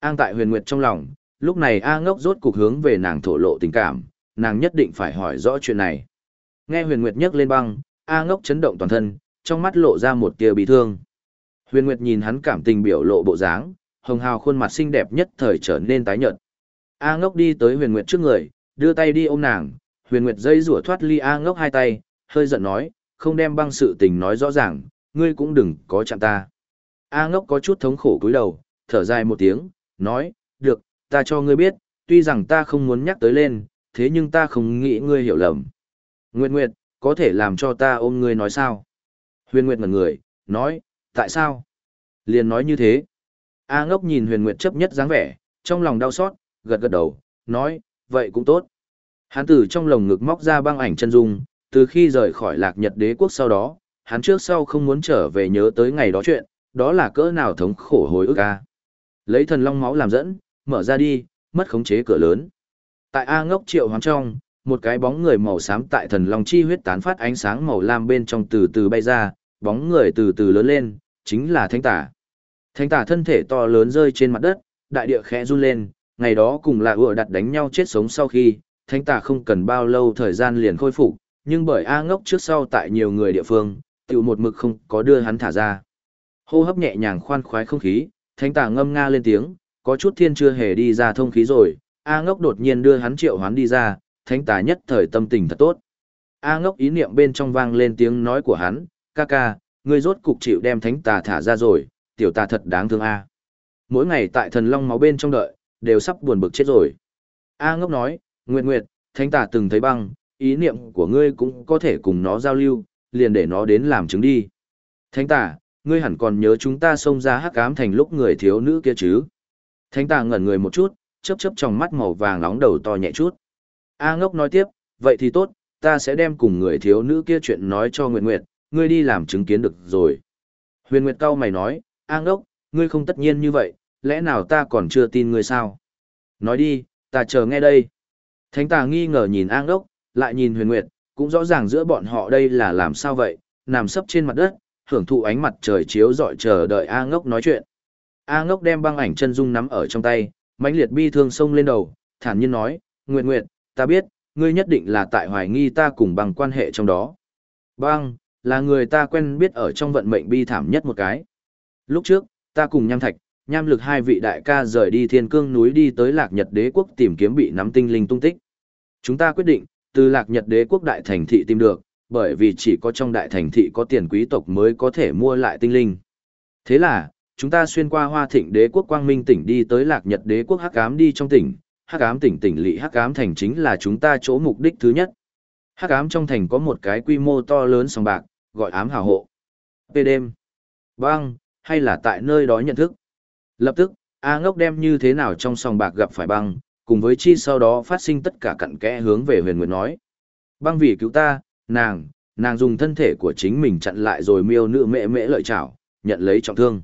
An tại huyền nguyệt trong lòng, lúc này A ngốc rốt cục hướng về nàng thổ lộ tình cảm, nàng nhất định phải hỏi rõ chuyện này. Nghe huyền nguyệt nhắc lên băng, A ngốc chấn động toàn thân, trong mắt lộ ra một tia bị thương. Huyền nguyệt nhìn hắn cảm tình biểu lộ bộ dáng, hồng hào khuôn mặt xinh đẹp nhất thời trở nên tái nhợt. A ngốc đi tới huyền nguyệt trước người, đưa tay đi ôm nàng, huyền nguyệt dây rủa thoát ly A ngốc hai tay, hơi giận nói, không đem băng sự tình nói rõ ràng, ngươi cũng đừng có chạm ta. A ngốc có chút thống khổ cúi đầu, thở dài một tiếng, nói, được, ta cho ngươi biết, tuy rằng ta không muốn nhắc tới lên, thế nhưng ta không nghĩ ngươi hiểu lầm. Nguyệt Nguyệt, có thể làm cho ta ôm ngươi nói sao? Huyền Nguyệt ngẩn người, nói, tại sao? Liền nói như thế. A ngốc nhìn Huyền Nguyệt chấp nhất dáng vẻ, trong lòng đau xót, gật gật đầu, nói, vậy cũng tốt. Hán Tử trong lồng ngực móc ra băng ảnh chân dung, từ khi rời khỏi lạc nhật đế quốc sau đó, hắn trước sau không muốn trở về nhớ tới ngày đó chuyện, đó là cỡ nào thống khổ hồi ức a. Lấy thần long máu làm dẫn, mở ra đi, mất khống chế cửa lớn. Tại A ngốc triệu hoán trong, một cái bóng người màu xám tại thần long chi huyết tán phát ánh sáng màu lam bên trong từ từ bay ra, bóng người từ từ lớn lên, chính là thánh tả. Thánh tả thân thể to lớn rơi trên mặt đất, đại địa khẽ run lên, ngày đó cùng là ựa đặt đánh nhau chết sống sau khi, thánh tả không cần bao lâu thời gian liền khôi phục, nhưng bởi A ngốc trước sau tại nhiều người địa phương, tiểu một mực không có đưa hắn thả ra. Hô hấp nhẹ nhàng khoan khoái không khí, thánh tà ngâm nga lên tiếng, có chút thiên chưa hề đi ra thông khí rồi, A ngốc đột nhiên đưa hắn triệu hoán đi ra, thánh tà nhất thời tâm tình thật tốt. A ngốc ý niệm bên trong vang lên tiếng nói của hắn, ca ca, ngươi rốt cục chịu đem thánh tà thả ra rồi, tiểu tà thật đáng thương A. Mỗi ngày tại thần long máu bên trong đợi, đều sắp buồn bực chết rồi. A ngốc nói, Nguyệt Nguyệt, thánh tà từng thấy băng, ý niệm của ngươi cũng có thể cùng nó giao lưu, liền để nó đến làm chứng đi. Thánh tà, ngươi hẳn còn nhớ chúng ta xông ra hắc ám thành lúc người thiếu nữ kia chứ. Thánh tà ngẩn người một chút, chớp chớp trong mắt màu vàng nóng đầu to nhẹ chút. A ngốc nói tiếp, vậy thì tốt, ta sẽ đem cùng người thiếu nữ kia chuyện nói cho Nguyệt Nguyệt, ngươi đi làm chứng kiến được rồi. Huyền Nguyệt cao mày nói, A ngốc, ngươi không tất nhiên như vậy, lẽ nào ta còn chưa tin ngươi sao? Nói đi, ta chờ nghe đây. Thánh tà nghi ngờ nhìn A ngốc, lại nhìn Huyền Nguyệt, cũng rõ ràng giữa bọn họ đây là làm sao vậy, nằm sấp trên mặt đất, hưởng thụ ánh mặt trời chiếu rọi chờ đợi A ngốc nói chuyện. A ngốc đem băng ảnh chân dung nắm ở trong tay, mãnh liệt bi thương sông lên đầu, thản nhiên nói, Nguyệt Nguyệt, ta biết, ngươi nhất định là tại hoài nghi ta cùng bằng quan hệ trong đó. Băng, là người ta quen biết ở trong vận mệnh bi thảm nhất một cái. Lúc trước, ta cùng nham thạch, nham lực hai vị đại ca rời đi thiên cương núi đi tới lạc nhật đế quốc tìm kiếm bị nắm tinh linh tung tích. Chúng ta quyết định, từ lạc nhật đế quốc đại thành thị tìm được, bởi vì chỉ có trong đại thành thị có tiền quý tộc mới có thể mua lại tinh linh. Thế là, chúng ta xuyên qua hoa thịnh đế quốc quang minh tỉnh đi tới lạc nhật đế quốc hắc ám đi trong tỉnh, hắc ám tỉnh tỉnh lỵ hắc ám thành chính là chúng ta chỗ mục đích thứ nhất. Hắc ám trong thành có một cái quy mô to lớn sòng bạc, gọi ám hào hộ. Về đêm, băng, hay là tại nơi đó nhận thức. Lập tức, A ngốc đem như thế nào trong sòng bạc gặp phải băng, cùng với chi sau đó phát sinh tất cả cặn kẽ hướng về huyền nguyệt nói. Băng vì cứu ta, nàng, nàng dùng thân thể của chính mình chặn lại rồi miêu nữ mẹ mễ lợi chảo, nhận lấy trọng thương.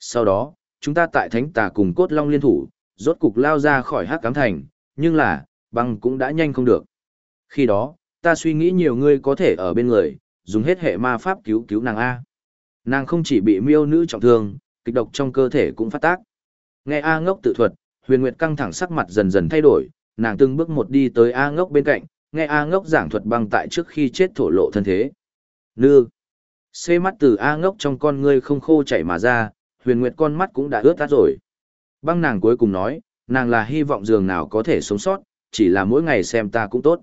Sau đó, chúng ta tại thánh tà cùng cốt long liên thủ, rốt cục lao ra khỏi hắc cám thành, nhưng là, băng cũng đã nhanh không được. Khi đó, ta suy nghĩ nhiều người có thể ở bên người, dùng hết hệ ma pháp cứu cứu nàng A. Nàng không chỉ bị miêu nữ trọng thương, kịch độc trong cơ thể cũng phát tác. Nghe A ngốc tự thuật, huyền nguyệt căng thẳng sắc mặt dần dần thay đổi, nàng từng bước một đi tới A ngốc bên cạnh, nghe A ngốc giảng thuật băng tại trước khi chết thổ lộ thân thế. Nư. Xê mắt từ A ngốc trong con ngươi không khô chảy mà ra, huyền nguyệt con mắt cũng đã ướt át rồi. Băng nàng cuối cùng nói, nàng là hy vọng giường nào có thể sống sót, chỉ là mỗi ngày xem ta cũng tốt.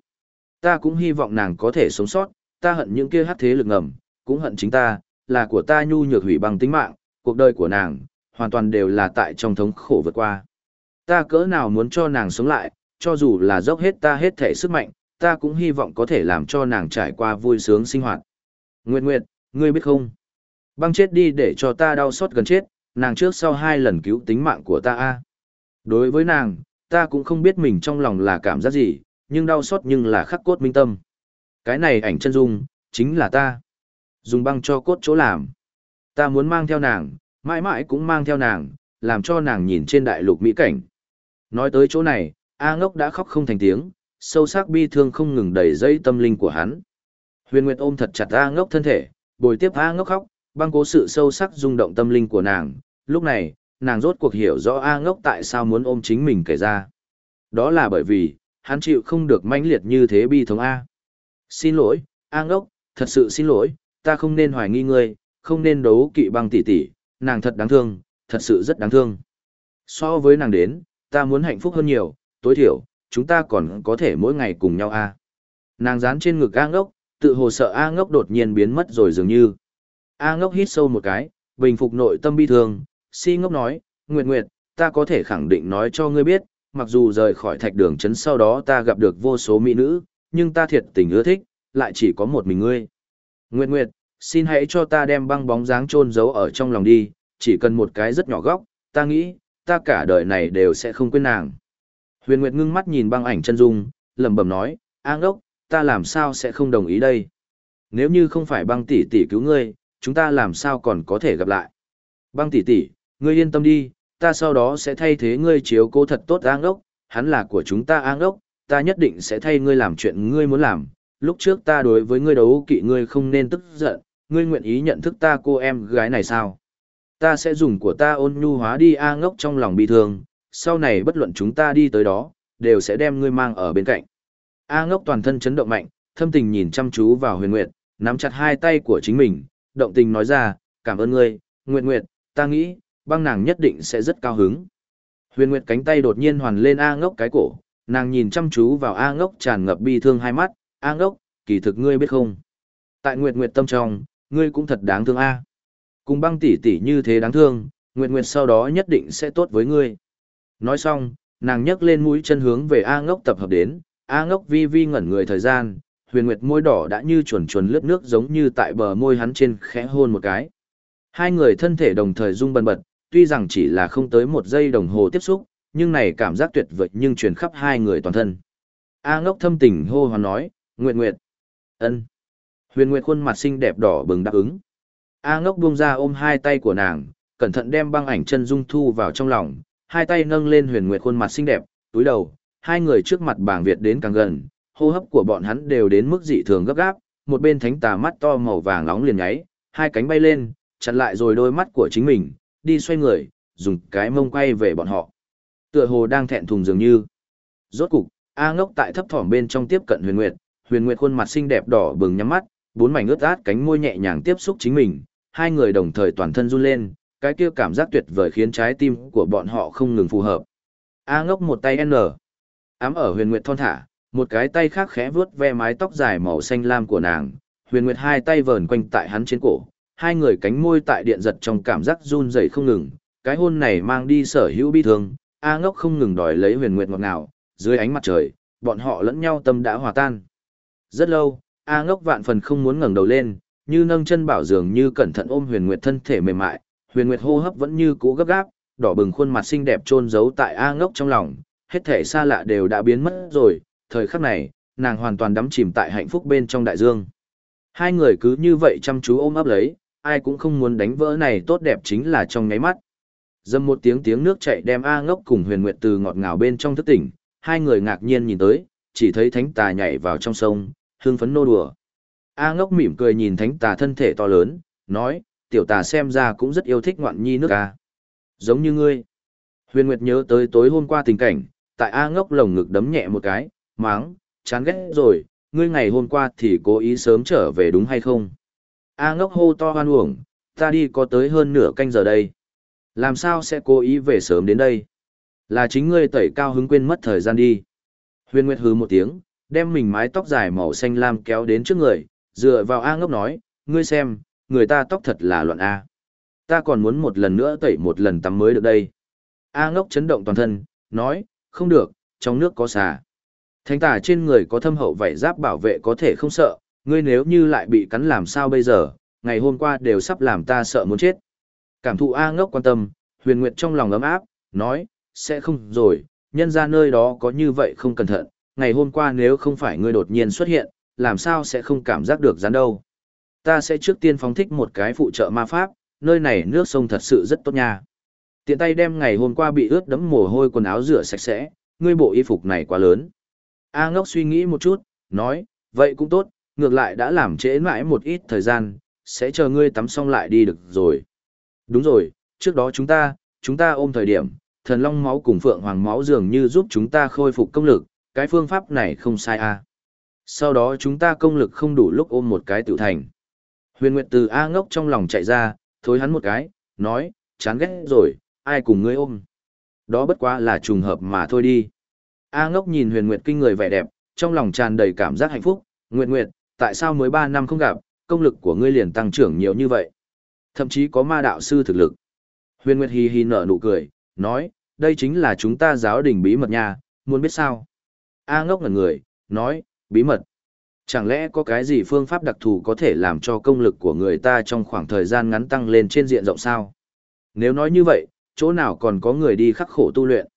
Ta cũng hy vọng nàng có thể sống sót, ta hận những kia hát thế lực ngầm, cũng hận chính ta, là của ta nhu nhược hủy bằng tính mạng, cuộc đời của nàng, hoàn toàn đều là tại trong thống khổ vượt qua. Ta cỡ nào muốn cho nàng sống lại, cho dù là dốc hết ta hết thể sức mạnh, ta cũng hy vọng có thể làm cho nàng trải qua vui sướng sinh hoạt. Nguyệt Nguyệt, ngươi biết không? Băng chết đi để cho ta đau xót gần chết, nàng trước sau hai lần cứu tính mạng của ta a. Đối với nàng, ta cũng không biết mình trong lòng là cảm giác gì, nhưng đau xót nhưng là khắc cốt minh tâm. Cái này ảnh chân dung, chính là ta. Dùng băng cho cốt chỗ làm. Ta muốn mang theo nàng, mãi mãi cũng mang theo nàng, làm cho nàng nhìn trên đại lục mỹ cảnh. Nói tới chỗ này, A ngốc đã khóc không thành tiếng, sâu sắc bi thương không ngừng đầy dây tâm linh của hắn. Huyền Nguyệt ôm thật chặt A ngốc thân thể, bồi tiếp A ngốc khóc, băng cố sự sâu sắc rung động tâm linh của nàng. Lúc này, nàng rốt cuộc hiểu rõ A ngốc tại sao muốn ôm chính mình kể ra. Đó là bởi vì, hắn chịu không được mãnh liệt như thế bi thống A. Xin lỗi, A ngốc, thật sự xin lỗi, ta không nên hoài nghi ngươi, không nên đấu kỵ băng tỷ tỷ, nàng thật đáng thương, thật sự rất đáng thương. So với nàng đến, ta muốn hạnh phúc hơn nhiều, tối thiểu, chúng ta còn có thể mỗi ngày cùng nhau a. Nàng dán trên ngực A ngốc, tự hồ sợ A ngốc đột nhiên biến mất rồi dường như. A ngốc hít sâu một cái, bình phục nội tâm bi thương, si ngốc nói, Nguyệt Nguyệt, ta có thể khẳng định nói cho ngươi biết, mặc dù rời khỏi thạch đường chấn sau đó ta gặp được vô số mỹ nữ, nhưng ta thiệt tình ưa thích, lại chỉ có một mình ngươi. Nguyệt Nguyệt, xin hãy cho ta đem băng bóng dáng trôn giấu ở trong lòng đi, chỉ cần một cái rất nhỏ góc, ta nghĩ, ta cả đời này đều sẽ không quên nàng. Huyền Nguyệt ngưng mắt nhìn băng ảnh chân dung, lẩm bẩm nói, A ngốc, ta làm sao sẽ không đồng ý đây? Nếu như không phải băng tỷ tỷ cứu ngươi, chúng ta làm sao còn có thể gặp lại? Băng tỷ tỷ, ngươi yên tâm đi, ta sau đó sẽ thay thế ngươi chiếu cố thật tốt A ngốc, hắn là của chúng ta A ngốc, ta nhất định sẽ thay ngươi làm chuyện ngươi muốn làm. Lúc trước ta đối với ngươi đấu kỵ ngươi không nên tức giận, ngươi nguyện ý nhận thức ta cô em gái này sao? Ta sẽ dùng của ta ôn nhu hóa đi A ngốc trong lòng bị thương, sau này bất luận chúng ta đi tới đó, đều sẽ đem ngươi mang ở bên cạnh. A ngốc toàn thân chấn động mạnh, thâm tình nhìn chăm chú vào huyền nguyệt, nắm chặt hai tay của chính mình, động tình nói ra, cảm ơn ngươi, nguyệt nguyệt, ta nghĩ, băng nàng nhất định sẽ rất cao hứng. Huyền nguyệt cánh tay đột nhiên hoàn lên A ngốc cái cổ, nàng nhìn chăm chú vào A ngốc tràn ngập bi thương hai mắt, A ngốc, kỳ thực ngươi biết không? Tại nguyệt nguyệt tâm trong, ngươi cũng thật đáng thương A. Cùng băng tỷ tỷ như thế đáng thương, nguyệt nguyệt sau đó nhất định sẽ tốt với ngươi. Nói xong, nàng nhấc lên mũi chân hướng về A ngốc tập hợp đến, A ngốc vi vi ngẩn người thời gian, huyền nguyệt môi đỏ đã như chuồn chuồn lướt nước giống như tại bờ môi hắn trên khẽ hôn một cái. Hai người thân thể đồng thời rung bần bật, tuy rằng chỉ là không tới một giây đồng hồ tiếp xúc, nhưng này cảm giác tuyệt vời nhưng truyền khắp hai người toàn thân. A ngốc thâm tình hô hoán nói, Nguyệt Nguyệt. ân. Huyền Nguyệt khuôn mặt xinh đẹp đỏ bừng đáp ứng. A ngốc buông ra ôm hai tay của nàng, cẩn thận đem băng ảnh chân dung thu vào trong lòng, hai tay nâng lên huyền nguyệt khuôn mặt xinh đẹp, túi đầu, hai người trước mặt bảng Việt đến càng gần, hô hấp của bọn hắn đều đến mức dị thường gấp gáp, một bên thánh tà mắt to màu vàng nóng liền nháy, hai cánh bay lên, chặn lại rồi đôi mắt của chính mình, đi xoay người, dùng cái mông quay về bọn họ. Tựa hồ đang thẹn thùng dường như. Rốt cục, A ngốc tại thấp thỏm bên trong tiếp cận huyền nguyệt, huyền nguyệt khuôn mặt xinh đẹp đỏ bừng nhắm mắt, bốn mảnh ướt át cánh môi nhẹ nhàng tiếp xúc chính mình, hai người đồng thời toàn thân run lên, cái kia cảm giác tuyệt vời khiến trái tim của bọn họ không ngừng phù hợp. A ngốc một tay N. Ám ở huyền nguyệt thon thả, một cái tay khác khẽ vuốt ve mái tóc dài màu xanh lam của nàng, huyền nguyệt hai tay vờn quanh tại hắn trên cổ, hai người cánh môi tại điện giật trong cảm giác run rẩy không ngừng, cái hôn này mang đi sở hữu bi thương, A ngốc không ngừng đòi lấy huyền nguyệt ngọt ngào, dưới ánh mặt trời, bọn họ lẫn nhau tâm đã hòa tan. Rất lâu, A ngốc vạn phần không muốn ngẩng đầu lên, như nâng chân bảo dường như cẩn thận ôm huyền nguyệt thân thể mềm mại, huyền nguyệt hô hấp vẫn như cũ gấp gáp, đỏ bừng khuôn mặt xinh đẹp trôn giấu tại A ngốc trong lòng, hết thể xa lạ đều đã biến mất rồi, thời khắc này, nàng hoàn toàn đắm chìm tại hạnh phúc bên trong đại dương. Hai người cứ như vậy chăm chú ôm ấp lấy, ai cũng không muốn đánh vỡ này tốt đẹp chính là trong ngáy mắt. Dâm một tiếng tiếng nước chảy đem A ngốc cùng huyền nguyệt từ ngọt ngào bên trong thức tỉnh, hai người ngạc nhiên nhìn tới, chỉ thấy thánh tà nhảy vào trong sông, hương phấn nô đùa. A ngốc mỉm cười nhìn thánh tà thân thể to lớn, nói, tiểu tà xem ra cũng rất yêu thích ngoạn nhi nước ca. Giống như ngươi. Huyền Nguyệt nhớ tới tối hôm qua tình cảnh, tại A ngốc lồng ngực đấm nhẹ một cái, máng, chán ghét rồi, ngươi ngày hôm qua thì cố ý sớm trở về đúng hay không? A ngốc hô to hoan uổng, ta đi có tới hơn nửa canh giờ đây. Làm sao sẽ cố ý về sớm đến đây? Là chính ngươi tẩy cao hứng quên mất thời gian đi. Huyền Nguyệt hứ một tiếng, đem mình mái tóc dài màu xanh lam kéo đến trước người, dựa vào A ngốc nói, ngươi xem, người ta tóc thật là loạn A. Ta còn muốn một lần nữa tẩy một lần tắm mới được đây. A ngốc chấn động toàn thân, nói, không được, trong nước có xà. Thánh tà trên người có thâm hậu vảy giáp bảo vệ có thể không sợ, ngươi nếu như lại bị cắn làm sao bây giờ, ngày hôm qua đều sắp làm ta sợ muốn chết. Cảm thụ A ngốc quan tâm, huyền nguyệt trong lòng ấm áp, nói, sẽ không rồi, nhân ra nơi đó có như vậy không cẩn thận, ngày hôm qua nếu không phải ngươi đột nhiên xuất hiện, làm sao sẽ không cảm giác được rắn đâu. Ta sẽ trước tiên phóng thích một cái phụ trợ ma pháp, nơi này nước sông thật sự rất tốt nha. Tiện tay đem ngày hôm qua bị ướt đẫm mồ hôi quần áo rửa sạch sẽ, ngươi bộ y phục này quá lớn. A ngốc suy nghĩ một chút, nói, vậy cũng tốt, ngược lại đã làm trễ mãi một ít thời gian, sẽ chờ ngươi tắm xong lại đi được rồi. Đúng rồi, trước đó chúng ta, chúng ta ôm thời điểm, thần long máu cùng phượng hoàng máu dường như giúp chúng ta khôi phục công lực, cái phương pháp này không sai à. Sau đó chúng ta công lực không đủ lúc ôm một cái tiểu thành. Huyền Nguyệt từ A ngốc trong lòng chạy ra, thối hắn một cái, nói, chán ghét rồi, ai cùng ngươi ôm. Đó bất quá là trùng hợp mà thôi đi. A ngốc nhìn huyền Nguyệt kinh người vẻ đẹp, trong lòng tràn đầy cảm giác hạnh phúc, Nguyệt Nguyệt, tại sao mới 3 năm không gặp, công lực của ngươi liền tăng trưởng nhiều như vậy? Thậm chí có ma đạo sư thực lực. Huyền Nguyệt hì hì nở nụ cười, nói, đây chính là chúng ta giáo đình bí mật nha, muốn biết sao? A ngốc ngẩn người, nói, bí mật. Chẳng lẽ có cái gì phương pháp đặc thù có thể làm cho công lực của người ta trong khoảng thời gian ngắn tăng lên trên diện rộng sao? Nếu nói như vậy, chỗ nào còn có người đi khắc khổ tu luyện?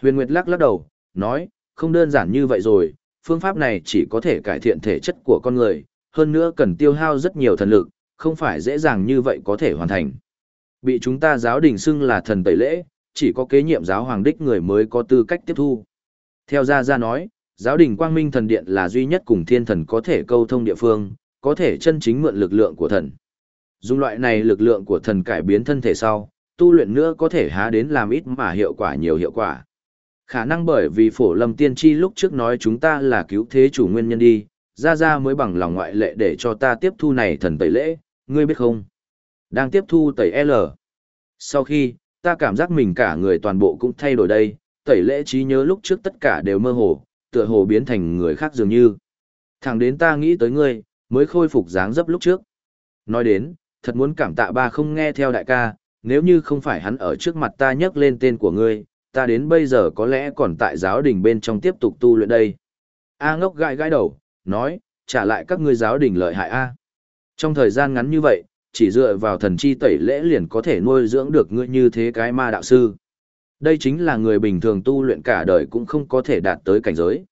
Huyền Nguyệt lắc lắc đầu, nói, không đơn giản như vậy rồi, phương pháp này chỉ có thể cải thiện thể chất của con người, hơn nữa cần tiêu hao rất nhiều thần lực, không phải dễ dàng như vậy có thể hoàn thành. Bị chúng ta giáo đình xưng là thần tẩy lễ, chỉ có kế nhiệm giáo hoàng đích người mới có tư cách tiếp thu. Theo Gia Gia nói, giáo đình Quang Minh Thần Điện là duy nhất cùng thiên thần có thể câu thông địa phương, có thể chân chính mượn lực lượng của thần. Dùng loại này lực lượng của thần cải biến thân thể sau, tu luyện nữa có thể há đến làm ít mà hiệu quả nhiều hiệu quả. Khả năng bởi vì phổ lâm tiên tri lúc trước nói chúng ta là cứu thế chủ nguyên nhân đi, ra ra mới bằng lòng ngoại lệ để cho ta tiếp thu này thần tẩy lễ, ngươi biết không? Đang tiếp thu tẩy L. Sau khi, ta cảm giác mình cả người toàn bộ cũng thay đổi đây, tẩy lễ trí nhớ lúc trước tất cả đều mơ hồ, tựa hồ biến thành người khác dường như. Thẳng đến ta nghĩ tới ngươi, mới khôi phục dáng dấp lúc trước. Nói đến, thật muốn cảm tạ ba không nghe theo đại ca, nếu như không phải hắn ở trước mặt ta nhắc lên tên của ngươi, ta đến bây giờ có lẽ còn tại giáo đình bên trong tiếp tục tu luyện đây. A ngốc gãi gãi đầu, nói, trả lại các ngươi giáo đình lợi hại A. Trong thời gian ngắn như vậy, chỉ dựa vào thần chi tẩy lễ liền có thể nuôi dưỡng được ngươi như thế cái ma đạo sư. Đây chính là người bình thường tu luyện cả đời cũng không có thể đạt tới cảnh giới.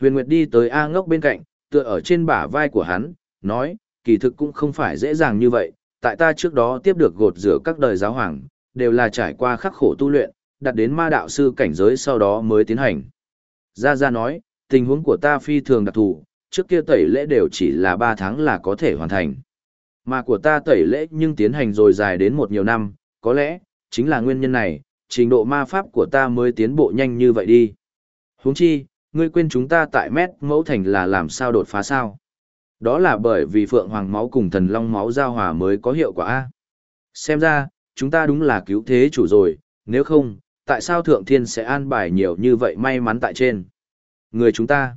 Huyền Nguyệt đi tới A ngốc bên cạnh, tựa ở trên bả vai của hắn, nói, kỳ thực cũng không phải dễ dàng như vậy, tại ta trước đó tiếp được gột rửa các đời giáo hoàng, đều là trải qua khắc khổ tu luyện, đạt đến ma đạo sư cảnh giới sau đó mới tiến hành. Gia Gia nói, tình huống của ta phi thường đặc thù, trước kia tẩy lễ đều chỉ là 3 tháng là có thể hoàn thành. Mà của ta tẩy lễ nhưng tiến hành rồi dài đến một nhiều năm, có lẽ, chính là nguyên nhân này, trình độ ma pháp của ta mới tiến bộ nhanh như vậy đi. Huống chi, ngươi quên chúng ta tại mét mẫu thành là làm sao đột phá sao? Đó là bởi vì phượng hoàng máu cùng thần long máu giao hòa mới có hiệu quả A. Xem ra, chúng ta đúng là cứu thế chủ rồi, nếu không, tại sao thượng thiên sẽ an bài nhiều như vậy may mắn tại trên? Người chúng ta.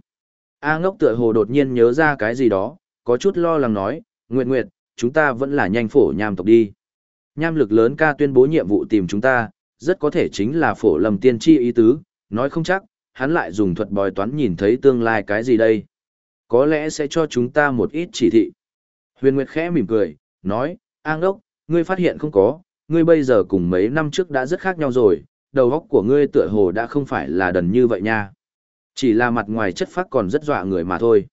A ngốc tựa hồ đột nhiên nhớ ra cái gì đó, có chút lo lắng nói, Nguyệt Nguyệt, chúng ta vẫn là nhanh phổ nham tộc đi. Nham lực lớn ca tuyên bố nhiệm vụ tìm chúng ta, rất có thể chính là phổ lầm tiên tri ý tứ, nói không chắc, hắn lại dùng thuật bòi toán nhìn thấy tương lai cái gì đây. Có lẽ sẽ cho chúng ta một ít chỉ thị. Huyền Nguyệt khẽ mỉm cười, nói, An đốc, ngươi phát hiện không có, ngươi bây giờ cùng mấy năm trước đã rất khác nhau rồi, đầu óc của ngươi tựa hồ đã không phải là đần như vậy nha. Chỉ là mặt ngoài chất phác còn rất dọa người mà thôi.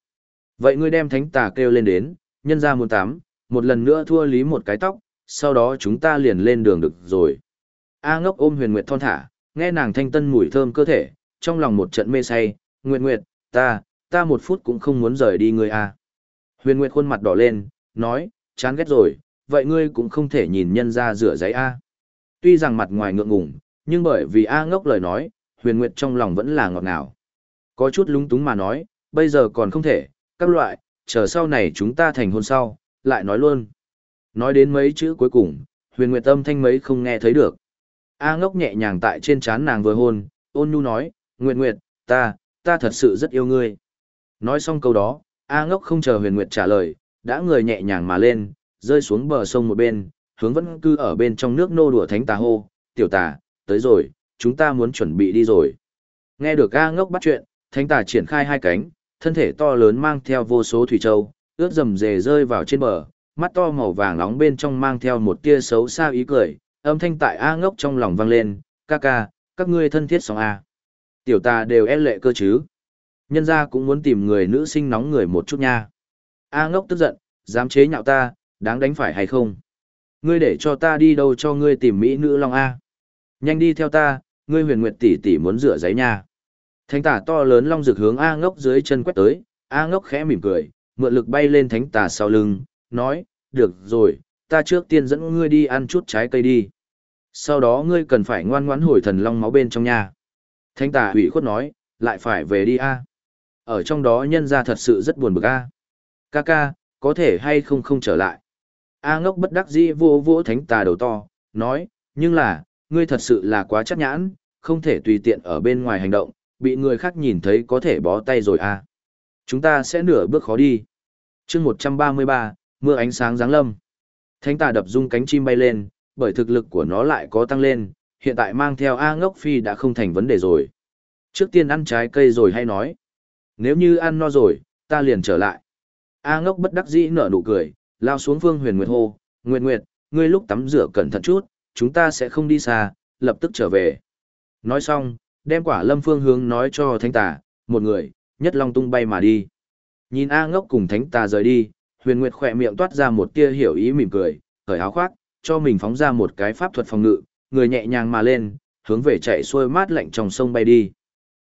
Vậy ngươi đem thánh tà kêu lên đến, nhân ra muốn tám một lần nữa thua lý một cái tóc, sau đó chúng ta liền lên đường được rồi. A ngốc ôm huyền nguyệt thon thả, nghe nàng thanh tân mùi thơm cơ thể, trong lòng một trận mê say, nguyệt nguyệt, ta, ta một phút cũng không muốn rời đi ngươi a. Huyền nguyệt khuôn mặt đỏ lên, nói, chán ghét rồi, vậy ngươi cũng không thể nhìn nhân ra rửa giấy a. Tuy rằng mặt ngoài ngượng ngùng, nhưng bởi vì A ngốc lời nói, huyền nguyệt trong lòng vẫn là ngọt ngào. Có chút lúng túng mà nói, bây giờ còn không thể, các loại, chờ sau này chúng ta thành hôn sau, lại nói luôn. Nói đến mấy chữ cuối cùng, huyền nguyệt âm thanh mấy không nghe thấy được. A ngốc nhẹ nhàng tại trên trán nàng vừa hôn, ôn nhu nói, Nguyệt Nguyệt, ta, ta thật sự rất yêu ngươi. Nói xong câu đó, A ngốc không chờ huyền Nguyệt trả lời, đã người nhẹ nhàng mà lên, rơi xuống bờ sông một bên, hướng vẫn cư ở bên trong nước nô đùa thánh tà hô, tiểu tà, tới rồi, chúng ta muốn chuẩn bị đi rồi. Nghe được A ngốc bắt chuyện, thánh tà triển khai hai cánh, thân thể to lớn mang theo vô số thủy châu, ướt dầm dề rơi vào trên bờ, mắt to màu vàng nóng bên trong mang theo một tia xấu xa ý cười, âm thanh tại A ngốc trong lòng vang lên, ca ca, các ngươi thân thiết sóng A. Tiểu ta đều e lệ cơ chứ. Nhân ra cũng muốn tìm người nữ sinh nóng người một chút nha. A ngốc tức giận, dám chế nhạo ta, đáng đánh phải hay không? Ngươi để cho ta đi đâu cho ngươi tìm mỹ nữ long A. Nhanh đi theo ta, ngươi huyền nguyệt tỷ tỷ muốn rửa giấy nha. Thánh Tả to lớn long rực hướng A ngốc dưới chân quét tới, A ngốc khẽ mỉm cười, mượn lực bay lên thánh tà sau lưng, nói, được rồi, ta trước tiên dẫn ngươi đi ăn chút trái cây đi. Sau đó ngươi cần phải ngoan ngoãn hồi thần long máu bên trong nhà. Thánh tà hủy khuất nói, lại phải về đi a. Ở trong đó nhân ra thật sự rất buồn bực a. Ca ca, có thể hay không không trở lại. A ngốc bất đắc dĩ vô vô thánh tà đầu to, nói, nhưng là, ngươi thật sự là quá chắc nhãn, không thể tùy tiện ở bên ngoài hành động, bị người khác nhìn thấy có thể bó tay rồi a. Chúng ta sẽ nửa bước khó đi. chương 133, mưa ánh sáng giáng lâm. Thánh tà đập rung cánh chim bay lên, bởi thực lực của nó lại có tăng lên, hiện tại mang theo A ngốc phi đã không thành vấn đề rồi. Trước tiên ăn trái cây rồi hay nói. Nếu như ăn no rồi, ta liền trở lại. A ngốc bất đắc dĩ nở nụ cười, lao xuống phương huyền nguyệt hô, Nguyệt Nguyệt, ngươi lúc tắm rửa cẩn thận chút, chúng ta sẽ không đi xa, lập tức trở về. Nói xong, đem quả lâm phương hướng nói cho thánh tà, một người, nhất long tung bay mà đi. Nhìn A ngốc cùng thánh tà rời đi, huyền nguyệt khỏe miệng toát ra một tia hiểu ý mỉm cười, cởi áo khoác, cho mình phóng ra một cái pháp thuật phòng ngự, người nhẹ nhàng mà lên, hướng về chạy xuôi mát lạnh trong sông bay đi.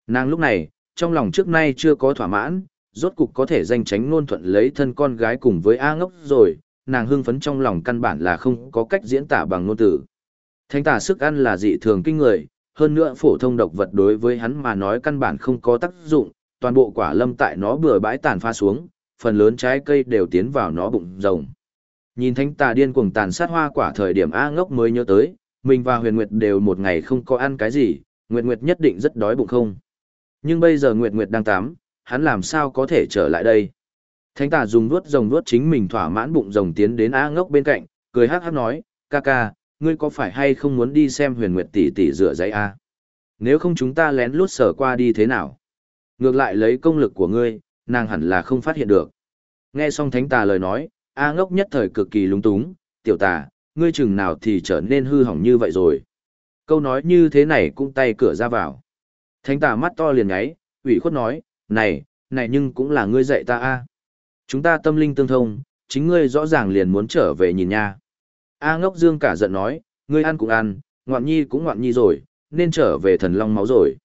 Nàng lúc này, trong lòng trước nay chưa có thỏa mãn, rốt cục có thể danh tránh ngôn thuận lấy thân con gái cùng với A ngốc rồi, nàng hưng phấn trong lòng căn bản là không có cách diễn tả bằng ngôn từ. Thánh tà sức ăn là dị thường kinh người, hơn nữa phổ thông độc vật đối với hắn mà nói căn bản không có tác dụng, toàn bộ quả lâm tại nó bừa bãi tàn pha xuống, phần lớn trái cây đều tiến vào nó bụng rồng. Nhìn thánh tà điên cuồng tàn sát hoa quả thời điểm A ngốc mới nhớ tới, mình và huyền nguyệt đều một ngày không có ăn cái gì, nguyệt nguyệt nhất định rất đói bụng không. Nhưng bây giờ nguyệt nguyệt đang tắm, hắn làm sao có thể trở lại đây. Thánh tà dùng nuốt rồng nuốt chính mình thỏa mãn bụng rồng tiến đến A ngốc bên cạnh, cười hát hát nói, ca ca, ngươi có phải hay không muốn đi xem huyền nguyệt tỷ tỷ rửa giấy A? Nếu không chúng ta lén lút sở qua đi thế nào? Ngược lại lấy công lực của ngươi, nàng hẳn là không phát hiện được. Nghe xong thánh tà lời nói, A ngốc nhất thời cực kỳ lúng túng, tiểu tà, ngươi chừng nào thì trở nên hư hỏng như vậy rồi. Câu nói như thế này cũng tay cửa ra vào. Thánh tà mắt to liền nháy, ủy khuất nói, này, này nhưng cũng là ngươi dạy ta a. Chúng ta tâm linh tương thông, chính ngươi rõ ràng liền muốn trở về nhìn nha. A ngốc dương cả giận nói, ngươi ăn cũng ăn, ngoạn nhi cũng ngoạn nhi rồi, nên trở về thần long máu rồi.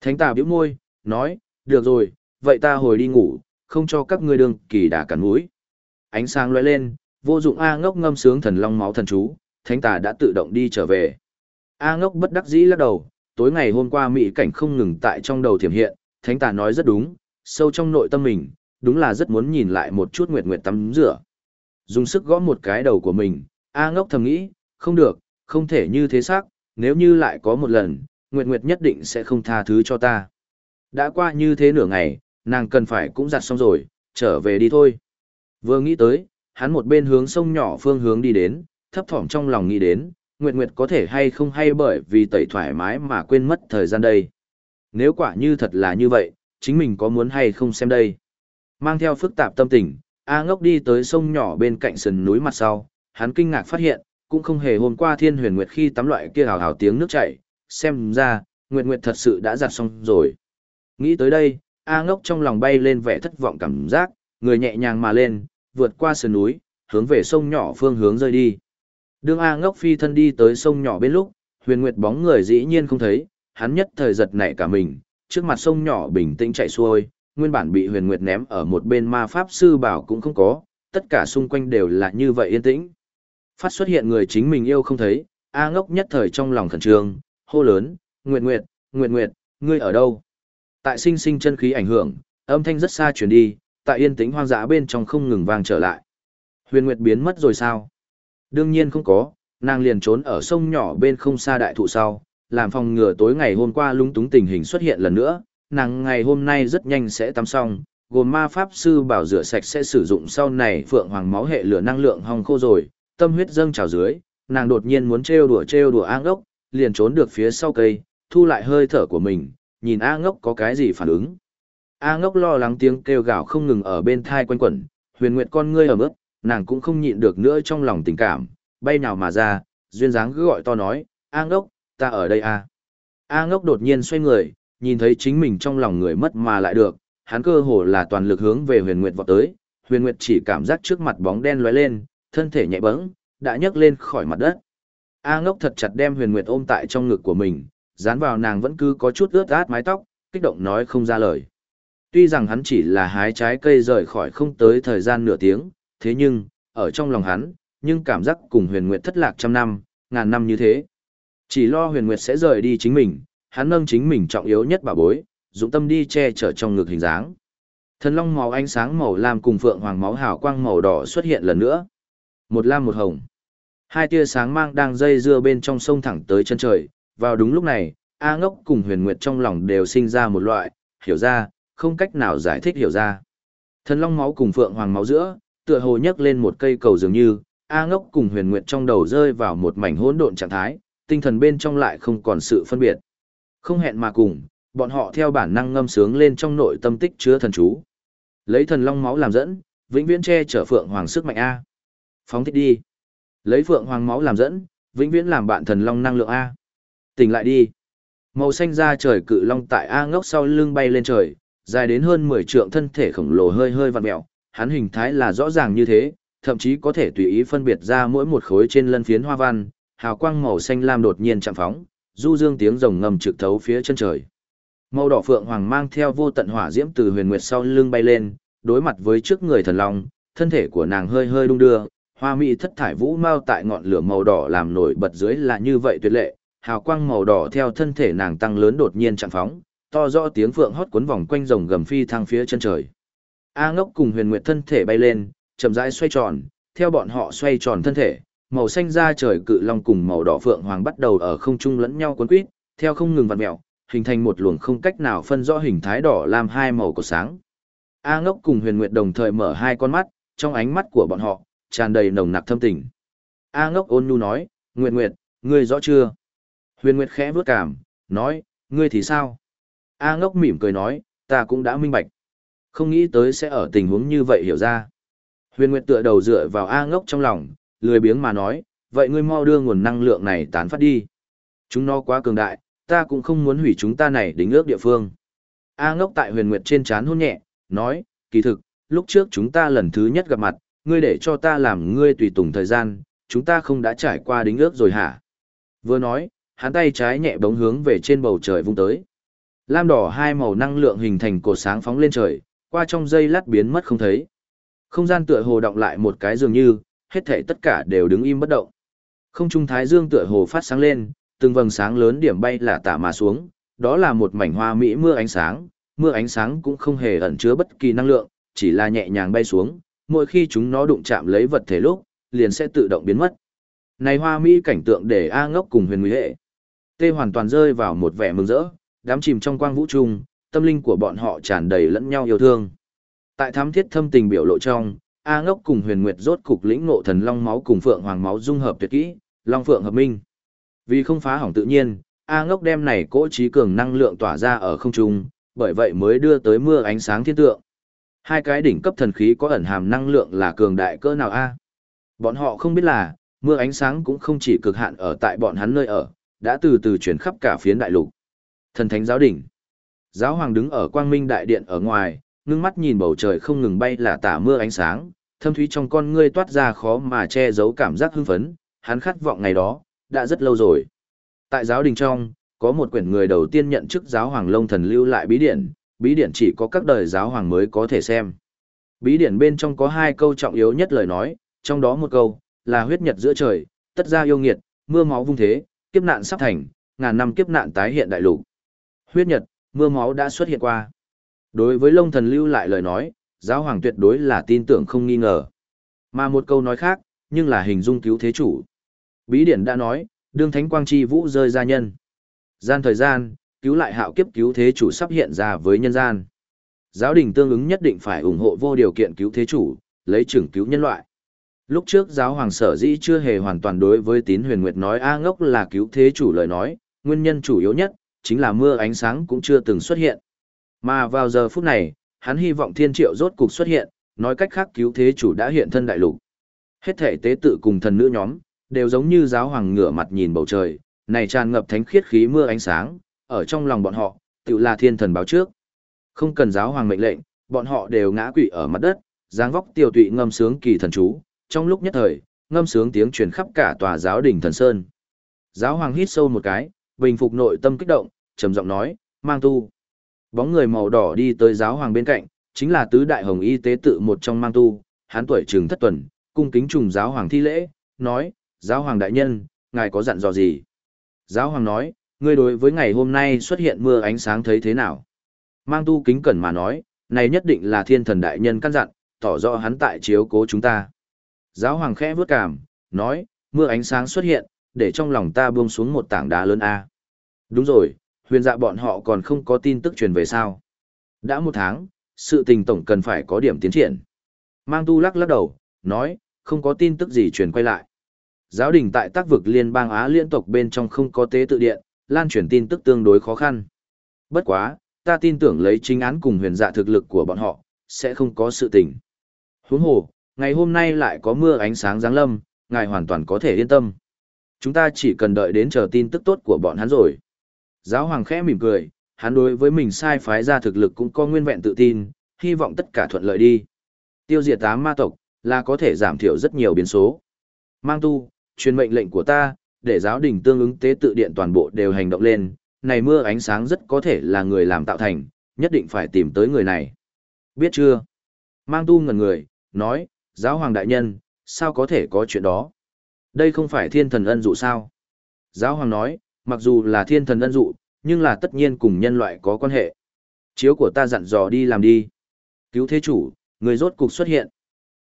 Thánh tà bĩu môi, nói, được rồi, vậy ta hồi đi ngủ, không cho các ngươi đương kỳ đà cắn mũi. Ánh sáng lóe lên, vô dụng A ngốc ngâm sướng thần long máu thần chú, thánh tà đã tự động đi trở về. A ngốc bất đắc dĩ lắc đầu, tối ngày hôm qua mỹ cảnh không ngừng tại trong đầu thiểm hiện, thánh tà nói rất đúng, sâu trong nội tâm mình, đúng là rất muốn nhìn lại một chút nguyệt nguyệt tắm rửa. Dùng sức gõ một cái đầu của mình, A ngốc thầm nghĩ, không được, không thể như thế xác, nếu như lại có một lần, nguyệt nguyệt nhất định sẽ không tha thứ cho ta. Đã qua như thế nửa ngày, nàng cần phải cũng giặt xong rồi, trở về đi thôi. Vừa nghĩ tới, hắn một bên hướng sông nhỏ phương hướng đi đến, thấp thỏm trong lòng nghĩ đến, Nguyệt Nguyệt có thể hay không hay bởi vì tẩy thoải mái mà quên mất thời gian đây. Nếu quả như thật là như vậy, chính mình có muốn hay không xem đây. Mang theo phức tạp tâm tình, A ngốc đi tới sông nhỏ bên cạnh sườn núi mặt sau, hắn kinh ngạc phát hiện, cũng không hề hôm qua thiên huyền nguyệt khi tắm loại kia hào hào tiếng nước chảy, xem ra, Nguyệt Nguyệt thật sự đã giặt xong rồi. Nghĩ tới đây, A ngốc trong lòng bay lên vẻ thất vọng cảm giác, người nhẹ nhàng mà lên, vượt qua sườn núi, hướng về sông nhỏ phương hướng rơi đi. Đương A ngốc phi thân đi tới sông nhỏ bên lúc, huyền nguyệt bóng người dĩ nhiên không thấy, hắn nhất thời giật nảy cả mình, trước mặt sông nhỏ bình tĩnh chạy xuôi, nguyên bản bị huyền nguyệt ném ở một bên ma pháp sư bảo cũng không có, tất cả xung quanh đều là như vậy yên tĩnh. Phát xuất hiện người chính mình yêu không thấy, A ngốc nhất thời trong lòng khẩn trương, hô lớn, Nguyệt Nguyệt, Nguyệt Nguyệt, ngươi ở đâu? Tại sinh sinh chân khí ảnh hưởng, âm thanh rất xa chuyển đi, tại yên tĩnh hoang dã bên trong không ngừng vang trở lại. Huyền Nguyệt biến mất rồi sao? Đương nhiên không có, nàng liền trốn ở sông nhỏ bên không xa đại thụ sau, làm phòng ngừa tối ngày hôm qua lúng túng tình hình xuất hiện lần nữa, nàng ngày hôm nay rất nhanh sẽ tắm xong, gồm ma pháp sư bảo rửa sạch sẽ sử dụng sau này phượng hoàng máu hệ lửa năng lượng hong khô rồi, tâm huyết dâng trào dưới, nàng đột nhiên muốn trêu đùa trêu đùa A ngốc, liền trốn được phía sau cây, thu lại hơi thở của mình, nhìn A ngốc có cái gì phản ứng. A ngốc lo lắng tiếng kêu gào không ngừng ở bên thai quanh quẩn, huyền nguyệt con ngươi ở mức, nàng cũng không nhịn được nữa trong lòng tình cảm, bay nào mà ra, duyên dáng cứ gọi to nói, A ngốc, ta ở đây A. A ngốc đột nhiên xoay người, nhìn thấy chính mình trong lòng người mất mà lại được, hắn cơ hồ là toàn lực hướng về huyền nguyệt vọt tới, huyền nguyệt chỉ cảm giác trước mặt bóng đen lóe lên, thân thể nhẹ bẫng, đã nhấc lên khỏi mặt đất. A ngốc thật chặt đem huyền nguyệt ôm tại trong ngực của mình, dán vào nàng vẫn cứ có chút ướt át mái tóc, kích động nói không ra lời. Tuy rằng hắn chỉ là hái trái cây rời khỏi không tới thời gian nửa tiếng, thế nhưng, ở trong lòng hắn, nhưng cảm giác cùng huyền nguyệt thất lạc trăm năm, ngàn năm như thế. Chỉ lo huyền nguyệt sẽ rời đi chính mình, hắn nâng chính mình trọng yếu nhất bà bối, dụng tâm đi che chở trong ngực hình dáng. Thần long màu ánh sáng màu lam cùng phượng hoàng máu hào quang màu đỏ xuất hiện lần nữa. Một lam một hồng. Hai tia sáng mang đang dây dưa bên trong sông thẳng tới chân trời, vào đúng lúc này, A ngốc cùng huyền nguyệt trong lòng đều sinh ra một loại, hiểu ra, không cách nào giải thích hiểu ra. Thần long máu cùng phượng hoàng máu giữa, tựa hồ nhấc lên một cây cầu dường như, A ngốc cùng huyền nguyệt trong đầu rơi vào một mảnh hỗn độn trạng thái, tinh thần bên trong lại không còn sự phân biệt. Không hẹn mà cùng, bọn họ theo bản năng ngâm sướng lên trong nội tâm tích chứa thần chú. Lấy thần long máu làm dẫn, vĩnh viễn che chở phượng hoàng sức mạnh A. Phóng thích đi. Lấy phượng hoàng máu làm dẫn, vĩnh viễn làm bạn thần long năng lượng A. Tỉnh lại đi. Màu xanh da trời cự long tại A ngốc sau lưng bay lên trời, dài đến hơn 10 trượng thân thể khổng lồ hơi hơi vặn mẹo, hắn hình thái là rõ ràng như thế, thậm chí có thể tùy ý phân biệt ra mỗi một khối trên lân phiến hoa văn, hào quang màu xanh lam đột nhiên chạm phóng, du dương tiếng rồng ngầm trực thấu phía chân trời. Màu đỏ phượng hoàng mang theo vô tận hỏa diễm từ huyền nguyệt sau lưng bay lên, đối mặt với trước người thần long, thân thể của nàng hơi hơi đung đưa, hoa mỹ thất thải vũ mau tại ngọn lửa màu đỏ làm nổi bật dưới là như vậy tuyệt lệ, hào quang màu đỏ theo thân thể nàng tăng lớn đột nhiên chạm phóng, to rõ tiếng phượng hót cuốn vòng quanh rồng gầm phi thăng phía chân trời. A Ngốc cùng Huyền Nguyệt thân thể bay lên, chậm rãi xoay tròn, theo bọn họ xoay tròn thân thể, màu xanh da trời cự long cùng màu đỏ phượng hoàng bắt đầu ở không trung lẫn nhau cuốn quýt, theo không ngừng vặn mèo, hình thành một luồng không cách nào phân rõ hình thái đỏ làm hai màu của sáng. A Ngốc cùng Huyền Nguyệt đồng thời mở hai con mắt, trong ánh mắt của bọn họ tràn đầy nồng nặc thâm tình. A Ngốc ôn nhu nói, "Nguyệt Nguyệt, ngươi rõ chưa?" Huyền Nguyệt khẽ bước cảm, nói, "Ngươi thì sao?" A Ngốc mỉm cười nói, "Ta cũng đã minh bạch." Không nghĩ tới sẽ ở tình huống như vậy hiểu ra. Huyền Nguyệt tựa đầu dựa vào A ngốc trong lòng, lười biếng mà nói, vậy ngươi mau đưa nguồn năng lượng này tán phát đi. Chúng nó quá cường đại, ta cũng không muốn hủy chúng ta này đính ước địa phương. A ngốc tại huyền nguyệt trên chán hôn nhẹ, nói, kỳ thực, lúc trước chúng ta lần thứ nhất gặp mặt, ngươi để cho ta làm ngươi tùy tùng thời gian, chúng ta không đã trải qua đính ước rồi hả? Vừa nói, hắn tay trái nhẹ bóng hướng về trên bầu trời vung tới. Lam đỏ hai màu năng lượng hình thành cột sáng phóng lên trời, qua trong dây lát biến mất không thấy. Không gian tựa hồ động lại một cái dường như, hết thảy tất cả đều đứng im bất động. Không trung thái dương tựa hồ phát sáng lên, từng vầng sáng lớn điểm bay là tả mà xuống, đó là một mảnh hoa mỹ mưa ánh sáng, mưa ánh sáng cũng không hề ẩn chứa bất kỳ năng lượng, chỉ là nhẹ nhàng bay xuống, mỗi khi chúng nó đụng chạm lấy vật thể lúc, liền sẽ tự động biến mất. Này hoa mỹ cảnh tượng để A ngốc cùng huyền nguy hệ. Tê hoàn toàn rơi vào một vẻ mừng rỡ, đám chìm trong quang vũ trung, tâm linh của bọn họ tràn đầy lẫn nhau yêu thương. Tại thám thiết thâm tình biểu lộ trong, A Ngốc cùng Huyền Nguyệt rốt cục lĩnh ngộ thần long máu cùng phượng hoàng máu dung hợp tuyệt kỹ, long phượng hợp minh. Vì không phá hỏng tự nhiên, A Ngốc đem này cỗ trí cường năng lượng tỏa ra ở không trung, bởi vậy mới đưa tới mưa ánh sáng thiên tượng. Hai cái đỉnh cấp thần khí có ẩn hàm năng lượng là cường đại cỡ nào a? Bọn họ không biết là, mưa ánh sáng cũng không chỉ cực hạn ở tại bọn hắn nơi ở, đã từ từ chuyển khắp cả phiến đại lục. Thần thánh giáo đỉnh. Giáo hoàng đứng ở quang minh đại điện ở ngoài, ngưng mắt nhìn bầu trời không ngừng bay là tả mưa ánh sáng, thâm thúy trong con ngươi toát ra khó mà che giấu cảm giác hưng phấn, hắn khát vọng ngày đó, đã rất lâu rồi. Tại giáo đình trong, có một quyển người đầu tiên nhận chức giáo hoàng lông thần lưu lại bí điển, bí điển chỉ có các đời giáo hoàng mới có thể xem. Bí điển bên trong có hai câu trọng yếu nhất lời nói, trong đó một câu, là huyết nhật giữa trời, tất ra yêu nghiệt, mưa máu vung thế, kiếp nạn sắp thành, ngàn năm kiếp nạn tái hiện đại lục. Huyết nhật, mưa máu đã xuất hiện qua. Đối với Long thần lưu lại lời nói, giáo hoàng tuyệt đối là tin tưởng không nghi ngờ. Mà một câu nói khác, nhưng là hình dung cứu thế chủ. Bí điển đã nói, đương thánh quang chi vũ rơi ra nhân. Gian thời gian, cứu lại hạo kiếp cứu thế chủ sắp hiện ra với nhân gian. Giáo đình tương ứng nhất định phải ủng hộ vô điều kiện cứu thế chủ, lấy trưởng cứu nhân loại. Lúc trước giáo hoàng sở dĩ chưa hề hoàn toàn đối với tín huyền nguyệt nói A ngốc là cứu thế chủ lời nói, nguyên nhân chủ yếu nhất, chính là mưa ánh sáng cũng chưa từng xuất hiện. Mà vào giờ phút này, hắn hy vọng thiên triệu rốt cục xuất hiện, nói cách khác cứu thế chủ đã hiện thân đại lục. Hết thể tế tự cùng thần nữ nhóm, đều giống như giáo hoàng ngửa mặt nhìn bầu trời, này tràn ngập thánh khiết khí mưa ánh sáng, ở trong lòng bọn họ, tự là thiên thần báo trước. Không cần giáo hoàng mệnh lệnh, bọn họ đều ngã quỵ ở mặt đất, dáng vóc tiêu tụy ngâm sướng kỳ thần chú, trong lúc nhất thời, ngâm sướng tiếng truyền khắp cả tòa giáo đình thần sơn. Giáo hoàng hít sâu một cái, bình phục nội tâm kích động, trầm giọng nói, mang tu. Bóng người màu đỏ đi tới giáo hoàng bên cạnh, chính là tứ đại hồng y tế tự một trong mang tu, hán tuổi trường thất tuần, cung kính trùng giáo hoàng thi lễ, nói, giáo hoàng đại nhân, ngài có dặn dò gì? Giáo hoàng nói, ngươi đối với ngày hôm nay xuất hiện mưa ánh sáng thấy thế nào? Mang tu kính cẩn mà nói, này nhất định là thiên thần đại nhân căn dặn, tỏ rõ hắn tại chiếu cố chúng ta. Giáo hoàng khẽ vướt cảm, nói, mưa ánh sáng xuất hiện, để trong lòng ta buông xuống một tảng đá lớn A. Đúng rồi, huyền dạ bọn họ còn không có tin tức truyền về sao. Đã một tháng, sự tình tổng cần phải có điểm tiến triển. Mang tu lắc lắc đầu, nói, không có tin tức gì truyền quay lại. Giáo đình tại tác vực liên bang Á liên tộc bên trong không có tế tự điện, lan truyền tin tức tương đối khó khăn. Bất quá, ta tin tưởng lấy chính án cùng huyền dạ thực lực của bọn họ, sẽ không có sự tình. Huống hồ, ngày hôm nay lại có mưa ánh sáng giáng lâm, ngài hoàn toàn có thể yên tâm. Chúng ta chỉ cần đợi đến chờ tin tức tốt của bọn hắn rồi. Giáo hoàng khẽ mỉm cười, hắn đối với mình sai phái ra thực lực cũng có nguyên vẹn tự tin, hy vọng tất cả thuận lợi đi. Tiêu diệt tám ma tộc, là có thể giảm thiểu rất nhiều biến số. Mang tu, truyền mệnh lệnh của ta, để giáo đình tương ứng tế tự điện toàn bộ đều hành động lên, này mưa ánh sáng rất có thể là người làm tạo thành, nhất định phải tìm tới người này. Biết chưa? Mang tu ngần người, nói, giáo hoàng đại nhân, sao có thể có chuyện đó? Đây không phải thiên thần ân dụ sao? Giáo hoàng nói, mặc dù là thiên thần ân dụ, nhưng là tất nhiên cùng nhân loại có quan hệ. Chiếu của ta dặn dò đi làm đi. Cứu thế chủ, người rốt cục xuất hiện.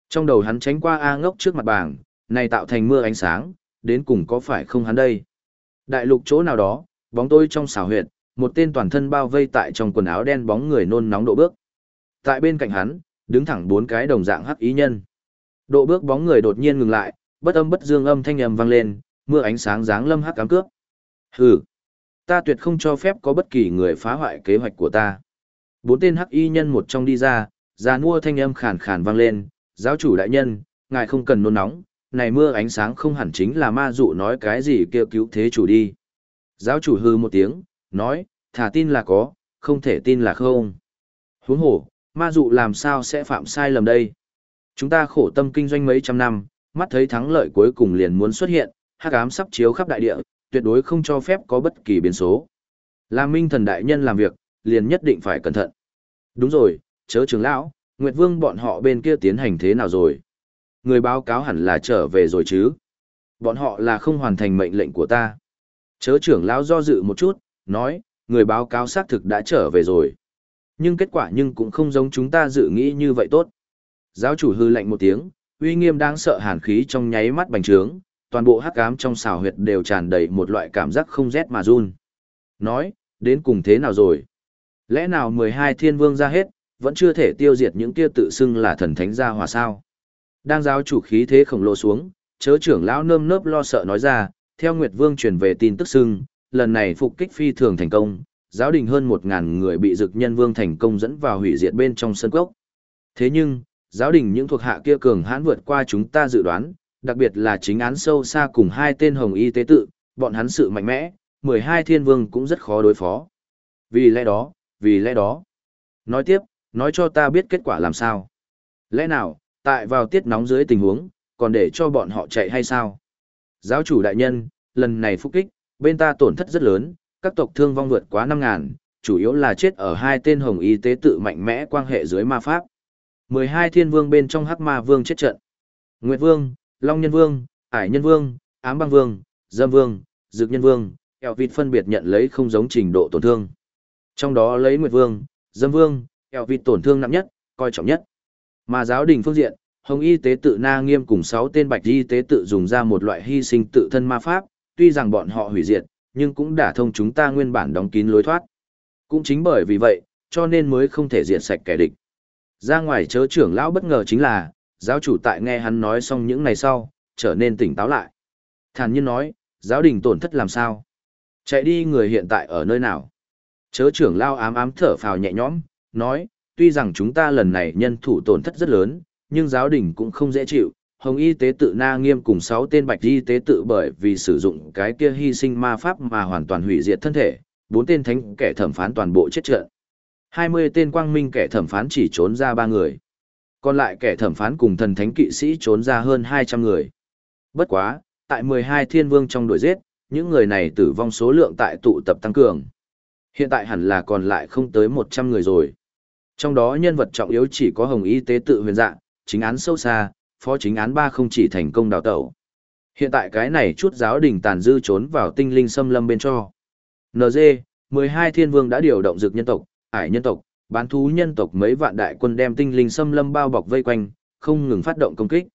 Trong đầu hắn tránh qua A ngốc trước mặt bảng, này tạo thành mưa ánh sáng, đến cùng có phải không hắn đây? Đại lục chỗ nào đó, bóng tôi trong xảo huyệt, một tên toàn thân bao vây tại trong quần áo đen bóng người nôn nóng độ bước. Tại bên cạnh hắn, đứng thẳng bốn cái đồng dạng hắc ý nhân. Độ bước bóng người đột nhiên ngừng lại, bất âm bất dương âm thanh ầm vang lên, mưa ánh sáng dáng lâm hắc cám cướp. Hừ, ta tuyệt không cho phép có bất kỳ người phá hoại kế hoạch của ta. Bốn tên hắc y nhân một trong đi ra, ra mua thanh âm khàn khàn vang lên, giáo chủ đại nhân, ngài không cần nôn nóng, này mưa ánh sáng không hẳn chính là ma dụ nói cái gì kêu cứu thế chủ đi. Giáo chủ hư một tiếng, nói, thả tin là có, không thể tin là không. Huống hồ, ma dụ làm sao sẽ phạm sai lầm đây? Chúng ta khổ tâm kinh doanh mấy trăm năm, mắt thấy thắng lợi cuối cùng liền muốn xuất hiện, hắc ám sắp chiếu khắp đại địa, tuyệt đối không cho phép có bất kỳ biến số. Làm minh thần đại nhân làm việc, liền nhất định phải cẩn thận. Đúng rồi, chớ trưởng lão, Nguyệt Vương bọn họ bên kia tiến hành thế nào rồi? Người báo cáo hẳn là trở về rồi chứ? Bọn họ là không hoàn thành mệnh lệnh của ta. Chớ trưởng lão do dự một chút, nói, người báo cáo xác thực đã trở về rồi. Nhưng kết quả nhưng cũng không giống chúng ta dự nghĩ như vậy tốt. Giáo chủ hư lệnh một tiếng, uy nghiêm đang sợ hàn khí trong nháy mắt bành trướng, toàn bộ hắc ám trong xào huyệt đều tràn đầy một loại cảm giác không rét mà run. Nói, đến cùng thế nào rồi? Lẽ nào 12 thiên vương ra hết, vẫn chưa thể tiêu diệt những kia tự xưng là thần thánh gia hòa sao? Đang giáo chủ khí thế khổng lồ xuống, chớ trưởng lão nơm nớp lo sợ nói ra, theo Nguyệt Vương truyền về tin tức xưng, lần này phục kích phi thường thành công, giáo đình hơn một ngàn người bị dực nhân vương thành công dẫn vào hủy diệt bên trong sân cốc. Thế nhưng, giáo đình những thuộc hạ kia cường hãn vượt qua chúng ta dự đoán, đặc biệt là chính án sâu xa cùng hai tên hồng y tế tự, bọn hắn sự mạnh mẽ, 12 thiên vương cũng rất khó đối phó. Vì lẽ đó, vì lẽ đó. Nói tiếp, nói cho ta biết kết quả làm sao. Lẽ nào, tại vào tiết nóng dưới tình huống, còn để cho bọn họ chạy hay sao? Giáo chủ đại nhân, lần này phúc kích, bên ta tổn thất rất lớn, các tộc thương vong vượt quá 5.000, chủ yếu là chết ở hai tên hồng y tế tự mạnh mẽ quan hệ dưới ma pháp. 12 thiên vương bên trong hắc ma vương chết trận. Nguyệt vương, Long nhân vương, Ải nhân vương, Ám băng vương, Dâm vương, Dực nhân vương, eo vịt phân biệt nhận lấy không giống trình độ tổn thương. Trong đó lấy Nguyệt vương, Dâm vương, eo vịt tổn thương nặng nhất, coi trọng nhất. Mà giáo đình phương diện, Hồng y tế tự Na Nghiêm cùng 6 tên bạch y tế tự dùng ra một loại hy sinh tự thân ma pháp, tuy rằng bọn họ hủy diệt, nhưng cũng đả thông chúng ta nguyên bản đóng kín lối thoát. Cũng chính bởi vì vậy, cho nên mới không thể diệt sạch kẻ địch. Ra ngoài chớ trưởng lão bất ngờ chính là, giáo chủ tại nghe hắn nói xong những ngày sau, trở nên tỉnh táo lại. Thản nhiên nói, giáo đình tổn thất làm sao? Chạy đi người hiện tại ở nơi nào? Chớ trưởng lao ám ám thở phào nhẹ nhõm, nói, tuy rằng chúng ta lần này nhân thủ tổn thất rất lớn, nhưng giáo đình cũng không dễ chịu. Hồng y tế tự Na Nghiêm cùng 6 tên bạch y tế tự bởi vì sử dụng cái kia hy sinh ma pháp mà hoàn toàn hủy diệt thân thể, bốn tên thánh kẻ thẩm phán toàn bộ chết trận. 20 tên quang minh kẻ thẩm phán chỉ trốn ra ba người. Còn lại kẻ thẩm phán cùng thần thánh kỵ sĩ trốn ra hơn 200 người. Bất quá, tại 12 thiên vương trong đội giết, những người này tử vong số lượng tại tụ tập tăng cường. Hiện tại hẳn là còn lại không tới 100 người rồi. Trong đó nhân vật trọng yếu chỉ có Hồng Y tế tự huyền dạng, chính án sâu xa, phó chính án ba không chỉ thành công đào tẩu. Hiện tại cái này chút giáo đình tàn dư trốn vào tinh linh xâm lâm bên cho. NG, 12 thiên vương đã điều động dược nhân tộc, ải nhân tộc, bán thú nhân tộc mấy vạn đại quân đem tinh linh xâm lâm bao bọc vây quanh, không ngừng phát động công kích.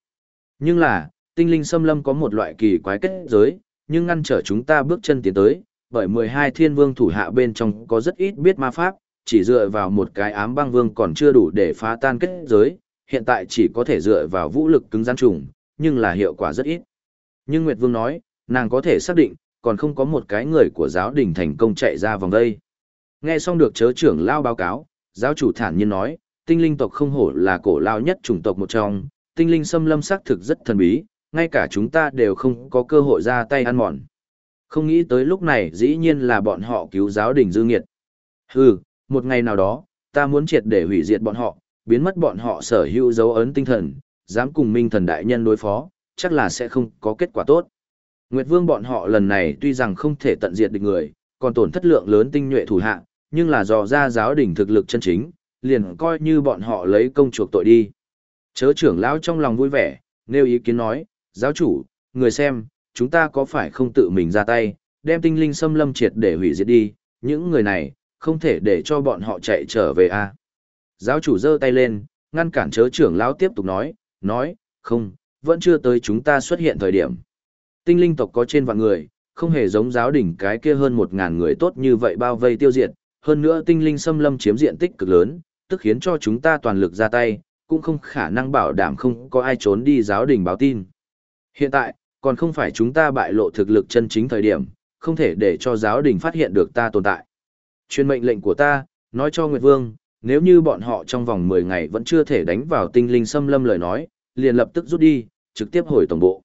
Nhưng là, tinh linh xâm lâm có một loại kỳ quái kết giới, nhưng ngăn trở chúng ta bước chân tiến tới, bởi 12 thiên vương thủ hạ bên trong có rất ít biết ma pháp, chỉ dựa vào một cái ám băng vương còn chưa đủ để phá tan kết giới, hiện tại chỉ có thể dựa vào vũ lực cứng gian trùng, nhưng là hiệu quả rất ít. Nhưng Nguyệt Vương nói, nàng có thể xác định, còn không có một cái người của giáo đình thành công chạy ra vòng đây. Nghe xong được chớ trưởng lao báo cáo, giáo chủ thản nhiên nói, tinh linh tộc không hổ là cổ lao nhất chủng tộc một trong, tinh linh xâm lâm xác thực rất thần bí, ngay cả chúng ta đều không có cơ hội ra tay ăn mòn. Không nghĩ tới lúc này dĩ nhiên là bọn họ cứu giáo đình dư nghiệt. Hừ, một ngày nào đó, ta muốn triệt để hủy diệt bọn họ, biến mất bọn họ sở hữu dấu ấn tinh thần, dám cùng minh thần đại nhân đối phó, chắc là sẽ không có kết quả tốt. Nguyệt Vương bọn họ lần này tuy rằng không thể tận diệt được người, còn tổn thất lượng lớn tinh nhuệ thủ hạ, nhưng là dò ra giáo đình thực lực chân chính, liền coi như bọn họ lấy công chuộc tội đi. Chớ trưởng lão trong lòng vui vẻ, nêu ý kiến nói, giáo chủ, người xem, chúng ta có phải không tự mình ra tay, đem tinh linh xâm lâm triệt để hủy diệt đi, những người này, không thể để cho bọn họ chạy trở về a. À? Giáo chủ giơ tay lên, ngăn cản chớ trưởng lão tiếp tục nói, nói, không, vẫn chưa tới chúng ta xuất hiện thời điểm. Tinh linh tộc có trên vạn người, không hề giống giáo đỉnh cái kia hơn một ngàn người tốt như vậy bao vây tiêu diệt, hơn nữa tinh linh xâm lâm chiếm diện tích cực lớn, tức khiến cho chúng ta toàn lực ra tay, cũng không khả năng bảo đảm không có ai trốn đi giáo đình báo tin. Hiện tại, còn không phải chúng ta bại lộ thực lực chân chính thời điểm, không thể để cho giáo đình phát hiện được ta tồn tại. Chuyên mệnh lệnh của ta, nói cho Nguyệt Vương, nếu như bọn họ trong vòng 10 ngày vẫn chưa thể đánh vào tinh linh xâm lâm lời nói, liền lập tức rút đi, trực tiếp hồi tổng bộ.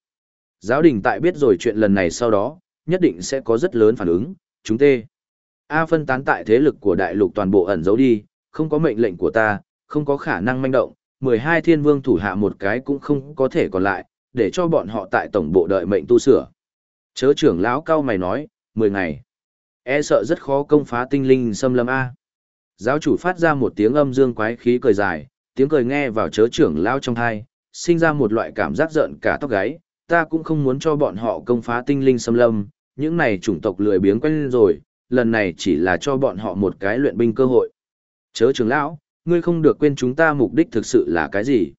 Giáo đình tại biết rồi chuyện lần này sau đó, nhất định sẽ có rất lớn phản ứng, chúng tê. A phân tán tại thế lực của đại lục toàn bộ ẩn giấu đi, không có mệnh lệnh của ta, không có khả năng manh động, 12 thiên vương thủ hạ một cái cũng không có thể còn lại, để cho bọn họ tại tổng bộ đợi mệnh tu sửa. Chớ trưởng lão cao mày nói, 10 ngày. E sợ rất khó công phá tinh linh xâm lâm A. Giáo chủ phát ra một tiếng âm dương quái khí cười dài, tiếng cười nghe vào chớ trưởng lão trong thai, sinh ra một loại cảm giác giận cả tóc gáy, ta cũng không muốn cho bọn họ công phá tinh linh xâm lâm, những này chủng tộc lười biếng quen rồi, lần này chỉ là cho bọn họ một cái luyện binh cơ hội. Chớ trưởng lão, ngươi không được quên chúng ta mục đích thực sự là cái gì.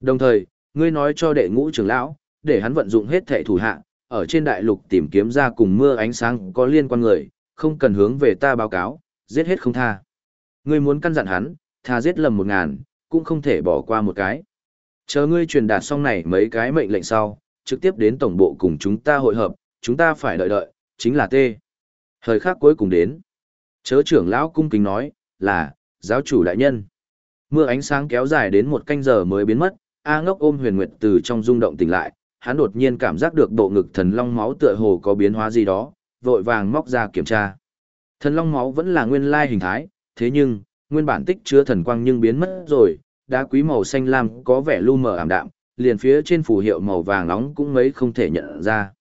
Đồng thời, ngươi nói cho đệ ngũ trưởng lão, để hắn vận dụng hết thể thủ hạ, ở trên đại lục tìm kiếm ra cùng mưa ánh sáng có liên quan người, không cần hướng về ta báo cáo, giết hết không tha. Ngươi muốn căn dặn hắn, tha giết lầm một ngàn, cũng không thể bỏ qua một cái. Chờ ngươi truyền đạt xong này mấy cái mệnh lệnh sau, trực tiếp đến tổng bộ cùng chúng ta hội hợp, chúng ta phải đợi đợi, chính là T. Thời khắc cuối cùng đến. Chớ trưởng lão cung kính nói, là, giáo chủ đại nhân. Mưa ánh sáng kéo dài đến một canh giờ mới biến mất, A ngốc ôm huyền nguyệt từ trong rung động tỉnh lại, hắn đột nhiên cảm giác được bộ ngực thần long máu tựa hồ có biến hóa gì đó, vội vàng móc ra kiểm tra. Thần long máu vẫn là nguyên lai hình thái, thế nhưng, nguyên bản tích chứa thần quang nhưng biến mất rồi, đá quý màu xanh lam có vẻ lu mờ ảm đạm, liền phía trên phù hiệu màu vàng nóng cũng mấy không thể nhận ra.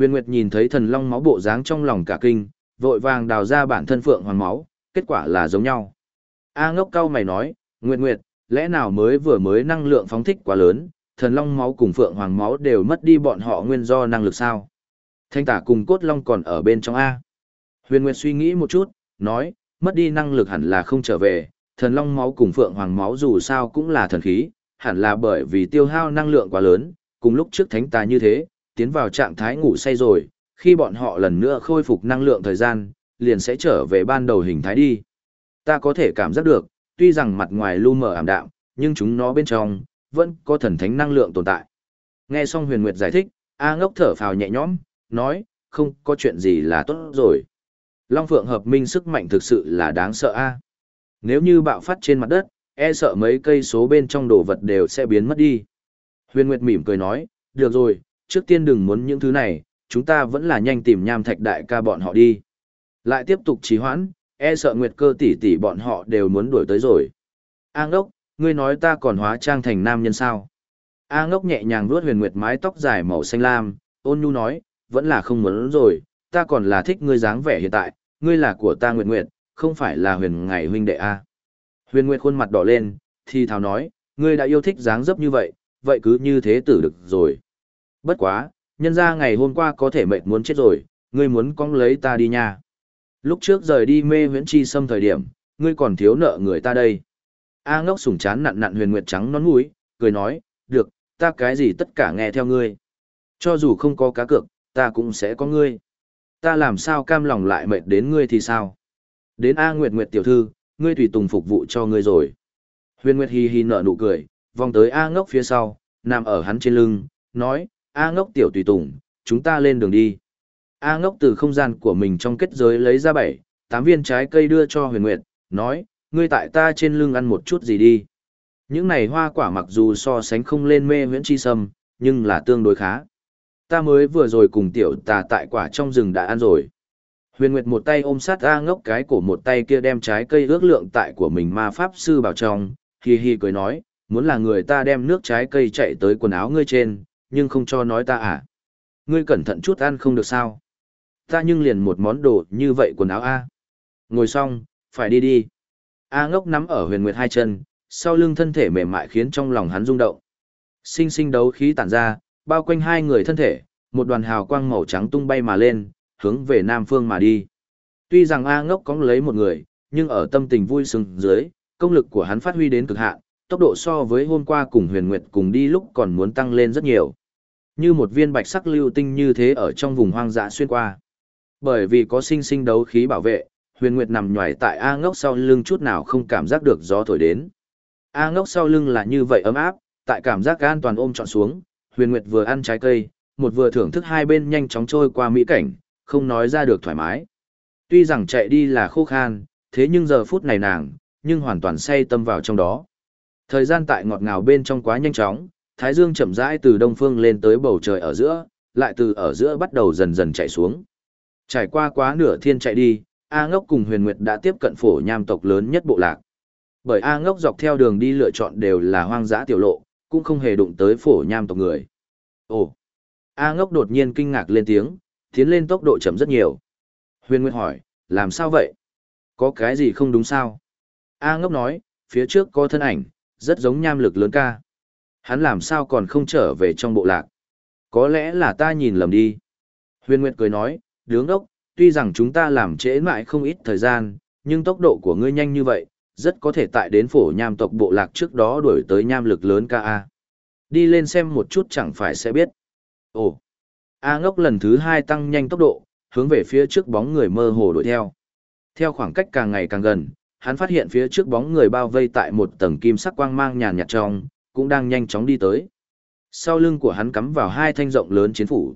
Huyền Nguyệt nhìn thấy thần long máu bộ dáng trong lòng cả kinh, vội vàng đào ra bản thân phượng hoàng máu, kết quả là giống nhau. A ngốc cao mày nói, Nguyệt Nguyệt, lẽ nào mới vừa mới năng lượng phóng thích quá lớn, thần long máu cùng phượng hoàng máu đều mất đi bọn họ nguyên do năng lực sao? Thanh tả cùng cốt long còn ở bên trong A. Huyền Nguyệt suy nghĩ một chút, nói, mất đi năng lực hẳn là không trở về, thần long máu cùng phượng hoàng máu dù sao cũng là thần khí, hẳn là bởi vì tiêu hao năng lượng quá lớn, cùng lúc trước thánh tà như thế, tiến vào trạng thái ngủ say rồi, khi bọn họ lần nữa khôi phục năng lượng thời gian, liền sẽ trở về ban đầu hình thái đi. Ta có thể cảm giác được, tuy rằng mặt ngoài lu mờ ảm đạm, nhưng chúng nó bên trong, vẫn có thần thánh năng lượng tồn tại. Nghe xong huyền nguyệt giải thích, A ngốc thở phào nhẹ nhõm, nói, không có chuyện gì là tốt rồi. Long Phượng hợp minh sức mạnh thực sự là đáng sợ a. Nếu như bạo phát trên mặt đất, e sợ mấy cây số bên trong đồ vật đều sẽ biến mất đi. Huyền Nguyệt mỉm cười nói, được rồi, trước tiên đừng muốn những thứ này, chúng ta vẫn là nhanh tìm nham thạch đại ca bọn họ đi. Lại tiếp tục trì hoãn, e sợ Nguyệt cơ tỷ tỷ bọn họ đều muốn đuổi tới rồi. A ngốc, ngươi nói ta còn hóa trang thành nam nhân sao? A ngốc nhẹ nhàng vuốt huyền Nguyệt mái tóc dài màu xanh lam, ôn nhu nói, vẫn là không muốn rồi, ta còn là thích ngươi dáng vẻ hiện tại, ngươi là của ta Nguyệt Nguyệt, không phải là huyền ngày huynh đệ A. Huyền Nguyệt khuôn mặt đỏ lên, thì thào nói, ngươi đã yêu thích dáng dấp như vậy, vậy cứ như thế tử được rồi. Bất quá, nhân ra ngày hôm qua có thể mệt muốn chết rồi, ngươi muốn cong lấy ta đi nha. Lúc trước rời đi mê huyễn chi xâm thời điểm, ngươi còn thiếu nợ người ta đây. A ngốc sủng chán nặn nặn huyền nguyệt trắng nón mũi, cười nói, được, ta cái gì tất cả nghe theo ngươi. Cho dù không có cá cược, ta cũng sẽ có ngươi. Ta làm sao cam lòng lại mệt đến ngươi thì sao? Đến A Nguyệt Nguyệt tiểu thư, ngươi tùy tùng phục vụ cho ngươi rồi. Huyền Nguyệt hi hi nở nụ cười, vòng tới A ngốc phía sau, nằm ở hắn trên lưng, nói, A ngốc tiểu tùy tùng, chúng ta lên đường đi. A ngốc từ không gian của mình trong kết giới lấy ra bảy, tám viên trái cây đưa cho huyền nguyệt, nói, ngươi tại ta trên lưng ăn một chút gì đi. Những này hoa quả mặc dù so sánh không lên mê huyễn chi sâm, nhưng là tương đối khá. Ta mới vừa rồi cùng tiểu tà tại quả trong rừng đã ăn rồi. Huyền Nguyệt một tay ôm sát A ngốc cái cổ một tay kia đem trái cây ước lượng tại của mình ma pháp sư bảo trong, hi hi cười nói, muốn là người ta đem nước trái cây chạy tới quần áo ngươi trên, nhưng không cho nói ta à. Ngươi cẩn thận chút ăn không được sao. Ta nhưng liền một món đồ như vậy quần áo A. Ngồi xong, phải đi đi. A ngốc nắm ở huyền nguyệt hai chân, sau lưng thân thể mềm mại khiến trong lòng hắn rung động. Sinh sinh đấu khí tản ra, bao quanh hai người thân thể, một đoàn hào quang màu trắng tung bay mà lên, hướng về nam phương mà đi. Tuy rằng A ngốc có lấy một người, nhưng ở tâm tình vui sướng dưới, công lực của hắn phát huy đến cực hạn, tốc độ so với hôm qua cùng huyền nguyệt cùng đi lúc còn muốn tăng lên rất nhiều. Như một viên bạch sắc lưu tinh như thế ở trong vùng hoang dã xuyên qua. Bởi vì có sinh sinh đấu khí bảo vệ, huyền nguyệt nằm nhòi tại A ngốc sau lưng chút nào không cảm giác được gió thổi đến. A ngốc sau lưng là như vậy ấm áp, tại cảm giác an toàn ôm trọn xuống, huyền nguyệt vừa ăn trái cây, một vừa thưởng thức hai bên nhanh chóng trôi qua mỹ cảnh, không nói ra được thoải mái. Tuy rằng chạy đi là khô khan, thế nhưng giờ phút này nàng, nhưng hoàn toàn say tâm vào trong đó. Thời gian tại ngọt ngào bên trong quá nhanh chóng, thái dương chậm rãi từ đông phương lên tới bầu trời ở giữa, lại từ ở giữa bắt đầu dần dần chạy xuống. Trải qua quá nửa thiên chạy đi, A Ngốc cùng Huyền Nguyệt đã tiếp cận phổ nham tộc lớn nhất bộ lạc. Bởi A Ngốc dọc theo đường đi lựa chọn đều là hoang dã tiểu lộ, cũng không hề đụng tới phổ nham tộc người. Ồ! A Ngốc đột nhiên kinh ngạc lên tiếng, tiến lên tốc độ chậm rất nhiều. Huyền Nguyệt hỏi, làm sao vậy? Có cái gì không đúng sao? A Ngốc nói, phía trước có thân ảnh, rất giống nham lực lớn ca. Hắn làm sao còn không trở về trong bộ lạc? Có lẽ là ta nhìn lầm đi. Huyền Nguyệt cười nói, đứng đốc, tuy rằng chúng ta làm trễ mãi không ít thời gian, nhưng tốc độ của ngươi nhanh như vậy, rất có thể tại đến phổ nham tộc bộ lạc trước đó đuổi tới nham lực lớn ca A. Đi lên xem một chút chẳng phải sẽ biết. Ồ! A ngốc lần thứ hai tăng nhanh tốc độ, hướng về phía trước bóng người mơ hồ đuổi theo. Theo khoảng cách càng ngày càng gần, hắn phát hiện phía trước bóng người bao vây tại một tầng kim sắc quang mang nhàn nhạt trong, cũng đang nhanh chóng đi tới. Sau lưng của hắn cắm vào hai thanh rộng lớn chiến phủ.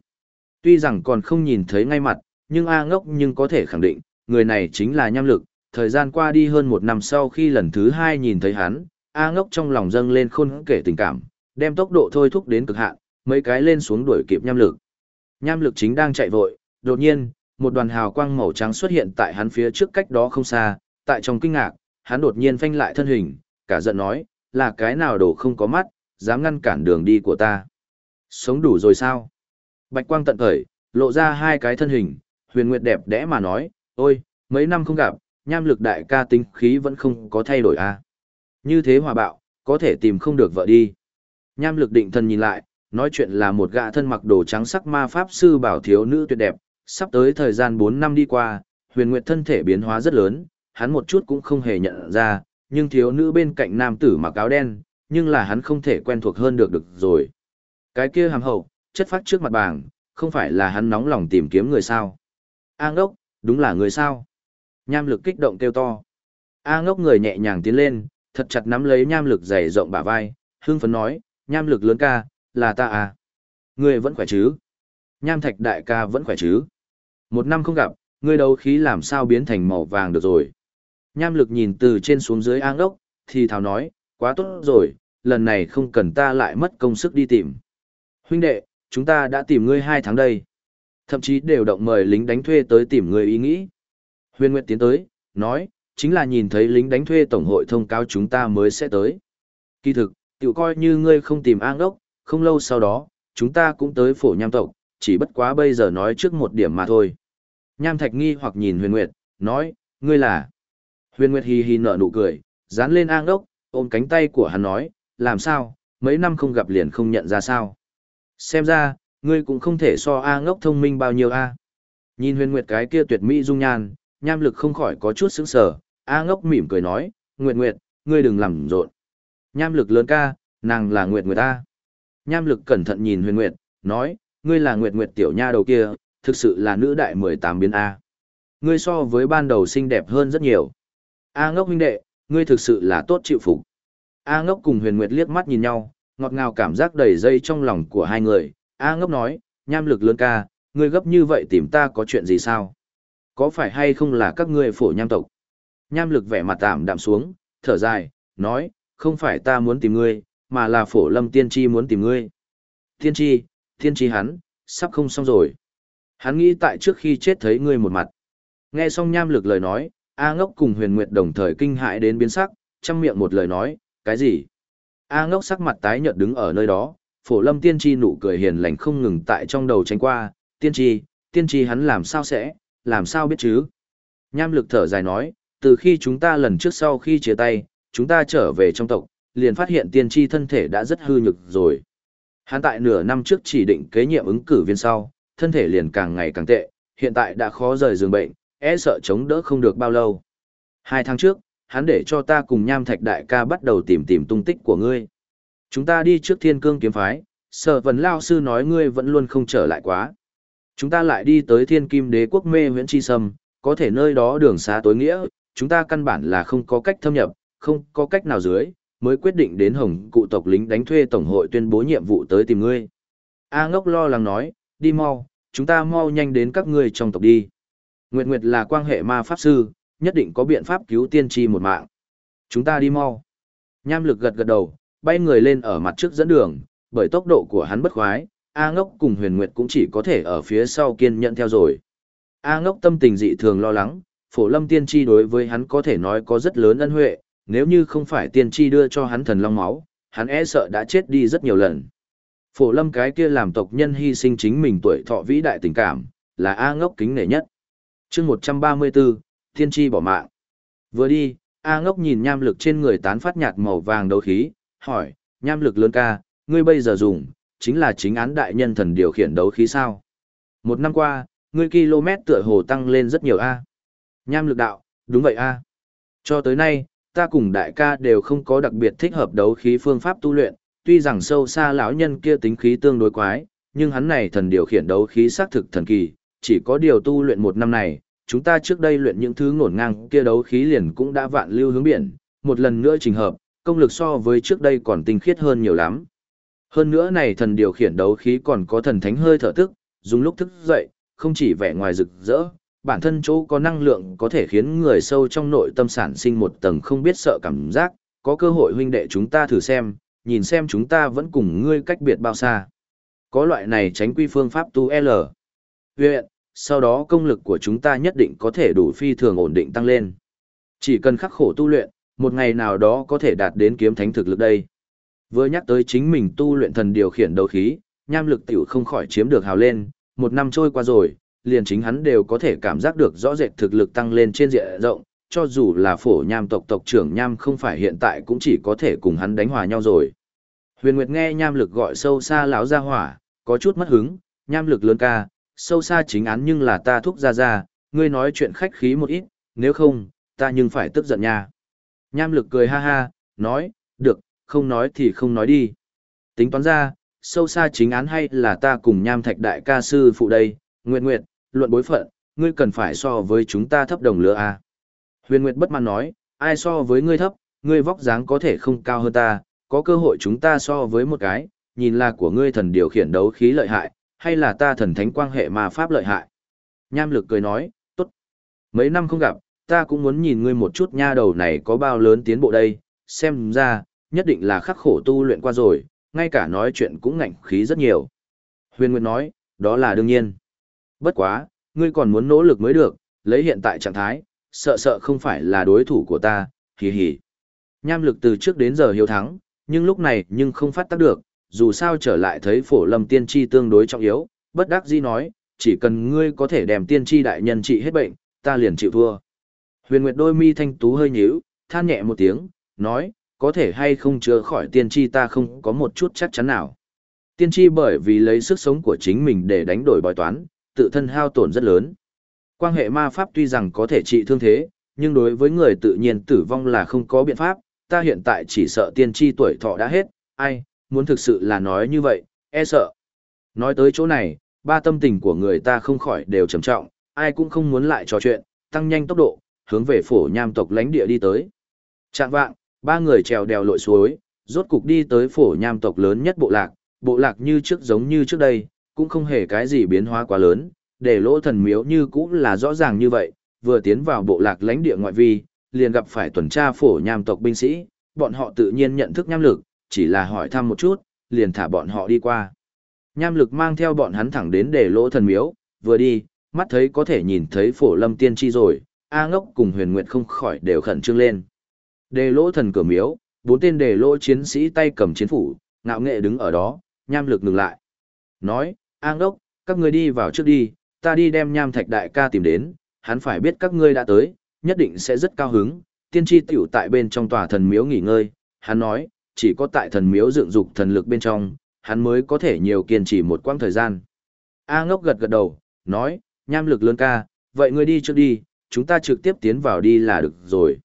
Tuy rằng còn không nhìn thấy ngay mặt, nhưng A ngốc nhưng có thể khẳng định, người này chính là nham lực. Thời gian qua đi hơn một năm sau khi lần thứ hai nhìn thấy hắn, A ngốc trong lòng dâng lên khôn kể tình cảm, đem tốc độ thôi thúc đến cực hạn, mấy cái lên xuống đuổi kịp nham lực. Nham lực chính đang chạy vội, đột nhiên, một đoàn hào quang màu trắng xuất hiện tại hắn phía trước cách đó không xa, tại trong kinh ngạc, hắn đột nhiên phanh lại thân hình, cả giận nói, là cái nào đồ không có mắt, dám ngăn cản đường đi của ta. Sống đủ rồi sao? Bạch quang tận khởi, lộ ra hai cái thân hình, huyền nguyệt đẹp đẽ mà nói, ôi, mấy năm không gặp, nham lực đại ca tính khí vẫn không có thay đổi à. Như thế hòa bạo, có thể tìm không được vợ đi. Nham lực định thần nhìn lại, nói chuyện là một gã thân mặc đồ trắng sắc ma pháp sư bảo thiếu nữ tuyệt đẹp, sắp tới thời gian 4 năm đi qua, huyền nguyệt thân thể biến hóa rất lớn, hắn một chút cũng không hề nhận ra, nhưng thiếu nữ bên cạnh nam tử mặc áo đen, nhưng là hắn không thể quen thuộc hơn được được rồi. Cái kia hàm hậu, chất phát trước mặt bảng, không phải là hắn nóng lòng tìm kiếm người sao. A ngốc, đúng là người sao. Nham lực kích động kêu to. A ngốc người nhẹ nhàng tiến lên, thật chặt nắm lấy nham lực dày rộng bả vai, hương phấn nói, nham lực lớn ca, là ta à. Người vẫn khỏe chứ? Nham thạch đại ca vẫn khỏe chứ? Một năm không gặp, người đấu khí làm sao biến thành màu vàng được rồi. Nham lực nhìn từ trên xuống dưới an ốc, thì thào nói, quá tốt rồi, lần này không cần ta lại mất công sức đi tìm. Huynh đệ, chúng ta đã tìm ngươi hai tháng đây. Thậm chí đều động mời lính đánh thuê tới tìm ngươi ý nghĩ. Huyền Nguyệt tiến tới, nói, chính là nhìn thấy lính đánh thuê tổng hội thông cáo chúng ta mới sẽ tới. Kỳ thực, tiểu coi như ngươi không tìm an ốc, không lâu sau đó, chúng ta cũng tới phổ nham tộc, chỉ bất quá bây giờ nói trước một điểm mà thôi. Nham Thạch nghi hoặc nhìn Huyền Nguyệt, nói, ngươi là... Huyền Nguyệt hì hì nở nụ cười, dán lên an đốc, ôm cánh tay của hắn nói, làm sao, mấy năm không gặp liền không nhận ra sao. Xem ra, ngươi cũng không thể so A ngốc thông minh bao nhiêu A. Nhìn huyền nguyệt cái kia tuyệt mỹ dung nhan, nham lực không khỏi có chút sững sờ. A ngốc mỉm cười nói, Nguyệt Nguyệt, ngươi đừng làm rộn. Nham lực lớn ca, nàng là Nguyệt Nguyệt ta. Nham lực cẩn thận nhìn huyền Nguyệt, nói, ngươi là Nguyệt Nguyệt tiểu nha đầu kia, thực sự là nữ đại 18 biến A. Ngươi so với ban đầu xinh đẹp hơn rất nhiều. A ngốc huynh đệ, ngươi thực sự là tốt chịu phục. A ngốc cùng huyền Nguyệt liếc mắt nhìn nhau, ngọt ngào cảm giác đầy dây trong lòng của hai người. A ngốc nói, nham lực lớn ca, ngươi gấp như vậy tìm ta có chuyện gì sao? Có phải hay không là các ngươi phổ nham tộc? Nham lực vẻ mặt tạm đạm xuống, thở dài, nói, không phải ta muốn tìm ngươi, mà là phổ lâm tiên tri muốn tìm ngươi. Tiên tri, tiên tri hắn, sắp không xong rồi. Hắn nghĩ tại trước khi chết thấy ngươi một mặt. Nghe xong nham lực lời nói, A ngốc cùng huyền nguyệt đồng thời kinh hãi đến biến sắc, chăm miệng một lời nói, cái gì? A ngốc sắc mặt tái nhợt đứng ở nơi đó, phổ lâm tiên tri nụ cười hiền lành không ngừng tại trong đầu tránh qua, tiên tri, tiên tri hắn làm sao sẽ, làm sao biết chứ? Nham lực thở dài nói, từ khi chúng ta lần trước sau khi chia tay, chúng ta trở về trong tộc, liền phát hiện tiên tri thân thể đã rất hư nhược rồi. Hắn tại nửa năm trước chỉ định kế nhiệm ứng cử viên sau, thân thể liền càng ngày càng tệ, hiện tại đã khó rời giường bệnh, e sợ chống đỡ không được bao lâu. Hai tháng trước, hắn để cho ta cùng nham thạch đại ca bắt đầu tìm tìm tung tích của ngươi. Chúng ta đi trước thiên cương kiếm phái, sở vần lao sư nói ngươi vẫn luôn không trở lại quá. Chúng ta lại đi tới thiên kim đế quốc mê huyện chi sâm, có thể nơi đó đường xa tối nghĩa, chúng ta căn bản là không có cách thâm nhập, không có cách nào dưới, mới quyết định đến hồng cụ tộc lính đánh thuê tổng hội tuyên bố nhiệm vụ tới tìm ngươi. A ngốc lo lắng nói, đi mau, chúng ta mau nhanh đến các ngươi trong tộc đi. Nguyệt Nguyệt là quan hệ ma pháp sư, nhất định có biện pháp cứu tiên tri một mạng. Chúng ta đi mau. Nham lực gật gật đầu, bay người lên ở mặt trước dẫn đường, bởi tốc độ của hắn bất khoái, A ngốc cùng huyền nguyệt cũng chỉ có thể ở phía sau kiên nhận theo rồi. A ngốc tâm tình dị thường lo lắng, phổ lâm tiên tri đối với hắn có thể nói có rất lớn ân huệ, nếu như không phải tiên tri đưa cho hắn thần long máu, hắn e sợ đã chết đi rất nhiều lần. Phổ lâm cái kia làm tộc nhân hy sinh chính mình tuổi thọ vĩ đại tình cảm, là A ngốc kính nể nhất chương 134, Thiên tri bỏ mạng. Vừa đi, A ngốc nhìn nham lực trên người tán phát nhạt màu vàng đấu khí, hỏi, nham lực lớn ca, ngươi bây giờ dùng, chính là chính án đại nhân thần điều khiển đấu khí sao. Một năm qua, ngươi km tựa hồ tăng lên rất nhiều A. Nham lực đạo, đúng vậy A. Cho tới nay, ta cùng đại ca đều không có đặc biệt thích hợp đấu khí phương pháp tu luyện, tuy rằng sâu xa lão nhân kia tính khí tương đối quái, nhưng hắn này thần điều khiển đấu khí xác thực thần kỳ, chỉ có điều tu luyện một năm này, chúng ta trước đây luyện những thứ ngổn ngang kia đấu khí liền cũng đã vạn lưu hướng biển, một lần nữa trình hợp, công lực so với trước đây còn tinh khiết hơn nhiều lắm. Hơn nữa này thần điều khiển đấu khí còn có thần thánh hơi thở tức, dùng lúc thức dậy, không chỉ vẻ ngoài rực rỡ, bản thân chỗ có năng lượng có thể khiến người sâu trong nội tâm sản sinh một tầng không biết sợ cảm giác, có cơ hội huynh đệ chúng ta thử xem, nhìn xem chúng ta vẫn cùng ngươi cách biệt bao xa. Có loại này tránh quy phương pháp tu L. Viện, sau đó công lực của chúng ta nhất định có thể đủ phi thường ổn định tăng lên. Chỉ cần khắc khổ tu luyện, một ngày nào đó có thể đạt đến kiếm thánh thực lực đây. Vừa nhắc tới chính mình tu luyện thần điều khiển đấu khí, nham lực tiểu không khỏi chiếm được hào lên, một năm trôi qua rồi, liền chính hắn đều có thể cảm giác được rõ rệt thực lực tăng lên trên diện rộng, cho dù là phổ nham tộc tộc trưởng nham không phải hiện tại cũng chỉ có thể cùng hắn đánh hòa nhau rồi. Huyền Nguyệt nghe nham lực gọi sâu xa lão ra hỏa, có chút mất hứng, nham lực lớn ca, sâu xa chính án nhưng là ta thúc ra ra, ngươi nói chuyện khách khí một ít, nếu không, ta nhưng phải tức giận nha. Nham lực cười ha ha, nói, được, không nói thì không nói đi. Tính toán ra, sâu xa chính án hay là ta cùng nham thạch đại ca sư phụ đây, Nguyệt Nguyệt, luận bối phận, ngươi cần phải so với chúng ta thấp đồng lứa à. Huyền Nguyệt bất mãn nói, ai so với ngươi thấp, ngươi vóc dáng có thể không cao hơn ta, có cơ hội chúng ta so với một cái, nhìn là của ngươi thần điều khiển đấu khí lợi hại, hay là ta thần thánh quang hệ mà pháp lợi hại. Nham lực cười nói, tốt. Mấy năm không gặp, ta cũng muốn nhìn ngươi một chút nha đầu này có bao lớn tiến bộ đây, xem ra, nhất định là khắc khổ tu luyện qua rồi, ngay cả nói chuyện cũng ngạnh khí rất nhiều. Huyền Nguyệt nói, đó là đương nhiên. Bất quá, ngươi còn muốn nỗ lực mới được, lấy hiện tại trạng thái, sợ sợ không phải là đối thủ của ta, hì hì. Nham lực từ trước đến giờ hiếu thắng, nhưng lúc này nhưng không phát tác được, dù sao trở lại thấy phổ lâm tiên tri tương đối trọng yếu, bất đắc dĩ nói, chỉ cần ngươi có thể đem tiên tri đại nhân trị hết bệnh, ta liền chịu thua. Huyền Nguyệt đôi mi thanh tú hơi nhíu, than nhẹ một tiếng, nói, có thể hay không chữa khỏi tiên tri ta không có một chút chắc chắn nào. Tiên tri bởi vì lấy sức sống của chính mình để đánh đổi bói toán, tự thân hao tổn rất lớn. Quan hệ ma pháp tuy rằng có thể trị thương thế, nhưng đối với người tự nhiên tử vong là không có biện pháp, ta hiện tại chỉ sợ tiên tri tuổi thọ đã hết, ai, muốn thực sự là nói như vậy, e sợ. Nói tới chỗ này, ba tâm tình của người ta không khỏi đều trầm trọng, ai cũng không muốn lại trò chuyện, tăng nhanh tốc độ, hướng về phổ nham tộc lãnh địa đi tới. Trạng vạng, ba người trèo đèo lội suối, rốt cục đi tới phổ nham tộc lớn nhất bộ lạc, bộ lạc như trước giống như trước đây, cũng không hề cái gì biến hóa quá lớn, để lỗ thần miếu như cũng là rõ ràng như vậy, vừa tiến vào bộ lạc lãnh địa ngoại vi, liền gặp phải tuần tra phổ nham tộc binh sĩ, bọn họ tự nhiên nhận thức nham lực, chỉ là hỏi thăm một chút, liền thả bọn họ đi qua. Nham lực mang theo bọn hắn thẳng đến để lỗ thần miếu, vừa đi, mắt thấy có thể nhìn thấy phổ lâm tiên tri rồi, A ngốc cùng huyền nguyệt không khỏi đều khẩn trương lên. Đề lỗ thần cửa miếu, bốn tên đề lỗ chiến sĩ tay cầm chiến phủ, ngạo nghệ đứng ở đó, nham lực ngừng lại. Nói, A ngốc, các ngươi đi vào trước đi, ta đi đem nham thạch đại ca tìm đến, hắn phải biết các ngươi đã tới, nhất định sẽ rất cao hứng. Tiên tri tiểu tại bên trong tòa thần miếu nghỉ ngơi, hắn nói, chỉ có tại thần miếu dựng dục thần lực bên trong, hắn mới có thể nhiều kiên trì một quãng thời gian. A ngốc gật gật đầu, nói, nham lực lớn ca, vậy ngươi đi trước đi, chúng ta trực tiếp tiến vào đi là được rồi.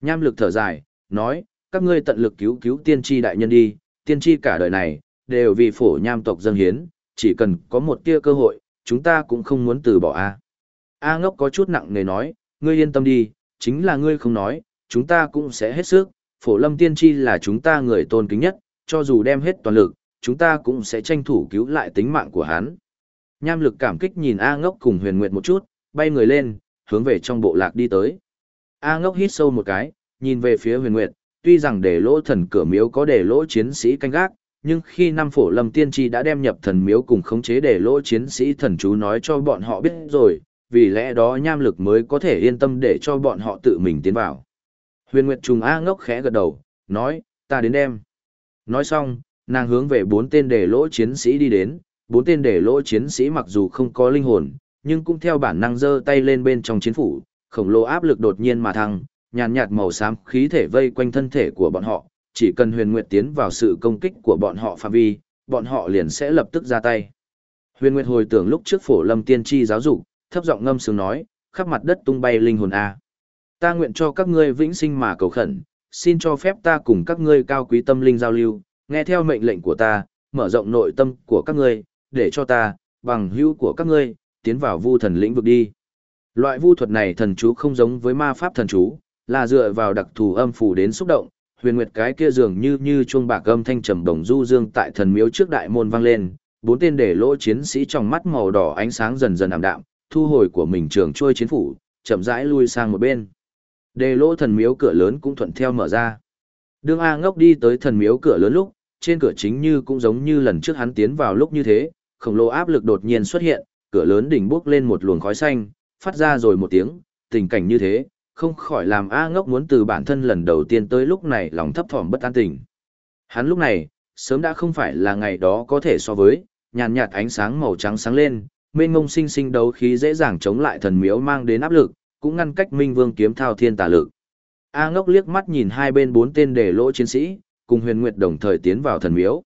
Nham lực thở dài, nói, các ngươi tận lực cứu cứu tiên tri đại nhân đi, tiên tri cả đời này, đều vì phổ nham tộc dân hiến, chỉ cần có một tia cơ hội, chúng ta cũng không muốn từ bỏ a. A ngốc có chút nặng nề nói, ngươi yên tâm đi, chính là ngươi không nói, chúng ta cũng sẽ hết sức, phổ lâm tiên tri là chúng ta người tôn kính nhất, cho dù đem hết toàn lực, chúng ta cũng sẽ tranh thủ cứu lại tính mạng của hắn. Nham lực cảm kích nhìn A ngốc cùng huyền nguyệt một chút, bay người lên, hướng về trong bộ lạc đi tới. A ngốc hít sâu một cái, nhìn về phía huyền nguyệt, tuy rằng để lỗ thần cửa miếu có để lỗ chiến sĩ canh gác, nhưng khi năm phổ lâm tiên tri đã đem nhập thần miếu cùng khống chế để lỗ chiến sĩ thần chú nói cho bọn họ biết rồi, vì lẽ đó nham lực mới có thể yên tâm để cho bọn họ tự mình tiến vào. Huyền Nguyệt trùng A ngốc khẽ gật đầu, nói, ta đến đem. Nói xong, nàng hướng về bốn tên để lỗ chiến sĩ đi đến, bốn tên để lỗ chiến sĩ mặc dù không có linh hồn, nhưng cũng theo bản năng giơ tay lên bên trong chiến phủ, khổng lồ áp lực đột nhiên mà thăng, nhàn nhạt màu xám khí thể vây quanh thân thể của bọn họ, chỉ cần Huyền Nguyệt tiến vào sự công kích của bọn họ phạm vi, bọn họ liền sẽ lập tức ra tay. Huyền Nguyệt hồi tưởng lúc trước phổ lâm tiên tri giáo dục, thấp giọng ngâm sướng nói, khắp mặt đất tung bay linh hồn a. Ta nguyện cho các ngươi vĩnh sinh mà cầu khẩn, xin cho phép ta cùng các ngươi cao quý tâm linh giao lưu, nghe theo mệnh lệnh của ta, mở rộng nội tâm của các ngươi, để cho ta, bằng hữu của các ngươi, tiến vào vu thần lĩnh vực đi. Loại vu thuật này thần chú không giống với ma pháp thần chú, là dựa vào đặc thù âm phủ đến xúc động, huyền nguyệt cái kia dường như như chuông bạc âm thanh trầm đồng du dương tại thần miếu trước đại môn vang lên, bốn tên để lỗ chiến sĩ trong mắt màu đỏ ánh sáng dần dần ảm đạm, thu hồi của mình trường trôi chiến phủ, chậm rãi lui sang một bên. Đề lỗ thần miếu cửa lớn cũng thuận theo mở ra. Đương A ngốc đi tới thần miếu cửa lớn lúc, trên cửa chính như cũng giống như lần trước hắn tiến vào lúc như thế, khổng lồ áp lực đột nhiên xuất hiện, cửa lớn đỉnh bốc lên một luồng khói xanh, phát ra rồi một tiếng, tình cảnh như thế, không khỏi làm A ngốc muốn từ bản thân lần đầu tiên tới lúc này lòng thấp thỏm bất an tình. Hắn lúc này, sớm đã không phải là ngày đó có thể so với, nhàn nhạt ánh sáng màu trắng sáng lên, mênh ngông sinh sinh đấu khí dễ dàng chống lại thần miếu mang đến áp lực, cũng ngăn cách Minh Vương kiếm thao thiên tà lực. A Ngốc liếc mắt nhìn hai bên bốn tên đề lỗ chiến sĩ, cùng Huyền Nguyệt đồng thời tiến vào thần miếu.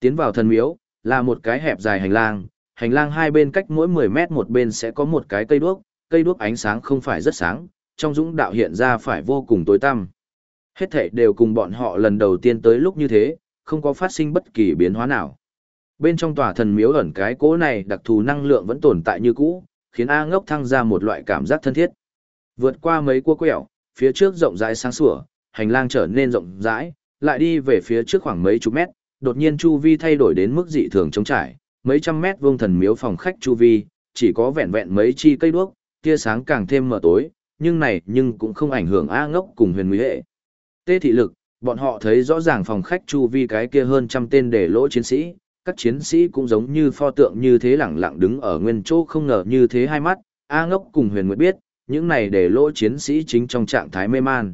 Tiến vào thần miếu là một cái hẹp dài hành lang, hành lang hai bên cách mỗi 10 mét một bên sẽ có một cái cây đuốc, cây đuốc ánh sáng không phải rất sáng, trong dũng đạo hiện ra phải vô cùng tối tăm. Hết thảy đều cùng bọn họ lần đầu tiên tới lúc như thế, không có phát sinh bất kỳ biến hóa nào. Bên trong tòa thần miếu ẩn cái cỗ này đặc thù năng lượng vẫn tồn tại như cũ, khiến A ngốc thăng ra một loại cảm giác thân thiết. Vượt qua mấy cua quẹo, phía trước rộng rãi sáng sủa, hành lang trở nên rộng rãi, lại đi về phía trước khoảng mấy chục mét, đột nhiên chu vi thay đổi đến mức dị thường trống trải, mấy trăm mét vuông thần miếu phòng khách chu vi, chỉ có vẹn vẹn mấy chi cây đuốc, tia sáng càng thêm mờ tối, nhưng này nhưng cũng không ảnh hưởng A ngốc cùng huyền nguy hệ. Tê thị lực, bọn họ thấy rõ ràng phòng khách chu vi cái kia hơn trăm tên để lỗ chiến sĩ, các chiến sĩ cũng giống như pho tượng như thế lẳng lặng đứng ở nguyên chỗ không ngờ như thế hai mắt, A ngốc cùng huyền nguyệt biết, những này để lỗ chiến sĩ chính trong trạng thái mê man.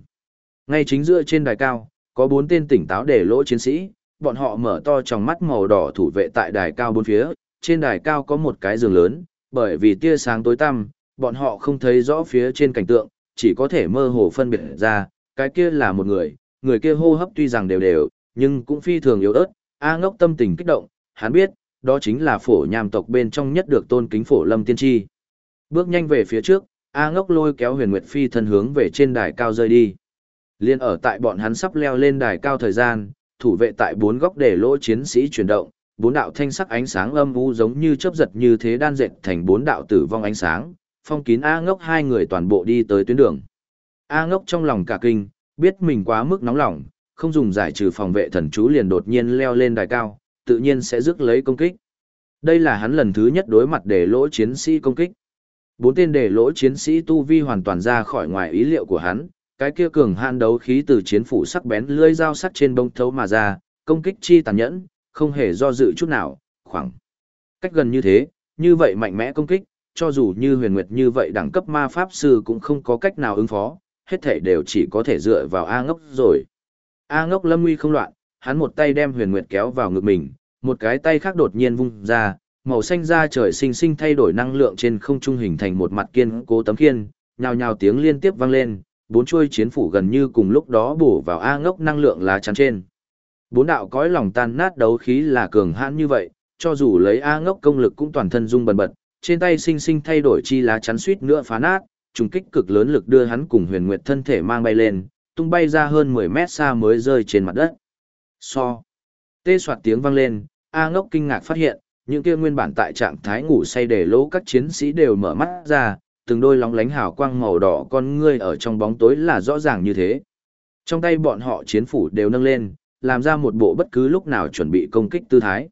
Ngay chính giữa trên đài cao, có bốn tên tỉnh táo để lỗ chiến sĩ, bọn họ mở to trong mắt màu đỏ thủ vệ tại đài cao bốn phía, trên đài cao có một cái giường lớn, bởi vì tia sáng tối tăm, bọn họ không thấy rõ phía trên cảnh tượng, chỉ có thể mơ hồ phân biệt ra, cái kia là một người, người kia hô hấp tuy rằng đều đều, nhưng cũng phi thường yếu ớt, A ngốc tâm tình kích động, hắn biết, đó chính là phổ nham tộc bên trong nhất được tôn kính phổ lâm tiên tri. Bước nhanh về phía trước, A ngốc lôi kéo huyền nguyệt phi thân hướng về trên đài cao rơi đi. Liên ở tại bọn hắn sắp leo lên đài cao thời gian, thủ vệ tại bốn góc để lỗ chiến sĩ chuyển động, bốn đạo thanh sắc ánh sáng âm u giống như chớp giật như thế đan dệt thành bốn đạo tử vong ánh sáng, phong kín A ngốc hai người toàn bộ đi tới tuyến đường. A ngốc trong lòng cả kinh, biết mình quá mức nóng lòng, không dùng giải trừ phòng vệ thần chú liền đột nhiên leo lên đài cao, tự nhiên sẽ rước lấy công kích. Đây là hắn lần thứ nhất đối mặt để lỗ chiến sĩ công kích. Bốn tên để lỗ chiến sĩ tu vi hoàn toàn ra khỏi ngoài ý liệu của hắn, cái kia cường han đấu khí từ chiến phủ sắc bén lưỡi dao sắc trên bông thấu mà ra, công kích chi tàn nhẫn, không hề do dự chút nào, khoảng cách gần như thế, như vậy mạnh mẽ công kích, cho dù như huyền nguyệt như vậy đẳng cấp ma pháp sư cũng không có cách nào ứng phó, hết thể đều chỉ có thể dựa vào A ngốc rồi. A ngốc lâm nguy không loạn, hắn một tay đem huyền nguyệt kéo vào ngực mình, một cái tay khác đột nhiên vung ra, màu xanh da trời sinh sinh thay đổi năng lượng trên không trung hình thành một mặt kiên cố tấm khiên, nhào nhào tiếng liên tiếp vang lên, bốn chuôi chiến phủ gần như cùng lúc đó bổ vào A ngốc năng lượng lá chắn trên. Bốn đạo cõi lòng tan nát đấu khí là cường hãn như vậy, cho dù lấy A ngốc công lực cũng toàn thân rung bần bật, trên tay sinh sinh thay đổi chi lá chắn suýt nữa phá nát, trùng kích cực lớn lực đưa hắn cùng huyền nguyệt thân thể mang bay lên, tung bay ra hơn 10 mét xa mới rơi trên mặt đất. So. Tê soạt tiếng vang lên, A ngốc kinh ngạc phát hiện, những kia nguyên bản tại trạng thái ngủ say để lỗ các chiến sĩ đều mở mắt ra, từng đôi lóng lánh hào quang màu đỏ con ngươi ở trong bóng tối là rõ ràng như thế. Trong tay bọn họ chiến phủ đều nâng lên, làm ra một bộ bất cứ lúc nào chuẩn bị công kích tư thái.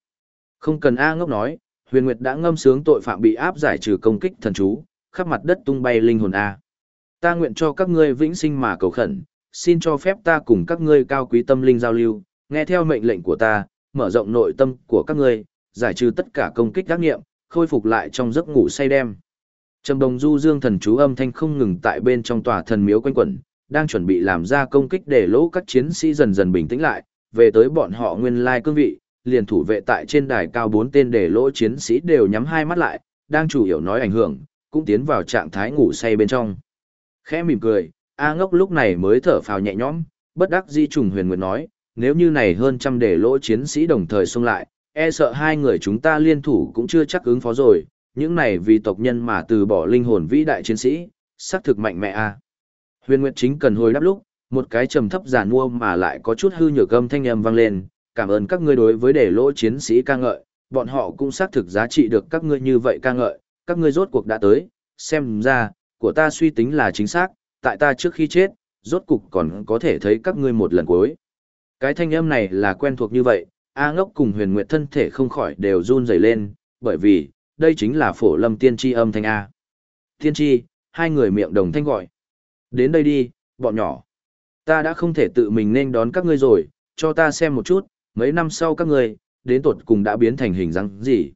Không cần A ngốc nói, huyền nguyệt đã ngâm sướng tội phạm bị áp giải trừ công kích thần chú, khắp mặt đất tung bay linh hồn A. Ta nguyện cho các ngươi vĩnh sinh mà cầu khẩn, xin cho phép ta cùng các ngươi cao quý tâm linh giao lưu, nghe theo mệnh lệnh của ta, mở rộng nội tâm của các ngươi, giải trừ tất cả công kích tác nghiệm, khôi phục lại trong giấc ngủ say đêm. Trầm đồng du dương thần chú âm thanh không ngừng tại bên trong tòa thần miếu quanh quẩn, đang chuẩn bị làm ra công kích để lỗ các chiến sĩ dần dần bình tĩnh lại, về tới bọn họ nguyên lai cương vị, liền thủ vệ tại trên đài cao bốn tên để lỗ chiến sĩ đều nhắm hai mắt lại, đang chủ yếu nói ảnh hưởng, cũng tiến vào trạng thái ngủ say bên trong. Khẽ mỉm cười, A ngốc lúc này mới thở phào nhẹ nhõm, bất đắc di trùng huyền nguyệt nói, nếu như này hơn trăm để lỗ chiến sĩ đồng thời xông lại, e sợ hai người chúng ta liên thủ cũng chưa chắc ứng phó rồi, những này vì tộc nhân mà từ bỏ linh hồn vĩ đại chiến sĩ, xác thực mạnh mẽ a. Huyền Nguyệt chính cần hồi đáp lúc, một cái trầm thấp giản mua mà lại có chút hư nhược âm thanh âm vang lên, cảm ơn các ngươi đối với để lỗ chiến sĩ ca ngợi, bọn họ cũng xác thực giá trị được các ngươi như vậy ca ngợi, các ngươi rốt cuộc đã tới, xem ra, của ta suy tính là chính xác, tại ta trước khi chết, rốt cuộc còn có thể thấy các ngươi một lần cuối. Cái thanh âm này là quen thuộc như vậy, A ngốc cùng huyền nguyệt thân thể không khỏi đều run rẩy lên, bởi vì, đây chính là phổ lâm tiên tri âm thanh A. Tiên tri, hai người miệng đồng thanh gọi. Đến đây đi, bọn nhỏ. Ta đã không thể tự mình nên đón các ngươi rồi, cho ta xem một chút, mấy năm sau các ngươi, đến tuột cùng đã biến thành hình dáng gì.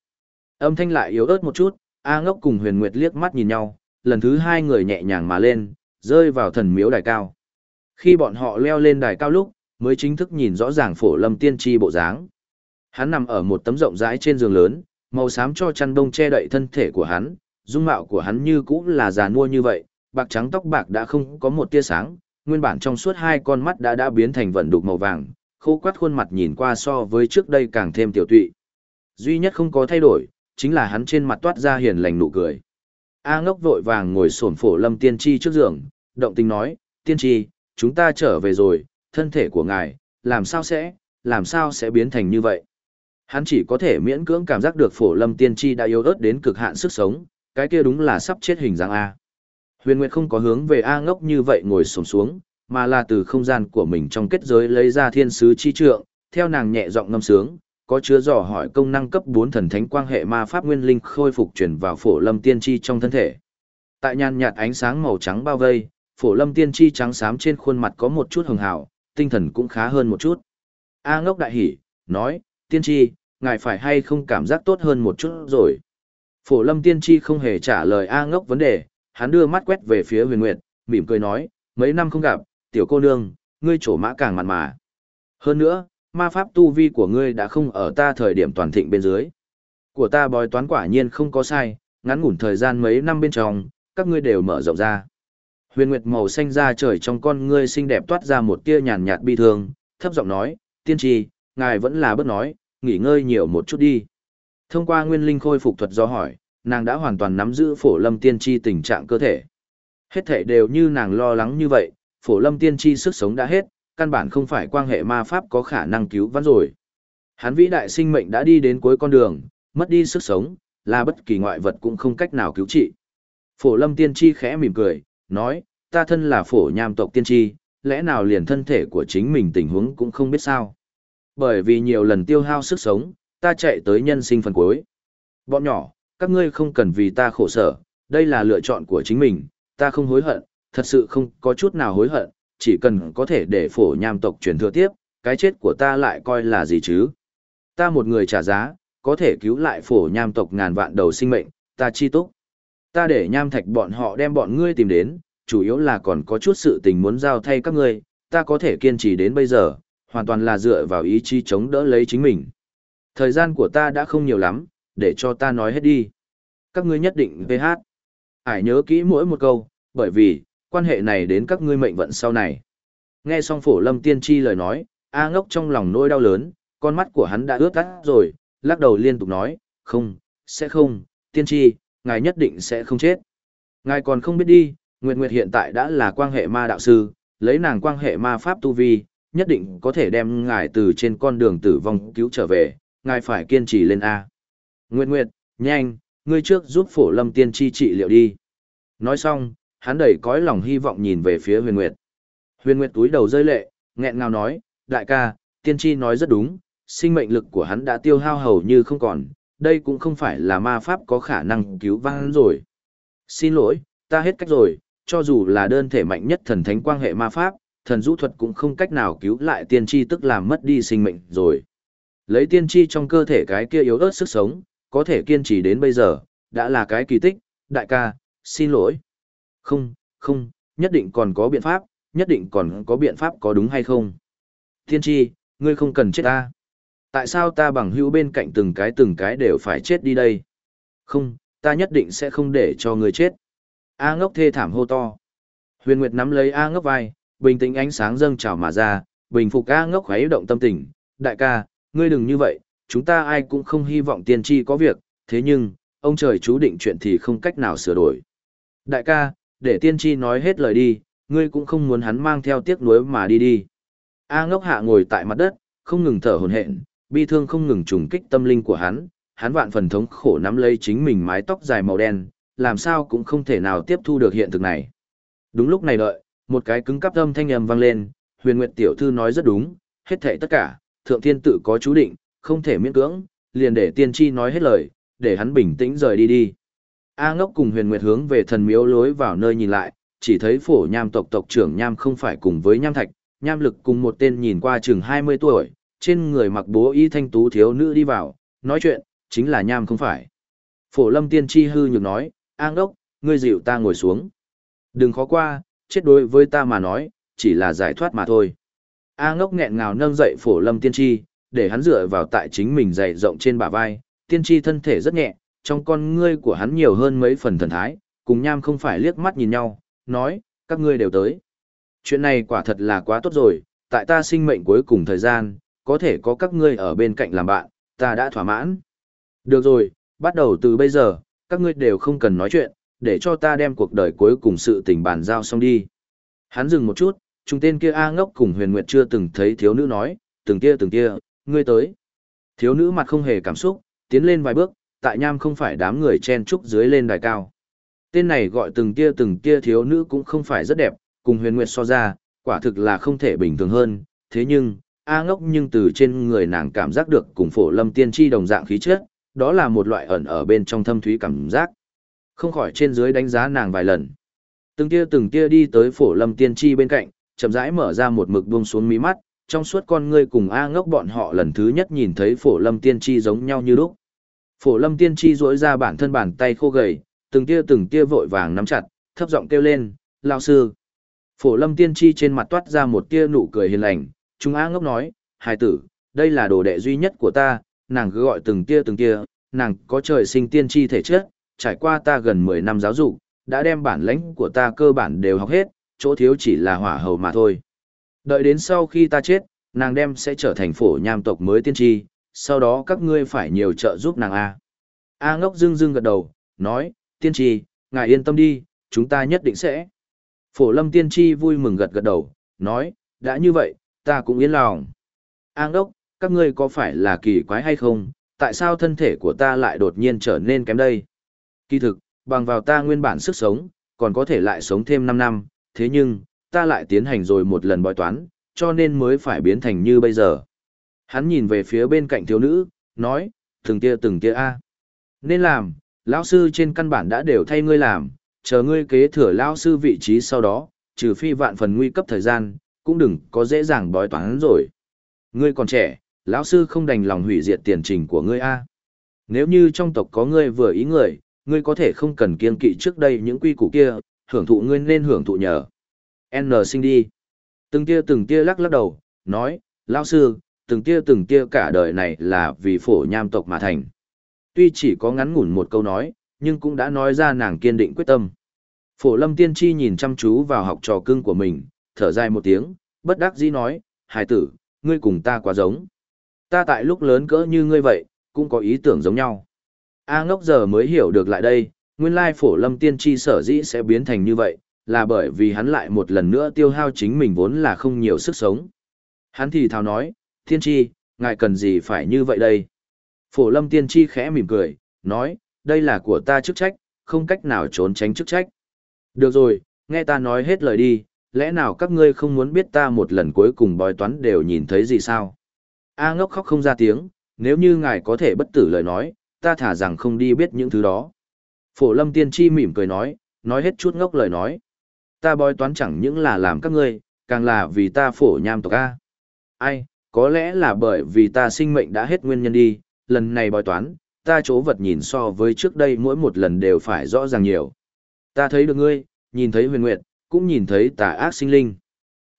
Âm thanh lại yếu ớt một chút, A ngốc cùng huyền nguyệt liếc mắt nhìn nhau, lần thứ hai người nhẹ nhàng mà lên, rơi vào thần miếu đài cao. Khi bọn họ leo lên đài cao lúc, mới chính thức nhìn rõ ràng phổ lâm tiên tri bộ dáng. Hắn nằm ở một tấm rộng rãi trên giường lớn, màu xám cho chăn đông che đậy thân thể của hắn, dung mạo của hắn như cũ là già nua như vậy, bạc trắng tóc bạc đã không có một tia sáng, nguyên bản trong suốt hai con mắt đã đã biến thành vận đục màu vàng, khô quắt khuôn mặt nhìn qua so với trước đây càng thêm tiểu tụy. Duy nhất không có thay đổi, chính là hắn trên mặt toát ra hiền lành nụ cười. A ngốc vội vàng ngồi sổn phổ lâm tiên tri trước giường, động tình nói, tiên tri, chúng ta trở về rồi, thân thể của ngài, làm sao sẽ, làm sao sẽ biến thành như vậy. Hắn chỉ có thể miễn cưỡng cảm giác được phổ lâm tiên tri đã yếu ớt đến cực hạn sức sống, cái kia đúng là sắp chết hình dáng A. Huyền Nguyệt không có hướng về A ngốc như vậy ngồi sổng xuống, mà là từ không gian của mình trong kết giới lấy ra thiên sứ chi trượng, theo nàng nhẹ giọng ngâm sướng, có chứa dò hỏi công năng cấp 4 thần thánh quang hệ ma pháp nguyên linh khôi phục chuyển vào phổ lâm tiên tri trong thân thể. Tại nhàn nhạt ánh sáng màu trắng bao vây, phổ lâm tiên tri trắng xám trên khuôn mặt có một chút hường hào, tinh thần cũng khá hơn một chút. A ngốc đại hỉ, nói, tiên tri, ngài phải hay không cảm giác tốt hơn một chút rồi. Phổ lâm tiên tri không hề trả lời A ngốc vấn đề, hắn đưa mắt quét về phía huyền nguyệt, mỉm cười nói, mấy năm không gặp, tiểu cô nương, ngươi trổ mã càng mặn mà. Hơn nữa, ma pháp tu vi của ngươi đã không ở ta thời điểm toàn thịnh bên dưới. Của ta bói toán quả nhiên không có sai, ngắn ngủn thời gian mấy năm bên trong, các ngươi đều mở rộng ra. Huyền Nguyệt màu xanh ra trời trong con ngươi xinh đẹp toát ra một tia nhàn nhạt bi thương, thấp giọng nói, tiên tri, ngài vẫn là bất nói, nghỉ ngơi nhiều một chút đi. Thông qua nguyên linh khôi phục thuật do hỏi, nàng đã hoàn toàn nắm giữ phổ lâm tiên tri tình trạng cơ thể. Hết thể đều như nàng lo lắng như vậy, phổ lâm tiên tri sức sống đã hết, căn bản không phải quan hệ ma pháp có khả năng cứu vãn rồi. Hắn vĩ đại sinh mệnh đã đi đến cuối con đường, mất đi sức sống, là bất kỳ ngoại vật cũng không cách nào cứu trị. Phổ lâm tiên tri khẽ mỉm cười, nói, ta thân là phổ nham tộc tiên tri, lẽ nào liền thân thể của chính mình tình huống cũng không biết sao. Bởi vì nhiều lần tiêu hao sức sống, ta chạy tới nhân sinh phần cuối. Bọn nhỏ, các ngươi không cần vì ta khổ sở, đây là lựa chọn của chính mình, ta không hối hận, thật sự không có chút nào hối hận, chỉ cần có thể để phổ nham tộc truyền thừa tiếp, cái chết của ta lại coi là gì chứ. Ta một người trả giá, có thể cứu lại phổ nham tộc ngàn vạn đầu sinh mệnh, ta chi túc. Ta để nham thạch bọn họ đem bọn ngươi tìm đến, chủ yếu là còn có chút sự tình muốn giao thay các ngươi, ta có thể kiên trì đến bây giờ, hoàn toàn là dựa vào ý chí chống đỡ lấy chính mình. Thời gian của ta đã không nhiều lắm, để cho ta nói hết đi. Các ngươi nhất định về hát. hãy nhớ kỹ mỗi một câu, bởi vì, quan hệ này đến các ngươi mệnh vận sau này. Nghe xong phổ lâm tiên tri lời nói, A ngốc trong lòng nỗi đau lớn, con mắt của hắn đã ướt tắt rồi, lắc đầu liên tục nói, không, sẽ không, tiên tri, ngài nhất định sẽ không chết. Ngài còn không biết đi, Nguyệt Nguyệt hiện tại đã là quan hệ ma đạo sư, lấy nàng quan hệ ma pháp tu vi, nhất định có thể đem ngài từ trên con đường tử vong cứu trở về, ngài phải kiên trì lên A. Nguyệt Nguyệt, nhanh, ngươi trước giúp phổ lâm tiên tri trị liệu đi. Nói xong, hắn đầy cõi lòng hy vọng nhìn về phía huyền Nguyệt. Huyền Nguyệt túi đầu rơi lệ, nghẹn ngào nói, đại ca, tiên tri nói rất đúng, sinh mệnh lực của hắn đã tiêu hao hầu như không còn, đây cũng không phải là ma pháp có khả năng cứu vãn rồi. Xin lỗi, ta hết cách rồi, cho dù là đơn thể mạnh nhất thần thánh quan hệ ma pháp, thần rũ thuật cũng không cách nào cứu lại tiên tri tức làm mất đi sinh mệnh rồi. Lấy tiên tri trong cơ thể cái kia yếu ớt sức sống, có thể kiên trì đến bây giờ, đã là cái kỳ tích, đại ca, xin lỗi. Không, không, nhất định còn có biện pháp, nhất định còn có biện pháp có đúng hay không. Tiên tri, ngươi không cần chết ta. Tại sao ta bằng hữu bên cạnh từng cái từng cái đều phải chết đi đây? Không, ta nhất định sẽ không để cho ngươi chết. A ngốc thê thảm hô to. Huyền Nguyệt nắm lấy A ngốc vai, bình tĩnh ánh sáng dâng trào mà ra, bình phục A ngốc khuấy động tâm tình. Đại ca, ngươi đừng như vậy, chúng ta ai cũng không hy vọng tiên tri có việc, thế nhưng, ông trời chú định chuyện thì không cách nào sửa đổi. Đại ca, để tiên tri nói hết lời đi, ngươi cũng không muốn hắn mang theo tiếc nuối mà đi đi. A ngốc hạ ngồi tại mặt đất, không ngừng thở hổn hển, bi thương không ngừng trùng kích tâm linh của hắn, hắn vạn phần thống khổ nắm lấy chính mình mái tóc dài màu đen, làm sao cũng không thể nào tiếp thu được hiện thực này. Đúng lúc này đợi, một cái cứng cắp âm thanh ầm vang lên, huyền nguyệt tiểu thư nói rất đúng, hết thảy tất cả, thượng thiên tự có chú định, không thể miễn cưỡng, liền để tiên tri nói hết lời, để hắn bình tĩnh rời đi đi. A ngốc cùng huyền nguyệt hướng về thần miếu lối vào nơi nhìn lại, chỉ thấy phổ nham tộc tộc trưởng nham không phải cùng với nham thạch, nham lực cùng một tên nhìn qua chừng 20 tuổi, trên người mặc bố y thanh tú thiếu nữ đi vào, nói chuyện, chính là nham không phải. Phổ lâm tiên tri hư nhược nói, an ngốc, ngươi dịu ta ngồi xuống. Đừng khó qua, chết đối với ta mà nói, chỉ là giải thoát mà thôi. A ngốc nghẹn ngào nâng dậy phổ lâm tiên tri, để hắn dựa vào tại chính mình dày rộng trên bả vai, tiên tri thân thể rất nhẹ, trong con ngươi của hắn nhiều hơn mấy phần thần thái, cùng nham không phải liếc mắt nhìn nhau, nói, các ngươi đều tới. Chuyện này quả thật là quá tốt rồi, tại ta sinh mệnh cuối cùng thời gian, có thể có các ngươi ở bên cạnh làm bạn, ta đã thỏa mãn. Được rồi, bắt đầu từ bây giờ, các ngươi đều không cần nói chuyện, để cho ta đem cuộc đời cuối cùng sự tình bàn giao xong đi. Hắn dừng một chút, chúng tên kia A ngốc cùng huyền nguyệt chưa từng thấy thiếu nữ nói, từng kia từng kia, ngươi tới. Thiếu nữ mặt không hề cảm xúc, tiến lên vài bước, tại nham không phải đám người chen trúc dưới lên đài cao. Tên này gọi từng kia từng kia thiếu nữ cũng không phải rất đẹp, cùng huyền nguyệt so ra, quả thực là không thể bình thường hơn, thế nhưng, A ngốc nhưng từ trên người nàng cảm giác được cùng phổ lâm tiên tri đồng dạng khí chất, đó là một loại ẩn ở bên trong thâm thúy cảm giác. Không khỏi trên dưới đánh giá nàng vài lần. Từng tia từng tia đi tới phổ lâm tiên tri bên cạnh, chậm rãi mở ra một mực buông xuống mí mắt, trong suốt con ngươi cùng A ngốc bọn họ lần thứ nhất nhìn thấy phổ lâm tiên tri giống nhau như lúc. Phổ lâm tiên tri duỗi ra bản thân bàn tay khô gầy, từng tia từng tia vội vàng nắm chặt, thấp giọng kêu lên, lao sư. Phổ lâm tiên tri trên mặt toát ra một tia nụ cười hiền lành, chúng A ngốc nói, hài tử, đây là đồ đệ duy nhất của ta, nàng cứ gọi từng tia từng tia, nàng có trời sinh tiên tri thể chất, trải qua ta gần 10 năm giáo dục, đã đem bản lãnh của ta cơ bản đều học hết, chỗ thiếu chỉ là hỏa hầu mà thôi. Đợi đến sau khi ta chết, nàng đem sẽ trở thành phổ nham tộc mới tiên tri, sau đó các ngươi phải nhiều trợ giúp nàng A. A ngốc dưng dưng gật đầu, nói, tiên tri, ngài yên tâm đi, chúng ta nhất định sẽ. Phổ lâm tiên tri vui mừng gật gật đầu, nói, đã như vậy, ta cũng yên lòng. An đốc, các ngươi có phải là kỳ quái hay không, tại sao thân thể của ta lại đột nhiên trở nên kém đây? Kỳ thực, bằng vào ta nguyên bản sức sống, còn có thể lại sống thêm 5 năm, thế nhưng, ta lại tiến hành rồi một lần bói toán, cho nên mới phải biến thành như bây giờ. Hắn nhìn về phía bên cạnh thiếu nữ, nói, từng tia từng tia a Nên làm, lão sư trên căn bản đã đều thay ngươi làm, chờ ngươi kế thừa lão sư vị trí sau đó, trừ phi vạn phần nguy cấp thời gian, cũng đừng có dễ dàng bói toán rồi. Ngươi còn trẻ, lão sư không đành lòng hủy diệt tiền trình của ngươi a. Nếu như trong tộc có ngươi vừa ý người, ngươi có thể không cần kiên kỵ trước đây những quy củ kia, hưởng thụ ngươi nên hưởng thụ nhờ. N sinh đi. Từng tia từng tia lắc lắc đầu, nói, lão sư, từng tia từng tia cả đời này là vì phổ nham tộc mà thành. Tuy chỉ có ngắn ngủn một câu nói, nhưng cũng đã nói ra nàng kiên định quyết tâm. Phổ lâm tiên tri nhìn chăm chú vào học trò cưng của mình, thở dài một tiếng, bất đắc dĩ nói, hài tử, ngươi cùng ta quá giống. Ta tại lúc lớn cỡ như ngươi vậy, cũng có ý tưởng giống nhau. A ngốc giờ mới hiểu được lại đây, nguyên lai phổ lâm tiên tri sở dĩ sẽ biến thành như vậy, là bởi vì hắn lại một lần nữa tiêu hao chính mình vốn là không nhiều sức sống. Hắn thì thào nói, tiên tri, ngài cần gì phải như vậy đây? Phổ lâm tiên tri khẽ mỉm cười, nói, đây là của ta chức trách, không cách nào trốn tránh chức trách. Được rồi, nghe ta nói hết lời đi, lẽ nào các ngươi không muốn biết ta một lần cuối cùng bói toán đều nhìn thấy gì sao? A ngốc khóc không ra tiếng, nếu như ngài có thể bất tử lời nói, ta thả rằng không đi biết những thứ đó. Phổ lâm tiên tri mỉm cười nói, nói hết chút ngốc lời nói. Ta bói toán chẳng những là làm các ngươi, càng là vì ta phổ nham tộc A. Ai, có lẽ là bởi vì ta sinh mệnh đã hết nguyên nhân đi, lần này bói toán, ta chỗ vật nhìn so với trước đây mỗi một lần đều phải rõ ràng nhiều. Ta thấy được ngươi, nhìn thấy huyền nguyệt, cũng nhìn thấy tà ác sinh linh.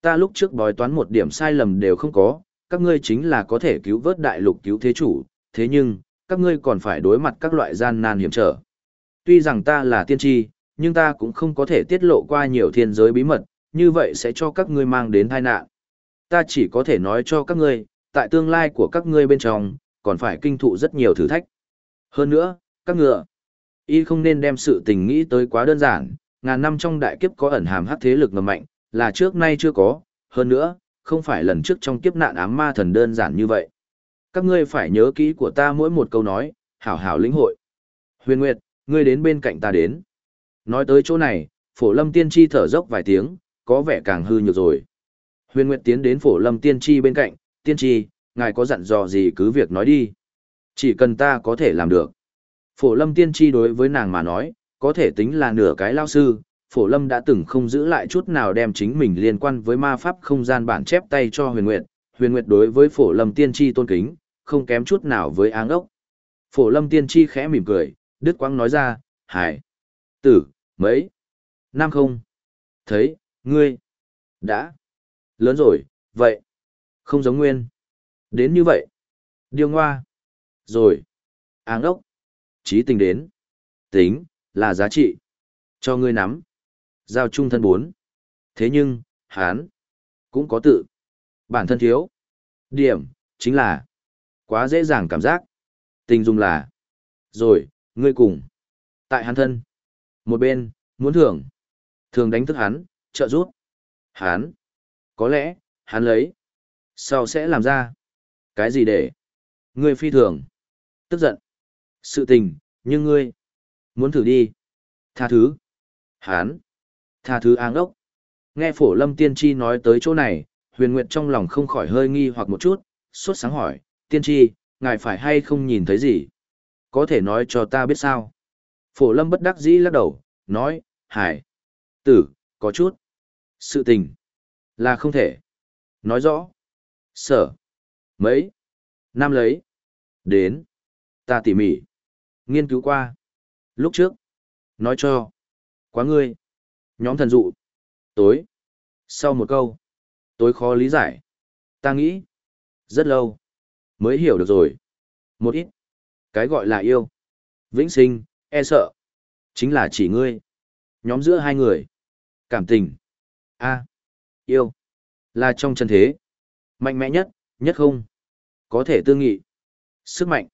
Ta lúc trước bói toán một điểm sai lầm đều không có, các ngươi chính là có thể cứu vớt đại lục cứu thế chủ, thế nhưng, các ngươi còn phải đối mặt các loại gian nan hiểm trở. Tuy rằng ta là tiên tri, nhưng ta cũng không có thể tiết lộ qua nhiều thiên giới bí mật, như vậy sẽ cho các ngươi mang đến tai nạn. Ta chỉ có thể nói cho các ngươi, tại tương lai của các ngươi bên trong, còn phải kinh thụ rất nhiều thử thách. Hơn nữa, các ngựa, y không nên đem sự tình nghĩ tới quá đơn giản, ngàn năm trong đại kiếp có ẩn hàm hắc thế lực ngầm mạnh, là trước nay chưa có, hơn nữa, không phải lần trước trong kiếp nạn ám ma thần đơn giản như vậy. Các ngươi phải nhớ kỹ của ta mỗi một câu nói, hảo hảo lĩnh hội. Huyền Nguyệt, ngươi đến bên cạnh ta đến. Nói tới chỗ này, phổ lâm tiên tri thở dốc vài tiếng, có vẻ càng hư nhược rồi. Huyền Nguyệt tiến đến phổ lâm tiên tri bên cạnh, tiên tri, ngài có dặn dò gì cứ việc nói đi. Chỉ cần ta có thể làm được. Phổ lâm tiên tri đối với nàng mà nói, có thể tính là nửa cái lao sư, phổ lâm đã từng không giữ lại chút nào đem chính mình liên quan với ma pháp không gian bản chép tay cho huyền nguyệt huyền nguyệt đối với phổ lâm tiên tri tôn kính không kém chút nào với áng ốc. Phổ lâm tiên tri khẽ mỉm cười đức quang nói ra hải tử mấy năm không? Thấy ngươi đã lớn rồi vậy không giống nguyên. Đến như vậy điêu ngoa rồi áng ốc trí tình đến tính là giá trị cho ngươi nắm Giao trung thân bốn. Thế nhưng, hán, cũng có tự. Bản thân thiếu. Điểm, chính là, quá dễ dàng cảm giác. Tình dung là, rồi, ngươi cùng. Tại hắn thân. Một bên, muốn thưởng. Thường đánh thức hắn, trợ giúp. Hán. Có lẽ, hắn lấy. Sau sẽ làm ra. Cái gì để? Ngươi phi thường. Tức giận. Sự tình, nhưng ngươi. Muốn thử đi. Tha thứ. Hán. Tha thứ áng ốc. Nghe phổ lâm tiên tri nói tới chỗ này, huyền nguyệt trong lòng không khỏi hơi nghi hoặc một chút, suốt sáng hỏi, tiên tri, ngài phải hay không nhìn thấy gì? Có thể nói cho ta biết sao? Phổ lâm bất đắc dĩ lắc đầu, nói, hải, tử, có chút. Sự tình, là không thể. Nói rõ, sở, mấy, năm lấy, đến, ta tỉ mỉ, nghiên cứu qua. Lúc trước, nói cho, quá ngươi, nhóm thần dụ, tối, sau một câu, tối khó lý giải. Ta nghĩ, rất lâu, mới hiểu được rồi. Một ít, cái gọi là yêu, vĩnh sinh, e sợ, chính là chỉ ngươi. Nhóm giữa hai người, cảm tình, a. Yêu, là trong chân thế, mạnh mẽ nhất, nhất không, có thể tương nghị, sức mạnh,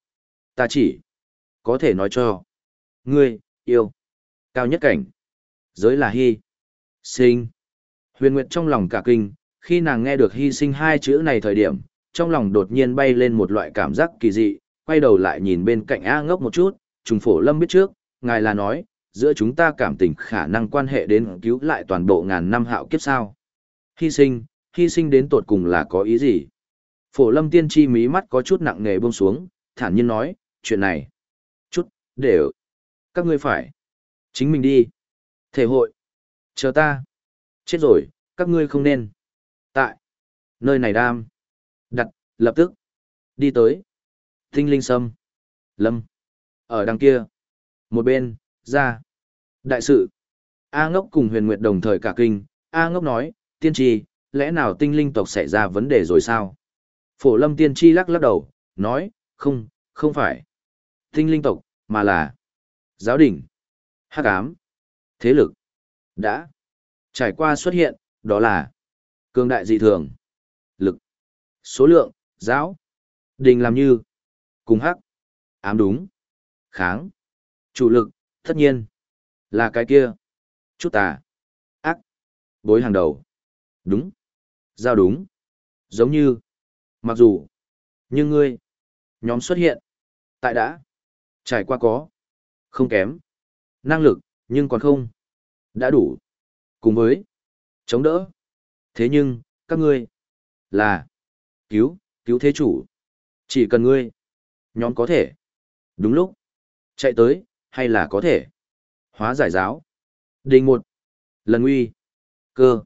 ta chỉ, có thể nói cho, ngươi, yêu, cao nhất cảnh, giới là hy, sinh. Huyền Nguyệt trong lòng cả kinh, khi nàng nghe được hy sinh hai chữ này thời điểm, trong lòng đột nhiên bay lên một loại cảm giác kỳ dị, quay đầu lại nhìn bên cạnh A ngốc một chút, trùng phổ lâm biết trước, ngài là nói, giữa chúng ta cảm tình khả năng quan hệ đến cứu lại toàn bộ ngàn năm hạo kiếp sao. Hy sinh, hy sinh đến tột cùng là có ý gì? Phổ lâm tiên tri mí mắt có chút nặng nề buông xuống, thản nhiên nói, chuyện này. Chút, để các ngươi phải. Chính mình đi. Thể hội. Chờ ta. Chết rồi, các ngươi không nên. Tại. Nơi này đam. Đặt, lập tức. Đi tới. Tinh linh sâm. Lâm. Ở đằng kia. Một bên, ra. Đại sự. A ngốc cùng huyền nguyệt đồng thời cả kinh. A ngốc nói, tiên tri, lẽ nào tinh linh tộc xảy ra vấn đề rồi sao? Phổ lâm tiên tri lắc lắc đầu, nói, không, không phải. Tinh linh tộc, mà là giáo đình, hắc ám, thế lực, đã. Trải qua xuất hiện, đó là cường đại dị thường, lực, số lượng, giáo, đình làm như, cùng hắc, ám đúng, kháng, chủ lực, tất nhiên, là cái kia, chút tà, ác, bối hàng đầu, đúng, giao đúng, giống như, mặc dù, nhưng ngươi, nhóm xuất hiện, tại đã, trải qua có, không kém, năng lực, nhưng còn không, đã đủ, cùng với, chống đỡ. Thế nhưng, các ngươi, là, cứu, cứu thế chủ. Chỉ cần ngươi, nhóm có thể, đúng lúc, chạy tới, hay là có thể, hóa giải giáo. Đình một, lần nguy, cơ.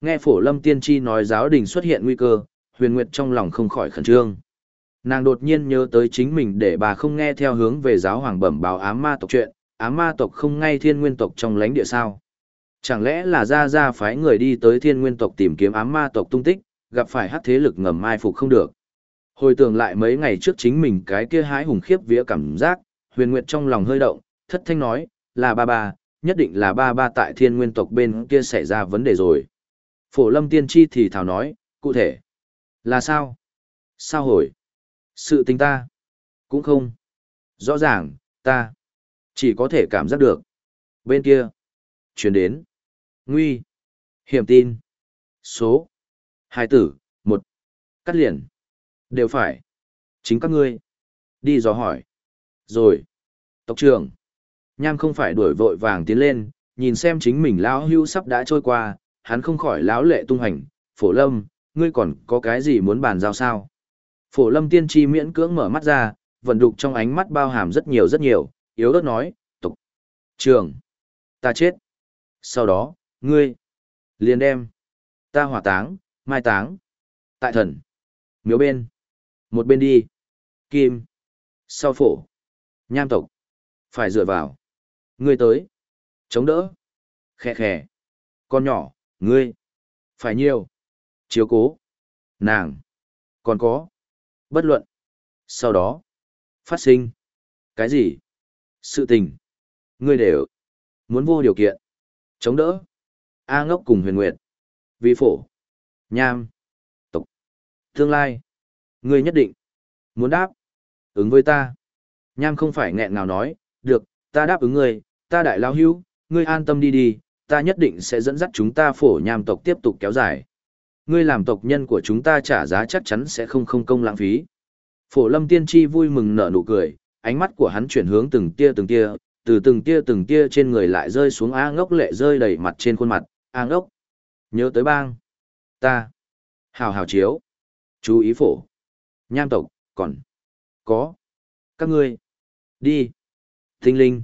Nghe phổ lâm tiên tri nói giáo đình xuất hiện nguy cơ, huyền nguyệt trong lòng không khỏi khẩn trương. Nàng đột nhiên nhớ tới chính mình để bà không nghe theo hướng về giáo hoàng bẩm báo ám ma tộc chuyện, ám ma tộc không ngay thiên nguyên tộc trong lãnh địa sao. Chẳng lẽ là ra ra phái người đi tới thiên nguyên tộc tìm kiếm ám ma tộc tung tích, gặp phải hắc thế lực ngầm mai phục không được. Hồi tưởng lại mấy ngày trước chính mình cái kia hái hùng khiếp vía cảm giác, huyền nguyệt trong lòng hơi động, thất thanh nói, là ba ba, nhất định là ba ba tại thiên nguyên tộc bên kia xảy ra vấn đề rồi. Phổ lâm tiên tri thì thảo nói, cụ thể, là sao? Sao hồi? Sự tình ta, cũng không. Rõ ràng, ta, chỉ có thể cảm giác được. Bên kia, chuyển đến, nguy, hiểm tin, số, hai tử, một, cắt liền, đều phải. Chính các ngươi, đi dò hỏi. Rồi, tộc trưởng, nham không phải đuổi vội vàng tiến lên, nhìn xem chính mình lão hưu sắp đã trôi qua, hắn không khỏi lão lệ tung hành, phổ lâm, ngươi còn có cái gì muốn bàn giao sao? Phổ lâm tiên tri miễn cưỡng mở mắt ra, vận đục trong ánh mắt bao hàm rất nhiều rất nhiều, yếu ớt nói, tục, trường, ta chết. Sau đó, ngươi, liền đem, ta hỏa táng, mai táng, tại thần, miếu bên, một bên đi, kim, sau phổ, nham tộc, phải dựa vào, ngươi tới, chống đỡ, khẽ khẽ, con nhỏ, ngươi, phải nhiều, chiếu cố, nàng, còn có, bất luận, sau đó, phát sinh, cái gì, sự tình, ngươi đều, muốn vô điều kiện, chống đỡ, A ngốc cùng huyền nguyệt, vi phổ, nham, tộc, tương lai, ngươi nhất định, muốn đáp, ứng với ta, nham không phải nghẹn nào nói, được, ta đáp ứng ngươi, ta đại lao hưu, ngươi an tâm đi đi, ta nhất định sẽ dẫn dắt chúng ta phổ nham tộc tiếp tục kéo dài. Ngươi làm tộc nhân của chúng ta trả giá chắc chắn sẽ không không công lãng phí. Phổ lâm tiên tri vui mừng nở nụ cười, ánh mắt của hắn chuyển hướng từng tia từng tia, từ từng tia từng tia trên người lại rơi xuống A ngốc lệ rơi đầy mặt trên khuôn mặt, A ngốc. Nhớ tới bang. Ta. Hào hào chiếu. Chú ý phổ. Nham tộc, còn. Có. Các ngươi. Đi. Tinh linh.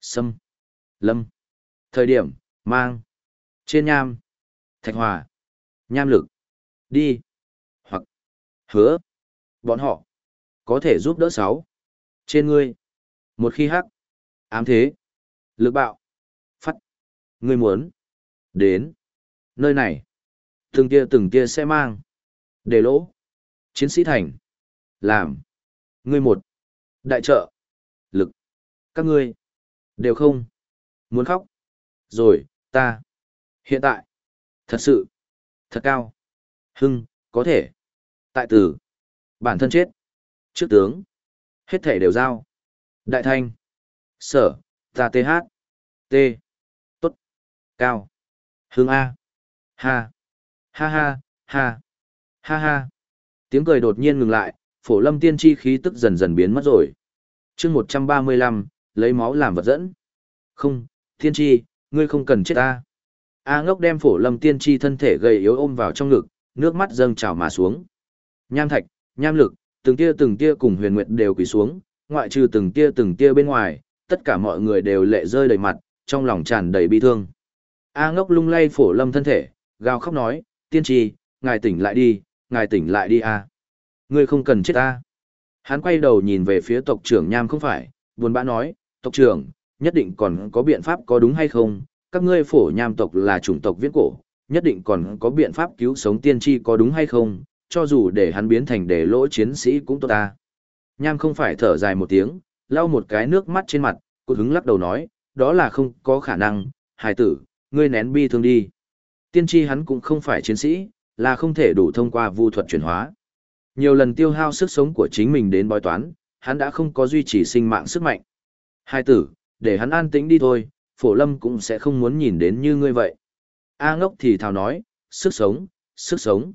Sâm. Lâm. Thời điểm, mang. Trên nham. Thạch hòa. Nham lực. Đi. Hoặc. Hứa. Bọn họ. Có thể giúp đỡ sáu. Trên ngươi. Một khi hắc. Ám thế. Lực bạo. Phát. Ngươi muốn. Đến. Nơi này. Từng tia từng tia sẽ mang. Để lỗ. Chiến sĩ thành. Làm. Ngươi một. Đại trợ. Lực. Các ngươi. Đều không. Muốn khóc. Rồi, ta. Hiện tại. Thật sự. Thật cao. Hưng, có thể. Tại tử. Bản thân chết. Trước tướng. Hết thể đều giao. Đại thanh. Sở, ta TH. T. Tốt. Cao. Hưng A. Ha. Ha ha, ha. Ha ha. Tiếng cười đột nhiên ngừng lại, phổ lâm tiên chi khí tức dần dần biến mất rồi. chương 135, lấy máu làm vật dẫn. Không, tiên tri, ngươi không cần chết ta. A ngốc đem phổ lâm tiên tri thân thể gầy yếu ôm vào trong ngực, nước mắt dâng trào mà xuống. Nham thạch, nham lực, từng tia từng tia cùng huyền nguyệt đều quỳ xuống, ngoại trừ từng tia từng tia bên ngoài, tất cả mọi người đều lệ rơi đầy mặt, trong lòng tràn đầy bi thương. A ngốc lung lay phổ lâm thân thể, gào khóc nói, tiên tri, ngài tỉnh lại đi, ngài tỉnh lại đi a. Ngươi không cần chết ta. Hắn quay đầu nhìn về phía tộc trưởng nham không phải, buồn bã nói, tộc trưởng, nhất định còn có biện pháp có đúng hay không, các ngươi phổ nham tộc là chủng tộc viễn cổ, nhất định còn có biện pháp cứu sống tiên tri có đúng hay không, cho dù để hắn biến thành để lỗ chiến sĩ cũng tốt ta. Nham không phải thở dài một tiếng, lau một cái nước mắt trên mặt, cô hứng lắc đầu nói, đó là không có khả năng, hài tử, ngươi nén bi thương đi. Tiên tri hắn cũng không phải chiến sĩ, là không thể đủ thông qua vu thuật chuyển hóa. Nhiều lần tiêu hao sức sống của chính mình đến bói toán, hắn đã không có duy trì sinh mạng sức mạnh. Hai tử, để hắn an tĩnh đi thôi, phổ lâm cũng sẽ không muốn nhìn đến như ngươi vậy. A ngốc thì thào nói, sức sống, sức sống.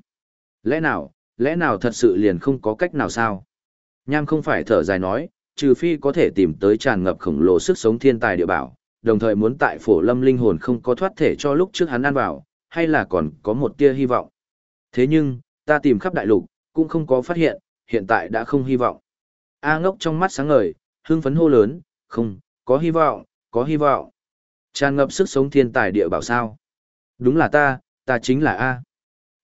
Lẽ nào, lẽ nào thật sự liền không có cách nào sao? Nham không phải thở dài nói, trừ phi có thể tìm tới tràn ngập khổng lồ sức sống thiên tài địa bảo, đồng thời muốn tại phổ lâm linh hồn không có thoát thể cho lúc trước hắn ăn vào, hay là còn có một tia hy vọng. Thế nhưng, ta tìm khắp đại lục, cũng không có phát hiện, hiện tại đã không hy vọng. A ngốc trong mắt sáng ngời, hưng phấn hô lớn, không, có hy vọng, có hy vọng. Tràn ngập sức sống thiên tài địa bảo sao. Đúng là ta, ta chính là A.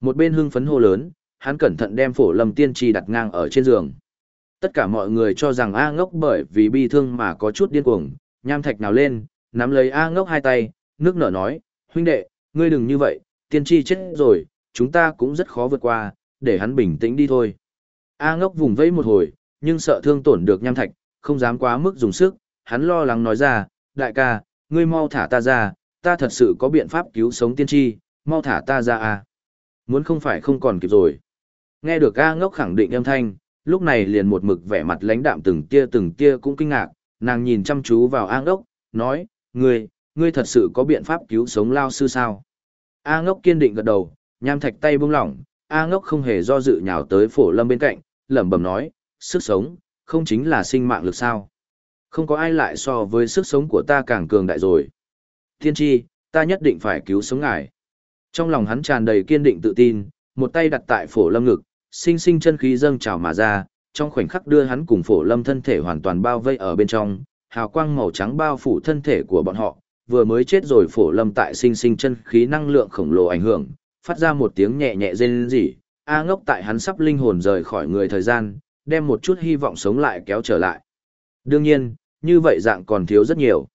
Một bên hưng phấn hô lớn, hắn cẩn thận đem phổ lâm tiên tri đặt ngang ở trên giường. Tất cả mọi người cho rằng A ngốc bởi vì bi thương mà có chút điên cuồng, nham thạch nào lên, nắm lấy A ngốc hai tay, nước nở nói, huynh đệ, ngươi đừng như vậy, tiên tri chết rồi, chúng ta cũng rất khó vượt qua, để hắn bình tĩnh đi thôi. A ngốc vùng vẫy một hồi, nhưng sợ thương tổn được nham thạch, không dám quá mức dùng sức, hắn lo lắng nói ra, đại ca, ngươi mau thả ta ra, ta thật sự có biện pháp cứu sống tiên tri, mau thả ta ra à? Muốn không phải không còn kịp rồi. Nghe được A ngốc khẳng định âm thanh, lúc này liền một mực vẻ mặt lãnh đạm từng tia từng tia cũng kinh ngạc, nàng nhìn chăm chú vào A ngốc, nói, ngươi, ngươi thật sự có biện pháp cứu sống lao sư sao? A ngốc kiên định gật đầu, nham thạch tay buông lỏng, A ngốc không hề do dự nhào tới phổ lâm bên cạnh, lẩm bẩm nói, sức sống, không chính là sinh mạng lực sao? Không có ai lại so với sức sống của ta càng cường đại rồi. Thiên tri, ta nhất định phải cứu sống ngài. Trong lòng hắn tràn đầy kiên định tự tin, một tay đặt tại phổ lâm ngực, sinh sinh chân khí dâng trào mà ra, trong khoảnh khắc đưa hắn cùng phổ lâm thân thể hoàn toàn bao vây ở bên trong, hào quang màu trắng bao phủ thân thể của bọn họ, vừa mới chết rồi phổ lâm tại sinh sinh chân khí năng lượng khổng lồ ảnh hưởng, phát ra một tiếng nhẹ nhẹ rên rỉ, A ngốc tại hắn sắp linh hồn rời khỏi người thời gian, đem một chút hy vọng sống lại kéo trở lại. Đương nhiên, như vậy dạng còn thiếu rất nhiều.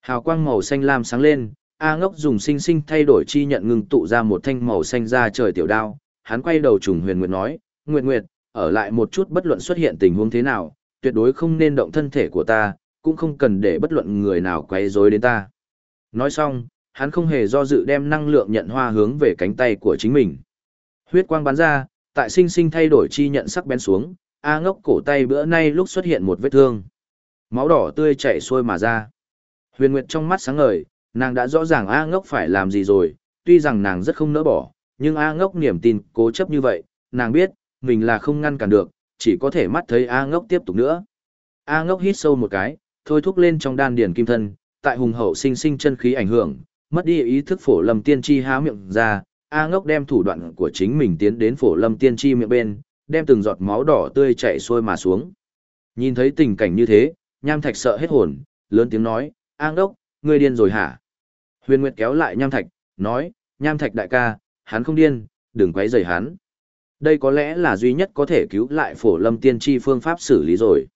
Hào quang màu xanh lam sáng lên, A ngốc dùng sinh sinh thay đổi chi nhận ngừng tụ ra một thanh màu xanh ra trời tiểu đao, hắn quay đầu trùng huyền nguyệt nói, Nguyệt Nguyệt, ở lại một chút bất luận xuất hiện tình huống thế nào, tuyệt đối không nên động thân thể của ta, cũng không cần để bất luận người nào quấy rối đến ta. Nói xong, hắn không hề do dự đem năng lượng nhận hoa hướng về cánh tay của chính mình. Huyết quang bắn ra, tại sinh sinh thay đổi chi nhận sắc bén xuống, A ngốc cổ tay bữa nay lúc xuất hiện một vết thương. Máu đỏ tươi chảy xuôi mà ra. Huyền Nguyệt trong mắt sáng ngời, nàng đã rõ ràng A ngốc phải làm gì rồi, tuy rằng nàng rất không nỡ bỏ, nhưng A ngốc niềm tin cố chấp như vậy, nàng biết, mình là không ngăn cản được, chỉ có thể mắt thấy A ngốc tiếp tục nữa. A ngốc hít sâu một cái, thôi thúc lên trong đan điển kim thân, tại hùng hậu sinh sinh chân khí ảnh hưởng, mất đi ý thức phổ lâm tiên tri há miệng ra, A ngốc đem thủ đoạn của chính mình tiến đến phổ lâm tiên tri miệng bên, đem từng giọt máu đỏ tươi chảy xuôi mà xuống. Nhìn thấy tình cảnh như thế, nham thạch sợ hết hồn, lớn tiếng nói, "An đốc, ngươi điên rồi hả? Huyền Nguyệt kéo lại nham thạch, nói, nham thạch đại ca, hắn không điên, đừng quấy rầy hắn. Đây có lẽ là duy nhất có thể cứu lại phổ lâm tiên tri phương pháp xử lý rồi.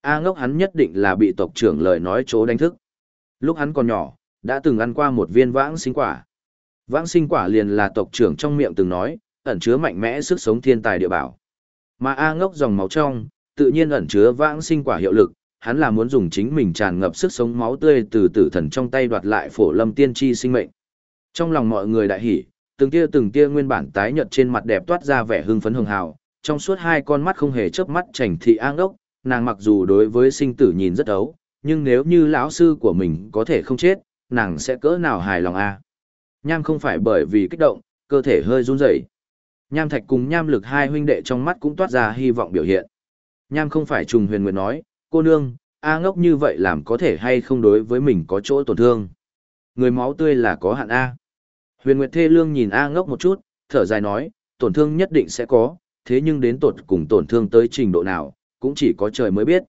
A ngốc hắn nhất định là bị tộc trưởng lời nói chỗ đánh thức. Lúc hắn còn nhỏ, đã từng ăn qua một viên vãng sinh quả. Vãng sinh quả liền là tộc trưởng trong miệng từng nói, ẩn chứa mạnh mẽ sức sống thiên tài địa bảo. Mà A ngốc dòng máu trong, tự nhiên ẩn chứa vãng sinh quả hiệu lực, hắn là muốn dùng chính mình tràn ngập sức sống máu tươi từ tử thần trong tay đoạt lại phổ lâm tiên tri sinh mệnh. Trong lòng mọi người đại hỉ, từng tia từng tia nguyên bản tái nhợt trên mặt đẹp toát ra vẻ hưng phấn hường hào, trong suốt hai con mắt không hề chớp mắt chảnh thị an ốc, nàng mặc dù đối với sinh tử nhìn rất ấu, nhưng nếu như lão sư của mình có thể không chết, nàng sẽ cỡ nào hài lòng a? Nham không phải bởi vì kích động, cơ thể hơi run rẩy. Nham Thạch cùng Nham Lực hai huynh đệ trong mắt cũng toát ra hy vọng biểu hiện. Nham không phải trùng huyền nguyệt nói, cô nương, A ngốc như vậy làm có thể hay không đối với mình có chỗ tổn thương. Người máu tươi là có hạn A. Huyền Nguyệt Thê Lương nhìn A ngốc một chút, thở dài nói, tổn thương nhất định sẽ có, thế nhưng đến tột cùng tổn thương tới trình độ nào, cũng chỉ có trời mới biết.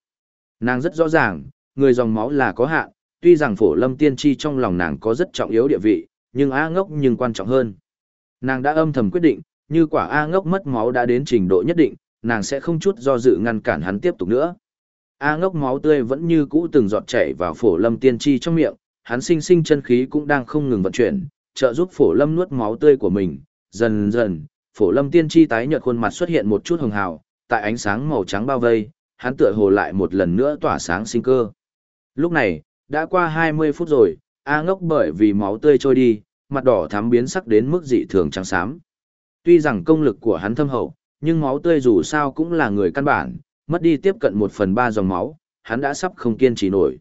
Nàng rất rõ ràng, người dòng máu là có hạn, tuy rằng phổ lâm tiên tri trong lòng nàng có rất trọng yếu địa vị, nhưng A ngốc nhưng quan trọng hơn. Nàng đã âm thầm quyết định, như quả A ngốc mất máu đã đến trình độ nhất định, nàng sẽ không chút do dự ngăn cản hắn tiếp tục nữa. A ngốc máu tươi vẫn như cũ từng giọt chảy vào phổ lâm tiên tri trong miệng, hắn sinh sinh chân khí cũng đang không ngừng vận chuyển, trợ giúp phổ lâm nuốt máu tươi của mình. Dần dần, phổ lâm tiên tri tái nhợt khuôn mặt xuất hiện một chút hồng hào, tại ánh sáng màu trắng bao vây, hắn tựa hồ lại một lần nữa tỏa sáng sinh cơ. Lúc này, đã qua 20 phút rồi, A ngốc bởi vì máu tươi trôi đi, mặt đỏ thắm biến sắc đến mức dị thường trắng xám. Tuy rằng công lực của hắn thâm hậu, nhưng máu tươi dù sao cũng là người căn bản, mất đi tiếp cận một phần ba dòng máu, hắn đã sắp không kiên trì nổi.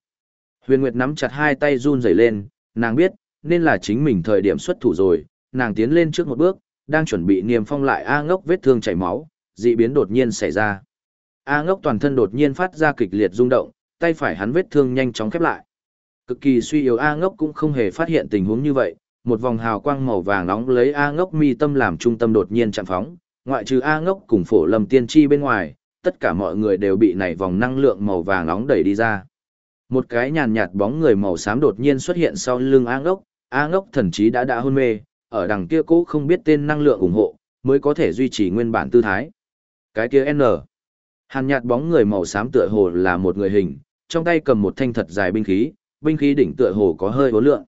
Huyền Nguyệt nắm chặt hai tay run rẩy lên, nàng biết, nên là chính mình thời điểm xuất thủ rồi, nàng tiến lên trước một bước, đang chuẩn bị niềm phong lại A ngốc vết thương chảy máu, dị biến đột nhiên xảy ra. A ngốc toàn thân đột nhiên phát ra kịch liệt rung động, tay phải hắn vết thương nhanh chóng khép lại. Cực kỳ suy yếu A ngốc cũng không hề phát hiện tình huống như vậy, một vòng hào quang màu vàng nóng lấy A ngốc mi tâm làm trung tâm đột nhiên chạm phóng, ngoại trừ A ngốc cùng phổ lầm tiên tri bên ngoài, tất cả mọi người đều bị nảy vòng năng lượng màu vàng nóng đẩy đi ra. Một cái nhàn nhạt bóng người màu xám đột nhiên xuất hiện sau lưng A ngốc, A ngốc thần chí đã đã hôn mê, ở đằng kia cố không biết tên năng lượng ủng hộ, mới có thể duy trì nguyên bản tư thái. Cái kia N. Hàn nhạt bóng người màu xám tựa hồ là một người hình, trong tay cầm một thanh thật dài binh khí, binh khí đỉnh tựa hồ có hơi vô lượng.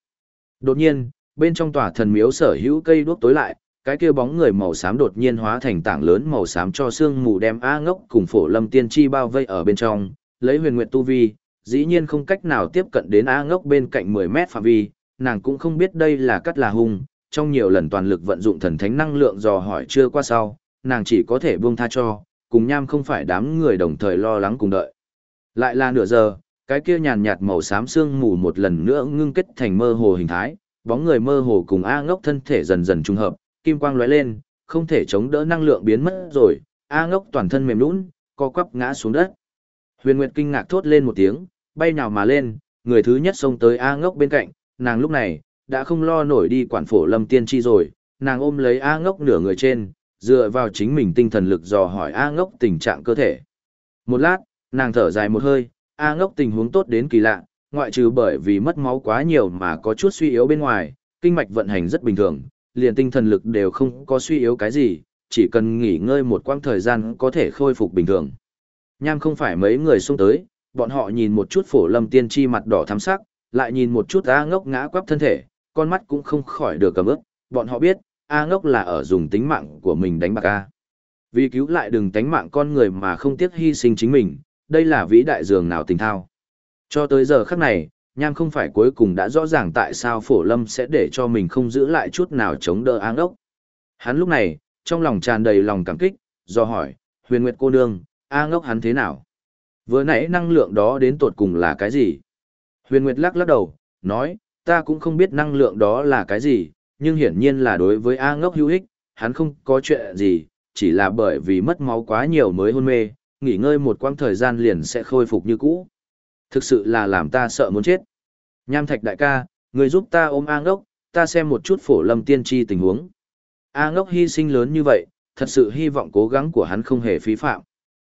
Đột nhiên, bên trong tòa thần miếu sở hữu cây đuốc tối lại, cái kia bóng người màu xám đột nhiên hóa thành tảng lớn màu xám cho xương mù đem A ngốc cùng phổ lâm tiên tri bao vây ở bên trong, lấy huyền nguyệt tu vi, dĩ nhiên không cách nào tiếp cận đến A ngốc bên cạnh 10 mét phạm vi, nàng cũng không biết đây là cắt là hung, trong nhiều lần toàn lực vận dụng thần thánh năng lượng dò hỏi chưa qua sau, nàng chỉ có thể buông tha cho, cùng nham không phải đám người đồng thời lo lắng cùng đợi. Lại là nửa giờ, cái kia nhàn nhạt màu xám xương mù một lần nữa ngưng kết thành mơ hồ hình thái, bóng người mơ hồ cùng A ngốc thân thể dần dần trung hợp, kim quang lóe lên, không thể chống đỡ năng lượng biến mất rồi, A ngốc toàn thân mềm nhũn, co quắp ngã xuống đất. Huyền Nguyệt kinh ngạc thốt lên một tiếng, bay nhào mà lên, người thứ nhất xông tới A ngốc bên cạnh, nàng lúc này, đã không lo nổi đi quản phổ lâm tiên Chi rồi, nàng ôm lấy A ngốc nửa người trên, dựa vào chính mình tinh thần lực dò hỏi A ngốc tình trạng cơ thể. Một lát, nàng thở dài một hơi, A ngốc tình huống tốt đến kỳ lạ, ngoại trừ bởi vì mất máu quá nhiều mà có chút suy yếu bên ngoài, kinh mạch vận hành rất bình thường, liền tinh thần lực đều không có suy yếu cái gì, chỉ cần nghỉ ngơi một quãng thời gian có thể khôi phục bình thường. Nham không phải mấy người xung tới, bọn họ nhìn một chút phổ lâm tiên tri mặt đỏ thắm sắc, lại nhìn một chút A ngốc ngã quắp thân thể, con mắt cũng không khỏi được cầm ướp, bọn họ biết, A ngốc là ở dùng tính mạng của mình đánh bạc A. Vì cứu lại đừng tánh mạng con người mà không tiếc hy sinh chính mình, đây là vĩ đại dường nào tình thao. Cho tới giờ khắc này, nham không phải cuối cùng đã rõ ràng tại sao phổ lâm sẽ để cho mình không giữ lại chút nào chống đỡ áng ốc. Hắn lúc này, trong lòng tràn đầy lòng cảm kích, do hỏi, huyền nguyệt cô nương, A ngốc hắn thế nào? Vừa nãy năng lượng đó đến tột cùng là cái gì? Huyền nguyệt lắc lắc đầu, nói, ta cũng không biết năng lượng đó là cái gì, nhưng hiển nhiên là đối với A ngốc hữu ích, hắn không có chuyện gì, chỉ là bởi vì mất máu quá nhiều mới hôn mê, nghỉ ngơi một quãng thời gian liền sẽ khôi phục như cũ. Thực sự là làm ta sợ muốn chết. Nham Thạch đại ca, người giúp ta ôm A ngốc, ta xem một chút phổ lâm tiên tri tình huống. A ngốc hy sinh lớn như vậy, thật sự hy vọng cố gắng của hắn không hề phí phạm.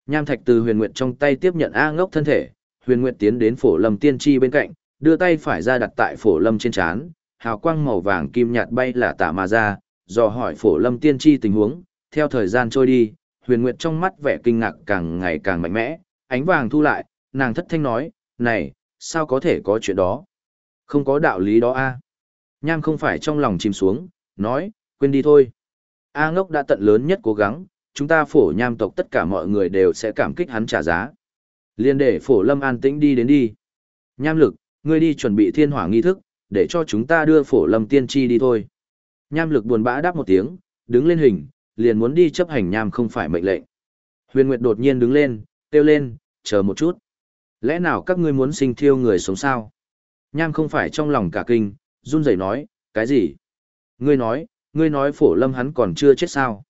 Nham Thạch từ huyền nguyệt trong tay tiếp nhận A ngốc thân thể, huyền nguyệt tiến đến phổ lâm tiên tri bên cạnh, đưa tay phải ra đặt tại phổ lâm trên trán, hào quang màu vàng kim nhạt bay là tả mà ra, dò hỏi phổ lâm tiên tri tình huống, theo thời gian trôi đi, huyền nguyệt trong mắt vẻ kinh ngạc càng ngày càng mạnh mẽ, ánh vàng thu lại, nàng thất thanh nói, này, sao có thể có chuyện đó? Không có đạo lý đó a Nham không phải trong lòng chìm xuống, nói, quên đi thôi. A ngốc đã tận lớn nhất cố gắng, chúng ta phổ nham tộc tất cả mọi người đều sẽ cảm kích hắn trả giá. Liên để phổ lâm an tĩnh đi đến đi. Nham lực, ngươi đi chuẩn bị thiên hỏa nghi thức, để cho chúng ta đưa phổ lâm tiên tri đi thôi. Nham lực buồn bã đáp một tiếng, đứng lên hình, liền muốn đi chấp hành nham không phải mệnh lệnh. Huyền Nguyệt đột nhiên đứng lên, kêu lên, chờ một chút. Lẽ nào các ngươi muốn sinh thiêu người sống sao? Nham không phải trong lòng cả kinh, run rẩy nói, cái gì? Ngươi nói, ngươi nói phổ lâm hắn còn chưa chết sao?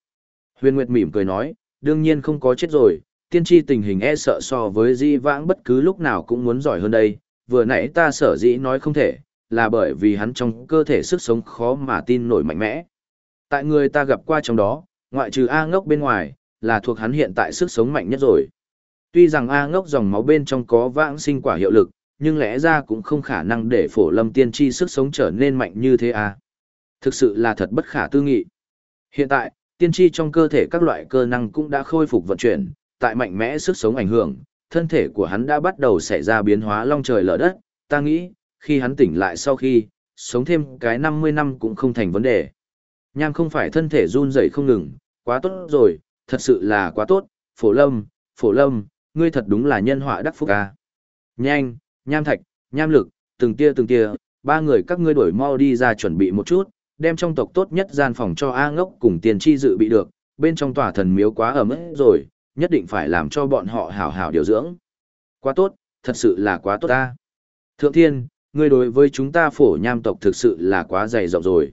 Huyền Nguyệt mỉm cười nói, đương nhiên không có chết rồi, tiên tri tình hình e sợ so với di vãng bất cứ lúc nào cũng muốn giỏi hơn đây, vừa nãy ta sở dĩ nói không thể, là bởi vì hắn trong cơ thể sức sống khó mà tin nổi mạnh mẽ. Tại người ta gặp qua trong đó, ngoại trừ A ngốc bên ngoài, là thuộc hắn hiện tại sức sống mạnh nhất rồi. Tuy rằng A ngốc dòng máu bên trong có vãng sinh quả hiệu lực, nhưng lẽ ra cũng không khả năng để phổ lâm tiên tri sức sống trở nên mạnh như thế à. Thực sự là thật bất khả tư nghị. Hiện tại, tiên tri trong cơ thể các loại cơ năng cũng đã khôi phục vận chuyển, tại mạnh mẽ sức sống ảnh hưởng, thân thể của hắn đã bắt đầu xảy ra biến hóa long trời lở đất, ta nghĩ, khi hắn tỉnh lại sau khi, sống thêm cái 50 năm cũng không thành vấn đề. Nham không phải thân thể run rẩy không ngừng, quá tốt rồi, thật sự là quá tốt, phổ lâm, phổ lâm, ngươi thật đúng là nhân họa đắc phúc ca. Nhanh, nham thạch, nham lực, từng tia từng tia, ba người các ngươi đổi mau đi ra chuẩn bị một chút, đem trong tộc tốt nhất gian phòng cho A ngốc cùng tiền chi dự bị được, bên trong tòa thần miếu quá ẩm ướt rồi, nhất định phải làm cho bọn họ hảo hảo điều dưỡng. Quá tốt, thật sự là quá tốt ta. Thượng thiên, ngươi đối với chúng ta phổ nham tộc thực sự là quá dày rộng rồi.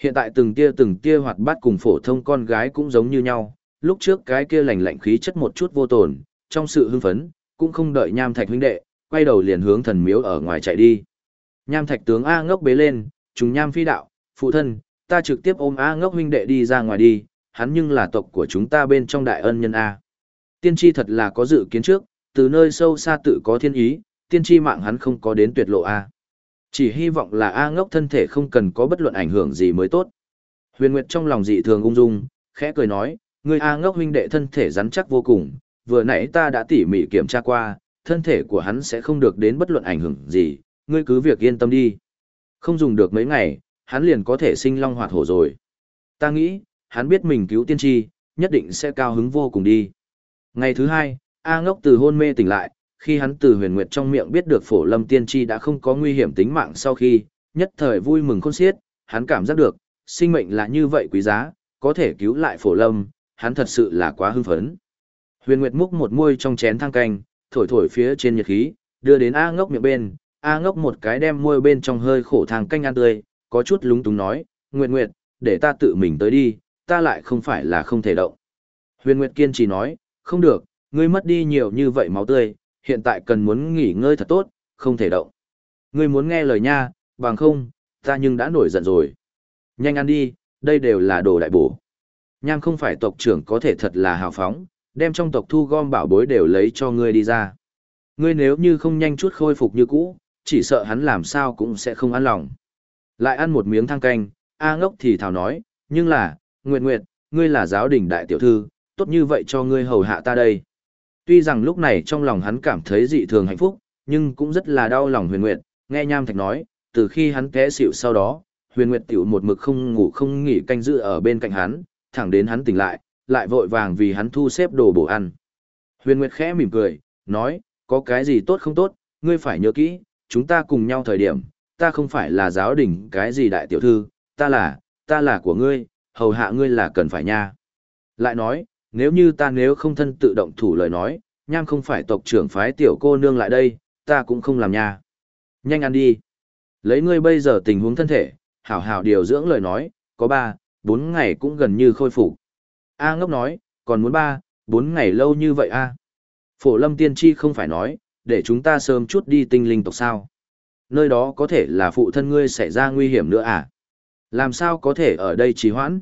Hiện tại từng tia từng tia hoạt bát cùng phổ thông con gái cũng giống như nhau, lúc trước cái kia lành lạnh khí chất một chút vô tồn, trong sự hưng phấn, cũng không đợi nham thạch huynh đệ, quay đầu liền hướng thần miếu ở ngoài chạy đi. Nham thạch tướng A ngốc bế lên, trùng nham phi đạo, phụ thân, ta trực tiếp ôm A ngốc huynh đệ đi ra ngoài đi, hắn nhưng là tộc của chúng ta bên trong đại ân nhân A. Tiên tri thật là có dự kiến trước, từ nơi sâu xa tự có thiên ý, tiên tri mạng hắn không có đến tuyệt lộ A. Chỉ hy vọng là A ngốc thân thể không cần có bất luận ảnh hưởng gì mới tốt. Huyền Nguyệt trong lòng dị thường ung dung, khẽ cười nói, người A ngốc huynh đệ thân thể rắn chắc vô cùng, vừa nãy ta đã tỉ mỉ kiểm tra qua, thân thể của hắn sẽ không được đến bất luận ảnh hưởng gì, ngươi cứ việc yên tâm đi. Không dùng được mấy ngày, hắn liền có thể sinh long hoạt hổ rồi. Ta nghĩ, hắn biết mình cứu tiên tri, nhất định sẽ cao hứng vô cùng đi. Ngày thứ hai, A ngốc từ hôn mê tỉnh lại, khi hắn từ huyền nguyệt trong miệng biết được phổ lâm tiên tri đã không có nguy hiểm tính mạng sau khi, nhất thời vui mừng khôn xiết, hắn cảm giác được, sinh mệnh là như vậy quý giá, có thể cứu lại phổ lâm, hắn thật sự là quá hưng phấn. Huyền Nguyệt múc một muôi trong chén thang canh, thổi thổi phía trên nhiệt khí, đưa đến A ngốc miệng bên, A ngốc một cái đem môi bên trong hơi khổ thang canh ăn tươi, có chút lúng túng nói, Nguyệt Nguyệt, để ta tự mình tới đi, ta lại không phải là không thể động. Huyền Nguyệt kiên trì nói, không được, ngươi mất đi nhiều như vậy máu tươi, hiện tại cần muốn nghỉ ngơi thật tốt, không thể động. Ngươi muốn nghe lời nha, bằng không, ta nhưng đã nổi giận rồi. Nhanh ăn đi, đây đều là đồ đại bổ. Nham không phải tộc trưởng có thể thật là hào phóng, đem trong tộc thu gom bảo bối đều lấy cho ngươi đi ra. Ngươi nếu như không nhanh chút khôi phục như cũ, chỉ sợ hắn làm sao cũng sẽ không ăn lòng. Lại ăn một miếng thang canh, A ngốc thì thào nói, nhưng là, Nguyệt Nguyệt, ngươi là giáo đình đại tiểu thư, tốt như vậy cho ngươi hầu hạ ta đây. Tuy rằng lúc này trong lòng hắn cảm thấy dị thường hạnh phúc, nhưng cũng rất là đau lòng huyền nguyệt, nghe Nham Thạch nói, từ khi hắn té xỉu sau đó, huyền nguyệt tiểu một mực không ngủ không nghỉ canh giữ ở bên cạnh hắn, thẳng đến hắn tỉnh lại, lại vội vàng vì hắn thu xếp đồ bổ ăn. Huyền nguyệt khẽ mỉm cười, nói, có cái gì tốt không tốt, ngươi phải nhớ kỹ, chúng ta cùng nhau thời điểm, ta không phải là giáo đình cái gì đại tiểu thư, ta là, ta là của ngươi, hầu hạ ngươi là cần phải nha. Lại nói, nếu như ta nếu không thân tự động thủ lời nói, nham không phải tộc trưởng phái tiểu cô nương lại đây, ta cũng không làm nha. Nhanh ăn đi. Lấy ngươi bây giờ tình huống thân thể, hảo hảo điều dưỡng lời nói, có ba, bốn ngày cũng gần như khôi phục. A ngốc nói, còn muốn ba, bốn ngày lâu như vậy a Phổ lâm tiên tri không phải nói, để chúng ta sớm chút đi tinh linh tộc sao. Nơi đó có thể là phụ thân ngươi xảy ra nguy hiểm nữa à? Làm sao có thể ở đây trì hoãn?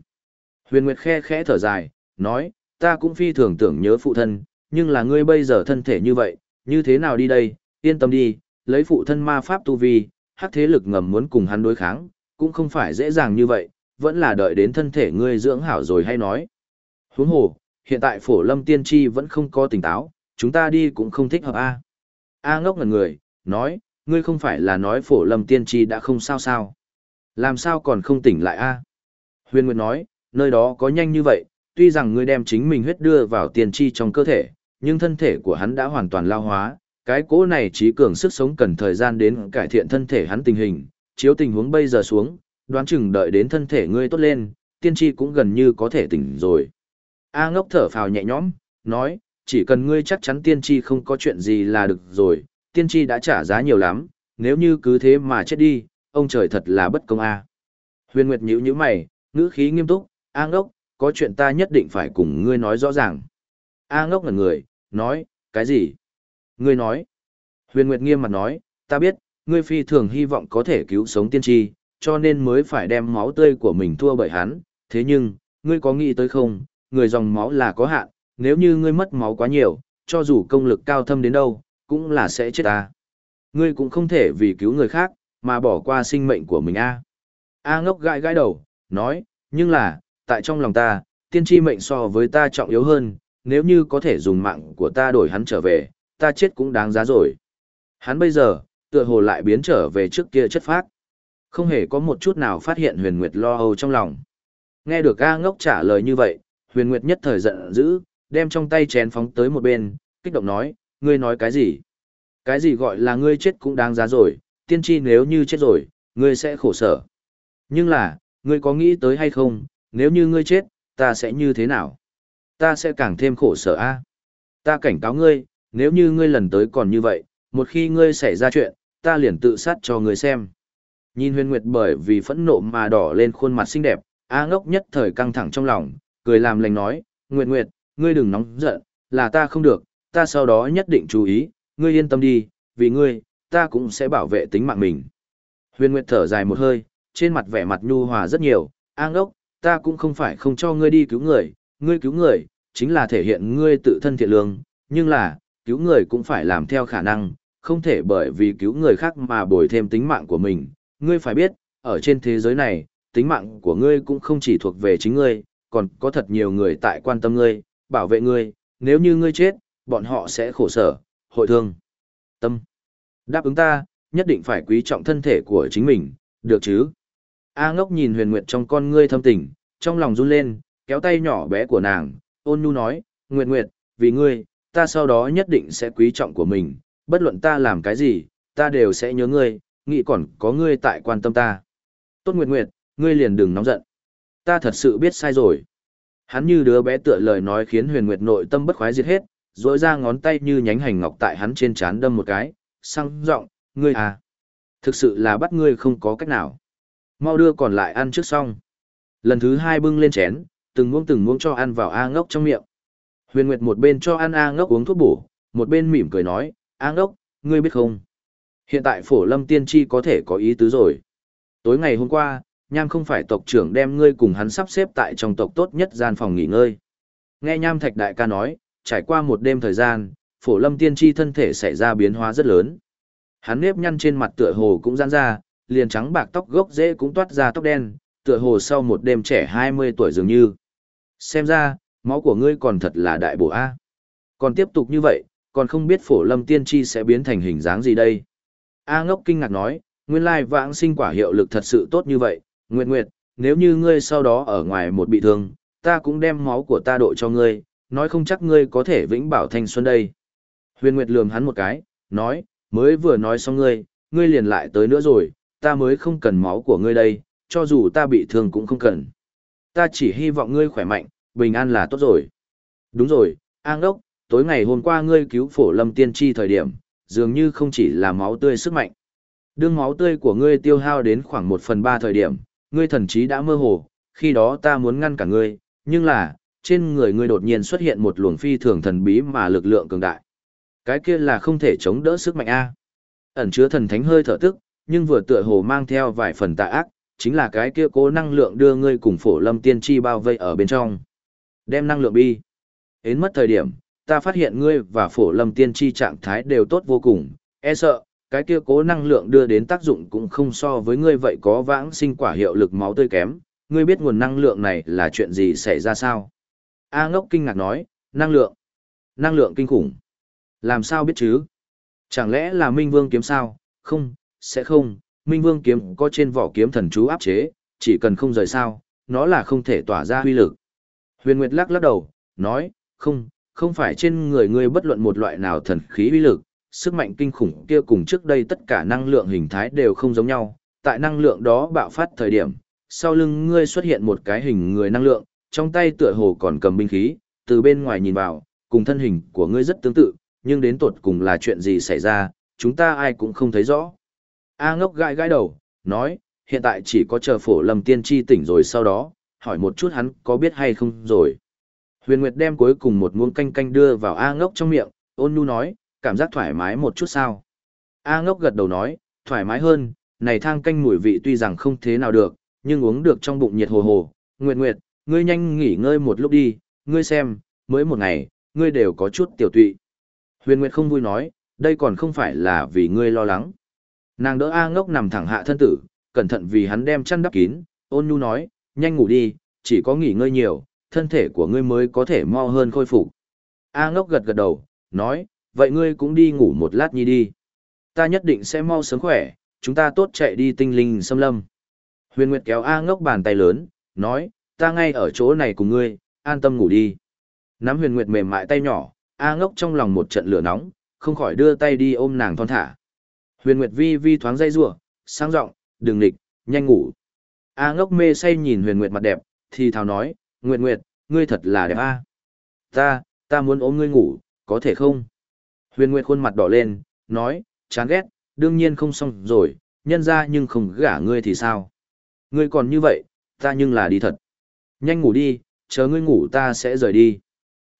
Huyền Nguyệt khe khẽ thở dài, nói, ta cũng phi thường tưởng nhớ phụ thân, nhưng là ngươi bây giờ thân thể như vậy, như thế nào đi đây, yên tâm đi, lấy phụ thân ma pháp tu vi, hắc thế lực ngầm muốn cùng hắn đối kháng, cũng không phải dễ dàng như vậy, vẫn là đợi đến thân thể ngươi dưỡng hảo rồi hay nói. Huống hồ, hiện tại phổ lâm tiên tri vẫn không có tỉnh táo, chúng ta đi cũng không thích hợp a. A ngốc ngần người, nói, ngươi không phải là nói phổ lâm tiên tri đã không sao sao. Làm sao còn không tỉnh lại a? Huyền Nguyệt nói, nơi đó có nhanh như vậy, tuy rằng ngươi đem chính mình huyết đưa vào tiên tri trong cơ thể, nhưng thân thể của hắn đã hoàn toàn lao hóa, cái cỗ này trí cường sức sống cần thời gian đến cải thiện thân thể hắn tình hình, chiếu tình huống bây giờ xuống, đoán chừng đợi đến thân thể ngươi tốt lên, tiên tri cũng gần như có thể tỉnh rồi. A ngốc thở phào nhẹ nhõm, nói, chỉ cần ngươi chắc chắn tiên tri không có chuyện gì là được rồi, tiên tri đã trả giá nhiều lắm, nếu như cứ thế mà chết đi, ông trời thật là bất công a. Huyền Nguyệt nhíu nhíu mày, ngữ khí nghiêm túc, A ngốc, có chuyện ta nhất định phải cùng ngươi nói rõ ràng. A ngốc ngẩn người, nói, cái gì? Ngươi nói. Huyền Nguyệt nghiêm mặt nói, ta biết, ngươi phi thường hy vọng có thể cứu sống tiên tri, cho nên mới phải đem máu tươi của mình thua bởi hắn, thế nhưng, ngươi có nghĩ tới không, người dòng máu là có hạn, nếu như ngươi mất máu quá nhiều, cho dù công lực cao thâm đến đâu, cũng là sẽ chết ta. Ngươi cũng không thể vì cứu người khác, mà bỏ qua sinh mệnh của mình a. A ngốc gãi gãi đầu, nói, nhưng là, tại trong lòng ta, tiên tri mệnh so với ta trọng yếu hơn, nếu như có thể dùng mạng của ta đổi hắn trở về, ta chết cũng đáng giá rồi. Hắn bây giờ, tựa hồ lại biến trở về trước kia chất phác. Không hề có một chút nào phát hiện huyền nguyệt lo âu trong lòng. Nghe được A ngốc trả lời như vậy, huyền nguyệt nhất thời giận dữ, đem trong tay chén phóng tới một bên, kích động nói, ngươi nói cái gì? Cái gì gọi là ngươi chết cũng đáng giá rồi, tiên tri nếu như chết rồi, ngươi sẽ khổ sở. Nhưng là, ngươi có nghĩ tới hay không, nếu như ngươi chết, ta sẽ như thế nào? Ta sẽ càng thêm khổ sở a. Ta cảnh cáo ngươi, nếu như ngươi lần tới còn như vậy, một khi ngươi xảy ra chuyện, ta liền tự sát cho ngươi xem. Nhìn huyền nguyệt bởi vì phẫn nộ mà đỏ lên khuôn mặt xinh đẹp, A ngốc nhất thời căng thẳng trong lòng, cười làm lành nói, Nguyệt Nguyệt, ngươi đừng nóng giận, là ta không được, ta sau đó nhất định chú ý, ngươi yên tâm đi, vì ngươi, ta cũng sẽ bảo vệ tính mạng mình. Huyền Nguyệt thở dài một hơi, trên mặt vẻ mặt nhu hòa rất nhiều, an ốc, ta cũng không phải không cho ngươi đi cứu người, ngươi cứu người, chính là thể hiện ngươi tự thân thiện lương, nhưng là, cứu người cũng phải làm theo khả năng, không thể bởi vì cứu người khác mà bồi thêm tính mạng của mình. Ngươi phải biết, ở trên thế giới này, tính mạng của ngươi cũng không chỉ thuộc về chính ngươi, còn có thật nhiều người tại quan tâm ngươi, bảo vệ ngươi, nếu như ngươi chết, bọn họ sẽ khổ sở, hội thương. Tâm. Đáp ứng ta, nhất định phải quý trọng thân thể của chính mình, được chứ? A ngốc nhìn huyền nguyệt trong con ngươi thâm tình, trong lòng run lên, kéo tay nhỏ bé của nàng, ôn nhu nói, Nguyệt Nguyệt, vì ngươi, ta sau đó nhất định sẽ quý trọng của mình, bất luận ta làm cái gì, ta đều sẽ nhớ ngươi, nghĩ còn có ngươi tại quan tâm ta. Tốt Nguyệt Nguyệt, ngươi liền đừng nóng giận. Ta thật sự biết sai rồi. Hắn như đứa bé tựa lời nói khiến huyền nguyệt nội tâm bất khoái diệt hết, rỗi ra ngón tay như nhánh hành ngọc tại hắn trên trán đâm một cái, sang giọng ngươi à. Thực sự là bắt ngươi không có cách nào. Mau đưa còn lại ăn trước xong. Lần thứ hai bưng lên chén, từng muỗng từng muỗng cho ăn vào A ngốc trong miệng. Huyền Nguyệt một bên cho ăn A ngốc uống thuốc bổ, một bên mỉm cười nói, A ngốc, ngươi biết không? Hiện tại phổ lâm tiên tri có thể có ý tứ rồi. Tối ngày hôm qua, Nham không phải tộc trưởng đem ngươi cùng hắn sắp xếp tại trong tộc tốt nhất gian phòng nghỉ ngơi. Nghe Nham Thạch Đại ca nói, trải qua một đêm thời gian, phổ lâm tiên tri thân thể xảy ra biến hóa rất lớn. Hắn nếp nhăn trên mặt tựa hồ cũng giãn ra, liền trắng bạc tóc gốc dễ cũng toát ra tóc đen, tựa hồ sau một đêm trẻ 20 tuổi dường như. Xem ra, máu của ngươi còn thật là đại bổ A. Còn tiếp tục như vậy, còn không biết phổ lâm tiên tri sẽ biến thành hình dáng gì đây. A ngốc kinh ngạc nói, nguyên lai vãng sinh quả hiệu lực thật sự tốt như vậy, Nguyệt Nguyệt, nếu như ngươi sau đó ở ngoài một bị thương, ta cũng đem máu của ta độ cho ngươi, nói không chắc ngươi có thể vĩnh bảo thanh xuân đây. Huyền Nguyệt lườm hắn một cái, nói, mới vừa nói xong ngươi, ngươi liền lại tới nữa rồi, ta mới không cần máu của ngươi đây, cho dù ta bị thương cũng không cần. Ta chỉ hy vọng ngươi khỏe mạnh, bình an là tốt rồi. Đúng rồi, An Đốc, tối ngày hôm qua ngươi cứu phổ lâm tiên tri thời điểm, dường như không chỉ là máu tươi sức mạnh. Đương máu tươi của ngươi tiêu hao đến khoảng một phần ba thời điểm, ngươi thần trí đã mơ hồ, Khi đó ta muốn ngăn cả ngươi, nhưng là, trên người ngươi đột nhiên xuất hiện một luồng phi thường thần bí mà lực lượng cường đại. Cái kia là không thể chống đỡ sức mạnh A. Ẩn chứa thần thánh hơi thở tức, nhưng vừa tựa hồ mang theo vài phần tà ác, chính là cái kia cố năng lượng đưa ngươi cùng phổ lâm tiên tri bao vây ở bên trong. Đem năng lượng bi. Đến mất thời điểm, ta phát hiện ngươi và phổ lâm tiên tri trạng thái đều tốt vô cùng, e sợ, cái kia cố năng lượng đưa đến tác dụng cũng không so với ngươi vậy có vãng sinh quả hiệu lực máu tươi kém, ngươi biết nguồn năng lượng này là chuyện gì xảy ra sao? A ngốc kinh ngạc nói, năng lượng. Năng lượng kinh khủng. Làm sao biết chứ? Chẳng lẽ là Minh Vương kiếm sao? Không, sẽ không, Minh Vương kiếm có trên vỏ kiếm thần chú áp chế, chỉ cần không rời sao, nó là không thể tỏa ra huy lực. Huyền Nguyệt lắc lắc đầu, nói, không, không phải trên người ngươi bất luận một loại nào thần khí huy lực, sức mạnh kinh khủng kia cùng trước đây tất cả năng lượng hình thái đều không giống nhau, tại năng lượng đó bạo phát thời điểm, sau lưng ngươi xuất hiện một cái hình người năng lượng, trong tay tựa hồ còn cầm binh khí, từ bên ngoài nhìn vào, cùng thân hình của ngươi rất tương tự, nhưng đến tột cùng là chuyện gì xảy ra, chúng ta ai cũng không thấy rõ. A ngốc gãi gãi đầu, nói, hiện tại chỉ có chờ phổ lâm tiên tri tỉnh rồi sau đó, hỏi một chút hắn có biết hay không rồi. Huyền Nguyệt đem cuối cùng một muỗng canh canh đưa vào A ngốc trong miệng, ôn nhu nói, cảm giác thoải mái một chút sao. A ngốc gật đầu nói, thoải mái hơn, này thang canh mùi vị tuy rằng không thế nào được, nhưng uống được trong bụng nhiệt hồ hồ. Nguyệt Nguyệt, ngươi nhanh nghỉ ngơi một lúc đi, ngươi xem, mới một ngày, ngươi đều có chút tiểu tụy. Huyền Nguyệt không vui nói, đây còn không phải là vì ngươi lo lắng. Nàng đỡ A ngốc nằm thẳng hạ thân tử, cẩn thận vì hắn đem chăn đắp kín, ôn nhu nói, nhanh ngủ đi, chỉ có nghỉ ngơi nhiều, thân thể của ngươi mới có thể mau hơn khôi phục. A ngốc gật gật đầu, nói, vậy ngươi cũng đi ngủ một lát nhi đi. Ta nhất định sẽ mau sớm khỏe, chúng ta tốt chạy đi tinh linh xâm lâm. Huyền Nguyệt kéo A ngốc bàn tay lớn, nói, ta ngay ở chỗ này cùng ngươi, an tâm ngủ đi. Nắm Huyền Nguyệt mềm mại tay nhỏ, A ngốc trong lòng một trận lửa nóng, không khỏi đưa tay đi ôm nàng thon thả. Huyền Nguyệt vi vi thoáng dây rủa, sang giọng, đừng nịch, nhanh ngủ. A ngốc mê say nhìn Huyền Nguyệt mặt đẹp, thì thào nói, Nguyệt Nguyệt, ngươi thật là đẹp a. Ta, ta muốn ôm ngươi ngủ, có thể không? Huyền Nguyệt khuôn mặt đỏ lên, nói, chán ghét, đương nhiên không xong rồi, nhân ra nhưng không gả ngươi thì sao? Ngươi còn như vậy, ta nhưng là đi thật. Nhanh ngủ đi, chờ ngươi ngủ ta sẽ rời đi.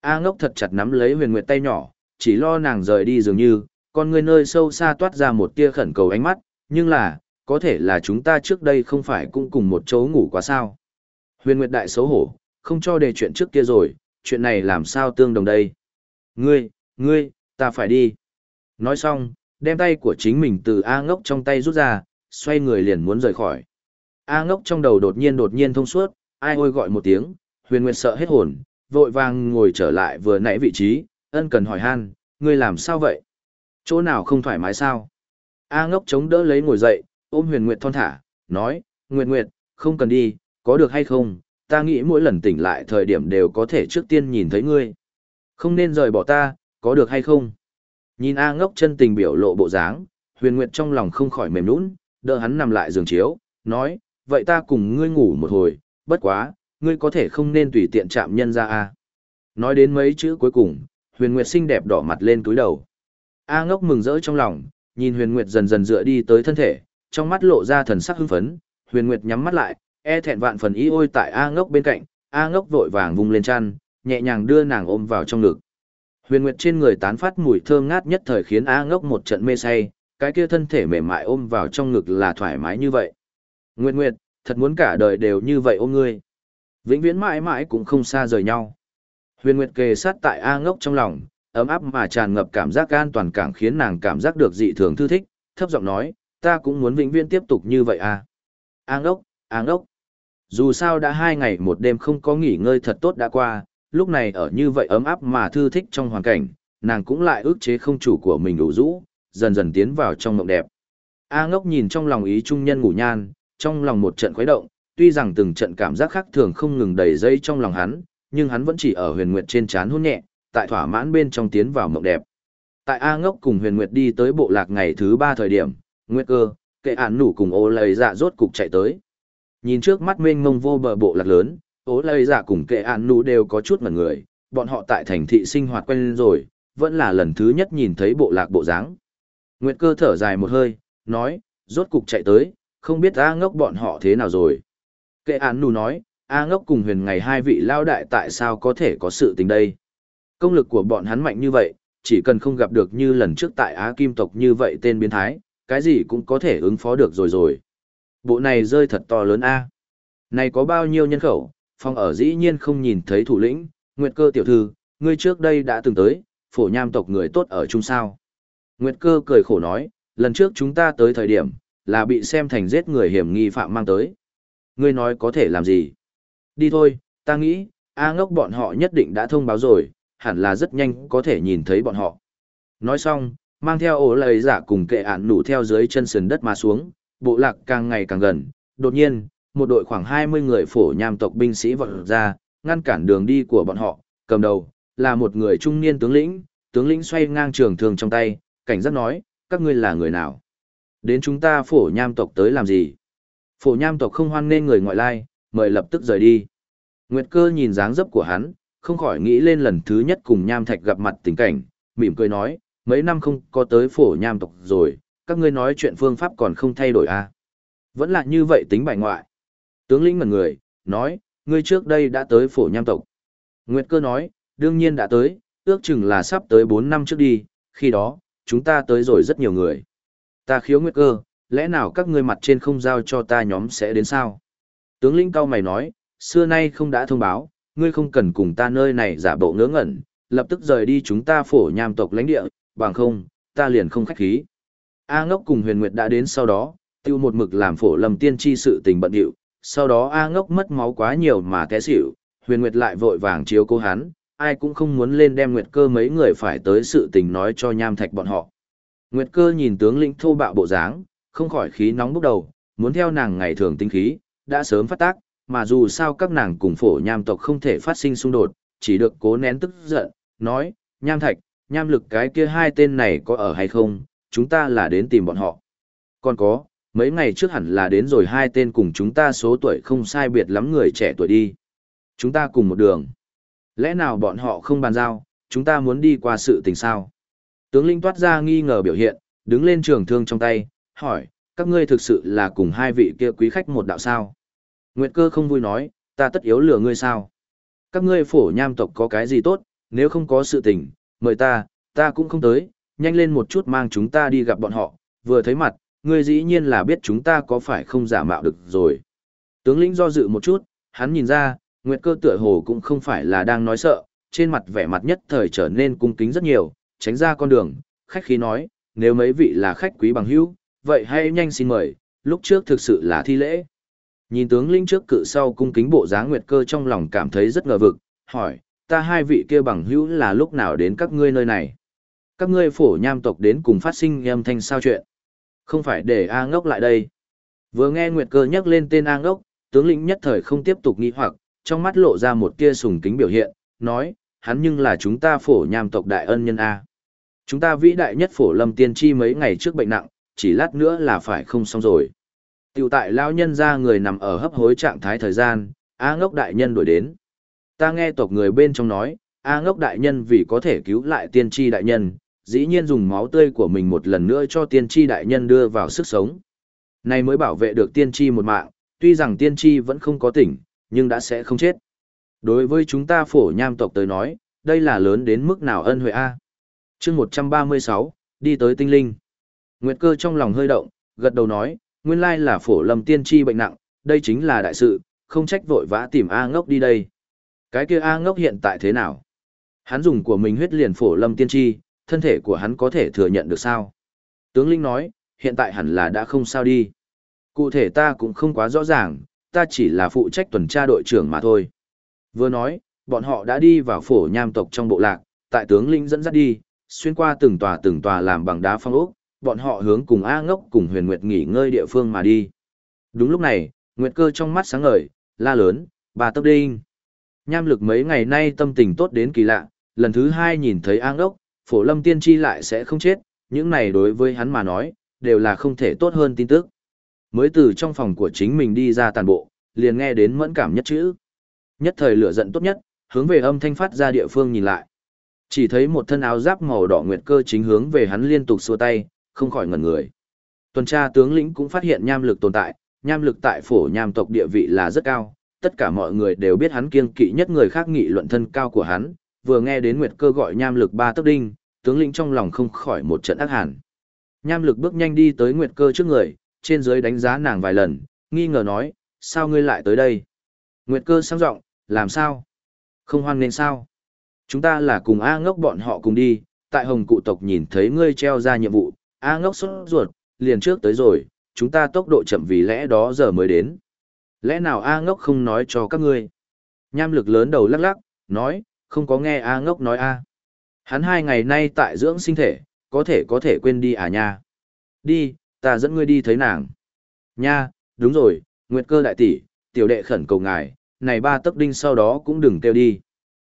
A ngốc thật chặt nắm lấy huyền nguyệt tay nhỏ, chỉ lo nàng rời đi dường như, con ngươi nơi sâu xa toát ra một tia khẩn cầu ánh mắt, nhưng là, có thể là chúng ta trước đây không phải cũng cùng một chỗ ngủ quá sao. Huyền Nguyệt đại xấu hổ, không cho đề chuyện trước kia rồi, chuyện này làm sao tương đồng đây. Ngươi, ngươi, ta phải đi. Nói xong, đem tay của chính mình từ A ngốc trong tay rút ra, xoay người liền muốn rời khỏi. A ngốc trong đầu đột nhiên đột nhiên thông suốt, ai ôi gọi một tiếng, huyền nguyệt sợ hết hồn, vội vàng ngồi trở lại vừa nãy vị trí, ân cần hỏi han, ngươi làm sao vậy? Chỗ nào không thoải mái sao? A ngốc chống đỡ lấy ngồi dậy, ôm huyền nguyệt thon thả, nói, nguyệt nguyệt, không cần đi, có được hay không? Ta nghĩ mỗi lần tỉnh lại thời điểm đều có thể trước tiên nhìn thấy ngươi. Không nên rời bỏ ta, có được hay không? Nhìn A ngốc chân tình biểu lộ bộ dáng, huyền nguyệt trong lòng không khỏi mềm nũng, đỡ hắn nằm lại giường chiếu, nói, vậy ta cùng ngươi ngủ một hồi, bất quá, ngươi có thể không nên tùy tiện chạm nhân ra a. Nói đến mấy chữ cuối cùng, huyền nguyệt xinh đẹp đỏ mặt lên túi đầu. A ngốc mừng rỡ trong lòng, nhìn huyền nguyệt dần dần dựa đi tới thân thể, trong mắt lộ ra thần sắc hưng phấn, huyền nguyệt nhắm mắt lại, e thẹn vạn phần ý ôi tại A ngốc bên cạnh, A ngốc vội vàng vung lên chăn, nhẹ nhàng đưa nàng ôm vào trong ngực. Huyền nguyệt trên người tán phát mùi thơm ngát nhất thời khiến A ngốc một trận mê say, cái kia thân thể mềm mại ôm vào trong ngực là thoải mái như vậy. Nguyệt Nguyệt, thật muốn cả đời đều như vậy ôm ngươi. Vĩnh viễn mãi mãi cũng không xa rời nhau. Huyền Nguyệt kề sát tại A ngốc trong lòng, ấm áp mà tràn ngập cảm giác an toàn càng khiến nàng cảm giác được dị thường thư thích, thấp giọng nói, ta cũng muốn vĩnh viễn tiếp tục như vậy à. A ngốc, A ngốc. Dù sao đã hai ngày một đêm không có nghỉ ngơi thật tốt đã qua, lúc này ở như vậy ấm áp mà thư thích trong hoàn cảnh, nàng cũng lại ước chế không chủ của mình đủ rũ, dần dần tiến vào trong mộng đẹp. A ngốc nhìn trong lòng ý trung nhân ngủ nhan, trong lòng một trận khuấy động, tuy rằng từng trận cảm giác khác thường không ngừng đầy dây trong lòng hắn, nhưng hắn vẫn chỉ ở huyền nguyệt trên chán hôn nhẹ, tại thỏa mãn bên trong tiến vào mộng đẹp. Tại A ngốc cùng huyền nguyệt đi tới bộ lạc ngày thứ ba thời điểm, nguyệt cơ, kệ án nủ cùng ô lầy dạ rốt cục chạy tới. Nhìn trước mắt mênh mông vô bờ bộ lạc lớn, ố lây dạ cùng kệ an nủ đều có chút mật người, bọn họ tại thành thị sinh hoạt quen rồi, vẫn là lần thứ nhất nhìn thấy bộ lạc bộ dáng. Nguyệt cơ thở dài một hơi, nói, rốt cục chạy tới, không biết A ngốc bọn họ thế nào rồi. Kệ án nù nói, A ngốc cùng huyền ngày hai vị lao đại tại sao có thể có sự tình đây. Công lực của bọn hắn mạnh như vậy, chỉ cần không gặp được như lần trước tại Á Kim tộc như vậy tên biến thái, cái gì cũng có thể ứng phó được rồi rồi. Bộ này rơi thật to lớn A. Này có bao nhiêu nhân khẩu, phòng ở dĩ nhiên không nhìn thấy thủ lĩnh, Nguyệt cơ tiểu thư, ngươi trước đây đã từng tới, phổ nham tộc người tốt ở chung sao. Nguyệt cơ cười khổ nói, lần trước chúng ta tới thời điểm, là bị xem thành giết người hiểm nghi phạm mang tới. Ngươi nói có thể làm gì? Đi thôi, ta nghĩ, A ngốc bọn họ nhất định đã thông báo rồi, hẳn là rất nhanh có thể nhìn thấy bọn họ. Nói xong, mang theo ổ lời giả cùng kệ ản nủ theo dưới chân sườn đất mà xuống, bộ lạc càng ngày càng gần. Đột nhiên, một đội khoảng 20 người phổ nham tộc binh sĩ vọt ra, ngăn cản đường đi của bọn họ, cầm đầu, là một người trung niên tướng lĩnh, tướng lĩnh xoay ngang trường thường trong tay, cảnh giác nói, các ngươi là người nào? Đến chúng ta phổ nham tộc tới làm gì? Phổ nham tộc không hoan nên người ngoại lai, mời lập tức rời đi. Nguyệt cơ nhìn dáng dấp của hắn, không khỏi nghĩ lên lần thứ nhất cùng nham thạch gặp mặt tình cảnh, mỉm cười nói, mấy năm không có tới phổ nham tộc rồi, các ngươi nói chuyện phương pháp còn không thay đổi à? Vẫn là như vậy tính bài ngoại. Tướng lĩnh ngần người, nói, ngươi trước đây đã tới phổ nham tộc. Nguyệt cơ nói, đương nhiên đã tới, ước chừng là sắp tới 4 năm trước đi, khi đó, chúng ta tới rồi rất nhiều người. Ta khiếu Nguyệt cơ, lẽ nào các ngươi mặt trên không giao cho ta nhóm sẽ đến sao? Tướng lĩnh cao mày nói, xưa nay không đã thông báo, ngươi không cần cùng ta nơi này giả bộ ngớ ngẩn, lập tức rời đi chúng ta phổ nham tộc lãnh địa, bằng không, ta liền không khách khí. A ngốc cùng huyền nguyệt đã đến sau đó, tiêu một mực làm phổ lầm tiên tri sự tình bận điệu, sau đó A ngốc mất máu quá nhiều mà té xỉu, huyền nguyệt lại vội vàng chiếu cố hắn, ai cũng không muốn lên đem nguyệt cơ mấy người phải tới sự tình nói cho nham thạch bọn họ. Nguyệt cơ nhìn tướng lĩnh thô bạo bộ dáng, không khỏi khí nóng bốc đầu, muốn theo nàng ngày thường tinh khí, đã sớm phát tác, mà dù sao các nàng cùng phổ nham tộc không thể phát sinh xung đột, chỉ được cố nén tức giận, nói, nham thạch, nham lực cái kia hai tên này có ở hay không, chúng ta là đến tìm bọn họ. Còn có, mấy ngày trước hẳn là đến rồi hai tên cùng chúng ta số tuổi không sai biệt lắm người trẻ tuổi đi. Chúng ta cùng một đường. Lẽ nào bọn họ không bàn giao, chúng ta muốn đi qua sự tình sao? Tướng linh toát ra nghi ngờ biểu hiện, đứng lên trường thương trong tay, hỏi, các ngươi thực sự là cùng hai vị kia quý khách một đạo sao? Nguyệt cơ không vui nói, ta tất yếu lừa ngươi sao? Các ngươi phổ nham tộc có cái gì tốt, nếu không có sự tình, mời ta, ta cũng không tới, nhanh lên một chút mang chúng ta đi gặp bọn họ, vừa thấy mặt, ngươi dĩ nhiên là biết chúng ta có phải không giả mạo được rồi. Tướng lĩnh do dự một chút, hắn nhìn ra, Nguyệt cơ tựa hồ cũng không phải là đang nói sợ, trên mặt vẻ mặt nhất thời trở nên cung kính rất nhiều, tránh ra con đường, khách khí nói, nếu mấy vị là khách quý bằng hữu, vậy hãy nhanh xin mời, lúc trước thực sự là thi lễ. Nhìn tướng lĩnh trước cự sau cung kính bộ dáng Nguyệt cơ trong lòng cảm thấy rất ngờ vực, hỏi, ta hai vị kia bằng hữu là lúc nào đến các ngươi nơi này? Các ngươi phổ nham tộc đến cùng phát sinh âm thanh sao chuyện? Không phải để A ngốc lại đây. Vừa nghe Nguyệt cơ nhắc lên tên A ngốc, tướng lĩnh nhất thời không tiếp tục nghi hoặc, trong mắt lộ ra một tia sùng kính biểu hiện, nói, hắn nhưng là chúng ta phổ nham tộc đại ân nhân A. Chúng ta vĩ đại nhất phổ lâm tiên tri mấy ngày trước bệnh nặng, chỉ lát nữa là phải không xong rồi. Tiểu tại lao nhân ra người nằm ở hấp hối trạng thái thời gian, A ngốc đại nhân đổi đến. Ta nghe tộc người bên trong nói, A ngốc đại nhân vì có thể cứu lại tiên tri đại nhân, dĩ nhiên dùng máu tươi của mình một lần nữa cho tiên tri đại nhân đưa vào sức sống. Này mới bảo vệ được tiên tri một mạng, tuy rằng tiên tri vẫn không có tỉnh, nhưng đã sẽ không chết. Đối với chúng ta phổ nham tộc tới nói, đây là lớn đến mức nào ân huệ A. chương 136, đi tới tinh linh. Nguyệt cơ trong lòng hơi động, gật đầu nói, nguyên lai là phổ lâm tiên tri bệnh nặng, đây chính là đại sự, không trách vội vã tìm A ngốc đi đây. Cái kia A ngốc hiện tại thế nào? Hắn dùng của mình huyết liền phổ lâm tiên tri, thân thể của hắn có thể thừa nhận được sao? Tướng Linh nói, hiện tại hẳn là đã không sao đi. Cụ thể ta cũng không quá rõ ràng, ta chỉ là phụ trách tuần tra đội trưởng mà thôi. Vừa nói, bọn họ đã đi vào phổ nham tộc trong bộ lạc, tại tướng Linh dẫn dắt đi, xuyên qua từng tòa từng tòa làm bằng đá phong ốc, bọn họ hướng cùng A ngốc cùng huyền nguyệt nghỉ ngơi địa phương mà đi. Đúng lúc này, Nguyệt cơ trong mắt sáng ngời, la lớn, bà tốc đinh. Nham lực mấy ngày nay tâm tình tốt đến kỳ lạ, lần thứ hai nhìn thấy A ngốc, phổ lâm tiên tri lại sẽ không chết, những này đối với hắn mà nói, đều là không thể tốt hơn tin tức. Mới từ trong phòng của chính mình đi ra tàn bộ, liền nghe đến mẫn cảm nhất chữ. Nhất thời lửa giận tốt nhất, hướng về âm thanh phát ra địa phương nhìn lại. Chỉ thấy một thân áo giáp màu đỏ nguyệt cơ chính hướng về hắn liên tục xua tay, không khỏi ngẩn người. Tuần tra tướng lĩnh cũng phát hiện nham lực tồn tại, nham lực tại phổ nham tộc địa vị là rất cao, tất cả mọi người đều biết hắn kiêng kỵ nhất người khác nghị luận thân cao của hắn, vừa nghe đến Nguyệt Cơ gọi nham lực ba tấc đinh, tướng lĩnh trong lòng không khỏi một trận ác hàn. Nham lực bước nhanh đi tới Nguyệt Cơ trước người, trên dưới đánh giá nàng vài lần, nghi ngờ nói, sao ngươi lại tới đây? Nguyệt Cơ sang giọng, làm sao? Không hoan nên sao? Chúng ta là cùng A ngốc bọn họ cùng đi, tại hồng cụ tộc nhìn thấy ngươi treo ra nhiệm vụ, A ngốc sốt ruột, liền trước tới rồi, chúng ta tốc độ chậm vì lẽ đó giờ mới đến. Lẽ nào A ngốc không nói cho các ngươi? Nham lực lớn đầu lắc lắc, nói, không có nghe A ngốc nói A. Hắn hai ngày nay tại dưỡng sinh thể, có thể có thể quên đi à nha. Đi, ta dẫn ngươi đi thấy nàng. Nha, đúng rồi, Nguyệt cơ đại tỷ, tiểu đệ khẩn cầu ngài, này ba tấc đinh sau đó cũng đừng kêu đi.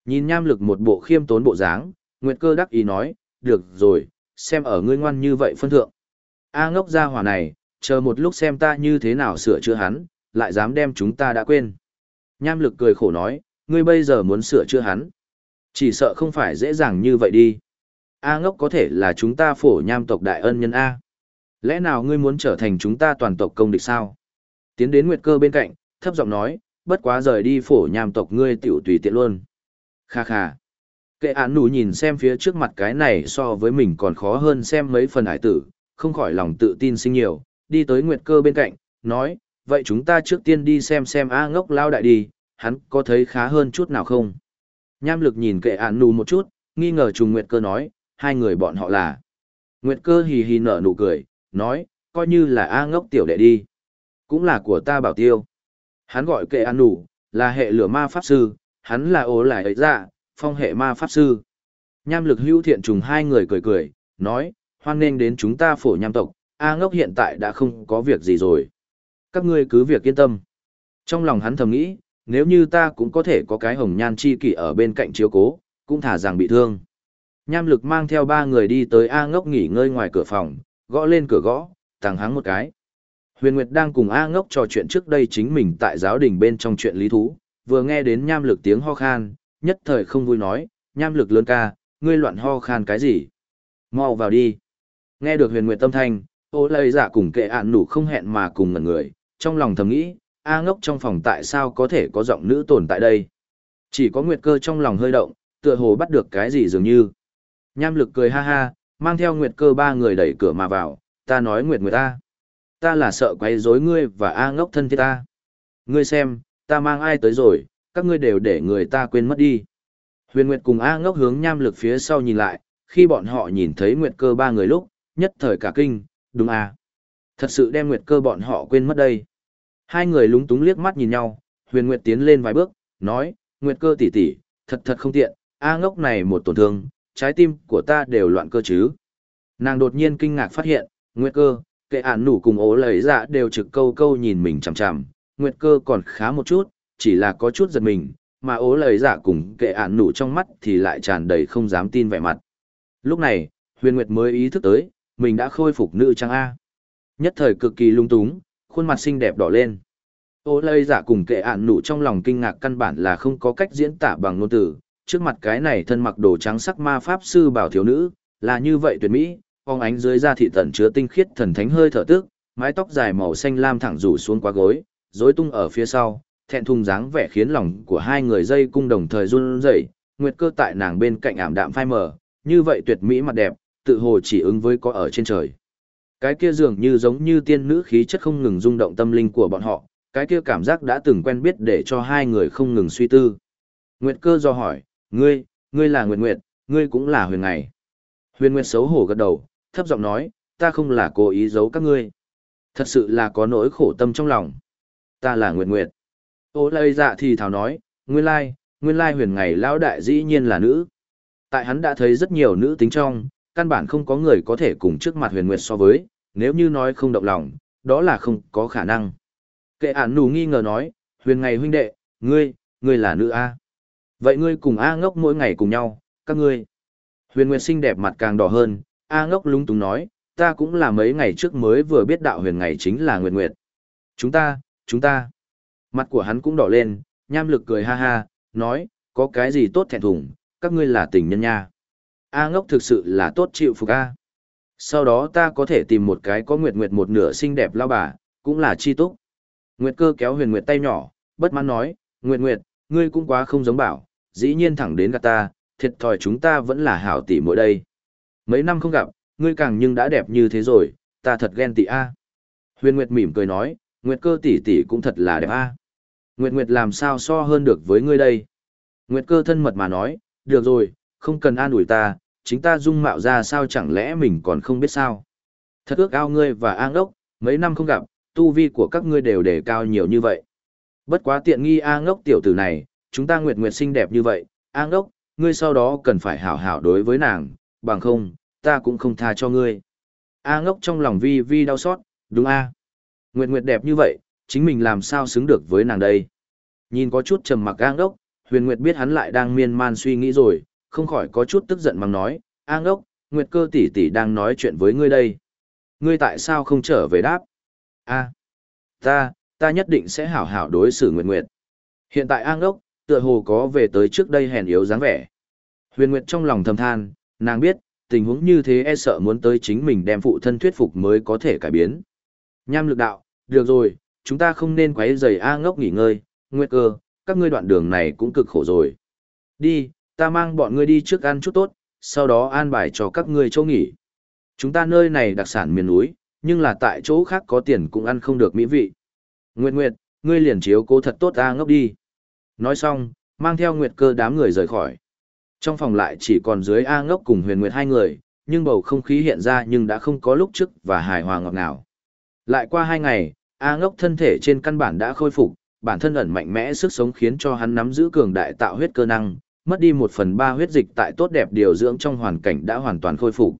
Nhìn nham lực một bộ khiêm tốn bộ dáng, Nguyệt cơ đắc ý nói, được rồi, xem ở ngươi ngoan như vậy phân thượng. A ngốc ra hỏa này, chờ một lúc xem ta như thế nào sửa chữa hắn, lại dám đem chúng ta đã quên. Nham lực cười khổ nói, ngươi bây giờ muốn sửa chữa hắn. Chỉ sợ không phải dễ dàng như vậy đi. A ngốc có thể là chúng ta phổ nham tộc đại ân nhân A. Lẽ nào ngươi muốn trở thành chúng ta toàn tộc công địch sao? Tiến đến Nguyệt cơ bên cạnh, thấp giọng nói, bất quá rời đi phổ nham tộc ngươi tiểu tùy tiện luôn. Kha kha. Kệ án nụ nhìn xem phía trước mặt cái này so với mình còn khó hơn xem mấy phần hải tử, không khỏi lòng tự tin sinh nhiều, đi tới Nguyệt cơ bên cạnh, nói, vậy chúng ta trước tiên đi xem xem A ngốc lao đại đi, hắn có thấy khá hơn chút nào không? Nham lực nhìn kệ án nù một chút, nghi ngờ trùng Nguyệt cơ nói, hai người bọn họ là. Nguyệt cơ hì hì nở nụ cười, nói, coi như là A ngốc tiểu đệ đi. Cũng là của ta bảo tiêu. Hắn gọi kệ án nù, là hệ lửa ma pháp sư, hắn là ố lại ấy dạ, phong hệ ma pháp sư. Nham lực hữu thiện trùng hai người cười cười, nói, hoan nghênh đến chúng ta phổ nham tộc, A ngốc hiện tại đã không có việc gì rồi. Các ngươi cứ việc yên tâm. Trong lòng hắn thầm nghĩ, nếu như ta cũng có thể có cái hồng nhan chi kỷ ở bên cạnh chiếu cố, cũng thả rằng bị thương. Nham lực mang theo ba người đi tới A ngốc nghỉ ngơi ngoài cửa phòng, gõ lên cửa gõ, tàng hắng một cái. Huyền Nguyệt đang cùng A ngốc trò chuyện trước đây chính mình tại giáo đình bên trong chuyện lý thú, vừa nghe đến nham lực tiếng ho khan, nhất thời không vui nói, nham lực lớn ca, ngươi loạn ho khan cái gì? Mau vào đi. Nghe được huyền nguyệt tâm thanh, ô lây giả cùng kệ ạn nủ không hẹn mà cùng ngẩn người, trong lòng thầm nghĩ, A ngốc trong phòng tại sao có thể có giọng nữ tồn tại đây? Chỉ có nguyệt cơ trong lòng hơi động, tựa hồ bắt được cái gì dường như. Nham lực cười ha ha, mang theo nguyệt cơ ba người đẩy cửa mà vào, ta nói nguyệt nguyệt ta. Ta là sợ quấy rối ngươi và A ngốc thân thiết ta. Ngươi xem, ta mang ai tới rồi, các ngươi đều để người ta quên mất đi. Huyền Nguyệt cùng A ngốc hướng nham lực phía sau nhìn lại, khi bọn họ nhìn thấy Nguyệt cơ ba người lúc, nhất thời cả kinh, đúng à. Thật sự đem Nguyệt cơ bọn họ quên mất đây. Hai người lúng túng liếc mắt nhìn nhau, Huyền Nguyệt tiến lên vài bước, nói, Nguyệt cơ tỷ tỷ, thật thật không tiện, A ngốc này một tổn thương, trái tim của ta đều loạn cơ chứ. Nàng đột nhiên kinh ngạc phát hiện, Nguyệt cơ, kệ ản nủ cùng ố lời dạ đều trực câu câu nhìn mình chằm chằm, Nguyệt cơ còn khá một chút, chỉ là có chút giật mình, mà ố lời dạ cùng kệ ản nủ trong mắt thì lại tràn đầy không dám tin vẻ mặt. Lúc này, huyền Nguyệt mới ý thức tới, mình đã khôi phục nữ trang A. Nhất thời cực kỳ lung túng, khuôn mặt xinh đẹp đỏ lên. Ô lây giả cùng kệ ạn nụ trong lòng kinh ngạc căn bản là không có cách diễn tả bằng ngôn từ, trước mặt cái này thân mặc đồ trắng sắc ma pháp sư bảo thiếu nữ, là như vậy tuyệt mỹ, phong ánh dưới da thị tẩn chứa tinh khiết thần thánh hơi thở tức, mái tóc dài màu xanh lam thẳng rủ xuống qua gối, rối tung ở phía sau, thẹn thùng dáng vẻ khiến lòng của hai người dây cung đồng thời run rẩy, nguyệt cơ tại nàng bên cạnh ảm đạm phai mờ, như vậy tuyệt mỹ mặt đẹp, tự hồ chỉ ứng với có ở trên trời. Cái kia dường như giống như tiên nữ khí chất không ngừng rung động tâm linh của bọn họ, cái kia cảm giác đã từng quen biết để cho hai người không ngừng suy tư. Nguyệt cơ do hỏi, ngươi, ngươi là Nguyệt Nguyệt, ngươi cũng là huyền ngày. Huyền Nguyệt xấu hổ gật đầu, thấp giọng nói, ta không là cố ý giấu các ngươi. Thật sự là có nỗi khổ tâm trong lòng. Ta là Nguyệt Nguyệt. Ô lây dạ thì thảo nói, nguyên lai, nguyên lai huyền ngày lão đại dĩ nhiên là nữ. Tại hắn đã thấy rất nhiều nữ tính trong, căn bản không có người có thể cùng trước mặt huyền nguyệt so với, nếu như nói không động lòng, đó là không có khả năng. Kệ ản nù nghi ngờ nói, huyền ngày huynh đệ, ngươi, ngươi là nữ A. Vậy ngươi cùng A ngốc mỗi ngày cùng nhau, các ngươi. Huyền nguyệt xinh đẹp mặt càng đỏ hơn, A ngốc lúng túng nói, ta cũng là mấy ngày trước mới vừa biết đạo huyền ngày chính là nguyệt nguyệt. Chúng ta, chúng ta. Mặt của hắn cũng đỏ lên, nham lực cười ha ha, nói, có cái gì tốt thẹn thùng, các ngươi là tình nhân nha. A ngốc thực sự là tốt chịu phục A. Sau đó ta có thể tìm một cái có nguyệt nguyệt một nửa xinh đẹp lao bà, cũng là chi túc. Nguyệt cơ kéo huyền nguyệt tay nhỏ, bất mãn nói, Nguyệt Nguyệt, ngươi cũng quá không giống bảo, dĩ nhiên thẳng đến gặp ta, thiệt thòi chúng ta vẫn là hảo tỷ mỗi đây. Mấy năm không gặp, ngươi càng nhưng đã đẹp như thế rồi, ta thật ghen tị a. Huyền Nguyệt mỉm cười nói, Nguyệt cơ tỷ tỷ cũng thật là đẹp a. Nguyệt Nguyệt làm sao so hơn được với ngươi đây? Nguyệt cơ thân mật mà nói, được rồi, không cần an ủi ta, chính ta dung mạo ra sao chẳng lẽ mình còn không biết sao. Thật ước ao ngươi và an ngốc, mấy năm không gặp, tu vi của các ngươi đều đề cao nhiều như vậy. Bất quá tiện nghi A ngốc tiểu tử này, chúng ta nguyệt nguyệt xinh đẹp như vậy, A ngốc, ngươi sau đó cần phải hảo hảo đối với nàng, bằng không, ta cũng không tha cho ngươi. A ngốc trong lòng vi vi đau xót, đúng A. Nguyệt nguyệt đẹp như vậy, chính mình làm sao xứng được với nàng đây. Nhìn có chút trầm mặc A ngốc, huyền nguyệt biết hắn lại đang miên man suy nghĩ rồi, không khỏi có chút tức giận mà nói, A ngốc, nguyệt cơ tỷ tỷ đang nói chuyện với ngươi đây. Ngươi tại sao không trở về đáp? A. ta, ta nhất định sẽ hảo hảo đối xử Nguyệt Nguyệt. Hiện tại A ngốc, tựa hồ có về tới trước đây hèn yếu dáng vẻ. Huyền Nguyệt trong lòng thầm than, nàng biết, tình huống như thế e sợ muốn tới chính mình đem phụ thân thuyết phục mới có thể cải biến. Nham lực đạo, được rồi, chúng ta không nên quấy rầy A ngốc nghỉ ngơi, Nguyệt cơ, các ngươi đoạn đường này cũng cực khổ rồi. Đi, ta mang bọn ngươi đi trước ăn chút tốt, sau đó an bài cho các ngươi chỗ nghỉ. Chúng ta nơi này đặc sản miền núi, nhưng là tại chỗ khác có tiền cũng ăn không được mỹ vị. Nguyệt Nguyệt, ngươi liền chiếu cố thật tốt ta ngốc đi. Nói xong, mang theo Nguyệt cơ đám người rời khỏi. Trong phòng lại chỉ còn dưới A ngốc cùng huyền Nguyệt hai người, nhưng bầu không khí hiện ra nhưng đã không có lúc trước và hài hòa ngọt ngào. Lại qua hai ngày, A ngốc thân thể trên căn bản đã khôi phục, bản thân ẩn mạnh mẽ sức sống khiến cho hắn nắm giữ cường đại tạo huyết cơ năng, mất đi một phần ba huyết dịch tại tốt đẹp điều dưỡng trong hoàn cảnh đã hoàn toàn khôi phục.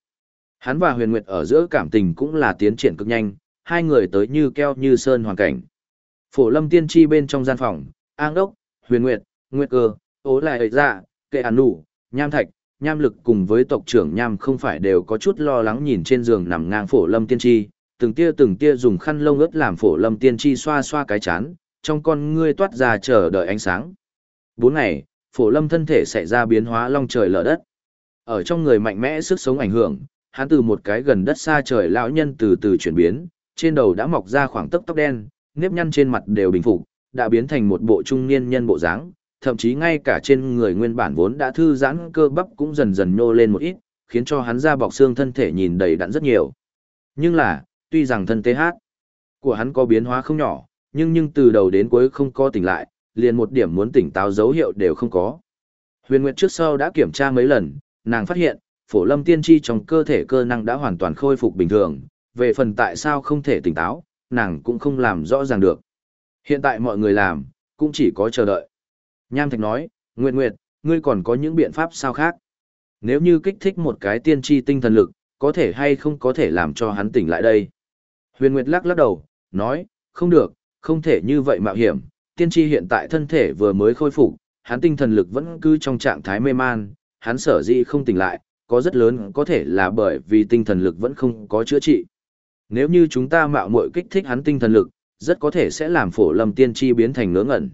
Hắn và huyền Nguyệt ở giữa cảm tình cũng là tiến triển cực nhanh, hai người tới như keo như sơn hoàn cảnh. Phổ lâm tiên tri bên trong gian phòng, An Đốc, Huyền Nguyệt, Nguyệt Cơ, Ố Lại Ấy Dạ, Kệ An Nụ, Nham Thạch, Nham Lực cùng với tộc trưởng Nham không phải đều có chút lo lắng nhìn trên giường nằm ngang phổ lâm tiên tri, từng tia từng tia dùng khăn lông ướt làm phổ lâm tiên tri xoa xoa cái chán, trong con ngươi toát ra chờ đợi ánh sáng. Bốn ngày, phổ lâm thân thể xảy ra biến hóa long trời lở đất. Ở trong người mạnh mẽ sức sống ảnh hưởng, hắn từ một cái gần đất xa trời lão nhân từ từ chuyển biến, trên đầu đã mọc ra khoảng tấc tóc đen, nếp nhăn trên mặt đều bình phục, đã biến thành một bộ trung niên nhân bộ dáng, thậm chí ngay cả trên người nguyên bản vốn đã thư giãn cơ bắp cũng dần dần nhô lên một ít, khiến cho hắn da bọc xương thân thể nhìn đầy đặn rất nhiều. Nhưng là, tuy rằng thân TH của hắn có biến hóa không nhỏ, nhưng nhưng từ đầu đến cuối không có tỉnh lại, liền một điểm muốn tỉnh táo dấu hiệu đều không có. Huyền Nguyệt trước sau đã kiểm tra mấy lần, nàng phát hiện, phổ lâm tiên tri trong cơ thể cơ năng đã hoàn toàn khôi phục bình thường, về phần tại sao không thể tỉnh táo, nàng cũng không làm rõ ràng được. Hiện tại mọi người làm, cũng chỉ có chờ đợi. Nham Thạch nói, Nguyệt Nguyệt, ngươi còn có những biện pháp sao khác? Nếu như kích thích một cái tiên tri tinh thần lực, có thể hay không có thể làm cho hắn tỉnh lại đây? Huyền Nguyệt lắc lắc đầu, nói, không được, không thể như vậy mạo hiểm, tiên tri hiện tại thân thể vừa mới khôi phục, hắn tinh thần lực vẫn cứ trong trạng thái mê man, hắn sở dĩ không tỉnh lại, có rất lớn có thể là bởi vì tinh thần lực vẫn không có chữa trị. Nếu như chúng ta mạo muội kích thích hắn tinh thần lực, rất có thể sẽ làm phổ lâm tiên tri biến thành ngớ ngẩn.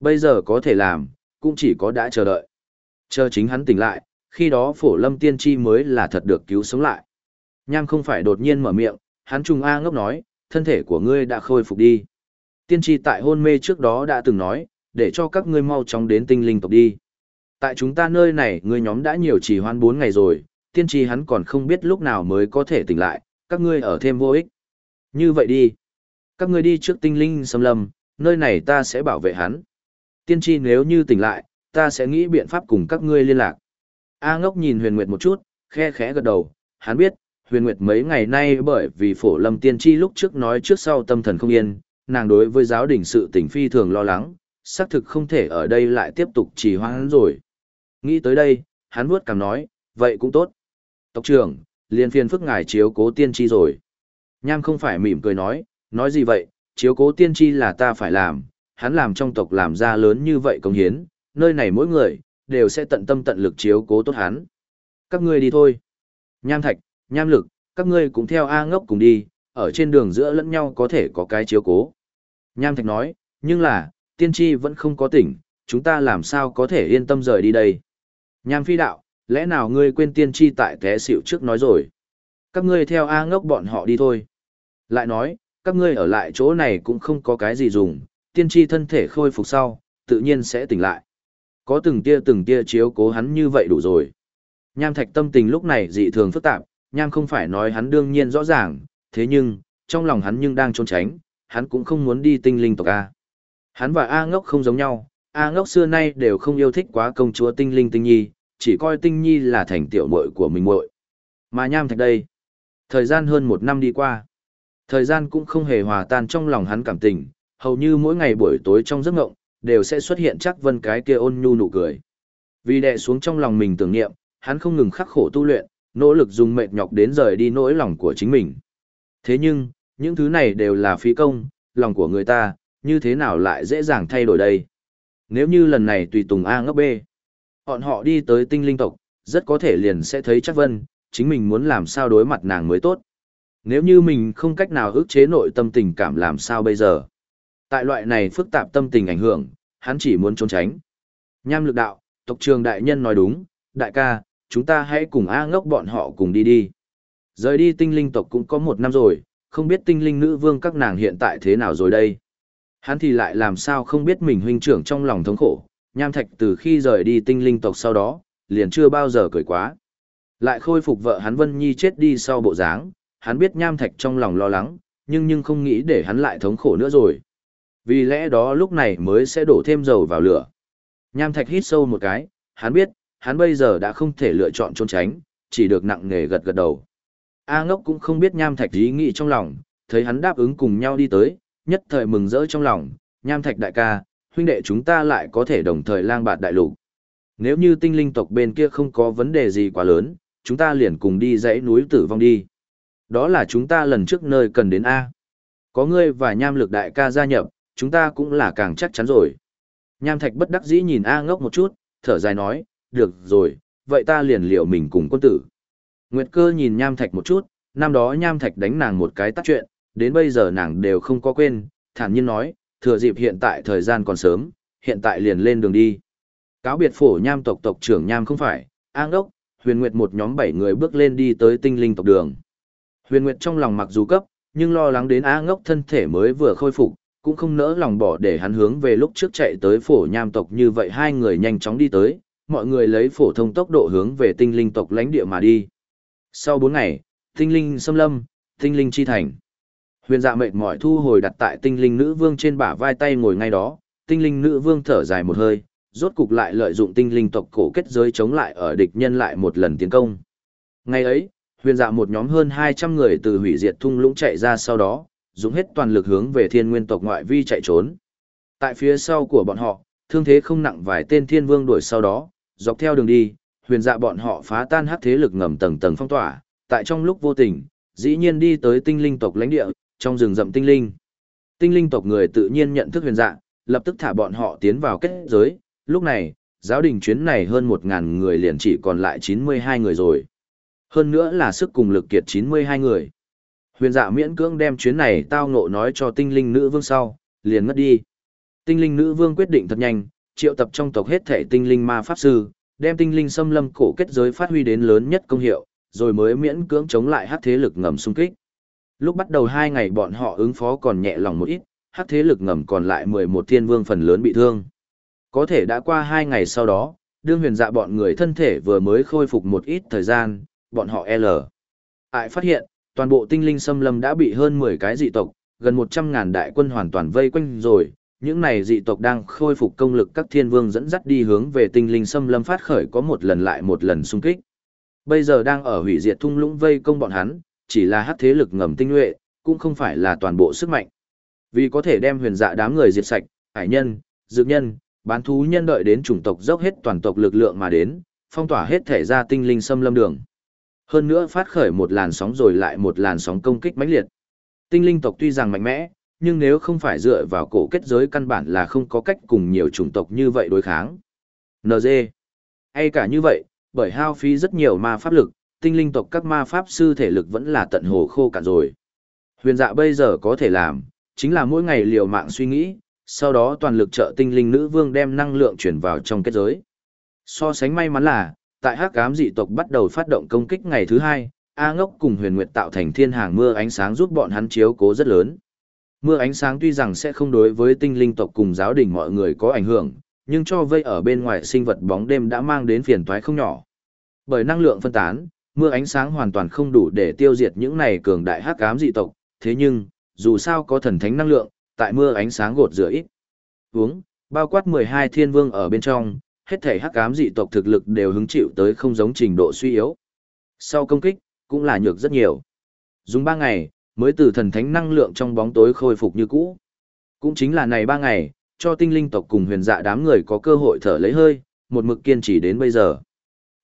Bây giờ có thể làm, cũng chỉ có đã chờ đợi. Chờ chính hắn tỉnh lại, khi đó phổ lâm tiên tri mới là thật được cứu sống lại. Nham không phải đột nhiên mở miệng, hắn trùng A ngốc nói, thân thể của ngươi đã khôi phục đi. Tiên tri tại hôn mê trước đó đã từng nói, để cho các ngươi mau chóng đến tinh linh tộc đi. Tại chúng ta nơi này ngươi nhóm đã nhiều chỉ hoan 4 ngày rồi, tiên tri hắn còn không biết lúc nào mới có thể tỉnh lại, các ngươi ở thêm vô ích. Như vậy đi. Các ngươi đi trước tinh linh xâm lâm, nơi này ta sẽ bảo vệ hắn. Tiên tri nếu như tỉnh lại, ta sẽ nghĩ biện pháp cùng các ngươi liên lạc. A ngốc nhìn huyền nguyệt một chút, khe khẽ gật đầu, hắn biết, huyền nguyệt mấy ngày nay bởi vì phổ lâm tiên tri lúc trước nói trước sau tâm thần không yên, nàng đối với giáo đình sự tỉnh phi thường lo lắng, xác thực không thể ở đây lại tiếp tục trì hoãn rồi. Nghĩ tới đây, hắn vuốt cằm nói, vậy cũng tốt. Tộc trưởng, liền phiền phức ngài chiếu cố tiên tri rồi. Nham không phải mỉm cười nói, nói gì vậy, chiếu cố tiên tri là ta phải làm, hắn làm trong tộc làm ra lớn như vậy công hiến, nơi này mỗi người, đều sẽ tận tâm tận lực chiếu cố tốt hắn. Các ngươi đi thôi. Nham thạch, nham lực, các ngươi cũng theo A ngốc cùng đi, ở trên đường giữa lẫn nhau có thể có cái chiếu cố. Nham thạch nói, nhưng là, tiên tri vẫn không có tỉnh, chúng ta làm sao có thể yên tâm rời đi đây. Nham phi đạo, lẽ nào ngươi quên tiên tri tại té xỉu trước nói rồi. Các ngươi theo A ngốc bọn họ đi thôi. Lại nói, các ngươi ở lại chỗ này cũng không có cái gì dùng, tiên tri thân thể khôi phục sau, tự nhiên sẽ tỉnh lại. Có từng tia từng tia chiếu cố hắn như vậy đủ rồi. Nham thạch tâm tình lúc này dị thường phức tạp, nham không phải nói hắn đương nhiên rõ ràng, thế nhưng, trong lòng hắn nhưng đang trốn tránh, hắn cũng không muốn đi tinh linh tộc A. Hắn và A ngốc không giống nhau, A ngốc xưa nay đều không yêu thích quá công chúa tinh linh tinh nhi, chỉ coi tinh nhi là thành tiểu muội của mình muội. Mà nham thạch đây, thời gian hơn một năm đi qua. Thời gian cũng không hề hòa tan trong lòng hắn cảm tình, hầu như mỗi ngày buổi tối trong giấc ngộng, đều sẽ xuất hiện chắc vân cái kia ôn nhu nụ cười. Vì đè xuống trong lòng mình tưởng niệm, hắn không ngừng khắc khổ tu luyện, nỗ lực dùng mệt nhọc đến rời đi nỗi lòng của chính mình. Thế nhưng, những thứ này đều là phí công, lòng của người ta, như thế nào lại dễ dàng thay đổi đây? Nếu như lần này tùy tùng A ngốc B, bọn họ đi tới tinh linh tộc, rất có thể liền sẽ thấy chắc vân, chính mình muốn làm sao đối mặt nàng mới tốt. Nếu như mình không cách nào ức chế nội tâm tình cảm làm sao bây giờ? Tại loại này phức tạp tâm tình ảnh hưởng, hắn chỉ muốn trốn tránh. Nham lực đạo, tộc trường đại nhân nói đúng, đại ca, chúng ta hãy cùng A ngốc bọn họ cùng đi đi. Rời đi tinh linh tộc cũng có một năm rồi, không biết tinh linh nữ vương các nàng hiện tại thế nào rồi đây. Hắn thì lại làm sao không biết mình huynh trưởng trong lòng thống khổ, nham thạch từ khi rời đi tinh linh tộc sau đó, liền chưa bao giờ cười quá. Lại khôi phục vợ hắn Vân Nhi chết đi sau bộ dáng, hắn biết nham thạch trong lòng lo lắng, nhưng nhưng không nghĩ để hắn lại thống khổ nữa rồi. Vì lẽ đó lúc này mới sẽ đổ thêm dầu vào lửa. Nham thạch hít sâu một cái, hắn biết, hắn bây giờ đã không thể lựa chọn trốn tránh, chỉ được nặng nề gật gật đầu. A ngốc cũng không biết nham thạch ý nghĩ trong lòng, thấy hắn đáp ứng cùng nhau đi tới, nhất thời mừng rỡ trong lòng, nham thạch đại ca, huynh đệ chúng ta lại có thể đồng thời lang bạt đại lục. Nếu như tinh linh tộc bên kia không có vấn đề gì quá lớn, chúng ta liền cùng đi dãy núi tử vong đi. Đó là chúng ta lần trước nơi cần đến A. Có ngươi và nham lực đại ca gia nhập, chúng ta cũng là càng chắc chắn rồi. Nham thạch bất đắc dĩ nhìn A ngốc một chút, thở dài nói, được rồi, vậy ta liền liệu mình cùng quân tử. Nguyệt cơ nhìn nham thạch một chút, năm đó nham thạch đánh nàng một cái tắt chuyện, đến bây giờ nàng đều không có quên, thản nhiên nói, thừa dịp hiện tại thời gian còn sớm, hiện tại liền lên đường đi. Cáo biệt phổ nham tộc tộc trưởng nham không phải, an đốc, huyền nguyệt một nhóm bảy người bước lên đi tới tinh linh tộc đường. Huyền nguyệt trong lòng mặc dù cấp, nhưng lo lắng đến A ngốc thân thể mới vừa khôi phục, cũng không nỡ lòng bỏ để hắn hướng về lúc trước chạy tới phổ nham tộc như vậy hai người nhanh chóng đi tới, mọi người lấy phổ thông tốc độ hướng về tinh linh tộc lãnh địa mà đi. Sau bốn ngày, tinh linh xâm lâm, tinh linh chi thành. Huyền dạ mệt mỏi thu hồi đặt tại tinh linh nữ vương trên bả vai tay ngồi ngay đó, tinh linh nữ vương thở dài một hơi, rốt cục lại lợi dụng tinh linh tộc cổ kết giới chống lại ở địch nhân lại một lần tiến công. Ngày ấy, huyền dạ một nhóm hơn 200 người từ hủy diệt thung lũng chạy ra sau đó, dùng hết toàn lực hướng về thiên nguyên tộc ngoại vi chạy trốn. Tại phía sau của bọn họ, thương thế không nặng vài tên thiên vương đuổi sau đó, dọc theo đường đi, huyền dạ bọn họ phá tan hắc thế lực ngầm tầng tầng phong tỏa, tại trong lúc vô tình, dĩ nhiên đi tới tinh linh tộc lãnh địa, trong rừng rậm tinh linh. Tinh linh tộc người tự nhiên nhận thức huyền dạ, lập tức thả bọn họ tiến vào kết giới, lúc này, giáo đình chuyến này hơn một ngàn người liền chỉ còn lại 92 người rồi. Hơn nữa là sức cùng lực kiệt 92 người. Huyền dạ miễn cưỡng đem chuyến này tao ngộ nói cho tinh linh nữ vương sau, liền ngất đi. Tinh linh nữ vương quyết định thật nhanh, triệu tập trong tộc hết thể tinh linh ma pháp sư, đem tinh linh xâm lâm cổ kết giới phát huy đến lớn nhất công hiệu, rồi mới miễn cưỡng chống lại hắc thế lực ngầm xung kích. Lúc bắt đầu hai ngày bọn họ ứng phó còn nhẹ lòng một ít, hắc thế lực ngầm còn lại 11 thiên vương phần lớn bị thương. Có thể đã qua hai ngày sau đó, đương huyền dạ bọn người thân thể vừa mới khôi phục một ít thời gian, bọn họ L. Ai phát hiện, toàn bộ tinh linh xâm lâm đã bị hơn 10 cái dị tộc, gần 100 ngàn đại quân hoàn toàn vây quanh rồi. Những này dị tộc đang khôi phục công lực các thiên vương dẫn dắt đi hướng về tinh linh xâm lâm phát khởi có một lần lại một lần xung kích. Bây giờ đang ở hủy diệt thung lũng vây công bọn hắn, chỉ là hát thế lực ngầm tinh nhuệ, cũng không phải là toàn bộ sức mạnh. Vì có thể đem huyền dạ đám người diệt sạch, hải nhân, dược nhân, bán thú nhân đợi đến chủng tộc dốc hết toàn tộc lực lượng mà đến, phong tỏa hết thể ra tinh linh xâm lâm đường. Hơn nữa phát khởi một làn sóng rồi lại một làn sóng công kích mãnh liệt. Tinh linh tộc tuy rằng mạnh mẽ, nhưng nếu không phải dựa vào cổ kết giới căn bản là không có cách cùng nhiều chủng tộc như vậy đối kháng. NG. Hay cả như vậy, bởi hao phí rất nhiều ma pháp lực, tinh linh tộc các ma pháp sư thể lực vẫn là tận hồ khô cạn rồi. Huyền dạ bây giờ có thể làm, chính là mỗi ngày liều mạng suy nghĩ, sau đó toàn lực trợ tinh linh nữ vương đem năng lượng chuyển vào trong kết giới. So sánh may mắn là, tại hắc ám dị tộc bắt đầu phát động công kích ngày thứ hai, A ngốc cùng huyền nguyệt tạo thành thiên hàng mưa ánh sáng giúp bọn hắn chiếu cố rất lớn. Mưa ánh sáng tuy rằng sẽ không đối với tinh linh tộc cùng giáo đình mọi người có ảnh hưởng, nhưng cho vây ở bên ngoài sinh vật bóng đêm đã mang đến phiền toái không nhỏ. Bởi năng lượng phân tán, mưa ánh sáng hoàn toàn không đủ để tiêu diệt những này cường đại hắc ám dị tộc, thế nhưng, dù sao có thần thánh năng lượng, tại mưa ánh sáng gột rửa ít. Uống, bao quát 12 thiên vương ở bên trong, hết thể hắc ám dị tộc thực lực đều hứng chịu tới không giống trình độ suy yếu. Sau công kích, cũng là nhược rất nhiều. Dùng 3 ngày, mới từ thần thánh năng lượng trong bóng tối khôi phục như cũ. Cũng chính là này ba ngày, cho tinh linh tộc cùng huyền dạ đám người có cơ hội thở lấy hơi, một mực kiên trì đến bây giờ.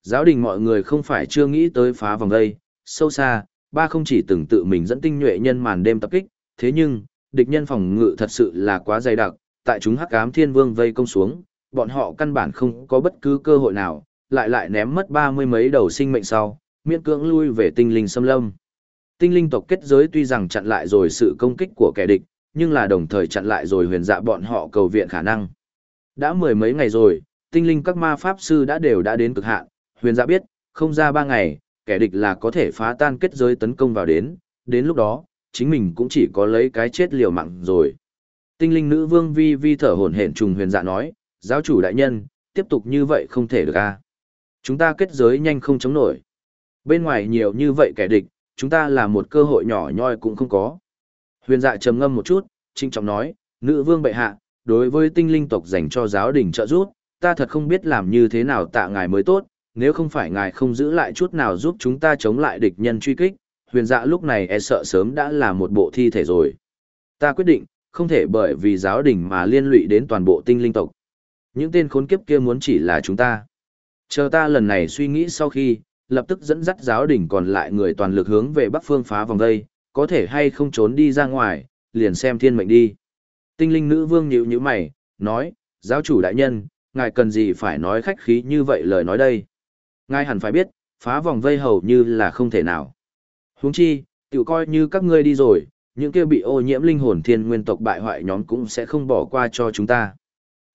Giáo đình mọi người không phải chưa nghĩ tới phá vòng đây, sâu xa, ba không chỉ từng tự mình dẫn tinh nhuệ nhân màn đêm tập kích, thế nhưng, địch nhân phòng ngự thật sự là quá dày đặc, tại chúng hắc ám thiên vương vây công xuống, bọn họ căn bản không có bất cứ cơ hội nào, lại lại ném mất ba mươi mấy đầu sinh mệnh sau, miễn cưỡng lui về tinh linh xâm lâm. Tinh linh tộc kết giới tuy rằng chặn lại rồi sự công kích của kẻ địch, nhưng là đồng thời chặn lại rồi huyền dạ bọn họ cầu viện khả năng. Đã mười mấy ngày rồi, tinh linh các ma pháp sư đã đều đã đến cực hạn, huyền dạ biết, không ra ba ngày, kẻ địch là có thể phá tan kết giới tấn công vào đến, đến lúc đó, chính mình cũng chỉ có lấy cái chết liều mạng rồi. Tinh linh nữ vương vi vi thở hổn hển trùng huyền dạ nói, giáo chủ đại nhân, tiếp tục như vậy không thể được a. Chúng ta kết giới nhanh không chống nổi. Bên ngoài nhiều như vậy kẻ địch, chúng ta là một cơ hội nhỏ nhoi cũng không có. Huyền dạ trầm ngâm một chút, trinh trọng nói, nữ vương bệ hạ, đối với tinh linh tộc dành cho giáo đình trợ giúp, ta thật không biết làm như thế nào tạ ngài mới tốt, nếu không phải ngài không giữ lại chút nào giúp chúng ta chống lại địch nhân truy kích, huyền dạ lúc này e sợ sớm đã là một bộ thi thể rồi. Ta quyết định, không thể bởi vì giáo đình mà liên lụy đến toàn bộ tinh linh tộc. Những tên khốn kiếp kia muốn chỉ là chúng ta. Chờ ta lần này suy nghĩ sau khi, lập tức dẫn dắt giáo đình còn lại người toàn lực hướng về bắc phương phá vòng đây, có thể hay không trốn đi ra ngoài, liền xem thiên mệnh đi. Tinh linh nữ vương nhíu nhíu mày, nói, giáo chủ đại nhân, ngài cần gì phải nói khách khí như vậy lời nói đây. Ngài hẳn phải biết, phá vòng vây hầu như là không thể nào. Huống chi, tự coi như các ngươi đi rồi, những kia bị ô nhiễm linh hồn thiên nguyên tộc bại hoại nhóm cũng sẽ không bỏ qua cho chúng ta.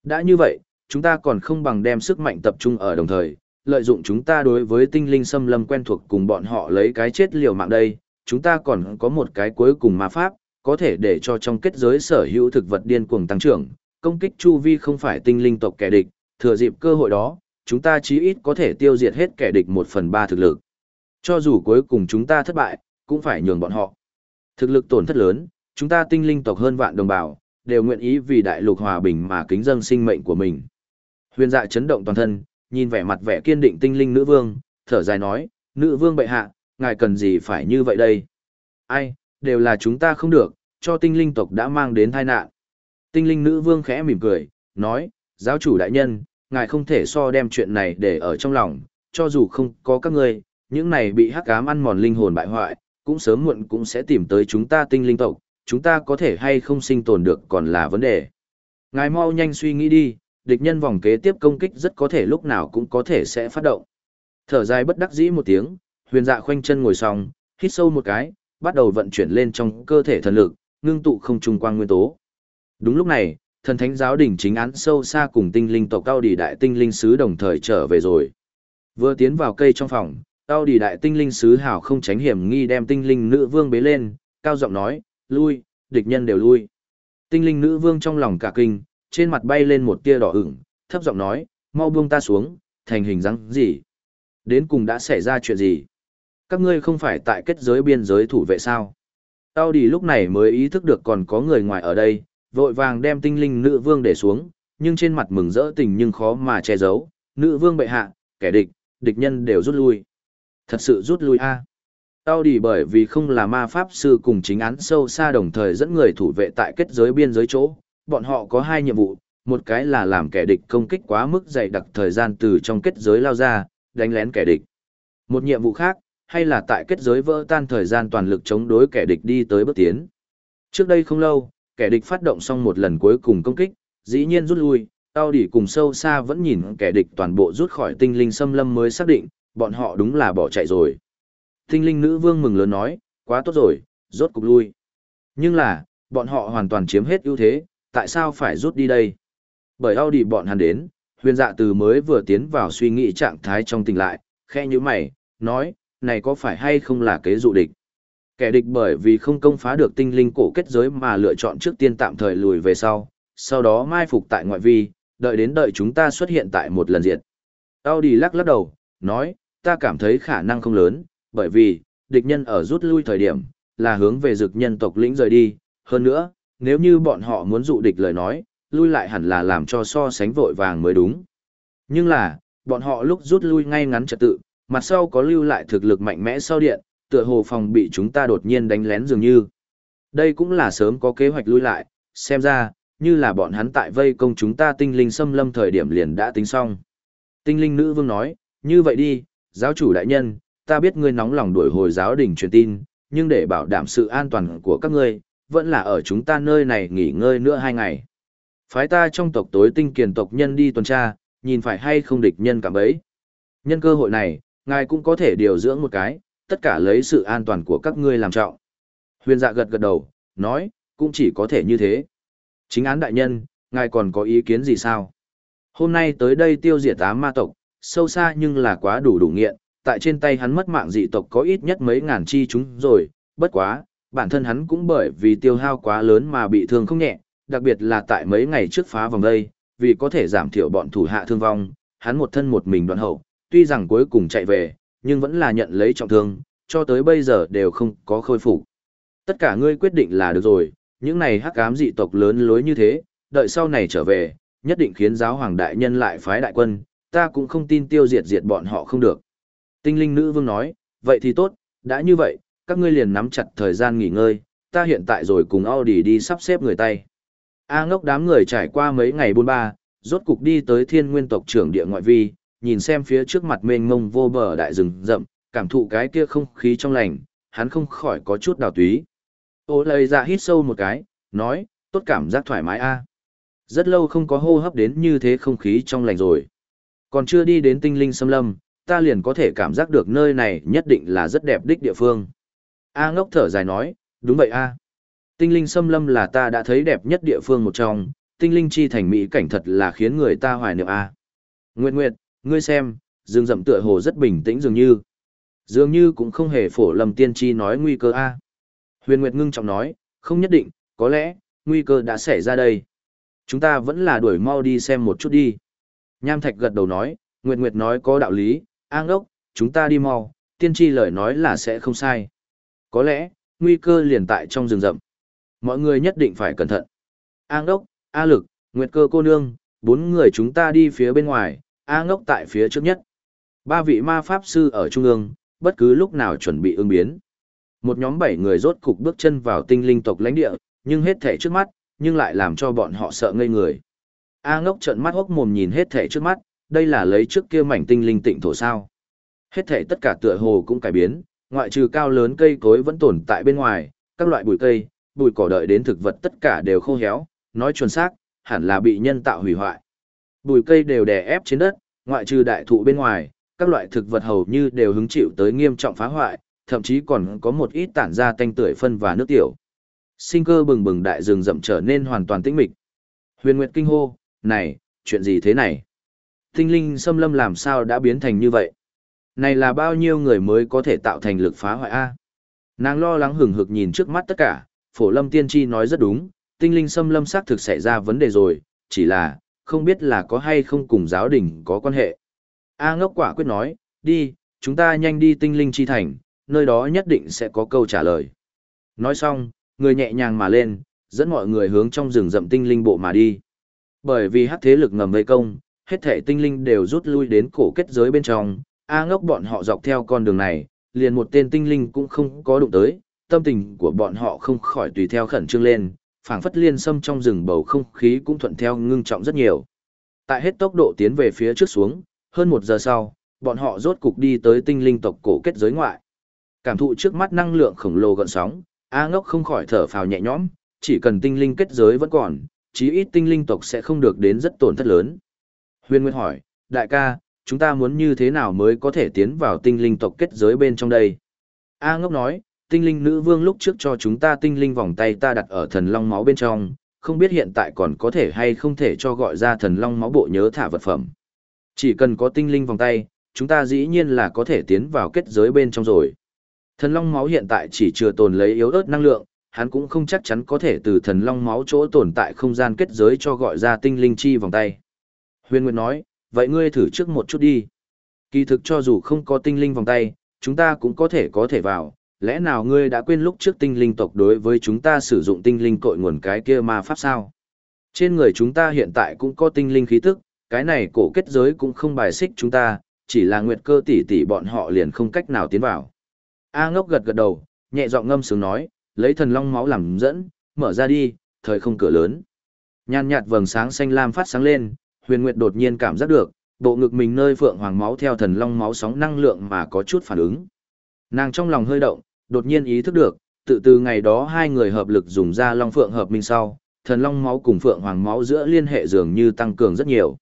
Đã như vậy, chúng ta còn không bằng đem sức mạnh tập trung ở đồng thời, lợi dụng chúng ta đối với tinh linh xâm lâm quen thuộc cùng bọn họ lấy cái chết liều mạng đây, chúng ta còn có một cái cuối cùng ma pháp, có thể để cho trong kết giới sở hữu thực vật điên cuồng tăng trưởng, công kích chu vi không phải tinh linh tộc kẻ địch, thừa dịp cơ hội đó, chúng ta chí ít có thể tiêu diệt hết kẻ địch một phần ba thực lực. Cho dù cuối cùng chúng ta thất bại, cũng phải nhường bọn họ. Thực lực tổn thất lớn, chúng ta tinh linh tộc hơn vạn đồng bào, đều nguyện ý vì đại lục hòa bình mà kính dâng sinh mệnh của mình. Huyền dạ chấn động toàn thân, nhìn vẻ mặt vẻ kiên định tinh linh nữ vương, thở dài nói, nữ vương bệ hạ, ngài cần gì phải như vậy đây? Ai, đều là chúng ta không được, cho tinh linh tộc đã mang đến tai nạn. Tinh linh nữ vương khẽ mỉm cười, nói, giáo chủ đại nhân, ngài không thể so đem chuyện này để ở trong lòng, cho dù không có các ngươi, những này bị hắc ám ăn mòn linh hồn bại hoại, cũng sớm muộn cũng sẽ tìm tới chúng ta tinh linh tộc, chúng ta có thể hay không sinh tồn được còn là vấn đề. Ngài mau nhanh suy nghĩ đi, địch nhân vòng kế tiếp công kích rất có thể lúc nào cũng có thể sẽ phát động. Thở dài bất đắc dĩ một tiếng, huyền dạ khoanh chân ngồi xong, hít sâu một cái, bắt đầu vận chuyển lên trong cơ thể thần lực, ngưng tụ không trung quang nguyên tố. Đúng lúc này, thần thánh giáo đỉnh chính án sâu xa cùng tinh linh tộc cao đỉ đại tinh linh sứ đồng thời trở về rồi. Vừa tiến vào cây trong phòng, cao đỉ đại tinh linh sứ hảo không tránh hiểm nghi đem tinh linh nữ vương bế lên, cao giọng nói, lui, địch nhân đều lui. Tinh linh nữ vương trong lòng cả kinh, trên mặt bay lên một tia đỏ ửng, thấp giọng nói, mau buông ta xuống, thành hình dáng gì? Đến cùng đã xảy ra chuyện gì? Các ngươi không phải tại kết giới biên giới thủ vệ sao? Tao đi lúc này mới ý thức được còn có người ngoài ở đây, vội vàng đem tinh linh nữ vương để xuống, nhưng trên mặt mừng rỡ tình nhưng khó mà che giấu. Nữ vương bệ hạ, kẻ địch, địch nhân đều rút lui. Thật sự rút lui a. Tao đi bởi vì không là ma pháp sư cùng chính án sâu xa đồng thời dẫn người thủ vệ tại kết giới biên giới chỗ, bọn họ có hai nhiệm vụ, một cái là làm kẻ địch công kích quá mức dày đặc thời gian từ trong kết giới lao ra, đánh lén kẻ địch. Một nhiệm vụ khác, hay là tại kết giới vỡ tan thời gian toàn lực chống đối kẻ địch đi tới bước tiến. Trước đây không lâu, kẻ địch phát động xong một lần cuối cùng công kích, dĩ nhiên rút lui, tao đỉ cùng sâu xa vẫn nhìn kẻ địch toàn bộ rút khỏi tinh linh xâm lâm mới xác định, bọn họ đúng là bỏ chạy rồi. Tinh linh nữ vương mừng lớn nói, quá tốt rồi, rốt cục lui. Nhưng là, bọn họ hoàn toàn chiếm hết ưu thế, tại sao phải rút đi đây? Bởi Audi bọn hắn đến, huyền dạ từ mới vừa tiến vào suy nghĩ trạng thái trong tình lại, khe như mày, nói, này có phải hay không là kế dụ địch? Kẻ địch bởi vì không công phá được tinh linh cổ kết giới mà lựa chọn trước tiên tạm thời lùi về sau, sau đó mai phục tại ngoại vi, đợi đến đợi chúng ta xuất hiện tại một lần diệt. Audi lắc lắc đầu, nói, ta cảm thấy khả năng không lớn, bởi vì, địch nhân ở rút lui thời điểm, là hướng về dực nhân tộc lĩnh rời đi, hơn nữa, nếu như bọn họ muốn dụ địch lời nói, lui lại hẳn là làm cho so sánh vội vàng mới đúng. Nhưng là, bọn họ lúc rút lui ngay ngắn trật tự, mặt sau có lưu lại thực lực mạnh mẽ sau điện, tựa hồ phòng bị chúng ta đột nhiên đánh lén dường như. Đây cũng là sớm có kế hoạch lui lại, xem ra, như là bọn hắn tại vây công chúng ta tinh linh xâm lâm thời điểm liền đã tính xong. Tinh linh nữ vương nói, như vậy đi, giáo chủ đại nhân, ta biết ngươi nóng lòng đuổi hồi giáo đình truyền tin, nhưng để bảo đảm sự an toàn của các ngươi, vẫn là ở chúng ta nơi này nghỉ ngơi nữa hai ngày. Phái ta trong tộc tối tinh kiền tộc nhân đi tuần tra, nhìn phải hay không địch nhân cảm ấy. Nhân cơ hội này, ngài cũng có thể điều dưỡng một cái, tất cả lấy sự an toàn của các ngươi làm trọng. Huyền dạ gật gật đầu, nói, cũng chỉ có thể như thế. Chính án đại nhân, ngài còn có ý kiến gì sao? Hôm nay tới đây tiêu diệt ám ma tộc, sâu xa nhưng là quá đủ đủ nghiện, tại trên tay hắn mất mạng dị tộc có ít nhất mấy ngàn chi chúng rồi, bất quá, bản thân hắn cũng bởi vì tiêu hao quá lớn mà bị thương không nhẹ, đặc biệt là tại mấy ngày trước phá vòng đây, vì có thể giảm thiểu bọn thủ hạ thương vong, hắn một thân một mình đoạn hậu, tuy rằng cuối cùng chạy về, nhưng vẫn là nhận lấy trọng thương, cho tới bây giờ đều không có khôi phục. Tất cả ngươi quyết định là được rồi, những này hắc ám dị tộc lớn lối như thế, đợi sau này trở về, nhất định khiến giáo hoàng đại nhân lại phái đại quân, ta cũng không tin tiêu diệt diệt bọn họ không được. Tinh linh nữ vương nói, vậy thì tốt, đã như vậy, các ngươi liền nắm chặt thời gian nghỉ ngơi, ta hiện tại rồi cùng Audi đi sắp xếp người tay. A ngốc đám người trải qua mấy ngày buôn ba, rốt cục đi tới thiên nguyên tộc trưởng địa ngoại vi, nhìn xem phía trước mặt mênh mông vô bờ đại rừng rậm, cảm thụ cái kia không khí trong lành, hắn không khỏi có chút đào túy. Ô lời ra dạ hít sâu một cái, nói, tốt cảm giác thoải mái a. Rất lâu không có hô hấp đến như thế không khí trong lành rồi. Còn chưa đi đến tinh linh xâm lâm, ta liền có thể cảm giác được nơi này nhất định là rất đẹp đích địa phương. A ngốc thở dài nói, đúng vậy a. Tinh linh xâm lâm là ta đã thấy đẹp nhất địa phương một trong, tinh linh chi thành mỹ cảnh thật là khiến người ta hoài niệm a. Nguyệt Nguyệt, ngươi xem, rừng rậm tựa hồ rất bình tĩnh dường như. Dường như cũng không hề phổ lầm tiên tri nói nguy cơ a. Huyền Nguyệt ngưng trọng nói, không nhất định, có lẽ, nguy cơ đã xảy ra đây. Chúng ta vẫn là đuổi mau đi xem một chút đi. Nham Thạch gật đầu nói, Nguyệt Nguyệt nói có đạo lý, an ốc, chúng ta đi mau, tiên tri lời nói là sẽ không sai. Có lẽ, nguy cơ liền tại trong rừng rậm. Mọi người nhất định phải cẩn thận. A ngốc, A lực, Nguyệt cơ cô nương, bốn người chúng ta đi phía bên ngoài, A ngốc tại phía trước nhất. Ba vị ma pháp sư ở trung ương, bất cứ lúc nào chuẩn bị ứng biến. Một nhóm bảy người rốt cục bước chân vào tinh linh tộc lãnh địa, nhưng hết thể trước mắt, nhưng lại làm cho bọn họ sợ ngây người. A ngốc trợn mắt hốc mồm nhìn hết thể trước mắt, đây là lấy trước kia mảnh tinh linh tịnh thổ sao. Hết thể tất cả tựa hồ cũng cải biến, ngoại trừ cao lớn cây cối vẫn tồn tại bên ngoài, các loại bụi cây, bụi cỏ đợi đến thực vật tất cả đều khô héo, nói chuẩn xác, hẳn là bị nhân tạo hủy hoại. Bụi cây đều đè ép trên đất, ngoại trừ đại thụ bên ngoài, các loại thực vật hầu như đều hứng chịu tới nghiêm trọng phá hoại, thậm chí còn có một ít tản ra tanh tưởi phân và nước tiểu. Sinh cơ bừng bừng đại rừng rậm trở nên hoàn toàn tĩnh mịch. Huyền Nguyệt kinh hô, này, chuyện gì thế này? Tinh linh xâm lâm làm sao đã biến thành như vậy? Này là bao nhiêu người mới có thể tạo thành lực phá hoại A? Nàng lo lắng hừng hực nhìn trước mắt tất cả, phổ lâm tiên tri nói rất đúng, tinh linh xâm lâm xác thực xảy ra vấn đề rồi, chỉ là, không biết là có hay không cùng giáo đình có quan hệ. A ngốc quả quyết nói, đi, chúng ta nhanh đi tinh linh chi thành, nơi đó nhất định sẽ có câu trả lời. Nói xong, người nhẹ nhàng mà lên, dẫn mọi người hướng trong rừng rậm tinh linh bộ mà đi. Bởi vì hắc thế lực ngầm vây công, hết thể tinh linh đều rút lui đến cổ kết giới bên trong, A ngốc bọn họ dọc theo con đường này, liền một tên tinh linh cũng không có đụng tới, tâm tình của bọn họ không khỏi tùy theo khẩn trương lên, phảng phất liên xâm trong rừng bầu không khí cũng thuận theo ngưng trọng rất nhiều. Tại hết tốc độ tiến về phía trước xuống, hơn một giờ sau, bọn họ rốt cục đi tới tinh linh tộc cổ kết giới ngoại. Cảm thụ trước mắt năng lượng khổng lồ gợn sóng, A ngốc không khỏi thở phào nhẹ nhõm, chỉ cần tinh linh kết giới vẫn còn, chí ít tinh linh tộc sẽ không được đến rất tổn thất lớn. Huyền Nguyên hỏi, đại ca, chúng ta muốn như thế nào mới có thể tiến vào tinh linh tộc kết giới bên trong đây? A ngốc nói, tinh linh nữ vương lúc trước cho chúng ta tinh linh vòng tay ta đặt ở thần long máu bên trong, không biết hiện tại còn có thể hay không thể cho gọi ra thần long máu bộ nhớ thả vật phẩm. Chỉ cần có tinh linh vòng tay, chúng ta dĩ nhiên là có thể tiến vào kết giới bên trong rồi. Thần long máu hiện tại chỉ chưa tồn lấy yếu ớt năng lượng, hắn cũng không chắc chắn có thể từ thần long máu chỗ tồn tại không gian kết giới cho gọi ra tinh linh chi vòng tay. Huyền Nguyệt nói, vậy ngươi thử trước một chút đi. Kỳ thực cho dù không có tinh linh vòng tay, chúng ta cũng có thể có thể vào, lẽ nào ngươi đã quên lúc trước tinh linh tộc đối với chúng ta sử dụng tinh linh cội nguồn cái kia ma pháp sao? Trên người chúng ta hiện tại cũng có tinh linh khí tức, cái này cổ kết giới cũng không bài xích chúng ta, chỉ là nguyệt cơ tỷ tỷ bọn họ liền không cách nào tiến vào. A ngốc gật gật đầu, nhẹ giọng ngâm sướng nói, lấy thần long máu làm dẫn, mở ra đi, thời không cửa lớn. Nhan nhạt vầng sáng xanh lam phát sáng lên, huyền nguyệt đột nhiên cảm giác được, bộ ngực mình nơi phượng hoàng máu theo thần long máu sóng năng lượng mà có chút phản ứng. Nàng trong lòng hơi động, đột nhiên ý thức được, tự từ ngày đó hai người hợp lực dùng ra long phượng hợp minh sau, thần long máu cùng phượng hoàng máu giữa liên hệ dường như tăng cường rất nhiều.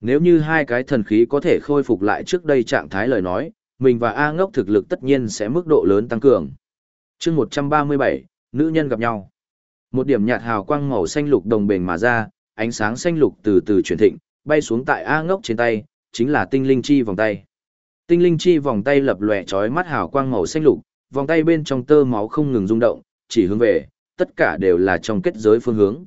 Nếu như hai cái thần khí có thể khôi phục lại trước đây trạng thái lời nói, mình và A ngốc thực lực tất nhiên sẽ mức độ lớn tăng cường. chương 137, nữ nhân gặp nhau. Một điểm nhạt hào quang màu xanh lục đồng bền mà ra, ánh sáng xanh lục từ từ chuyển thịnh, bay xuống tại A ngốc trên tay, chính là tinh linh chi vòng tay. Tinh linh chi vòng tay lập lòe chói mắt hào quang màu xanh lục, vòng tay bên trong tơ máu không ngừng rung động, chỉ hướng về, tất cả đều là trong kết giới phương hướng.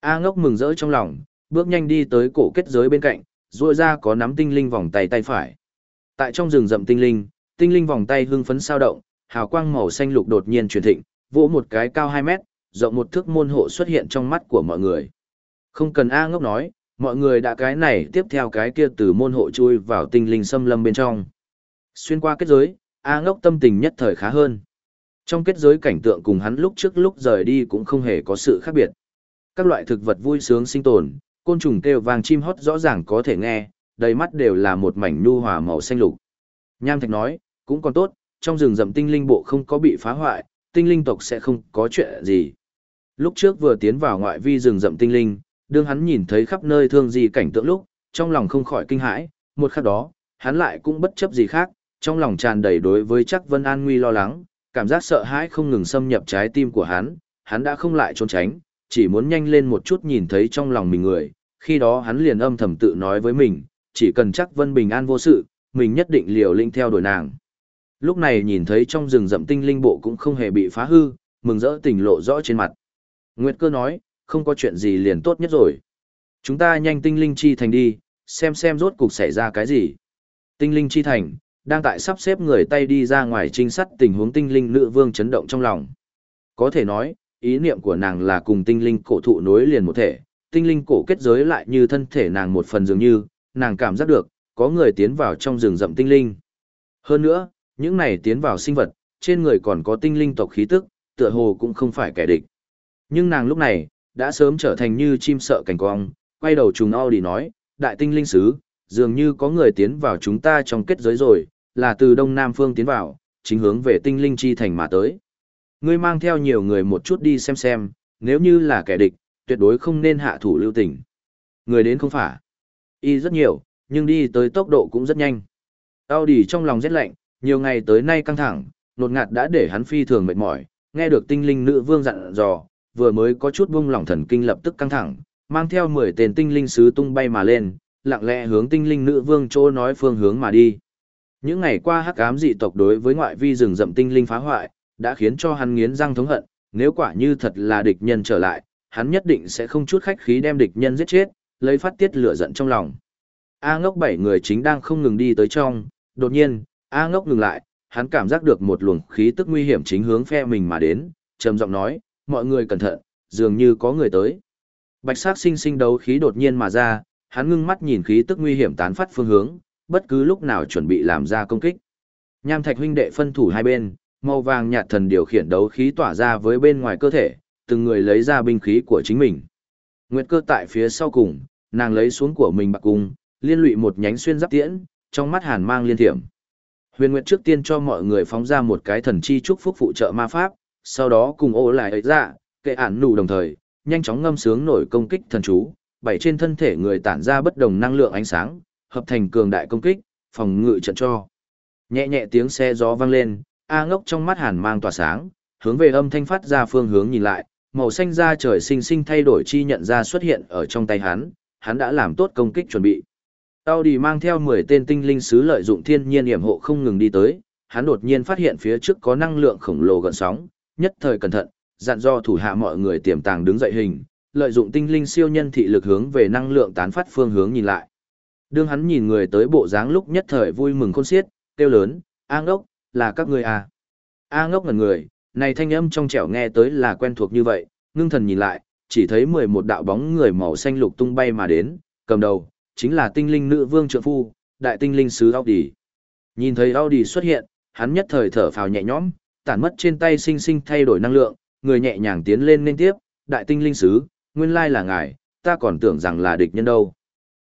A ngốc mừng rỡ trong lòng, bước nhanh đi tới cổ kết giới bên cạnh, ruôi ra có nắm tinh linh vòng tay tay phải. Tại trong rừng rậm tinh linh, tinh linh vòng tay hưng phấn sao động, hào quang màu xanh lục đột nhiên truyền thịnh, vỗ một cái cao 2 mét, rộng một thước môn hộ xuất hiện trong mắt của mọi người. Không cần A ngốc nói, mọi người đã cái này tiếp theo cái kia từ môn hộ chui vào tinh linh xâm lâm bên trong. Xuyên qua kết giới, A ngốc tâm tình nhất thời khá hơn. Trong kết giới cảnh tượng cùng hắn lúc trước lúc rời đi cũng không hề có sự khác biệt. Các loại thực vật vui sướng sinh tồn, côn trùng kêu vàng chim hót rõ ràng có thể nghe, đầy mắt đều là một mảnh nhu hòa màu xanh lục. Nham Thạch nói, cũng còn tốt, trong rừng rậm tinh linh bộ không có bị phá hoại, tinh linh tộc sẽ không có chuyện gì. Lúc trước vừa tiến vào ngoại vi rừng rậm tinh linh, đương hắn nhìn thấy khắp nơi thương gì cảnh tượng lúc, trong lòng không khỏi kinh hãi, một khắc đó, hắn lại cũng bất chấp gì khác, trong lòng tràn đầy đối với chắc Vân An nguy lo lắng, cảm giác sợ hãi không ngừng xâm nhập trái tim của hắn, hắn đã không lại trốn tránh, chỉ muốn nhanh lên một chút nhìn thấy trong lòng mình người, khi đó hắn liền âm thầm tự nói với mình, chỉ cần chắc Vân bình an vô sự, mình nhất định liều linh theo đuổi nàng. Lúc này nhìn thấy trong rừng rậm tinh linh bộ cũng không hề bị phá hư, mừng rỡ tình lộ rõ trên mặt. Nguyệt cơ nói, không có chuyện gì liền tốt nhất rồi. Chúng ta nhanh tinh linh chi thành đi, xem xem rốt cuộc xảy ra cái gì. Tinh linh chi thành, đang tại sắp xếp người tay đi ra ngoài trinh sát tình huống tinh linh nữ vương chấn động trong lòng. Có thể nói, ý niệm của nàng là cùng tinh linh cổ thụ nối liền một thể, tinh linh cổ kết giới lại như thân thể nàng một phần dường như, nàng cảm giác được, có người tiến vào trong rừng rậm tinh linh. Hơn nữa, những này tiến vào sinh vật, trên người còn có tinh linh tộc khí tức, tựa hồ cũng không phải kẻ địch. Nhưng nàng lúc này, đã sớm trở thành như chim sợ cảnh cong, quay đầu trùng Audi nói, đại tinh linh sứ, dường như có người tiến vào chúng ta trong kết giới rồi, là từ đông nam phương tiến vào, chính hướng về tinh linh chi thành mà tới. Ngươi mang theo nhiều người một chút đi xem xem, nếu như là kẻ địch, tuyệt đối không nên hạ thủ lưu tình. Người đến không phải. Y rất nhiều, nhưng đi tới tốc độ cũng rất nhanh. Audi trong lòng rất lạnh, nhiều ngày tới nay căng thẳng, nột ngạt đã để hắn phi thường mệt mỏi, nghe được tinh linh nữ vương dặn dò, vừa mới có chút buông lỏng thần kinh lập tức căng thẳng, mang theo 10 tên tinh linh sứ tung bay mà lên, lặng lẽ hướng tinh linh nữ vương chỗ nói phương hướng mà đi. Những ngày qua hắc ám dị tộc đối với ngoại vi rừng rậm tinh linh phá hoại, đã khiến cho hắn nghiến răng thống hận, nếu quả như thật là địch nhân trở lại, hắn nhất định sẽ không chút khách khí đem địch nhân giết chết, lấy phát tiết lửa giận trong lòng. A ngốc bảy người chính đang không ngừng đi tới trong, đột nhiên, A ngốc ngừng lại, hắn cảm giác được một luồng khí tức nguy hiểm chính hướng phe mình mà đến, trầm giọng nói, mọi người cẩn thận, dường như có người tới. Bạch sắc sinh sinh đấu khí đột nhiên mà ra, hắn ngưng mắt nhìn khí tức nguy hiểm tán phát phương hướng, bất cứ lúc nào chuẩn bị làm ra công kích. Nham Thạch huynh đệ phân thủ hai bên, màu vàng nhạt thần điều khiển đấu khí tỏa ra với bên ngoài cơ thể, từng người lấy ra binh khí của chính mình. Nguyệt cơ tại phía sau cùng, nàng lấy xuống của mình bạc cung, liên lụy một nhánh xuyên giáp tiễn, trong mắt hàn mang liên thiểm. Huyền Nguyệt trước tiên cho mọi người phóng ra một cái thần chi chúc phúc phụ trợ ma pháp, sau đó cùng ô lại ấy ra, kệ ản nụ đồng thời, nhanh chóng ngâm sướng nổi công kích thần chú, bảy trên thân thể người tản ra bất đồng năng lượng ánh sáng, hợp thành cường đại công kích, phòng ngự trận cho. Nhẹ nhẹ tiếng xe gió vang lên, A ngốc trong mắt hàn mang tỏa sáng, hướng về âm thanh phát ra phương hướng nhìn lại, màu xanh da trời sinh sinh thay đổi chi nhận ra xuất hiện ở trong tay hắn, hắn đã làm tốt công kích chuẩn bị. Tao đi mang theo 10 tên tinh linh sứ lợi dụng thiên nhiên hiểm hộ không ngừng đi tới, hắn đột nhiên phát hiện phía trước có năng lượng khổng lồ gần sóng, nhất thời cẩn thận, dặn do thủ hạ mọi người tiềm tàng đứng dậy hình, lợi dụng tinh linh siêu nhân thị lực hướng về năng lượng tán phát phương hướng nhìn lại. Đương hắn nhìn người tới bộ dáng lúc nhất thời vui mừng khôn xiết, kêu lớn, A ngốc, là các ngươi à. A ngốc ngẩn người, này thanh âm trong trẻo nghe tới là quen thuộc như vậy, ngưng thần nhìn lại, chỉ thấy 11 đạo bóng người màu xanh lục tung bay mà đến, cầm đầu, chính là tinh linh nữ vương trượng phu, đại tinh linh sứ Audi. Nhìn thấy Audi xuất hiện, hắn nhất thời thở phào nhẹ nhõm, tản mất trên tay sinh sinh thay đổi năng lượng, người nhẹ nhàng tiến lên nên tiếp, đại tinh linh sứ, nguyên lai là ngài, ta còn tưởng rằng là địch nhân đâu.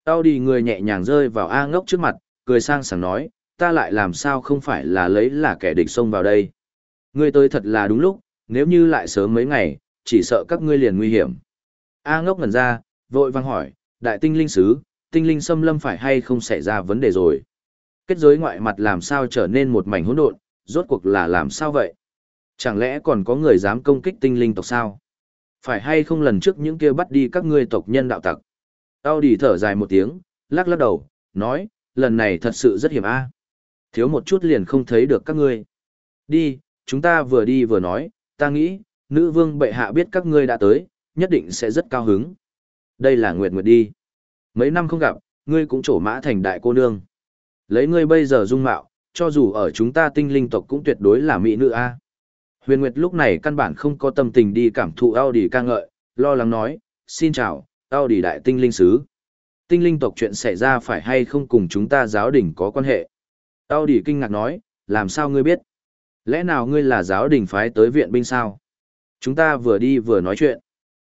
tao đi người nhẹ nhàng rơi vào A ngốc trước mặt, cười sang sảng nói, ta lại làm sao không phải là lấy là kẻ địch xông vào đây. Ngươi tới thật là đúng lúc, nếu như lại sớm mấy ngày, chỉ sợ các ngươi liền nguy hiểm. A ngốc ngẩn ra, vội vang hỏi, đại tinh linh sứ, tinh linh xâm lâm phải hay không xảy ra vấn đề rồi. Kết giới ngoại mặt làm sao trở nên một mảnh hỗn độn, rốt cuộc là làm sao vậy? Chẳng lẽ còn có người dám công kích tinh linh tộc sao? Phải hay không lần trước những kia bắt đi các ngươi tộc nhân đạo tặc? Tao đi thở dài một tiếng, lắc lắc đầu, nói, lần này thật sự rất hiểm a. Thiếu một chút liền không thấy được các ngươi. Đi, chúng ta vừa đi vừa nói, ta nghĩ, nữ vương bệ hạ biết các ngươi đã tới, nhất định sẽ rất cao hứng. Đây là Nguyệt Nguyệt đi. Mấy năm không gặp, ngươi cũng trổ mã thành đại cô nương. Lấy ngươi bây giờ dung mạo, cho dù ở chúng ta tinh linh tộc cũng tuyệt đối là mỹ nữ a. Huyền Nguyệt lúc này căn bản không có tâm tình đi cảm thụ Audi ca ngợi, lo lắng nói, xin chào, Audi đại tinh linh sứ. Tinh linh tộc chuyện xảy ra phải hay không cùng chúng ta giáo đình có quan hệ? Audi kinh ngạc nói, làm sao ngươi biết? Lẽ nào ngươi là giáo đình phái tới viện binh sao? Chúng ta vừa đi vừa nói chuyện.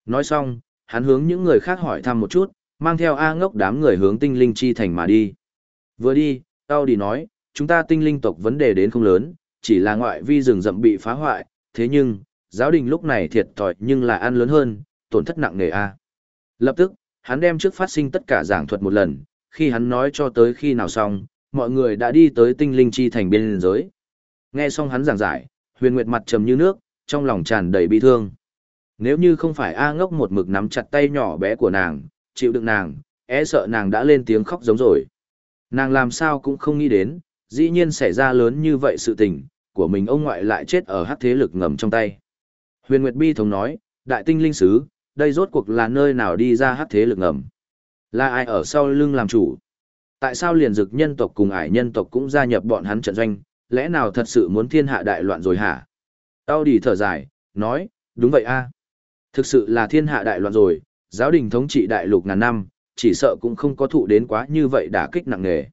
Nói xong, hắn hướng những người khác hỏi thăm một chút, mang theo A ngốc đám người hướng tinh linh chi thành mà đi. Vừa đi, tao đi nói, chúng ta tinh linh tộc vấn đề đến không lớn, chỉ là ngoại vi rừng rậm bị phá hoại, thế nhưng, giáo đình lúc này thiệt thòi nhưng là ăn lớn hơn, tổn thất nặng nề A. Lập tức, hắn đem trước phát sinh tất cả giảng thuật một lần, khi hắn nói cho tới khi nào xong, mọi người đã đi tới tinh linh chi thành biên giới. Nghe xong hắn giảng giải, huyền nguyệt mặt trầm như nước, trong lòng tràn đầy bi thương. Nếu như không phải A ngốc một mực nắm chặt tay nhỏ bé của nàng, chịu đựng nàng, e sợ nàng đã lên tiếng khóc giống rồi. Nàng làm sao cũng không nghĩ đến, dĩ nhiên xảy ra lớn như vậy sự tình, của mình ông ngoại lại chết ở hắc thế lực ngầm trong tay. Huyền Nguyệt Bi thống nói, đại tinh linh sứ, đây rốt cuộc là nơi nào đi ra hắc thế lực ngầm? Là ai ở sau lưng làm chủ? Tại sao liền dực nhân tộc cùng ải nhân tộc cũng gia nhập bọn hắn trận doanh, lẽ nào thật sự muốn thiên hạ đại loạn rồi hả? Tao đi thở dài, nói, đúng vậy a Thực sự là thiên hạ đại loạn rồi, giáo đình thống trị đại lục ngàn năm, chỉ sợ cũng không có thụ đến quá như vậy đả kích nặng nề.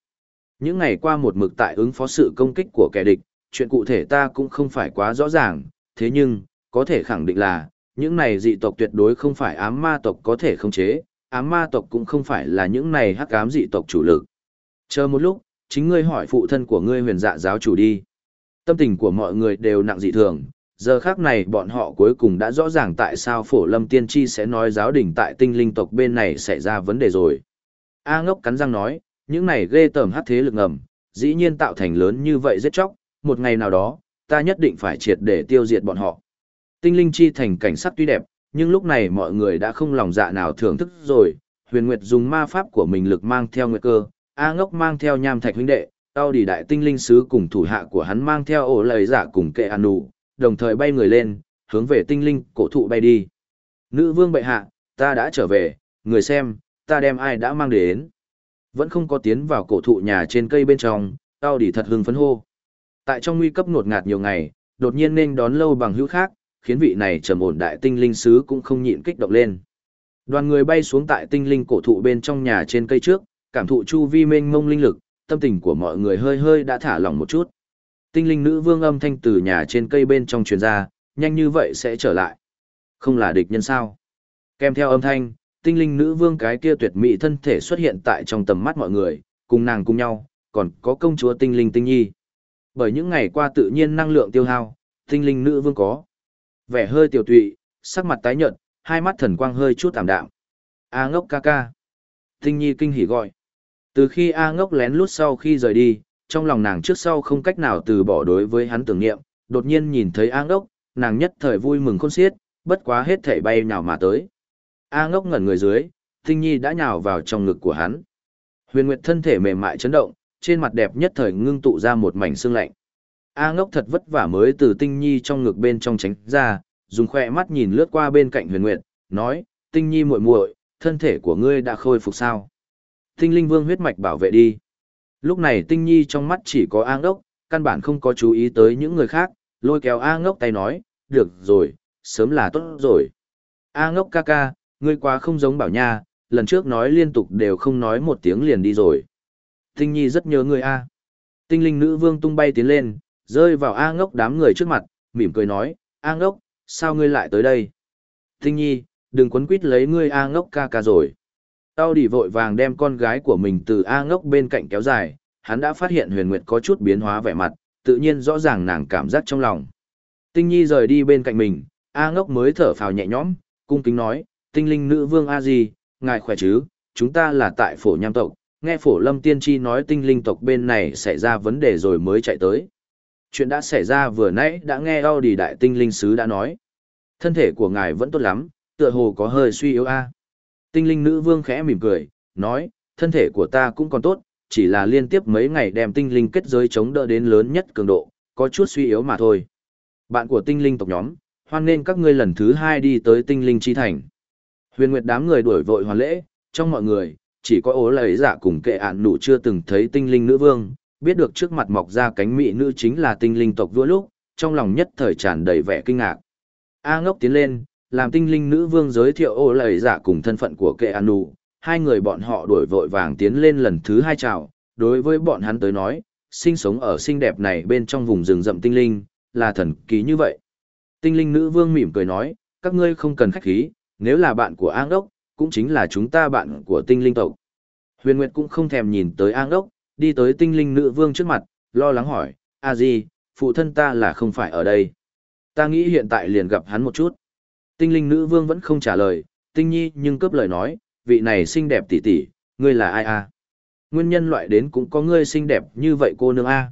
Những ngày qua một mực tại ứng phó sự công kích của kẻ địch, chuyện cụ thể ta cũng không phải quá rõ ràng, thế nhưng, có thể khẳng định là, những này dị tộc tuyệt đối không phải ám ma tộc có thể khống chế, ám ma tộc cũng không phải là những này hắc ám dị tộc chủ lực. Chờ một lúc, chính ngươi hỏi phụ thân của ngươi huyền dạ giáo chủ đi. Tâm tình của mọi người đều nặng dị thường, giờ khác này bọn họ cuối cùng đã rõ ràng tại sao phổ lâm tiên tri sẽ nói giáo đình tại tinh linh tộc bên này xảy ra vấn đề rồi. A ngốc cắn răng nói, những này ghê tởm hát thế lực ngầm, dĩ nhiên tạo thành lớn như vậy giết chóc, một ngày nào đó, ta nhất định phải triệt để tiêu diệt bọn họ. Tinh linh chi thành cảnh sắc tuy đẹp, nhưng lúc này mọi người đã không lòng dạ nào thưởng thức rồi, huyền nguyệt dùng ma pháp của mình lực mang theo nguyệt cơ, A ngốc mang theo nham thạch huynh đệ, tao đi đại tinh linh sứ cùng thủ hạ của hắn mang theo ổ lời giả cùng kệ an nụ, đồng thời bay người lên, hướng về tinh linh cổ thụ bay đi. Nữ vương bệ hạ, ta đã trở về, người xem, ta đem ai đã mang đến. Vẫn không có tiến vào cổ thụ nhà trên cây bên trong, tao đi thật hưng phấn hô. Tại trong nguy cấp ngột ngạt nhiều ngày, đột nhiên nên đón lâu bằng hữu khác, khiến vị này trầm ổn đại tinh linh sứ cũng không nhịn kích động lên. Đoàn người bay xuống tại tinh linh cổ thụ bên trong nhà trên cây trước, cảm thụ chu vi mênh mông linh lực, tâm tình của mọi người hơi hơi đã thả lỏng một chút. Tinh linh nữ vương âm thanh từ nhà trên cây bên trong truyền ra, nhanh như vậy sẽ trở lại. Không là địch nhân sao? Kèm theo âm thanh, tinh linh nữ vương cái kia tuyệt mỹ thân thể xuất hiện tại trong tầm mắt mọi người, cùng nàng cùng nhau, còn có công chúa tinh linh tinh nhi. Bởi những ngày qua tự nhiên năng lượng tiêu hao, tinh linh nữ vương có vẻ hơi tiểu tụy, sắc mặt tái nhợt, hai mắt thần quang hơi chút tạm đạm. A ngốc ca ca. Tinh nhi kinh hỉ gọi. Từ khi A ngốc lén lút sau khi rời đi, trong lòng nàng trước sau không cách nào từ bỏ đối với hắn tưởng niệm, đột nhiên nhìn thấy A ngốc, nàng nhất thời vui mừng khôn xiết, bất quá hết thể bay nhào mà tới. A ngốc ngẩn người dưới, tinh nhi đã nhào vào trong ngực của hắn. Huyền Nguyệt thân thể mềm mại chấn động, trên mặt đẹp nhất thời ngưng tụ ra một mảnh sương lạnh. A ngốc thật vất vả mới từ tinh nhi trong ngực bên trong tránh ra, dùng khỏe mắt nhìn lướt qua bên cạnh huyền nguyệt, nói, tinh nhi muội muội, thân thể của ngươi đã khôi phục sao? Tinh linh vương huyết mạch bảo vệ đi. Lúc này tinh nhi trong mắt chỉ có A ngốc, căn bản không có chú ý tới những người khác, lôi kéo A ngốc tay nói, được rồi, sớm là tốt rồi. A ngốc ca ca, ngươi quá không giống bảo nha, lần trước nói liên tục đều không nói một tiếng liền đi rồi. Tinh nhi rất nhớ ngươi A. Tinh linh nữ vương tung bay tiến lên, rơi vào A ngốc đám người trước mặt, mỉm cười nói, A ngốc, sao ngươi lại tới đây? Tinh nhi, đừng quấn quýt lấy ngươi A ngốc ca ca rồi. Tao đi vội vàng đem con gái của mình từ A ngốc bên cạnh kéo dài, hắn đã phát hiện huyền nguyệt có chút biến hóa vẻ mặt, tự nhiên rõ ràng nàng cảm giác trong lòng. Tinh nhi rời đi bên cạnh mình, A ngốc mới thở phào nhẹ nhõm, cung kính nói, tinh linh nữ vương A Di, ngài khỏe chứ, chúng ta là tại phổ nham tộc, nghe phổ lâm tiên tri nói tinh linh tộc bên này xảy ra vấn đề rồi mới chạy tới. Chuyện đã xảy ra vừa nãy đã nghe Audi đại tinh linh sứ đã nói. Thân thể của ngài vẫn tốt lắm, tựa hồ có hơi suy yếu a. Tinh linh nữ vương khẽ mỉm cười, nói, thân thể của ta cũng còn tốt, chỉ là liên tiếp mấy ngày đem tinh linh kết giới chống đỡ đến lớn nhất cường độ, có chút suy yếu mà thôi. Bạn của tinh linh tộc nhóm, hoan nên các ngươi lần thứ hai đi tới tinh linh chi thành. Huyền Nguyệt đám người đuổi vội hoàn lễ, trong mọi người, chỉ có ố lời giả cùng kệ ản nụ chưa từng thấy tinh linh nữ vương, biết được trước mặt mọc ra cánh mỹ nữ chính là tinh linh tộc vua lúc, trong lòng nhất thời tràn đầy vẻ kinh ngạc. A ngốc tiến lên, làm tinh linh nữ vương giới thiệu ô lời giả cùng thân phận của kệ ạn nụ, hai người bọn họ đuổi vội vàng tiến lên lần thứ hai chào, đối với bọn hắn tới nói, sinh sống ở xinh đẹp này bên trong vùng rừng rậm tinh linh, là thần kỳ như vậy. Tinh linh nữ vương mỉm cười nói, các ngươi không cần khách khí, nếu là bạn của An Đốc, cũng chính là chúng ta bạn của tinh linh tộc. Huyền Nguyệt cũng không thèm nhìn tới An Đốc, đi tới tinh linh nữ vương trước mặt, lo lắng hỏi, a gì, phụ thân ta là không phải ở đây. Ta nghĩ hiện tại liền gặp hắn một chút. Tinh linh nữ vương vẫn không trả lời, tinh nhi nhưng cướp lời nói, vị này xinh đẹp tỷ tỷ, ngươi là ai a? Nguyên nhân loại đến cũng có ngươi xinh đẹp như vậy cô nương a.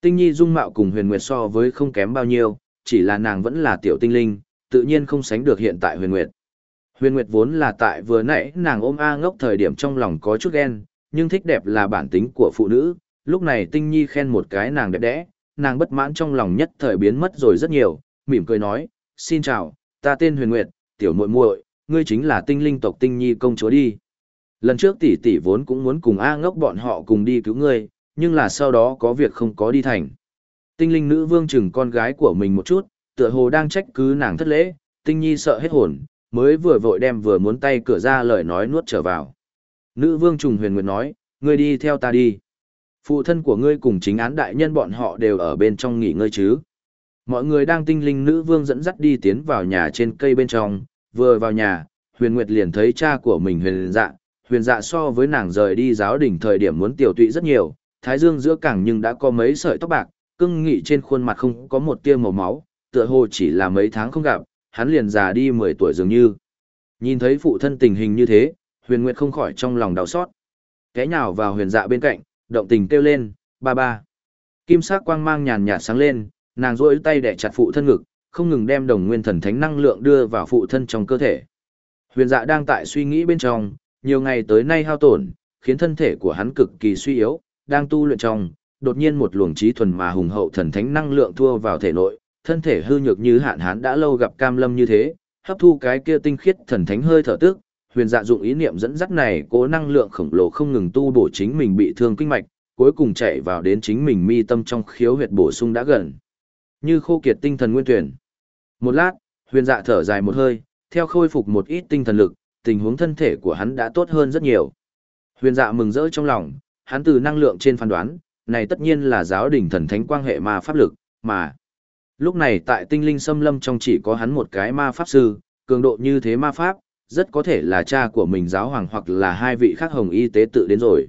Tinh nhi dung mạo cùng huyền nguyệt so với không kém bao nhiêu, chỉ là nàng vẫn là tiểu tinh linh, tự nhiên không sánh được hiện tại huyền nguyệt. Huyền nguyệt vốn là tại vừa nãy nàng ôm A ngốc thời điểm trong lòng có chút ghen, nhưng thích đẹp là bản tính của phụ nữ, lúc này tinh nhi khen một cái nàng đẹp đẽ, nàng bất mãn trong lòng nhất thời biến mất rồi rất nhiều, mỉm cười nói, xin chào, ta tên huyền nguyệt, tiểu muội muội, ngươi chính là tinh linh tộc tinh nhi công chúa đi. Lần trước tỷ tỷ vốn cũng muốn cùng A ngốc bọn họ cùng đi cứu ngươi, nhưng là sau đó có việc không có đi thành. Tinh linh nữ vương chừng con gái của mình một chút, tựa hồ đang trách cứ nàng thất lễ, tinh nhi sợ hết hồn, mới vừa vội đem vừa muốn tay cửa ra lời nói nuốt trở vào. Nữ vương trùng huyền nguyệt nói, ngươi đi theo ta đi. Phụ thân của ngươi cùng chính án đại nhân bọn họ đều ở bên trong nghỉ ngơi chứ. Mọi người đang tinh linh nữ vương dẫn dắt đi tiến vào nhà trên cây bên trong, vừa vào nhà, huyền nguyệt liền thấy cha của mình huyền dạ, huyền dạ so với nàng rời đi giáo đỉnh thời điểm muốn tiểu tụy rất nhiều, thái dương giữa cảng nhưng đã có mấy sợi tóc bạc, cưng nghị trên khuôn mặt không có một tia màu máu, tựa hồ chỉ là mấy tháng không gặp, hắn liền già đi 10 tuổi dường như. Nhìn thấy phụ thân tình hình như thế, huyền nguyệt không khỏi trong lòng đau xót. Té nhào vào huyền dạ bên cạnh, động tình kêu lên, ba ba. Kim sắc quang mang nhàn nhạt sáng lên, nàng rôi tay để chặt phụ thân ngực, không ngừng đem đồng nguyên thần thánh năng lượng đưa vào phụ thân trong cơ thể. Huyền dạ đang tại suy nghĩ bên trong, nhiều ngày tới nay hao tổn, khiến thân thể của hắn cực kỳ suy yếu, đang tu luyện trong, đột nhiên một luồng trí thuần mà hùng hậu thần thánh năng lượng thua vào thể nội, thân thể hư nhược như hạn hán đã lâu gặp cam lâm như thế, hấp thu cái kia tinh khiết thần thánh hơi thở tức, huyền dạ dụng ý niệm dẫn dắt này cố năng lượng khổng lồ không ngừng tu bổ chính mình bị thương kinh mạch, cuối cùng chạy vào đến chính mình mi tâm trong khiếu huyệt bổ sung đã gần. Như khô kiệt tinh thần nguyên tuyển. Một lát, huyền dạ thở dài một hơi, theo khôi phục một ít tinh thần lực, tình huống thân thể của hắn đã tốt hơn rất nhiều. Huyền dạ mừng rỡ trong lòng, hắn từ năng lượng trên phán đoán, này tất nhiên là giáo đỉnh thần thánh quan hệ ma pháp lực, mà lúc này tại tinh linh xâm lâm trong chỉ có hắn một cái ma pháp sư, cường độ như thế ma pháp, rất có thể là cha của mình giáo hoàng hoặc là hai vị khác hồng y tế tự đến rồi.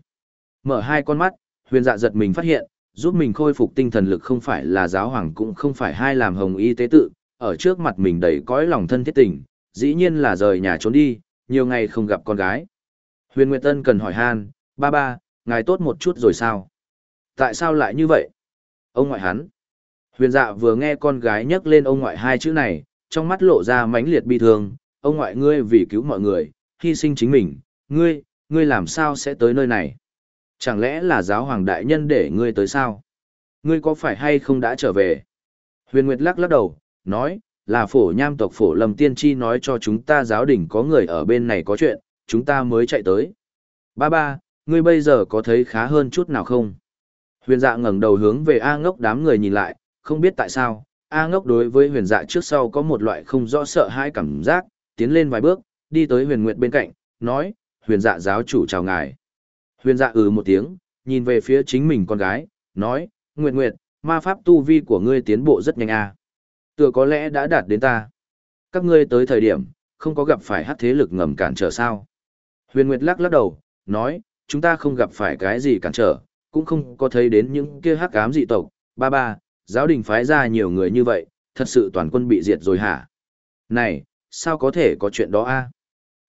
Mở hai con mắt, huyền dạ giật mình phát hiện, giúp mình khôi phục tinh thần lực không phải là giáo hoàng cũng không phải hai làm hồng y tế tự, ở trước mặt mình đầy cõi lòng thân thiết tình, dĩ nhiên là rời nhà trốn đi, nhiều ngày không gặp con gái. Huyền Nguyệt Tân cần hỏi han, ba ba, ngài tốt một chút rồi sao? Tại sao lại như vậy? Ông ngoại hắn. Huyền dạ vừa nghe con gái nhắc lên ông ngoại hai chữ này, trong mắt lộ ra mãnh liệt bi thương, ông ngoại ngươi vì cứu mọi người, hy sinh chính mình, ngươi, ngươi làm sao sẽ tới nơi này? Chẳng lẽ là giáo hoàng đại nhân để ngươi tới sao? Ngươi có phải hay không đã trở về? Huyền Nguyệt lắc lắc đầu, nói, là phổ nham tộc phổ lầm tiên tri nói cho chúng ta giáo đình có người ở bên này có chuyện, chúng ta mới chạy tới. Ba ba, ngươi bây giờ có thấy khá hơn chút nào không? Huyền dạ ngẩng đầu hướng về A ngốc đám người nhìn lại, không biết tại sao, A ngốc đối với huyền dạ trước sau có một loại không rõ sợ hãi cảm giác, tiến lên vài bước, đi tới huyền nguyệt bên cạnh, nói, huyền dạ giáo chủ chào ngài. Huyền dạ ừ một tiếng, nhìn về phía chính mình con gái, nói, Nguyệt Nguyệt, ma pháp tu vi của ngươi tiến bộ rất nhanh à. Tựa có lẽ đã đạt đến ta. Các ngươi tới thời điểm, không có gặp phải hát thế lực ngầm cản trở sao. Huyền Nguyệt lắc lắc đầu, nói, chúng ta không gặp phải cái gì cản trở, cũng không có thấy đến những kia hắc ám dị tộc, ba ba, giáo đình phái ra nhiều người như vậy, thật sự toàn quân bị diệt rồi hả? Này, sao có thể có chuyện đó a?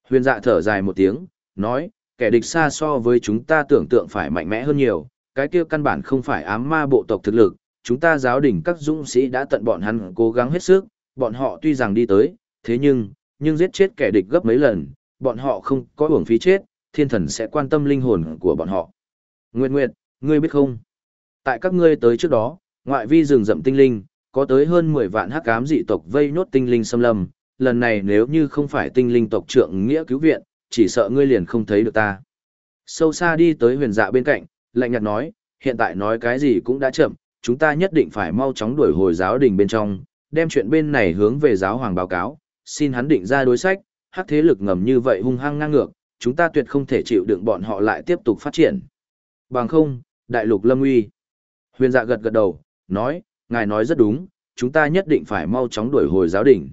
Huyền dạ thở dài một tiếng, nói, kẻ địch xa so với chúng ta tưởng tượng phải mạnh mẽ hơn nhiều, cái kia căn bản không phải ám ma bộ tộc thực lực, chúng ta giáo đình các dũng sĩ đã tận bọn hắn cố gắng hết sức, bọn họ tuy rằng đi tới, thế nhưng, nhưng giết chết kẻ địch gấp mấy lần, bọn họ không có uổng phí chết, thiên thần sẽ quan tâm linh hồn của bọn họ. Nguyệt Nguyệt, ngươi biết không? Tại các ngươi tới trước đó, ngoại vi rừng rậm tinh linh, có tới hơn 10 vạn hắc ám dị tộc vây nốt tinh linh xâm lâm, lần này nếu như không phải tinh linh tộc trưởng nghĩa cứu viện, chỉ sợ ngươi liền không thấy được ta. Sâu xa đi tới huyền dạ bên cạnh, lạnh nhạt nói, hiện tại nói cái gì cũng đã chậm, chúng ta nhất định phải mau chóng đuổi hồi giáo đình bên trong, đem chuyện bên này hướng về giáo hoàng báo cáo, xin hắn định ra đối sách, hắc thế lực ngầm như vậy hung hăng ngang ngược, chúng ta tuyệt không thể chịu đựng bọn họ lại tiếp tục phát triển. Bằng không, đại lục lâm uy. Huyền dạ gật gật đầu, nói, ngài nói rất đúng, chúng ta nhất định phải mau chóng đuổi hồi giáo đình.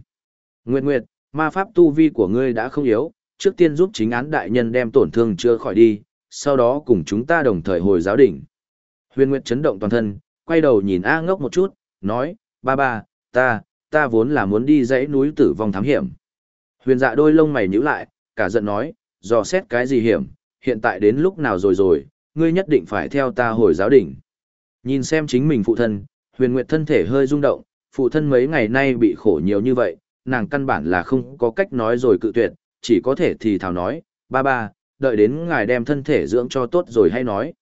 Nguyệt Nguyệt, ma pháp tu vi của ngươi đã không yếu, trước tiên giúp chính án đại nhân đem tổn thương chưa khỏi đi, sau đó cùng chúng ta đồng thời hồi giáo đỉnh. Huyền Nguyệt chấn động toàn thân, quay đầu nhìn A ngốc một chút, nói, ba ba, ta, ta vốn là muốn đi dãy núi tử vong thám hiểm. Huyền dạ đôi lông mày nhíu lại, cả giận nói, dò xét cái gì hiểm, hiện tại đến lúc nào rồi rồi, ngươi nhất định phải theo ta hồi giáo đỉnh. Nhìn xem chính mình phụ thân, huyền nguyệt thân thể hơi rung động, phụ thân mấy ngày nay bị khổ nhiều như vậy, nàng căn bản là không có cách nói rồi cự tuyệt, chỉ có thể thì thảo nói, ba ba, đợi đến ngài đem thân thể dưỡng cho tốt rồi hay nói.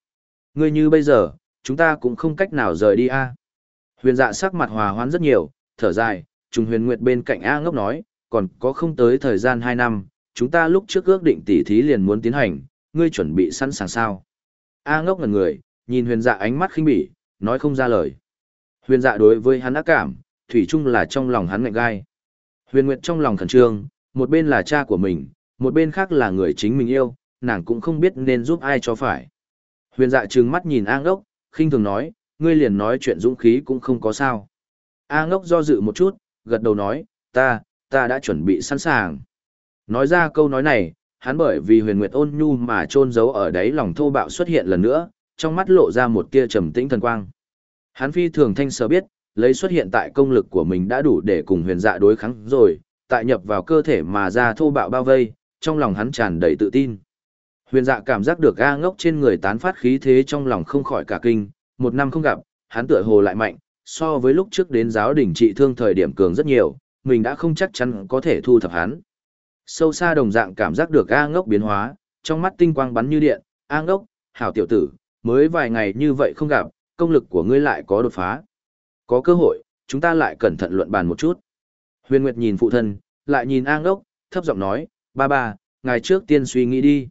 Ngươi như bây giờ, chúng ta cũng không cách nào rời đi a. Huyền dạ sắc mặt hòa hoãn rất nhiều, thở dài, trùng huyền nguyệt bên cạnh A ngốc nói, còn có không tới thời gian 2 năm, chúng ta lúc trước ước định tỉ thí liền muốn tiến hành, ngươi chuẩn bị sẵn sàng sao. A ngốc ngần người, nhìn huyền dạ ánh mắt khinh bỉ, nói không ra lời. Huyền dạ đối với hắn ác cảm, thủy chung là trong lòng hắn ngạnh gai. Huyền Nguyệt trong lòng khẩn trương, một bên là cha của mình, một bên khác là người chính mình yêu, nàng cũng không biết nên giúp ai cho phải. Huyền dạ trừng mắt nhìn A ngốc, khinh thường nói, ngươi liền nói chuyện dũng khí cũng không có sao. A ngốc do dự một chút, gật đầu nói, ta, ta đã chuẩn bị sẵn sàng. Nói ra câu nói này, hắn bởi vì huyền nguyệt ôn nhu mà trôn giấu ở đáy lòng thô bạo xuất hiện lần nữa, trong mắt lộ ra một tia trầm tĩnh thần quang. Hắn phi thường thanh sở biết, lấy xuất hiện tại công lực của mình đã đủ để cùng huyền dạ đối kháng rồi, tại nhập vào cơ thể mà ra thô bạo bao vây, trong lòng hắn tràn đầy tự tin. Huyền dạ cảm giác được A ngốc trên người tán phát khí thế trong lòng không khỏi cả kinh, một năm không gặp, hắn tựa hồ lại mạnh, so với lúc trước đến giáo đỉnh trị thương thời điểm cường rất nhiều, mình đã không chắc chắn có thể thu thập hắn. Sâu xa đồng dạng cảm giác được A ngốc biến hóa, trong mắt tinh quang bắn như điện, A ngốc, hảo tiểu tử, mới vài ngày như vậy không gặp, công lực của ngươi lại có đột phá. Có cơ hội, chúng ta lại cẩn thận luận bàn một chút. Huyền Nguyệt nhìn phụ thân, lại nhìn An ngốc, thấp giọng nói, ba ba, ngài trước tiên suy nghĩ đi.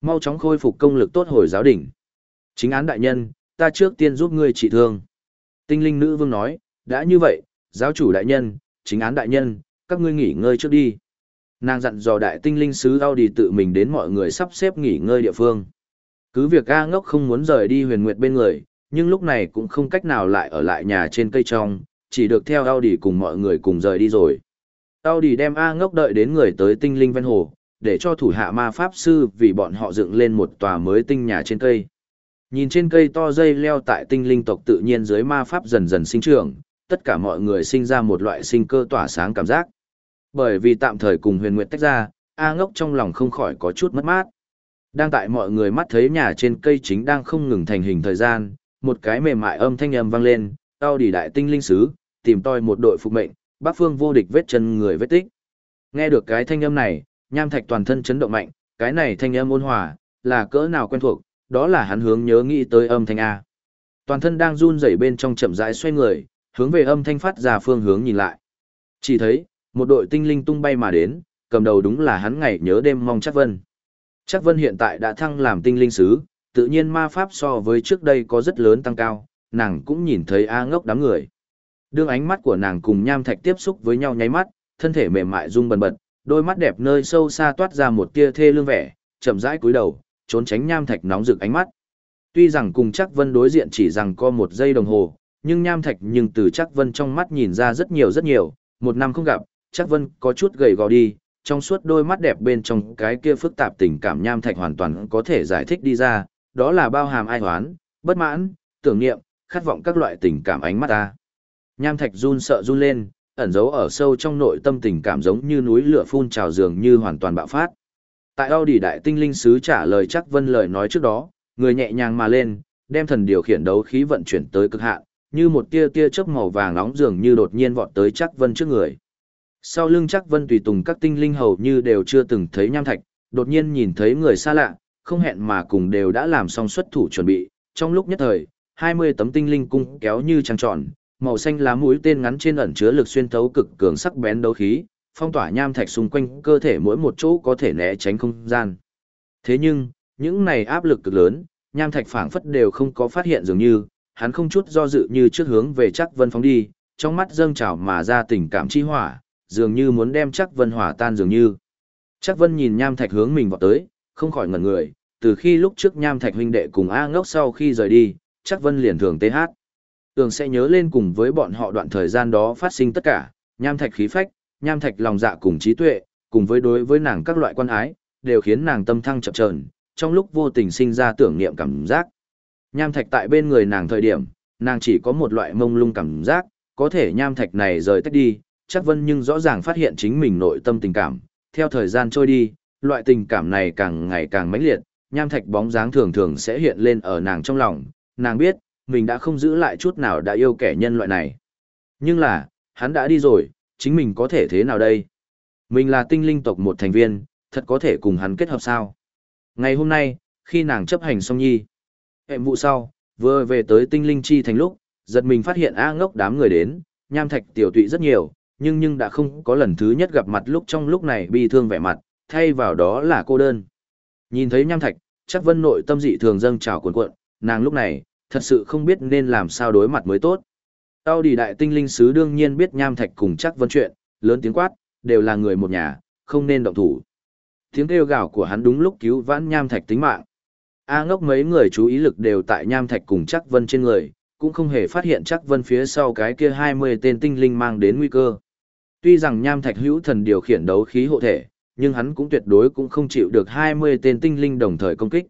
Mau chóng khôi phục công lực tốt hồi giáo đỉnh. Chính án đại nhân, ta trước tiên giúp ngươi trị thương. Tinh linh nữ vương nói, đã như vậy, giáo chủ đại nhân, chính án đại nhân, các ngươi nghỉ ngơi trước đi. Nàng dặn dò đại tinh linh sứ Audi tự mình đến mọi người sắp xếp nghỉ ngơi địa phương. Cứ việc A ngốc không muốn rời đi huyền nguyệt bên người, nhưng lúc này cũng không cách nào lại ở lại nhà trên cây trong, chỉ được theo Audi cùng mọi người cùng rời đi rồi. Audi đem A ngốc đợi đến người tới tinh linh ven hồ, để cho thủ hạ ma pháp sư vì bọn họ dựng lên một tòa mới tinh nhà trên cây. Nhìn trên cây to dây leo tại tinh linh tộc tự nhiên dưới ma pháp dần dần sinh trưởng, tất cả mọi người sinh ra một loại sinh cơ tỏa sáng cảm giác. Bởi vì tạm thời cùng huyền nguyệt tách ra, A ngốc trong lòng không khỏi có chút mất mát. Đang tại mọi người mắt thấy nhà trên cây chính đang không ngừng thành hình thời gian, một cái mềm mại âm thanh âm vang lên, tao đi đại tinh linh sứ, tìm toi một đội phục mệnh, bác phương vô địch vết chân người vết tích. Nghe được cái thanh âm này, nham thạch toàn thân chấn động mạnh, cái này thanh âm ôn hòa, là cỡ nào quen thuộc, đó là hắn hướng nhớ nghĩ tới âm thanh A. Toàn thân đang run rẩy bên trong chậm rãi xoay người, hướng về âm thanh phát ra phương hướng nhìn lại. Chỉ thấy, một đội tinh linh tung bay mà đến, cầm đầu đúng là hắn ngày nhớ đêm mong chắc vân. Chắc vân hiện tại đã thăng làm tinh linh sứ, tự nhiên ma pháp so với trước đây có rất lớn tăng cao, nàng cũng nhìn thấy A ngốc đám người. Đương ánh mắt của nàng cùng nham thạch tiếp xúc với nhau nháy mắt, thân thể mềm mại rung bần bật, đôi mắt đẹp nơi sâu xa toát ra một tia thê lương vẻ, chậm rãi cúi đầu, trốn tránh nham thạch nóng rực ánh mắt. Tuy rằng cùng chắc vân đối diện chỉ rằng có một giây đồng hồ, nhưng nham thạch nhưng từ chắc vân trong mắt nhìn ra rất nhiều rất nhiều, một năm không gặp, chắc vân có chút gầy gò đi, trong suốt đôi mắt đẹp bên trong cái kia phức tạp tình cảm nham thạch hoàn toàn có thể giải thích đi ra, đó là bao hàm ai hoán, bất mãn, tưởng niệm, khát vọng các loại tình cảm ánh mắt ta. Nham thạch run sợ run lên, ẩn giấu ở sâu trong nội tâm tình cảm giống như núi lửa phun trào dường như hoàn toàn bạo phát. Tại Audi đại tinh linh sứ trả lời chắc vân lời nói trước đó, người nhẹ nhàng mà lên, đem thần điều khiển đấu khí vận chuyển tới cực hạn, như một tia tia chớp màu vàng nóng dường như đột nhiên vọt tới chắc vân trước người. Sau lưng chắc vân tùy tùng các tinh linh hầu như đều chưa từng thấy nham thạch, đột nhiên nhìn thấy người xa lạ, không hẹn mà cùng đều đã làm xong xuất thủ chuẩn bị, trong lúc nhất thời, 20 tấm tinh linh cung kéo như trăng tròn, màu xanh lá mũi tên ngắn trên ẩn chứa lực xuyên thấu cực cường sắc bén đấu khí, phong tỏa nham thạch xung quanh cơ thể mỗi một chỗ có thể né tránh không gian. Thế nhưng, những này áp lực cực lớn, nham thạch phảng phất đều không có phát hiện dường như, hắn không chút do dự như trước hướng về chắc vân phóng đi, trong mắt dâng trào mà ra tình cảm chi hỏa, dường như muốn đem chắc vân hỏa tan dường như. Chắc vân nhìn nham thạch hướng mình vào tới, không khỏi ngẩn người, từ khi lúc trước nham thạch huynh đệ cùng A ngốc sau khi rời đi, chắc vân liền thường tê hát. Tường sẽ nhớ lên cùng với bọn họ đoạn thời gian đó phát sinh tất cả, nham thạch khí phách, nham thạch lòng dạ cùng trí tuệ, cùng với đối với nàng các loại quan ái, đều khiến nàng tâm thăng chập chờn, trong lúc vô tình sinh ra tưởng niệm cảm giác. Nham thạch tại bên người nàng thời điểm, nàng chỉ có một loại mông lung cảm giác, có thể nham thạch này rời tách đi, chắc vân nhưng rõ ràng phát hiện chính mình nội tâm tình cảm, theo thời gian trôi đi, loại tình cảm này càng ngày càng mãnh liệt, nham thạch bóng dáng thường thường sẽ hiện lên ở nàng trong lòng, nàng biết, mình đã không giữ lại chút nào đã yêu kẻ nhân loại này. Nhưng là, hắn đã đi rồi, chính mình có thể thế nào đây? Mình là tinh linh tộc một thành viên, thật có thể cùng hắn kết hợp sao? Ngày hôm nay, khi nàng chấp hành xong nhi, hệm vụ sau, vừa về tới tinh linh chi thành lúc, giật mình phát hiện A ngốc đám người đến, nham thạch tiểu tụy rất nhiều, nhưng nhưng đã không có lần thứ nhất gặp mặt lúc trong lúc này bi thương vẻ mặt, thay vào đó là cô đơn. Nhìn thấy nham thạch, chắc vân nội tâm dị thường dâng trào cuộn cuộn, nàng lúc này, thật sự không biết nên làm sao đối mặt mới tốt. Tao đi đại tinh linh sứ đương nhiên biết nham thạch cùng chắc vân chuyện, lớn tiếng quát, đều là người một nhà, không nên động thủ. Tiếng kêu gào của hắn đúng lúc cứu vãn nham thạch tính mạng. A ngốc mấy người chú ý lực đều tại nham thạch cùng chắc vân trên người, cũng không hề phát hiện chắc vân phía sau cái kia 20 tên tinh linh mang đến nguy cơ. Tuy rằng nham thạch hữu thần điều khiển đấu khí hộ thể, nhưng hắn cũng tuyệt đối cũng không chịu được 20 tên tinh linh đồng thời công kích.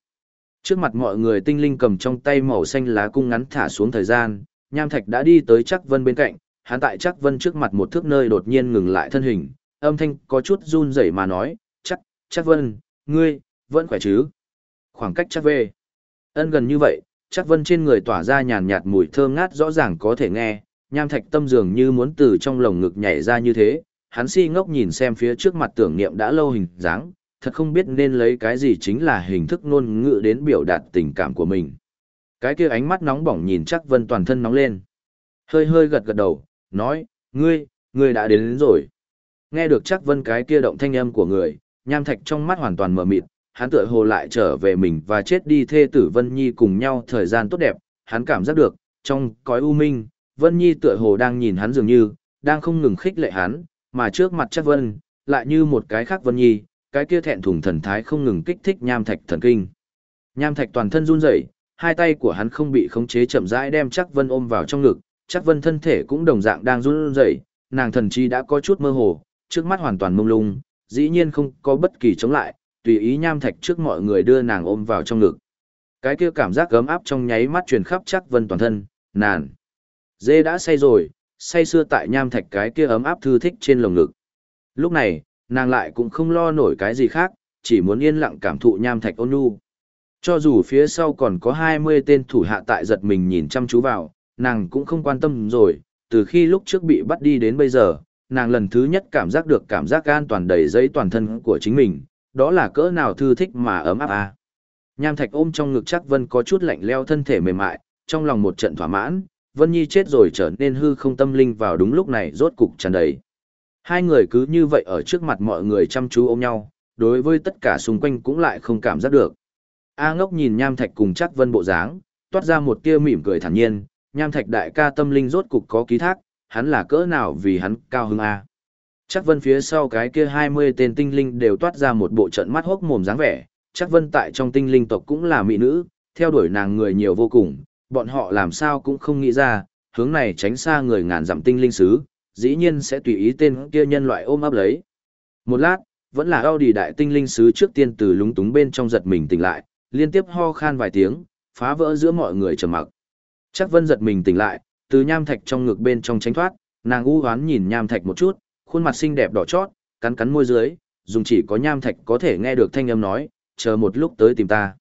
Trước mặt mọi người tinh linh cầm trong tay màu xanh lá cung ngắn thả xuống thời gian, nham thạch đã đi tới chắc vân bên cạnh, hắn tại chắc vân trước mặt một thước nơi đột nhiên ngừng lại thân hình, âm thanh có chút run rẩy mà nói, chắc, chắc vân, ngươi, vẫn khỏe chứ. Khoảng cách chắc về. Ân gần như vậy, chắc vân trên người tỏa ra nhàn nhạt mùi thơm ngát rõ ràng có thể nghe, nham thạch tâm dường như muốn từ trong lồng ngực nhảy ra như thế, hắn si ngốc nhìn xem phía trước mặt tưởng niệm đã lâu hình dáng, thật không biết nên lấy cái gì chính là hình thức ngôn ngữ đến biểu đạt tình cảm của mình. Cái kia ánh mắt nóng bỏng nhìn chắc vân toàn thân nóng lên. Hơi hơi gật gật đầu, nói, ngươi, ngươi đã đến, đến rồi. Nghe được chắc vân cái kia động thanh âm của người, nham thạch trong mắt hoàn toàn mở mịt, hắn tựa hồ lại trở về mình và chết đi thê tử Vân Nhi cùng nhau thời gian tốt đẹp, hắn cảm giác được, trong cõi u minh, Vân Nhi tựa hồ đang nhìn hắn dường như, đang không ngừng khích lệ hắn, mà trước mặt chắc Vân, lại như một cái khác Vân Nhi, cái kia thẹn thùng thần thái không ngừng kích thích nham thạch thần kinh. Nham thạch toàn thân run rẩy, hai tay của hắn không bị khống chế chậm rãi đem chắc Vân ôm vào trong ngực, chắc Vân thân thể cũng đồng dạng đang run rẩy, nàng thần chi đã có chút mơ hồ, trước mắt hoàn toàn mông lung, dĩ nhiên không có bất kỳ chống lại, tùy ý nham thạch trước mọi người đưa nàng ôm vào trong ngực. Cái kia cảm giác gấm áp trong nháy mắt truyền khắp chắc Vân toàn thân, nàn. Dê đã say rồi, say xưa tại nham thạch cái kia ấm áp thư thích trên lồng ngực. Lúc này, nàng lại cũng không lo nổi cái gì khác, chỉ muốn yên lặng cảm thụ nham thạch ôn nhu. Cho dù phía sau còn có 20 tên thủ hạ tại giật mình nhìn chăm chú vào, nàng cũng không quan tâm rồi, từ khi lúc trước bị bắt đi đến bây giờ, nàng lần thứ nhất cảm giác được cảm giác an toàn đầy giấy toàn thân của chính mình, đó là cỡ nào thư thích mà ấm áp à. Nham thạch ôm trong ngực chắc vân có chút lạnh leo thân thể mềm mại, trong lòng một trận thỏa mãn, Vân Nhi chết rồi trở nên hư không tâm linh vào đúng lúc này rốt cục tràn đầy. Hai người cứ như vậy ở trước mặt mọi người chăm chú ôm nhau, đối với tất cả xung quanh cũng lại không cảm giác được. A ngốc nhìn Nham Thạch cùng chắc Vân bộ dáng, toát ra một tia mỉm cười thản nhiên, Nham Thạch đại ca tâm linh rốt cục có ký thác, hắn là cỡ nào vì hắn cao hứng A. Chắc Vân phía sau cái kia 20 tên tinh linh đều toát ra một bộ trận mắt hốc mồm dáng vẻ, chắc Vân tại trong tinh linh tộc cũng là mỹ nữ, theo đuổi nàng người nhiều vô cùng, bọn họ làm sao cũng không nghĩ ra, hướng này tránh xa người ngàn dặm tinh linh sứ, dĩ nhiên sẽ tùy ý tên kia nhân loại ôm ấp lấy. Một lát, vẫn là Audi đại tinh linh sứ trước tiên từ lúng túng bên trong giật mình tỉnh lại, liên tiếp ho khan vài tiếng, phá vỡ giữa mọi người trầm mặc. Chắc Vân giật mình tỉnh lại, từ nham thạch trong ngực bên trong tránh thoát, nàng u hoán nhìn nham thạch một chút, khuôn mặt xinh đẹp đỏ chót, cắn cắn môi dưới, dùng chỉ có nham thạch có thể nghe được thanh âm nói, chờ một lúc tới tìm ta.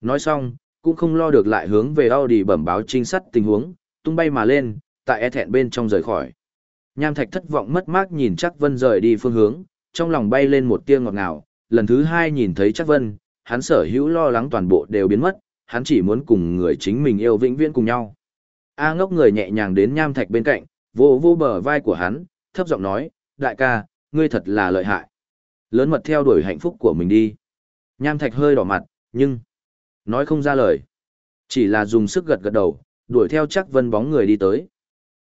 Nói xong, cũng không lo được lại hướng về Audi bẩm báo trinh sát tình huống, tung bay mà lên, tại e thẹn bên trong rời khỏi. Nham thạch thất vọng mất mát nhìn Trác vân rời đi phương hướng, trong lòng bay lên một tia ngọt ngào, lần thứ hai nhìn thấy Trác vân, hắn sở hữu lo lắng toàn bộ đều biến mất, hắn chỉ muốn cùng người chính mình yêu vĩnh viễn cùng nhau. A ngốc người nhẹ nhàng đến nham thạch bên cạnh, vô vô bờ vai của hắn, thấp giọng nói, đại ca, ngươi thật là lợi hại. Lớn mật theo đuổi hạnh phúc của mình đi. Nham thạch hơi đỏ mặt, nhưng, nói không ra lời. Chỉ là dùng sức gật gật đầu, đuổi theo chắc vân bóng người đi tới.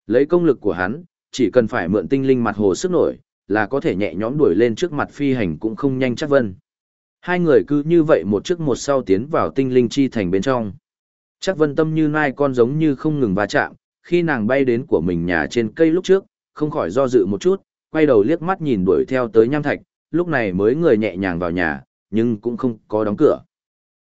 Lấy công lực của hắn, chỉ cần phải mượn tinh linh mặt hồ sức nổi, là có thể nhẹ nhõm đuổi lên trước mặt phi hành cũng không nhanh chắc vân. Hai người cứ như vậy một trước một sau tiến vào tinh linh chi thành bên trong. Chắc vân tâm như nai con giống như không ngừng va chạm, khi nàng bay đến của mình nhà trên cây lúc trước, không khỏi do dự một chút, quay đầu liếc mắt nhìn đuổi theo tới nham thạch, lúc này mới người nhẹ nhàng vào nhà, nhưng cũng không có đóng cửa.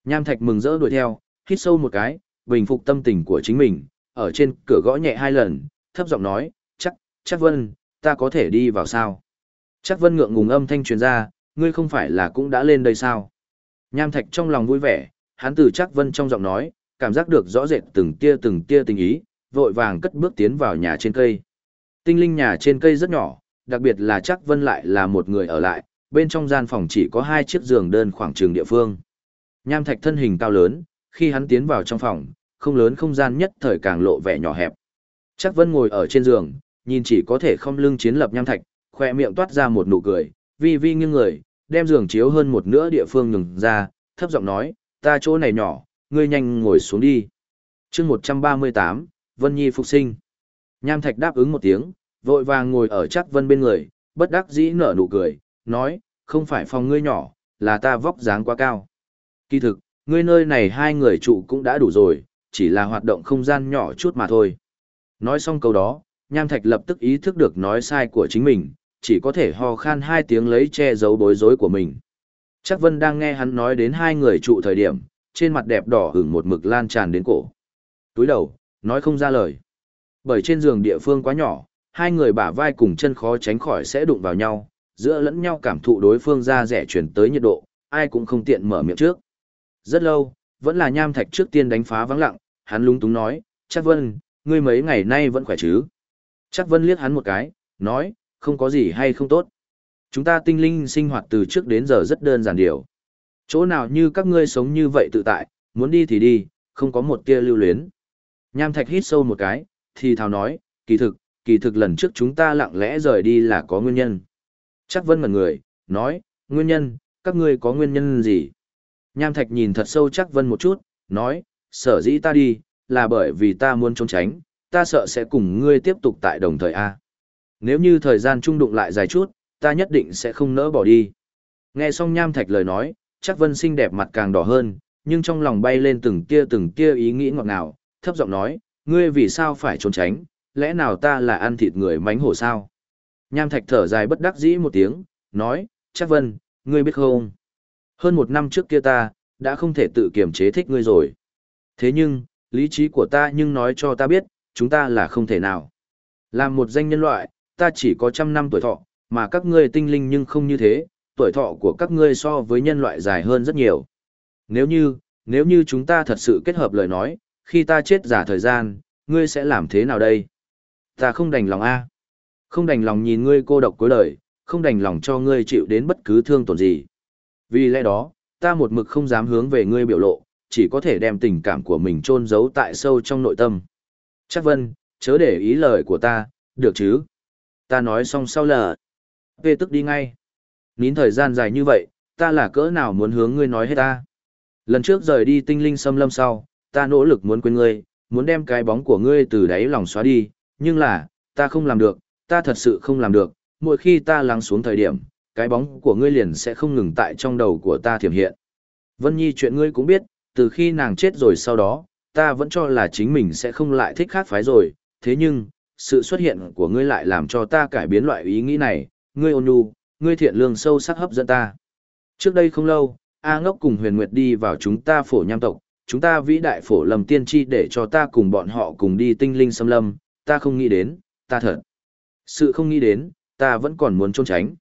Nham thạch mừng rỡ đuổi theo, hít sâu một cái, bình phục tâm tình của chính mình, ở trên cửa gõ nhẹ hai lần, thấp giọng nói, chắc, chắc vân, ta có thể đi vào sao? Chắc vân ngượng ngùng âm thanh truyền ra, ngươi không phải là cũng đã lên đây sao? Nham thạch trong lòng vui vẻ, hắn từ chắc vân trong giọng nói, cảm giác được rõ rệt từng tia từng tia tình ý, vội vàng cất bước tiến vào nhà trên cây. Tinh linh nhà trên cây rất nhỏ, đặc biệt là chắc vân lại là một người ở lại, bên trong gian phòng chỉ có hai chiếc giường đơn khoảng trường địa phương. Nham thạch thân hình cao lớn, khi hắn tiến vào trong phòng, không lớn không gian nhất thời càng lộ vẻ nhỏ hẹp. Chắc vân ngồi ở trên giường, nhìn chỉ có thể không lưng chiến lập nham thạch, khoe miệng toát ra một nụ cười, vi vi nghiêng người, đem giường chiếu hơn một nửa địa phương nhường ra, thấp giọng nói, ta chỗ này nhỏ, ngươi nhanh ngồi xuống đi. chương 138, Vân Nhi phục sinh. Nham Thạch đáp ứng một tiếng, vội vàng ngồi ở chắc Vân bên người, bất đắc dĩ nở nụ cười, nói, không phải phòng ngươi nhỏ, là ta vóc dáng quá cao. Kỳ thực, ngươi nơi này hai người trụ cũng đã đủ rồi, chỉ là hoạt động không gian nhỏ chút mà thôi. Nói xong câu đó, Nham Thạch lập tức ý thức được nói sai của chính mình, chỉ có thể ho khan hai tiếng lấy che giấu bối rối của mình. Chắc Vân đang nghe hắn nói đến hai người trụ thời điểm, trên mặt đẹp đỏ hửng một mực lan tràn đến cổ. Túi đầu, nói không ra lời. Bởi trên giường địa phương quá nhỏ, hai người bả vai cùng chân khó tránh khỏi sẽ đụng vào nhau, giữa lẫn nhau cảm thụ đối phương ra rẻ chuyển tới nhiệt độ, ai cũng không tiện mở miệng trước. Rất lâu, vẫn là nham thạch trước tiên đánh phá vắng lặng, hắn lung túng nói, chắc vân, ngươi mấy ngày nay vẫn khỏe chứ. Chắc vân liếc hắn một cái, nói, không có gì hay không tốt. Chúng ta tinh linh sinh hoạt từ trước đến giờ rất đơn giản điều. Chỗ nào như các ngươi sống như vậy tự tại, muốn đi thì đi, không có một tia lưu luyến. Nham Thạch hít sâu một cái, thì thào nói, kỳ thực, kỳ thực lần trước chúng ta lặng lẽ rời đi là có nguyên nhân. Chắc vân ngần người, nói, nguyên nhân, các ngươi có nguyên nhân gì? Nham Thạch nhìn thật sâu chắc vân một chút, nói, sở dĩ ta đi, là bởi vì ta muốn trốn tránh, ta sợ sẽ cùng ngươi tiếp tục tại đồng thời A. Nếu như thời gian trung đụng lại dài chút, ta nhất định sẽ không nỡ bỏ đi. Nghe xong Nham Thạch lời nói, chắc vân xinh đẹp mặt càng đỏ hơn, nhưng trong lòng bay lên từng tia từng tia ý nghĩ ngọt ngào, thấp giọng nói, ngươi vì sao phải trốn tránh, lẽ nào ta là ăn thịt người mánh hổ sao? Nham Thạch thở dài bất đắc dĩ một tiếng, nói, chắc vân, ngươi biết không? Hơn một năm trước kia ta, đã không thể tự kiềm chế thích ngươi rồi. Thế nhưng, lý trí của ta nhưng nói cho ta biết, chúng ta là không thể nào. Làm một danh nhân loại, ta chỉ có trăm năm tuổi thọ, mà các ngươi tinh linh nhưng không như thế, tuổi thọ của các ngươi so với nhân loại dài hơn rất nhiều. Nếu như, nếu như chúng ta thật sự kết hợp lời nói, khi ta chết giả thời gian, ngươi sẽ làm thế nào đây? Ta không đành lòng a, Không đành lòng nhìn ngươi cô độc cuối đời, không đành lòng cho ngươi chịu đến bất cứ thương tổn gì. Vì lẽ đó, ta một mực không dám hướng về ngươi biểu lộ, chỉ có thể đem tình cảm của mình chôn giấu tại sâu trong nội tâm. Chắc vân, chớ để ý lời của ta, được chứ? Ta nói xong sau lờ. Về tức đi ngay. Nín thời gian dài như vậy, ta là cỡ nào muốn hướng ngươi nói hết ta. Lần trước rời đi tinh linh xâm lâm sau, ta nỗ lực muốn quên ngươi, muốn đem cái bóng của ngươi từ đáy lòng xóa đi, nhưng là, ta không làm được, ta thật sự không làm được, mỗi khi ta lắng xuống thời điểm, cái bóng của ngươi liền sẽ không ngừng tại trong đầu của ta thiểm hiện. Vân Nhi chuyện ngươi cũng biết, từ khi nàng chết rồi sau đó, ta vẫn cho là chính mình sẽ không lại thích khác phái rồi, thế nhưng, sự xuất hiện của ngươi lại làm cho ta cải biến loại ý nghĩ này, ngươi ôn nhu, ngươi thiện lương sâu sắc hấp dẫn ta. Trước đây không lâu, A Ngốc cùng Huyền Nguyệt đi vào chúng ta phổ nham tộc, chúng ta vĩ đại phổ lầm tiên tri để cho ta cùng bọn họ cùng đi tinh linh xâm lâm, ta không nghĩ đến, ta thật. Sự không nghĩ đến, ta vẫn còn muốn trốn tránh.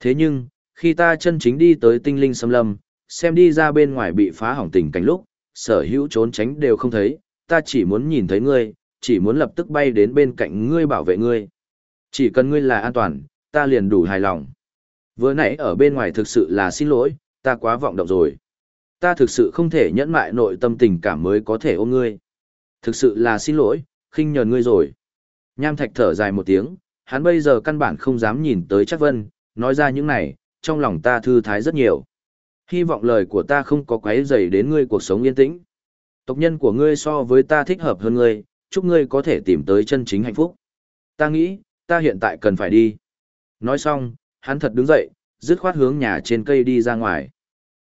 Thế nhưng, khi ta chân chính đi tới tinh linh xâm lâm, xem đi ra bên ngoài bị phá hỏng tình cảnh lúc, sở hữu trốn tránh đều không thấy, ta chỉ muốn nhìn thấy ngươi, chỉ muốn lập tức bay đến bên cạnh ngươi bảo vệ ngươi. Chỉ cần ngươi là an toàn, ta liền đủ hài lòng. Vừa nãy ở bên ngoài thực sự là xin lỗi, ta quá vọng động rồi. Ta thực sự không thể nhẫn mại nội tâm tình cảm mới có thể ôm ngươi. Thực sự là xin lỗi, khinh nhờn ngươi rồi. Nham Thạch thở dài một tiếng, hắn bây giờ căn bản không dám nhìn tới chắc vân, nói ra những này, trong lòng ta thư thái rất nhiều. Hy vọng lời của ta không có quấy rầy đến ngươi cuộc sống yên tĩnh. Tộc nhân của ngươi so với ta thích hợp hơn ngươi, chúc ngươi có thể tìm tới chân chính hạnh phúc. Ta nghĩ, ta hiện tại cần phải đi. Nói xong, hắn thật đứng dậy, dứt khoát hướng nhà trên cây đi ra ngoài.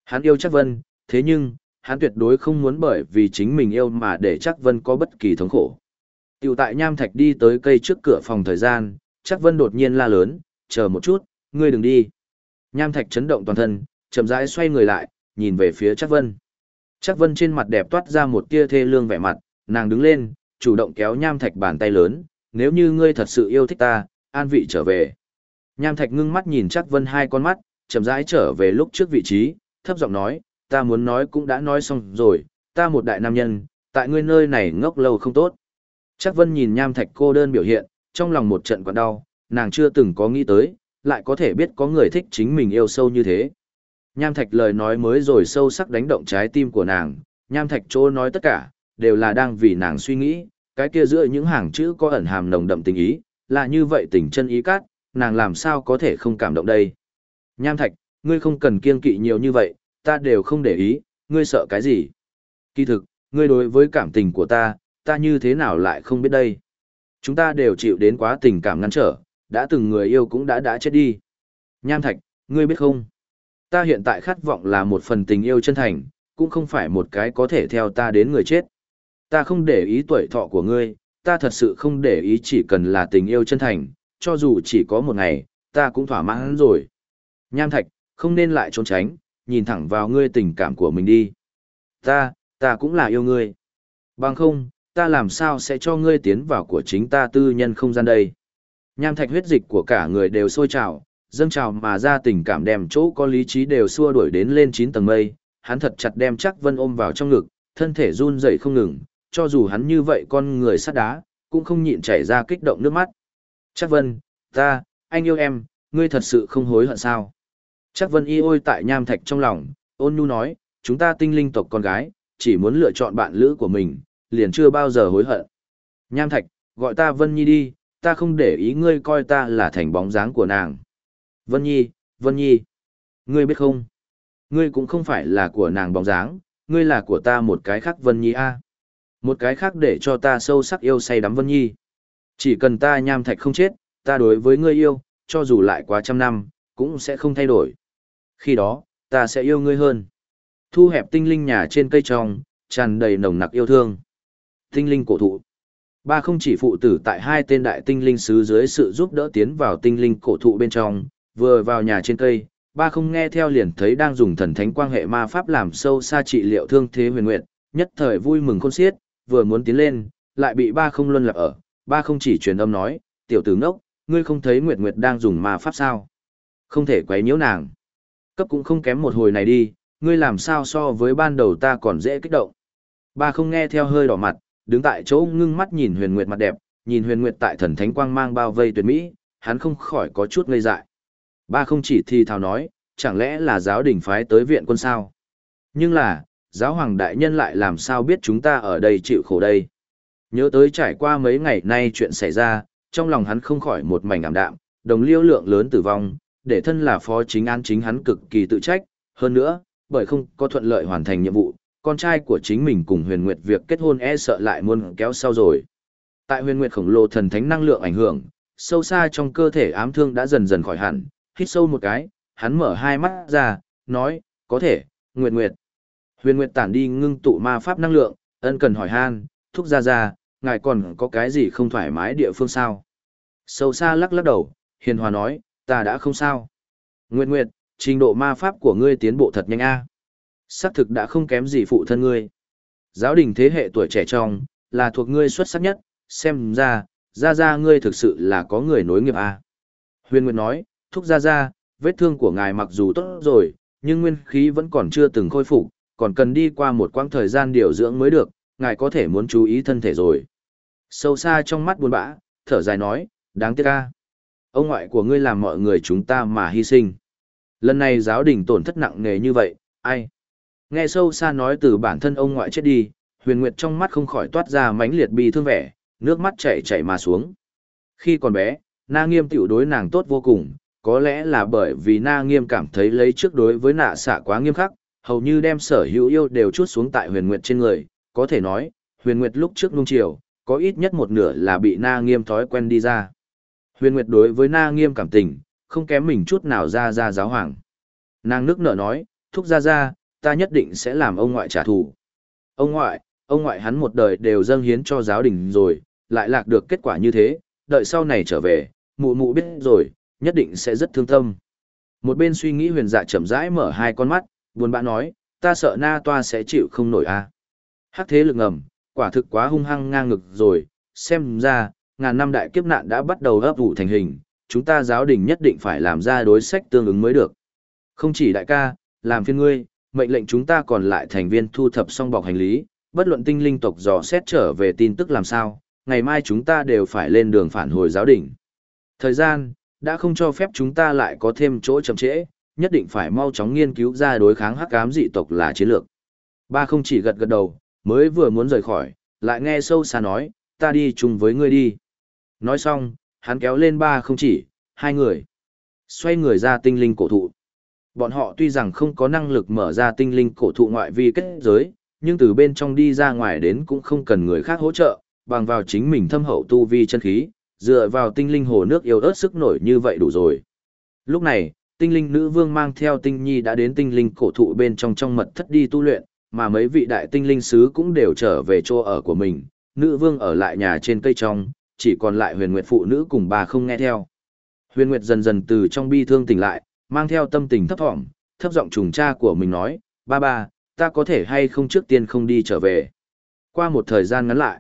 Hắn yêu chắc vân, thế nhưng, hắn tuyệt đối không muốn bởi vì chính mình yêu mà để chắc vân có bất kỳ thống khổ. Tiểu tại Nham Thạch đi tới cây trước cửa phòng thời gian, chắc vân đột nhiên la lớn, chờ một chút, ngươi đừng đi. Nham Thạch chấn động toàn thân, chậm rãi xoay người lại, nhìn về phía Trác vân. Trác vân trên mặt đẹp toát ra một tia thê lương vẻ mặt, nàng đứng lên, chủ động kéo Nham Thạch bàn tay lớn, nếu như ngươi thật sự yêu thích ta, an vị trở về. Nham Thạch ngưng mắt nhìn Trác vân hai con mắt, chậm rãi trở về lúc trước vị trí, thấp giọng nói, ta muốn nói cũng đã nói xong rồi, ta một đại nam nhân, tại ngươi nơi này ngốc lâu không tốt. Trác vân nhìn nham thạch cô đơn biểu hiện, trong lòng một trận quặn đau, nàng chưa từng có nghĩ tới, lại có thể biết có người thích chính mình yêu sâu như thế. Nham thạch lời nói mới rồi sâu sắc đánh động trái tim của nàng, nham thạch chỗ nói tất cả, đều là đang vì nàng suy nghĩ, cái kia giữa những hàng chữ có ẩn hàm nồng đậm tình ý, là như vậy tình chân ý cát, nàng làm sao có thể không cảm động đây. Nham thạch, ngươi không cần kiên kỵ nhiều như vậy, ta đều không để ý, ngươi sợ cái gì? Kỳ thực, ngươi đối với cảm tình của ta, ta như thế nào lại không biết đây? Chúng ta đều chịu đến quá tình cảm ngăn trở, đã từng người yêu cũng đã đã chết đi. Nham Thạch, ngươi biết không? Ta hiện tại khát vọng là một phần tình yêu chân thành, cũng không phải một cái có thể theo ta đến người chết. Ta không để ý tuổi thọ của ngươi, ta thật sự không để ý chỉ cần là tình yêu chân thành, cho dù chỉ có một ngày, ta cũng thỏa mãn rồi. Nham Thạch, không nên lại trốn tránh, nhìn thẳng vào ngươi tình cảm của mình đi. Ta, ta cũng là yêu ngươi. Bằng không, ta làm sao sẽ cho ngươi tiến vào của chính ta tư nhân không gian đây. Nham thạch huyết dịch của cả người đều sôi trào, dâng trào mà ra tình cảm đem chỗ có lý trí đều xua đuổi đến lên 9 tầng mây, hắn thật chặt đem chắc vân ôm vào trong ngực, thân thể run rẩy không ngừng, cho dù hắn như vậy con người sắt đá, cũng không nhịn chảy ra kích động nước mắt. Chắc vân, ta, anh yêu em, ngươi thật sự không hối hận sao? Chắc vân y ôi tại nham thạch trong lòng, ôn nhu nói, chúng ta tinh linh tộc con gái, chỉ muốn lựa chọn bạn lữ của mình, liền chưa bao giờ hối hận. Nham thạch, gọi ta Vân Nhi đi, ta không để ý ngươi coi ta là thành bóng dáng của nàng. Vân Nhi, Vân Nhi, ngươi biết không? Ngươi cũng không phải là của nàng bóng dáng, ngươi là của ta một cái khác Vân Nhi a. Một cái khác để cho ta sâu sắc yêu say đắm Vân Nhi. Chỉ cần ta nham thạch không chết, ta đối với ngươi yêu, cho dù lại quá trăm năm, cũng sẽ không thay đổi. Khi đó, ta sẽ yêu ngươi hơn. Thu hẹp tinh linh nhà trên cây trong, tràn đầy nồng nặc yêu thương. Tinh linh cổ thụ. Ba không chỉ phụ tử tại hai tên đại tinh linh sứ dưới sự giúp đỡ tiến vào tinh linh cổ thụ bên trong, vừa vào nhà trên cây, ba không nghe theo liền thấy đang dùng thần thánh quan hệ ma pháp làm sâu xa trị liệu thương thế huyền nguyệt, nhất thời vui mừng khôn xiết, vừa muốn tiến lên, lại bị ba không luân lập ở, ba không chỉ truyền âm nói, tiểu tử ngốc, ngươi không thấy Nguyệt Nguyệt đang dùng ma pháp sao? Không thể quấy nhiễu nàng. Cấp cũng không kém một hồi này đi, ngươi làm sao so với ban đầu ta còn dễ kích động. Ba không nghe theo hơi đỏ mặt, đứng tại chỗ ngưng mắt nhìn huyền nguyệt mặt đẹp, nhìn huyền nguyệt tại thần thánh quang mang bao vây tuyệt mỹ, hắn không khỏi có chút ngây dại. Ba không chỉ thì thào nói, chẳng lẽ là giáo đình phái tới viện quân sao? Nhưng là, giáo hoàng đại nhân lại làm sao biết chúng ta ở đây chịu khổ đây. Nhớ tới trải qua mấy ngày nay chuyện xảy ra, trong lòng hắn không khỏi một mảnh ảm đạm, đồng liêu lượng lớn tử vong, để thân là phó chính án chính hắn cực kỳ tự trách, hơn nữa, bởi không có thuận lợi hoàn thành nhiệm vụ, con trai của chính mình cùng huyền nguyệt việc kết hôn e sợ lại muốn kéo sau rồi. Tại huyền nguyệt khổng lồ thần thánh năng lượng ảnh hưởng, sâu xa trong cơ thể ám thương đã dần dần khỏi hẳn, hít sâu một cái, hắn mở hai mắt ra, nói, có thể, nguyệt nguyệt. Huyền nguyệt tản đi ngưng tụ ma pháp năng lượng, ân cần hỏi han, thúc ra ra, ngài còn có cái gì không thoải mái địa phương sao? Sâu xa lắc lắc đầu, hiền hòa nói, ta đã không sao. Nguyệt Nguyệt, trình độ ma pháp của ngươi tiến bộ thật nhanh a. Xác thực đã không kém gì phụ thân ngươi. Giáo đình thế hệ tuổi trẻ trong, là thuộc ngươi xuất sắc nhất, xem ra, ra ra ngươi thực sự là có người nối nghiệp à? Huyền Nguyệt nói, thúc ra ra, vết thương của ngài mặc dù tốt rồi, nhưng nguyên khí vẫn còn chưa từng khôi phục, còn cần đi qua một quãng thời gian điều dưỡng mới được, ngài có thể muốn chú ý thân thể rồi. Sâu xa trong mắt buồn bã, thở dài nói, đáng tiếc ca. Ông ngoại của ngươi làm mọi người chúng ta mà hy sinh. Lần này giáo đình tổn thất nặng nề như vậy, ai? Nghe sâu xa nói từ bản thân ông ngoại chết đi, huyền nguyệt trong mắt không khỏi toát ra mãnh liệt bi thương vẻ, nước mắt chảy chảy mà xuống. Khi còn bé, na nghiêm tiểu đối nàng tốt vô cùng, có lẽ là bởi vì na nghiêm cảm thấy lấy trước đối với nạ xạ quá nghiêm khắc, hầu như đem sở hữu yêu đều chút xuống tại huyền nguyệt trên người, có thể nói, huyền nguyệt lúc trước nung chiều, có ít nhất một nửa là bị na nghiêm thói quen đi ra. Huyền nguyệt đối với na nghiêm cảm tình, không kém mình chút nào ra ra giáo hoàng. Nàng nước nở nói, thúc ra ra, ta nhất định sẽ làm ông ngoại trả thù. Ông ngoại, ông ngoại hắn một đời đều dâng hiến cho giáo đình rồi, lại lạc được kết quả như thế, đợi sau này trở về, mụ mụ biết rồi, nhất định sẽ rất thương tâm. Một bên suy nghĩ huyền dạ chậm rãi mở hai con mắt, buồn bã nói, ta sợ na toa sẽ chịu không nổi a. À. Hắc thế lực ngầm, quả thực quá hung hăng ngang ngực rồi, xem ra, ngàn năm đại kiếp nạn đã bắt đầu ấp ủ thành hình, chúng ta giáo đình nhất định phải làm ra đối sách tương ứng mới được. Không chỉ đại ca, làm phiên ngươi, mệnh lệnh chúng ta còn lại thành viên thu thập xong bọc hành lý, bất luận tinh linh tộc dò xét trở về tin tức làm sao, ngày mai chúng ta đều phải lên đường phản hồi giáo đình. Thời gian, đã không cho phép chúng ta lại có thêm chỗ chậm trễ, nhất định phải mau chóng nghiên cứu ra đối kháng hắc ám dị tộc là chiến lược. Ba không chỉ gật gật đầu, mới vừa muốn rời khỏi, lại nghe sâu xa nói, ta đi chung với ngươi đi. Nói xong, hắn kéo lên ba không chỉ, hai người. Xoay người ra tinh linh cổ thụ. Bọn họ tuy rằng không có năng lực mở ra tinh linh cổ thụ ngoại vi kết giới, nhưng từ bên trong đi ra ngoài đến cũng không cần người khác hỗ trợ, bằng vào chính mình thâm hậu tu vi chân khí, dựa vào tinh linh hồ nước yêu ớt sức nổi như vậy đủ rồi. Lúc này, tinh linh nữ vương mang theo tinh nhi đã đến tinh linh cổ thụ bên trong trong mật thất đi tu luyện, mà mấy vị đại tinh linh sứ cũng đều trở về chỗ ở của mình, nữ vương ở lại nhà trên cây trong, chỉ còn lại huyền nguyệt phụ nữ cùng bà không nghe theo. Huyền nguyệt dần dần từ trong bi thương tỉnh lại, mang theo tâm tình thấp thỏm, thấp giọng trùng cha của mình nói, ba ba, ta có thể hay không trước tiên không đi trở về. Qua một thời gian ngắn lại,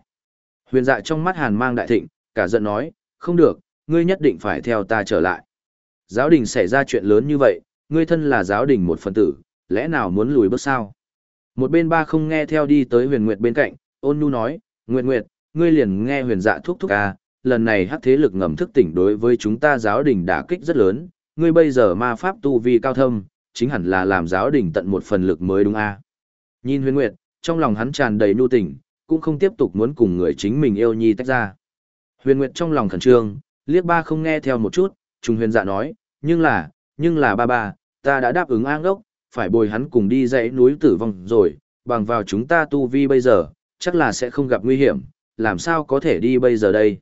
huyền dạ trong mắt hàn mang đại thịnh, cả giận nói, không được, ngươi nhất định phải theo ta trở lại. Giáo đình xảy ra chuyện lớn như vậy, ngươi thân là giáo đình một phần tử, lẽ nào muốn lùi bước sao? Một bên ba không nghe theo đi tới huyền nguyệt bên cạnh, ôn nhu nói, Nguyệt Nguyệt, ngươi liền nghe huyền dạ thúc thúc ca, lần này hắc thế lực ngầm thức tỉnh đối với chúng ta giáo đình đả kích rất lớn, ngươi bây giờ ma pháp tu vi cao thâm, chính hẳn là làm giáo đình tận một phần lực mới đúng a. Nhìn huyền nguyệt, trong lòng hắn tràn đầy nhu tình, cũng không tiếp tục muốn cùng người chính mình yêu nhi tách ra. Huyền nguyệt trong lòng khẩn trương, liếc ba không nghe theo một chút, trùng huyền dạ nói, nhưng là, nhưng là ba ba, ta đã đáp ứng an ốc, phải bồi hắn cùng đi dãy núi tử vong rồi, bằng vào chúng ta tu vi bây giờ, chắc là sẽ không gặp nguy hiểm, làm sao có thể đi bây giờ đây.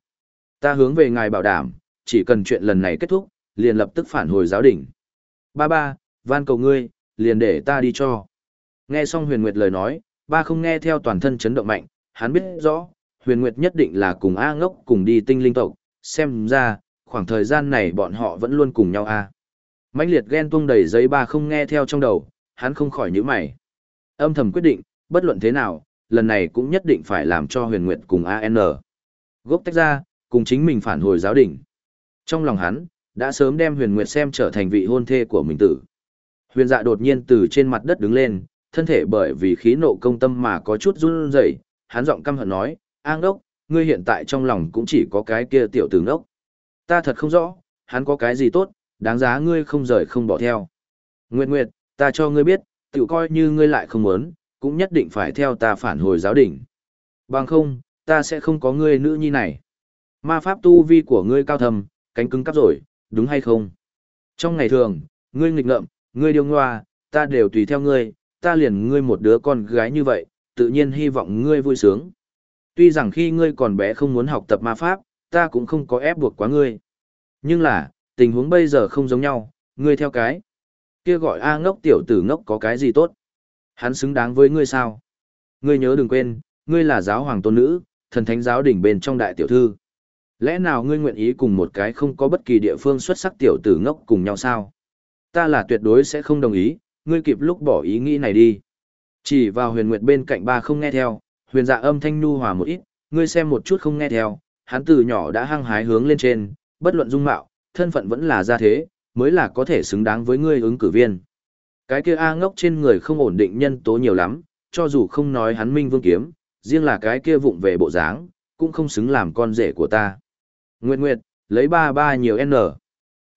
Ta hướng về ngài bảo đảm, chỉ cần chuyện lần này kết thúc, liền lập tức phản hồi giáo đỉnh. Ba ba, van cầu ngươi, liền để ta đi cho. Nghe xong huyền nguyệt lời nói, ba không nghe theo toàn thân chấn động mạnh, hắn biết rõ, huyền nguyệt nhất định là cùng A ngốc cùng đi tinh linh tộc, xem ra, khoảng thời gian này bọn họ vẫn luôn cùng nhau A. mãnh liệt ghen tuông đầy giấy ba không nghe theo trong đầu, hắn không khỏi nhíu mày. Âm thầm quyết định, bất luận thế nào, lần này cũng nhất định phải làm cho huyền nguyệt cùng AN. Gốc tách ra, cùng chính mình phản hồi giáo đỉnh. Trong lòng hắn, đã sớm đem huyền nguyệt xem trở thành vị hôn thê của mình tử. Huyền dạ đột nhiên từ trên mặt đất đứng lên, thân thể bởi vì khí nộ công tâm mà có chút run rẩy, hắn giọng căm hận nói, "An đốc, ngươi hiện tại trong lòng cũng chỉ có cái kia tiểu tử đốc. Ta thật không rõ, hắn có cái gì tốt, đáng giá ngươi không rời không bỏ theo." Nguyệt Nguyệt, ta cho ngươi biết, tự coi như ngươi lại không muốn, cũng nhất định phải theo ta phản hồi giáo đỉnh. Bằng không, ta sẽ không có ngươi nữ nhi này. Ma pháp tu vi của ngươi cao thầm, cánh cứng cắp rồi, đúng hay không? Trong ngày thường, ngươi nghịch ngợm, ngươi điêu ngoa, ta đều tùy theo ngươi, ta liền ngươi một đứa con gái như vậy, tự nhiên hy vọng ngươi vui sướng. Tuy rằng khi ngươi còn bé không muốn học tập ma pháp, ta cũng không có ép buộc quá ngươi. Nhưng là, tình huống bây giờ không giống nhau, ngươi theo cái. Kia gọi A ngốc tiểu tử ngốc có cái gì tốt? Hắn xứng đáng với ngươi sao? Ngươi nhớ đừng quên, ngươi là giáo hoàng tôn nữ, thần thánh giáo đỉnh bên trong đại tiểu thư. Lẽ nào ngươi nguyện ý cùng một cái không có bất kỳ địa phương xuất sắc tiểu tử ngốc cùng nhau sao? Ta là tuyệt đối sẽ không đồng ý, ngươi kịp lúc bỏ ý nghĩ này đi. Chỉ vào huyền nguyệt bên cạnh ba không nghe theo, huyền dạ âm thanh nu hòa một ít, ngươi xem một chút không nghe theo, hắn từ nhỏ đã hăng hái hướng lên trên, bất luận dung mạo, thân phận vẫn là gia thế, mới là có thể xứng đáng với ngươi ứng cử viên. Cái kia A ngốc trên người không ổn định nhân tố nhiều lắm, cho dù không nói hắn minh vương kiếm, riêng là cái kia vụng về bộ dáng, cũng không xứng làm con rể của ta. Nguyệt Nguyệt, lấy ba ba nhiều N.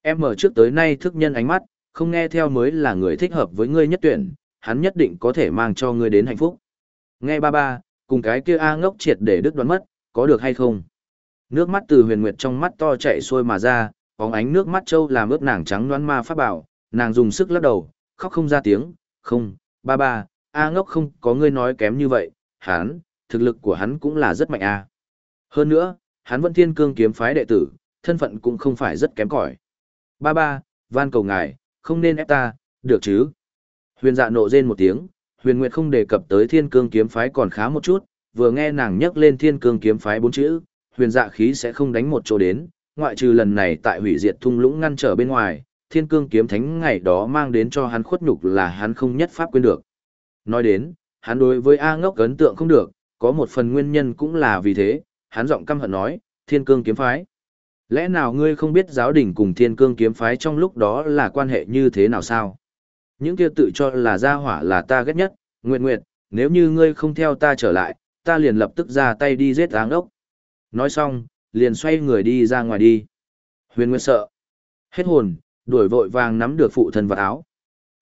Em mở trước tới nay thức nhân ánh mắt, không nghe theo mới là người thích hợp với ngươi nhất tuyển, hắn nhất định có thể mang cho ngươi đến hạnh phúc. Nghe ba ba, cùng cái kia A ngốc triệt để đứt đoán mất, có được hay không? Nước mắt từ huyền nguyệt trong mắt to chạy xuôi mà ra, bóng ánh nước mắt trâu làm ướt nàng trắng đoán ma pháp bảo, nàng dùng sức lắc đầu, khóc không ra tiếng, không, ba ba, A ngốc không có ngươi nói kém như vậy, hắn, thực lực của hắn cũng là rất mạnh a. Hơn nữa, hắn vẫn thiên cương kiếm phái đệ tử, thân phận cũng không phải rất kém cỏi. Ba ba, van cầu ngài, không nên ép ta, được chứ? Huyền dạ nộ rên một tiếng, huyền nguyệt không đề cập tới thiên cương kiếm phái còn khá một chút, vừa nghe nàng nhắc lên thiên cương kiếm phái bốn chữ, huyền dạ khí sẽ không đánh một chỗ đến, ngoại trừ lần này tại hủy diệt thung lũng ngăn trở bên ngoài, thiên cương kiếm thánh ngày đó mang đến cho hắn khuất nhục là hắn không nhất pháp quên được. Nói đến, hắn đối với A ngốc ấn tượng không được, có một phần nguyên nhân cũng là vì thế, hắn giọng căm hận nói, thiên cương kiếm phái. Lẽ nào ngươi không biết giáo đình cùng thiên cương kiếm phái trong lúc đó là quan hệ như thế nào sao? Những kia tự cho là gia hỏa là ta ghét nhất, Nguyệt Nguyệt, nếu như ngươi không theo ta trở lại, ta liền lập tức ra tay đi giết áng ốc. Nói xong, liền xoay người đi ra ngoài đi. Huyền Nguyệt sợ. Hết hồn, đuổi vội vàng nắm được phụ thân vật áo.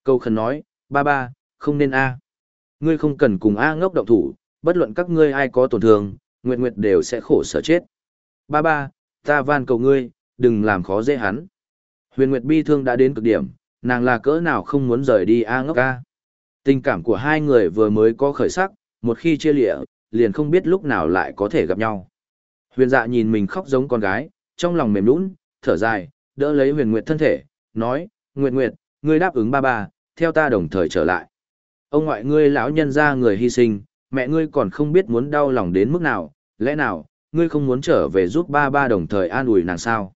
Câu khẩn nói, ba ba, không nên a. Ngươi không cần cùng A ngốc động thủ, bất luận các ngươi ai có tổn thương, Nguyệt Nguyệt đều sẽ khổ sở chết. Ba ba, ta van cầu ngươi, đừng làm khó dễ hắn. Huyền Nguyệt bi thương đã đến cực điểm, nàng là cỡ nào không muốn rời đi A ngốc A. Tình cảm của hai người vừa mới có khởi sắc, một khi chia lịa, liền không biết lúc nào lại có thể gặp nhau. Huyền dạ nhìn mình khóc giống con gái, trong lòng mềm nũng, thở dài, đỡ lấy huyền nguyệt thân thể, nói, Nguyệt Nguyệt, ngươi đáp ứng ba ba, theo ta đồng thời trở lại. Ông ngoại ngươi lão nhân ra người hy sinh, mẹ ngươi còn không biết muốn đau lòng đến mức nào, lẽ nào, ngươi không muốn trở về giúp ba ba đồng thời an ủi nàng sao?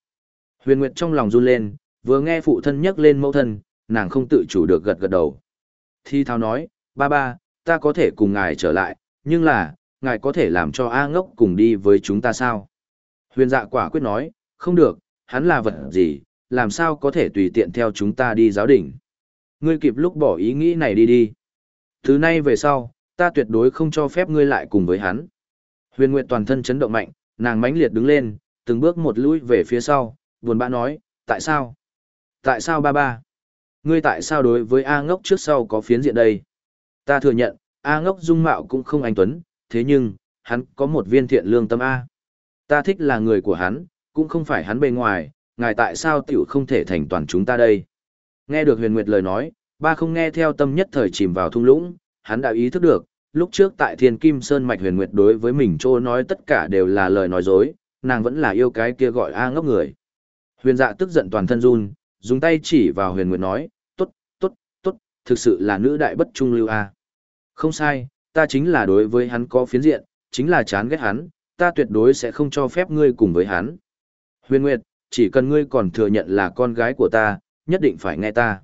Huyền Nguyệt trong lòng run lên, vừa nghe phụ thân nhắc lên mẫu thân, nàng không tự chủ được gật gật đầu. Thi thao nói, ba ba, ta có thể cùng ngài trở lại, nhưng là, ngài có thể làm cho A ngốc cùng đi với chúng ta sao? Huyền dạ quả quyết nói, không được, hắn là vật gì, làm sao có thể tùy tiện theo chúng ta đi giáo đỉnh. Ngươi kịp lúc bỏ ý nghĩ này đi đi. Thứ nay về sau, ta tuyệt đối không cho phép ngươi lại cùng với hắn. Huyền Nguyệt toàn thân chấn động mạnh, nàng mãnh liệt đứng lên, từng bước một lùi về phía sau, buồn bã nói, tại sao? Tại sao ba ba? Ngươi tại sao đối với A ngốc trước sau có phiến diện đây? Ta thừa nhận, A ngốc dung mạo cũng không anh tuấn, thế nhưng, hắn có một viên thiện lương tâm A. Ta thích là người của hắn, cũng không phải hắn bề ngoài, ngài tại sao tiểu không thể thành toàn chúng ta đây? Nghe được huyền nguyệt lời nói, ba không nghe theo tâm nhất thời chìm vào thung lũng, hắn đã ý thức được, lúc trước tại thiên kim sơn mạch huyền nguyệt đối với mình trô nói tất cả đều là lời nói dối, nàng vẫn là yêu cái kia gọi A ngốc người. Huyền dạ tức giận toàn thân run, dùng tay chỉ vào huyền nguyệt nói, tốt, tốt, tốt, thực sự là nữ đại bất trung lưu A. Không sai, ta chính là đối với hắn có phiến diện, chính là chán ghét hắn, ta tuyệt đối sẽ không cho phép ngươi cùng với hắn. Huyền Nguyệt, chỉ cần ngươi còn thừa nhận là con gái của ta, nhất định phải nghe ta.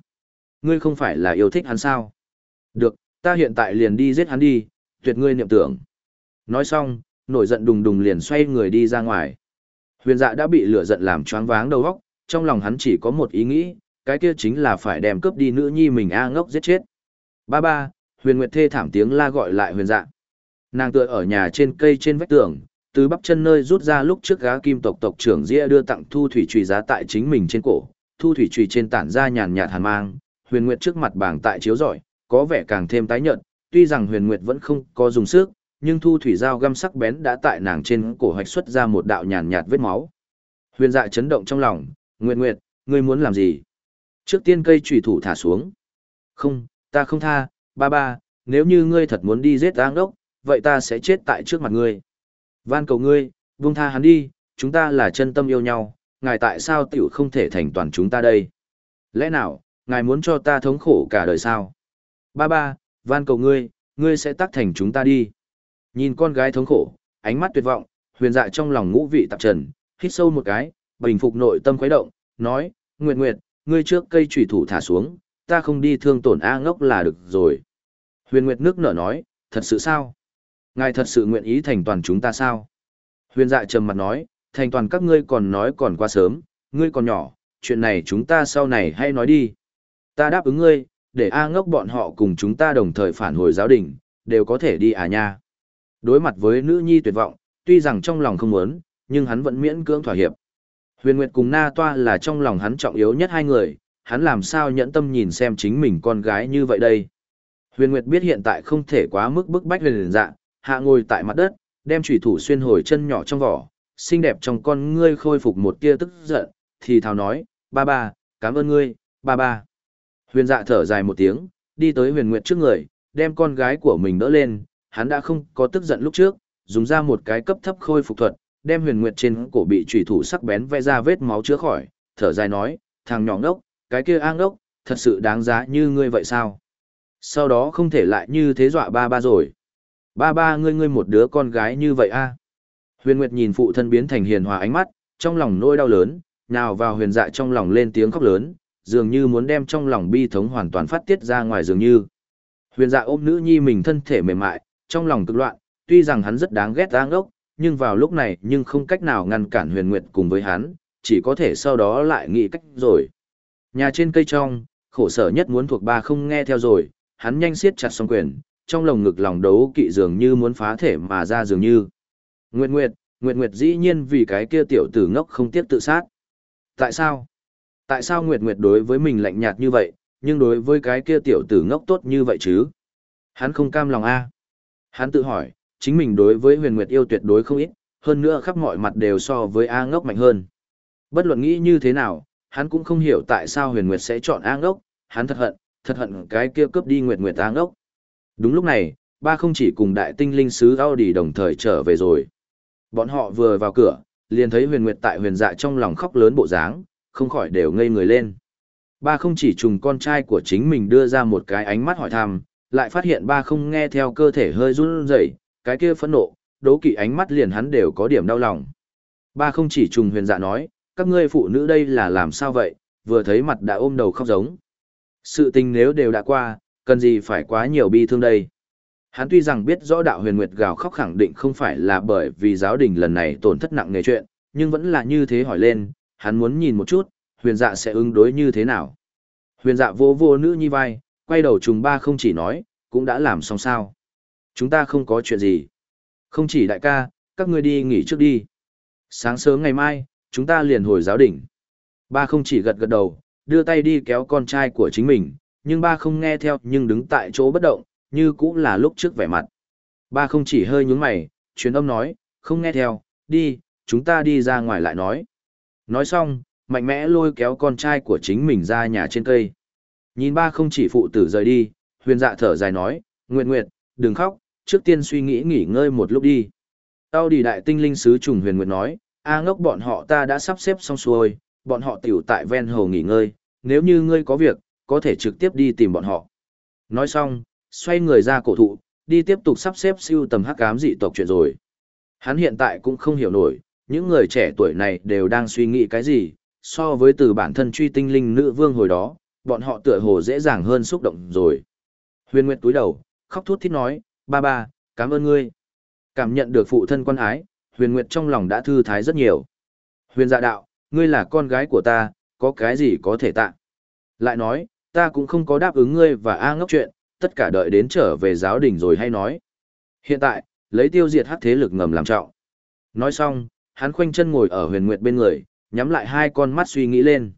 Ngươi không phải là yêu thích hắn sao? Được, ta hiện tại liền đi giết hắn đi, tuyệt ngươi niệm tưởng. Nói xong, nổi giận đùng đùng liền xoay người đi ra ngoài. Huyền dạ đã bị lửa giận làm choáng váng đầu óc, trong lòng hắn chỉ có một ý nghĩ, cái kia chính là phải đem cướp đi nữ nhi mình A ngốc giết chết. Ba ba, huyền nguyệt thê thảm tiếng la gọi lại huyền dạ. Nàng tựa ở nhà trên cây trên vách tường, từ bắp chân nơi rút ra lúc trước gá kim tộc tộc trưởng dĩa đưa tặng thu thủy trùy giá tại chính mình trên cổ, thu thủy trùy trên tản ra nhàn nhạt hàn mang, huyền nguyệt trước mặt bảng tại chiếu rọi, có vẻ càng thêm tái nhợt, tuy rằng huyền nguyệt vẫn không có dùng sức, nhưng thu thủy dao găm sắc bén đã tại nàng trên cổ hoạch xuất ra một đạo nhàn nhạt vết máu. Huyền dạ chấn động trong lòng, Nguyệt Nguyệt, ngươi muốn làm gì? Trước tiên cây chủy thủ thả xuống. Không, ta không tha, ba ba, nếu như ngươi thật muốn đi giết giang đốc, vậy ta sẽ chết tại trước mặt ngươi. Van cầu ngươi, buông tha hắn đi, chúng ta là chân tâm yêu nhau, ngài tại sao tiểu không thể thành toàn chúng ta đây? Lẽ nào, ngài muốn cho ta thống khổ cả đời sao? Ba ba, van cầu ngươi, ngươi sẽ tác thành chúng ta đi. Nhìn con gái thống khổ, ánh mắt tuyệt vọng, huyền dạ trong lòng ngũ vị tạp trần, hít sâu một cái, bình phục nội tâm khuấy động, nói, Nguyệt Nguyệt, ngươi trước cây chủy thủ thả xuống, ta không đi thương tổn A ngốc là được rồi. Huyền Nguyệt nước nở nói, thật sự sao? Ngài thật sự nguyện ý thành toàn chúng ta sao? Huyền dạ trầm mặt nói, thành toàn các ngươi còn nói còn quá sớm, ngươi còn nhỏ, chuyện này chúng ta sau này hay nói đi. Ta đáp ứng ngươi, để A ngốc bọn họ cùng chúng ta đồng thời phản hồi giáo đình, đều có thể đi à nha. Đối mặt với nữ nhi tuyệt vọng, tuy rằng trong lòng không muốn, nhưng hắn vẫn miễn cưỡng thỏa hiệp. Huyền Nguyệt cùng Na Toa là trong lòng hắn trọng yếu nhất hai người, hắn làm sao nhẫn tâm nhìn xem chính mình con gái như vậy đây. Huyền Nguyệt biết hiện tại không thể quá mức bức bách huyền dạ, hạ ngồi tại mặt đất, đem chủy thủ xuyên hồi chân nhỏ trong vỏ, xinh đẹp trong con ngươi khôi phục một tia tức giận, thì thào nói, ba ba, cảm ơn ngươi, ba ba. Huyền dạ thở dài một tiếng, đi tới huyền nguyệt trước người, đem con gái của mình đỡ lên, hắn đã không có tức giận lúc trước, dùng ra một cái cấp thấp khôi phục thuật, đem huyền nguyệt trên cổ bị trùy thủ sắc bén vẽ ra vết máu chữa khỏi, thở dài nói, thằng nhỏ ngốc, cái kia an ngốc, thật sự đáng giá như ngươi vậy sao? Sau đó không thể lại như thế dọa ba ba rồi. Ba ba ngươi ngươi một đứa con gái như vậy a Huyền Nguyệt nhìn phụ thân biến thành hiền hòa ánh mắt, trong lòng nỗi đau lớn, nào vào huyền dạ trong lòng lên tiếng khóc lớn, dường như muốn đem trong lòng bi thống hoàn toàn phát tiết ra ngoài dường như. Huyền dạ ôm nữ nhi mình thân thể mềm mại, trong lòng cực loạn, tuy rằng hắn rất đáng ghét đáng ốc, nhưng vào lúc này nhưng không cách nào ngăn cản huyền nguyệt cùng với hắn, chỉ có thể sau đó lại nghĩ cách rồi. Nhà trên cây trong, khổ sở nhất muốn thuộc ba không nghe theo rồi, hắn nhanh siết chặt song quyền, trong lồng ngực lòng đấu kỵ dường như muốn phá thể mà ra dường như. Nguyệt Nguyệt, Nguyệt Nguyệt dĩ nhiên vì cái kia tiểu tử ngốc không tiếp tự sát. Tại sao? Tại sao Nguyệt Nguyệt đối với mình lạnh nhạt như vậy, nhưng đối với cái kia tiểu tử ngốc tốt như vậy chứ? Hắn không cam lòng a. Hắn tự hỏi, chính mình đối với huyền nguyệt yêu tuyệt đối không ít, hơn nữa khắp mọi mặt đều so với A ngốc mạnh hơn. Bất luận nghĩ như thế nào, hắn cũng không hiểu tại sao huyền nguyệt sẽ chọn A ngốc, hắn thật hận, thật hận cái kia cướp đi nguyệt nguyệt A ngốc. Đúng lúc này, ba không chỉ cùng đại tinh linh sứ Audi đồng thời trở về rồi. Bọn họ vừa vào cửa, liền thấy huyền nguyệt tại huyền dạ trong lòng khóc lớn bộ dáng, không khỏi đều ngây người lên. Ba không chỉ trùng con trai của chính mình đưa ra một cái ánh mắt hỏi thăm, lại phát hiện ba không nghe theo cơ thể hơi run rẩy, cái kia phẫn nộ, đố kỵ ánh mắt liền hắn đều có điểm đau lòng. Ba không chỉ trùng huyền dạ nói, các ngươi phụ nữ đây là làm sao vậy, vừa thấy mặt đã ôm đầu khóc giống. Sự tình nếu đều đã qua, cần gì phải quá nhiều bi thương đây. Hắn tuy rằng biết rõ đạo huyền nguyệt gào khóc khẳng định không phải là bởi vì giáo đình lần này tổn thất nặng nề chuyện, nhưng vẫn là như thế hỏi lên, hắn muốn nhìn một chút, huyền dạ sẽ ứng đối như thế nào. Huyền dạ vô vô nữ nhi vai, quay đầu trùng ba không chỉ nói, cũng đã làm xong sao. Chúng ta không có chuyện gì. Không chỉ đại ca, các ngươi đi nghỉ trước đi. Sáng sớm ngày mai, chúng ta liền hồi giáo đỉnh. Ba không chỉ gật gật đầu, đưa tay đi kéo con trai của chính mình, nhưng ba không nghe theo nhưng đứng tại chỗ bất động, như cũng là lúc trước vẻ mặt. Ba không chỉ hơi nhướng mày, truyền âm nói, không nghe theo, đi, chúng ta đi ra ngoài lại nói. Nói xong, mạnh mẽ lôi kéo con trai của chính mình ra nhà trên cây. Nhìn ba không chỉ phụ tử rời đi, huyền dạ thở dài nói, Nguyệt Nguyệt, đừng khóc, trước tiên suy nghĩ nghỉ ngơi một lúc đi. Tao đi đại tinh linh sứ trùng huyền nguyệt nói, A ngốc bọn họ ta đã sắp xếp xong xuôi, bọn họ tiểu tại ven hồ nghỉ ngơi, nếu như ngươi có việc, có thể trực tiếp đi tìm bọn họ. Nói xong, xoay người ra cổ thụ, đi tiếp tục sắp xếp siêu tầm hắc ám dị tộc chuyện rồi. Hắn hiện tại cũng không hiểu nổi, những người trẻ tuổi này đều đang suy nghĩ cái gì, so với từ bản thân truy tinh linh nữ vương hồi đó, bọn họ tựa hồ dễ dàng hơn xúc động rồi. Huyền Nguyệt túi đầu, khóc thút thít nói, ba ba, cảm ơn ngươi. Cảm nhận được phụ thân quan ái, huyền nguyệt trong lòng đã thư thái rất nhiều. Huyền dạ đạo, ngươi là con gái của ta, có cái gì có thể tạ. Lại nói, ta cũng không có đáp ứng ngươi và A ngốc chuyện, tất cả đợi đến trở về giáo đình rồi hay nói. Hiện tại, lấy tiêu diệt hắc thế lực ngầm làm trọng. Nói xong, hắn khoanh chân ngồi ở huyền nguyệt bên người, nhắm lại hai con mắt suy nghĩ lên.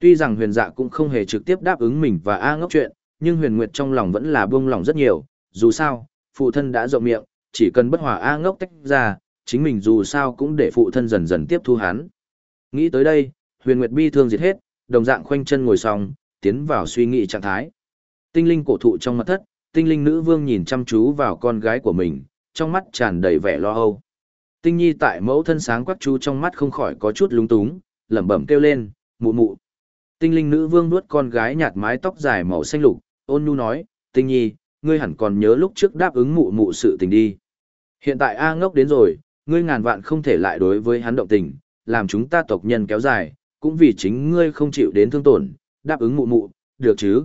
Tuy rằng huyền dạ cũng không hề trực tiếp đáp ứng mình và A ngốc chuyện, nhưng huyền nguyệt trong lòng vẫn là buông lòng rất nhiều, dù sao, phụ thân đã rộng miệng, chỉ cần bất hòa A ngốc tách ra, chính mình dù sao cũng để phụ thân dần dần tiếp thu hắn. Nghĩ tới đây, huyền nguyệt bi thương diệt hết, đồng dạng khoanh chân ngồi xong, tiến vào suy nghĩ trạng thái. Tinh linh cổ thụ trong mặt thất, tinh linh nữ vương nhìn chăm chú vào con gái của mình, trong mắt tràn đầy vẻ lo âu. Tinh nhi tại mẫu thân sáng quắc chú trong mắt không khỏi có chút lúng túng, lẩm bẩm kêu lên, mụ mụ. Tinh linh nữ vương nuốt con gái nhạt mái tóc dài màu xanh lục, ôn nhu nói, tinh nhi, ngươi hẳn còn nhớ lúc trước đáp ứng mụ mụ sự tình đi. Hiện tại A ngốc đến rồi, ngươi ngàn vạn không thể lại đối với hắn động tình, làm chúng ta tộc nhân kéo dài, cũng vì chính ngươi không chịu đến thương tổn, đáp ứng mụ mụ, được chứ.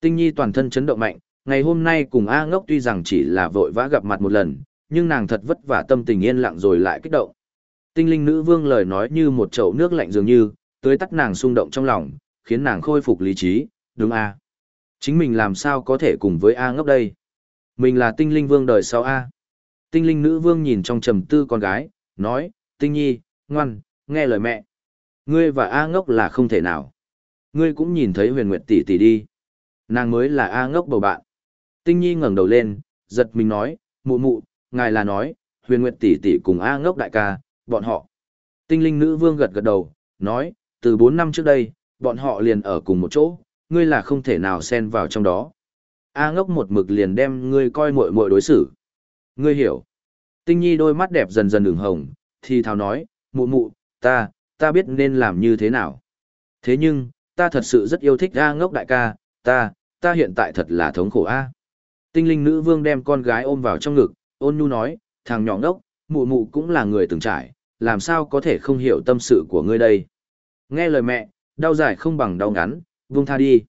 Tinh nhi toàn thân chấn động mạnh, ngày hôm nay cùng A ngốc tuy rằng chỉ là vội vã gặp mặt một lần, nhưng nàng thật vất vả tâm tình yên lặng rồi lại kích động. Tinh linh nữ vương lời nói như một chậu nước lạnh dường như, tưới tắt nàng xung động trong lòng, khiến nàng khôi phục lý trí, đúng A. Chính mình làm sao có thể cùng với A ngốc đây? Mình là tinh linh vương đời sau A. Tinh linh nữ vương nhìn trong trầm tư con gái, nói, tinh nhi, ngoan, nghe lời mẹ. Ngươi và A ngốc là không thể nào. Ngươi cũng nhìn thấy huyền nguyệt tỷ tỷ đi. Nàng mới là A ngốc bầu bạn. Tinh nhi ngẩng đầu lên, giật mình nói, mụ mụ, ngài là nói, huyền nguyệt tỷ tỷ cùng A ngốc đại ca, bọn họ. Tinh linh nữ vương gật gật đầu, nói, từ 4 năm trước đây, bọn họ liền ở cùng một chỗ, ngươi là không thể nào xen vào trong đó. A ngốc một mực liền đem ngươi coi muội muội đối xử. Ngươi hiểu. Tinh nhi đôi mắt đẹp dần dần đường hồng, thì thào nói, mụ mụ, ta, ta biết nên làm như thế nào. Thế nhưng, ta thật sự rất yêu thích A ngốc đại ca, ta, ta hiện tại thật là thống khổ A. Tinh linh nữ vương đem con gái ôm vào trong ngực, ôn nhu nói, thằng nhỏ ngốc, mụ mụ cũng là người từng trải, làm sao có thể không hiểu tâm sự của ngươi đây. Nghe lời mẹ, đau dài không bằng đau ngắn, vung tha đi.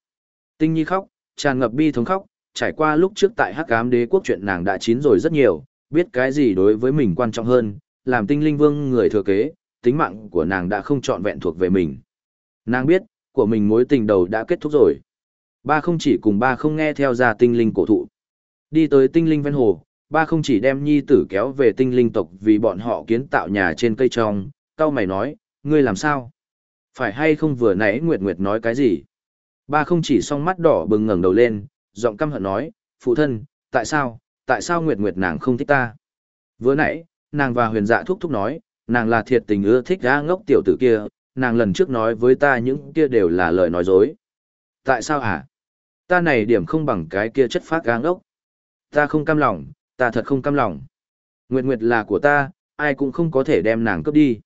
Tinh nhi khóc, tràn ngập bi thống khóc, trải qua lúc trước tại hắc ám đế quốc chuyện nàng đã chín rồi rất nhiều, biết cái gì đối với mình quan trọng hơn, làm tinh linh vương người thừa kế, tính mạng của nàng đã không trọn vẹn thuộc về mình. Nàng biết, của mình mối tình đầu đã kết thúc rồi. Ba không chỉ cùng ba không nghe theo ra tinh linh cổ thụ. Đi tới tinh linh ven hồ, ba không chỉ đem nhi tử kéo về tinh linh tộc vì bọn họ kiến tạo nhà trên cây trong, cao mày nói, ngươi làm sao? Phải hay không vừa nãy Nguyệt Nguyệt nói cái gì? Ba không chỉ song mắt đỏ bừng ngẩng đầu lên, giọng căm hận nói, phụ thân, tại sao, tại sao Nguyệt Nguyệt nàng không thích ta? Vừa nãy, nàng và huyền dạ thúc thúc nói, nàng là thiệt tình ưa thích ra ngốc tiểu tử kia, nàng lần trước nói với ta những kia đều là lời nói dối. Tại sao hả? Ta này điểm không bằng cái kia chất phát ga ngốc. Ta không cam lòng, ta thật không cam lòng. Nguyệt Nguyệt là của ta, ai cũng không có thể đem nàng cướp đi.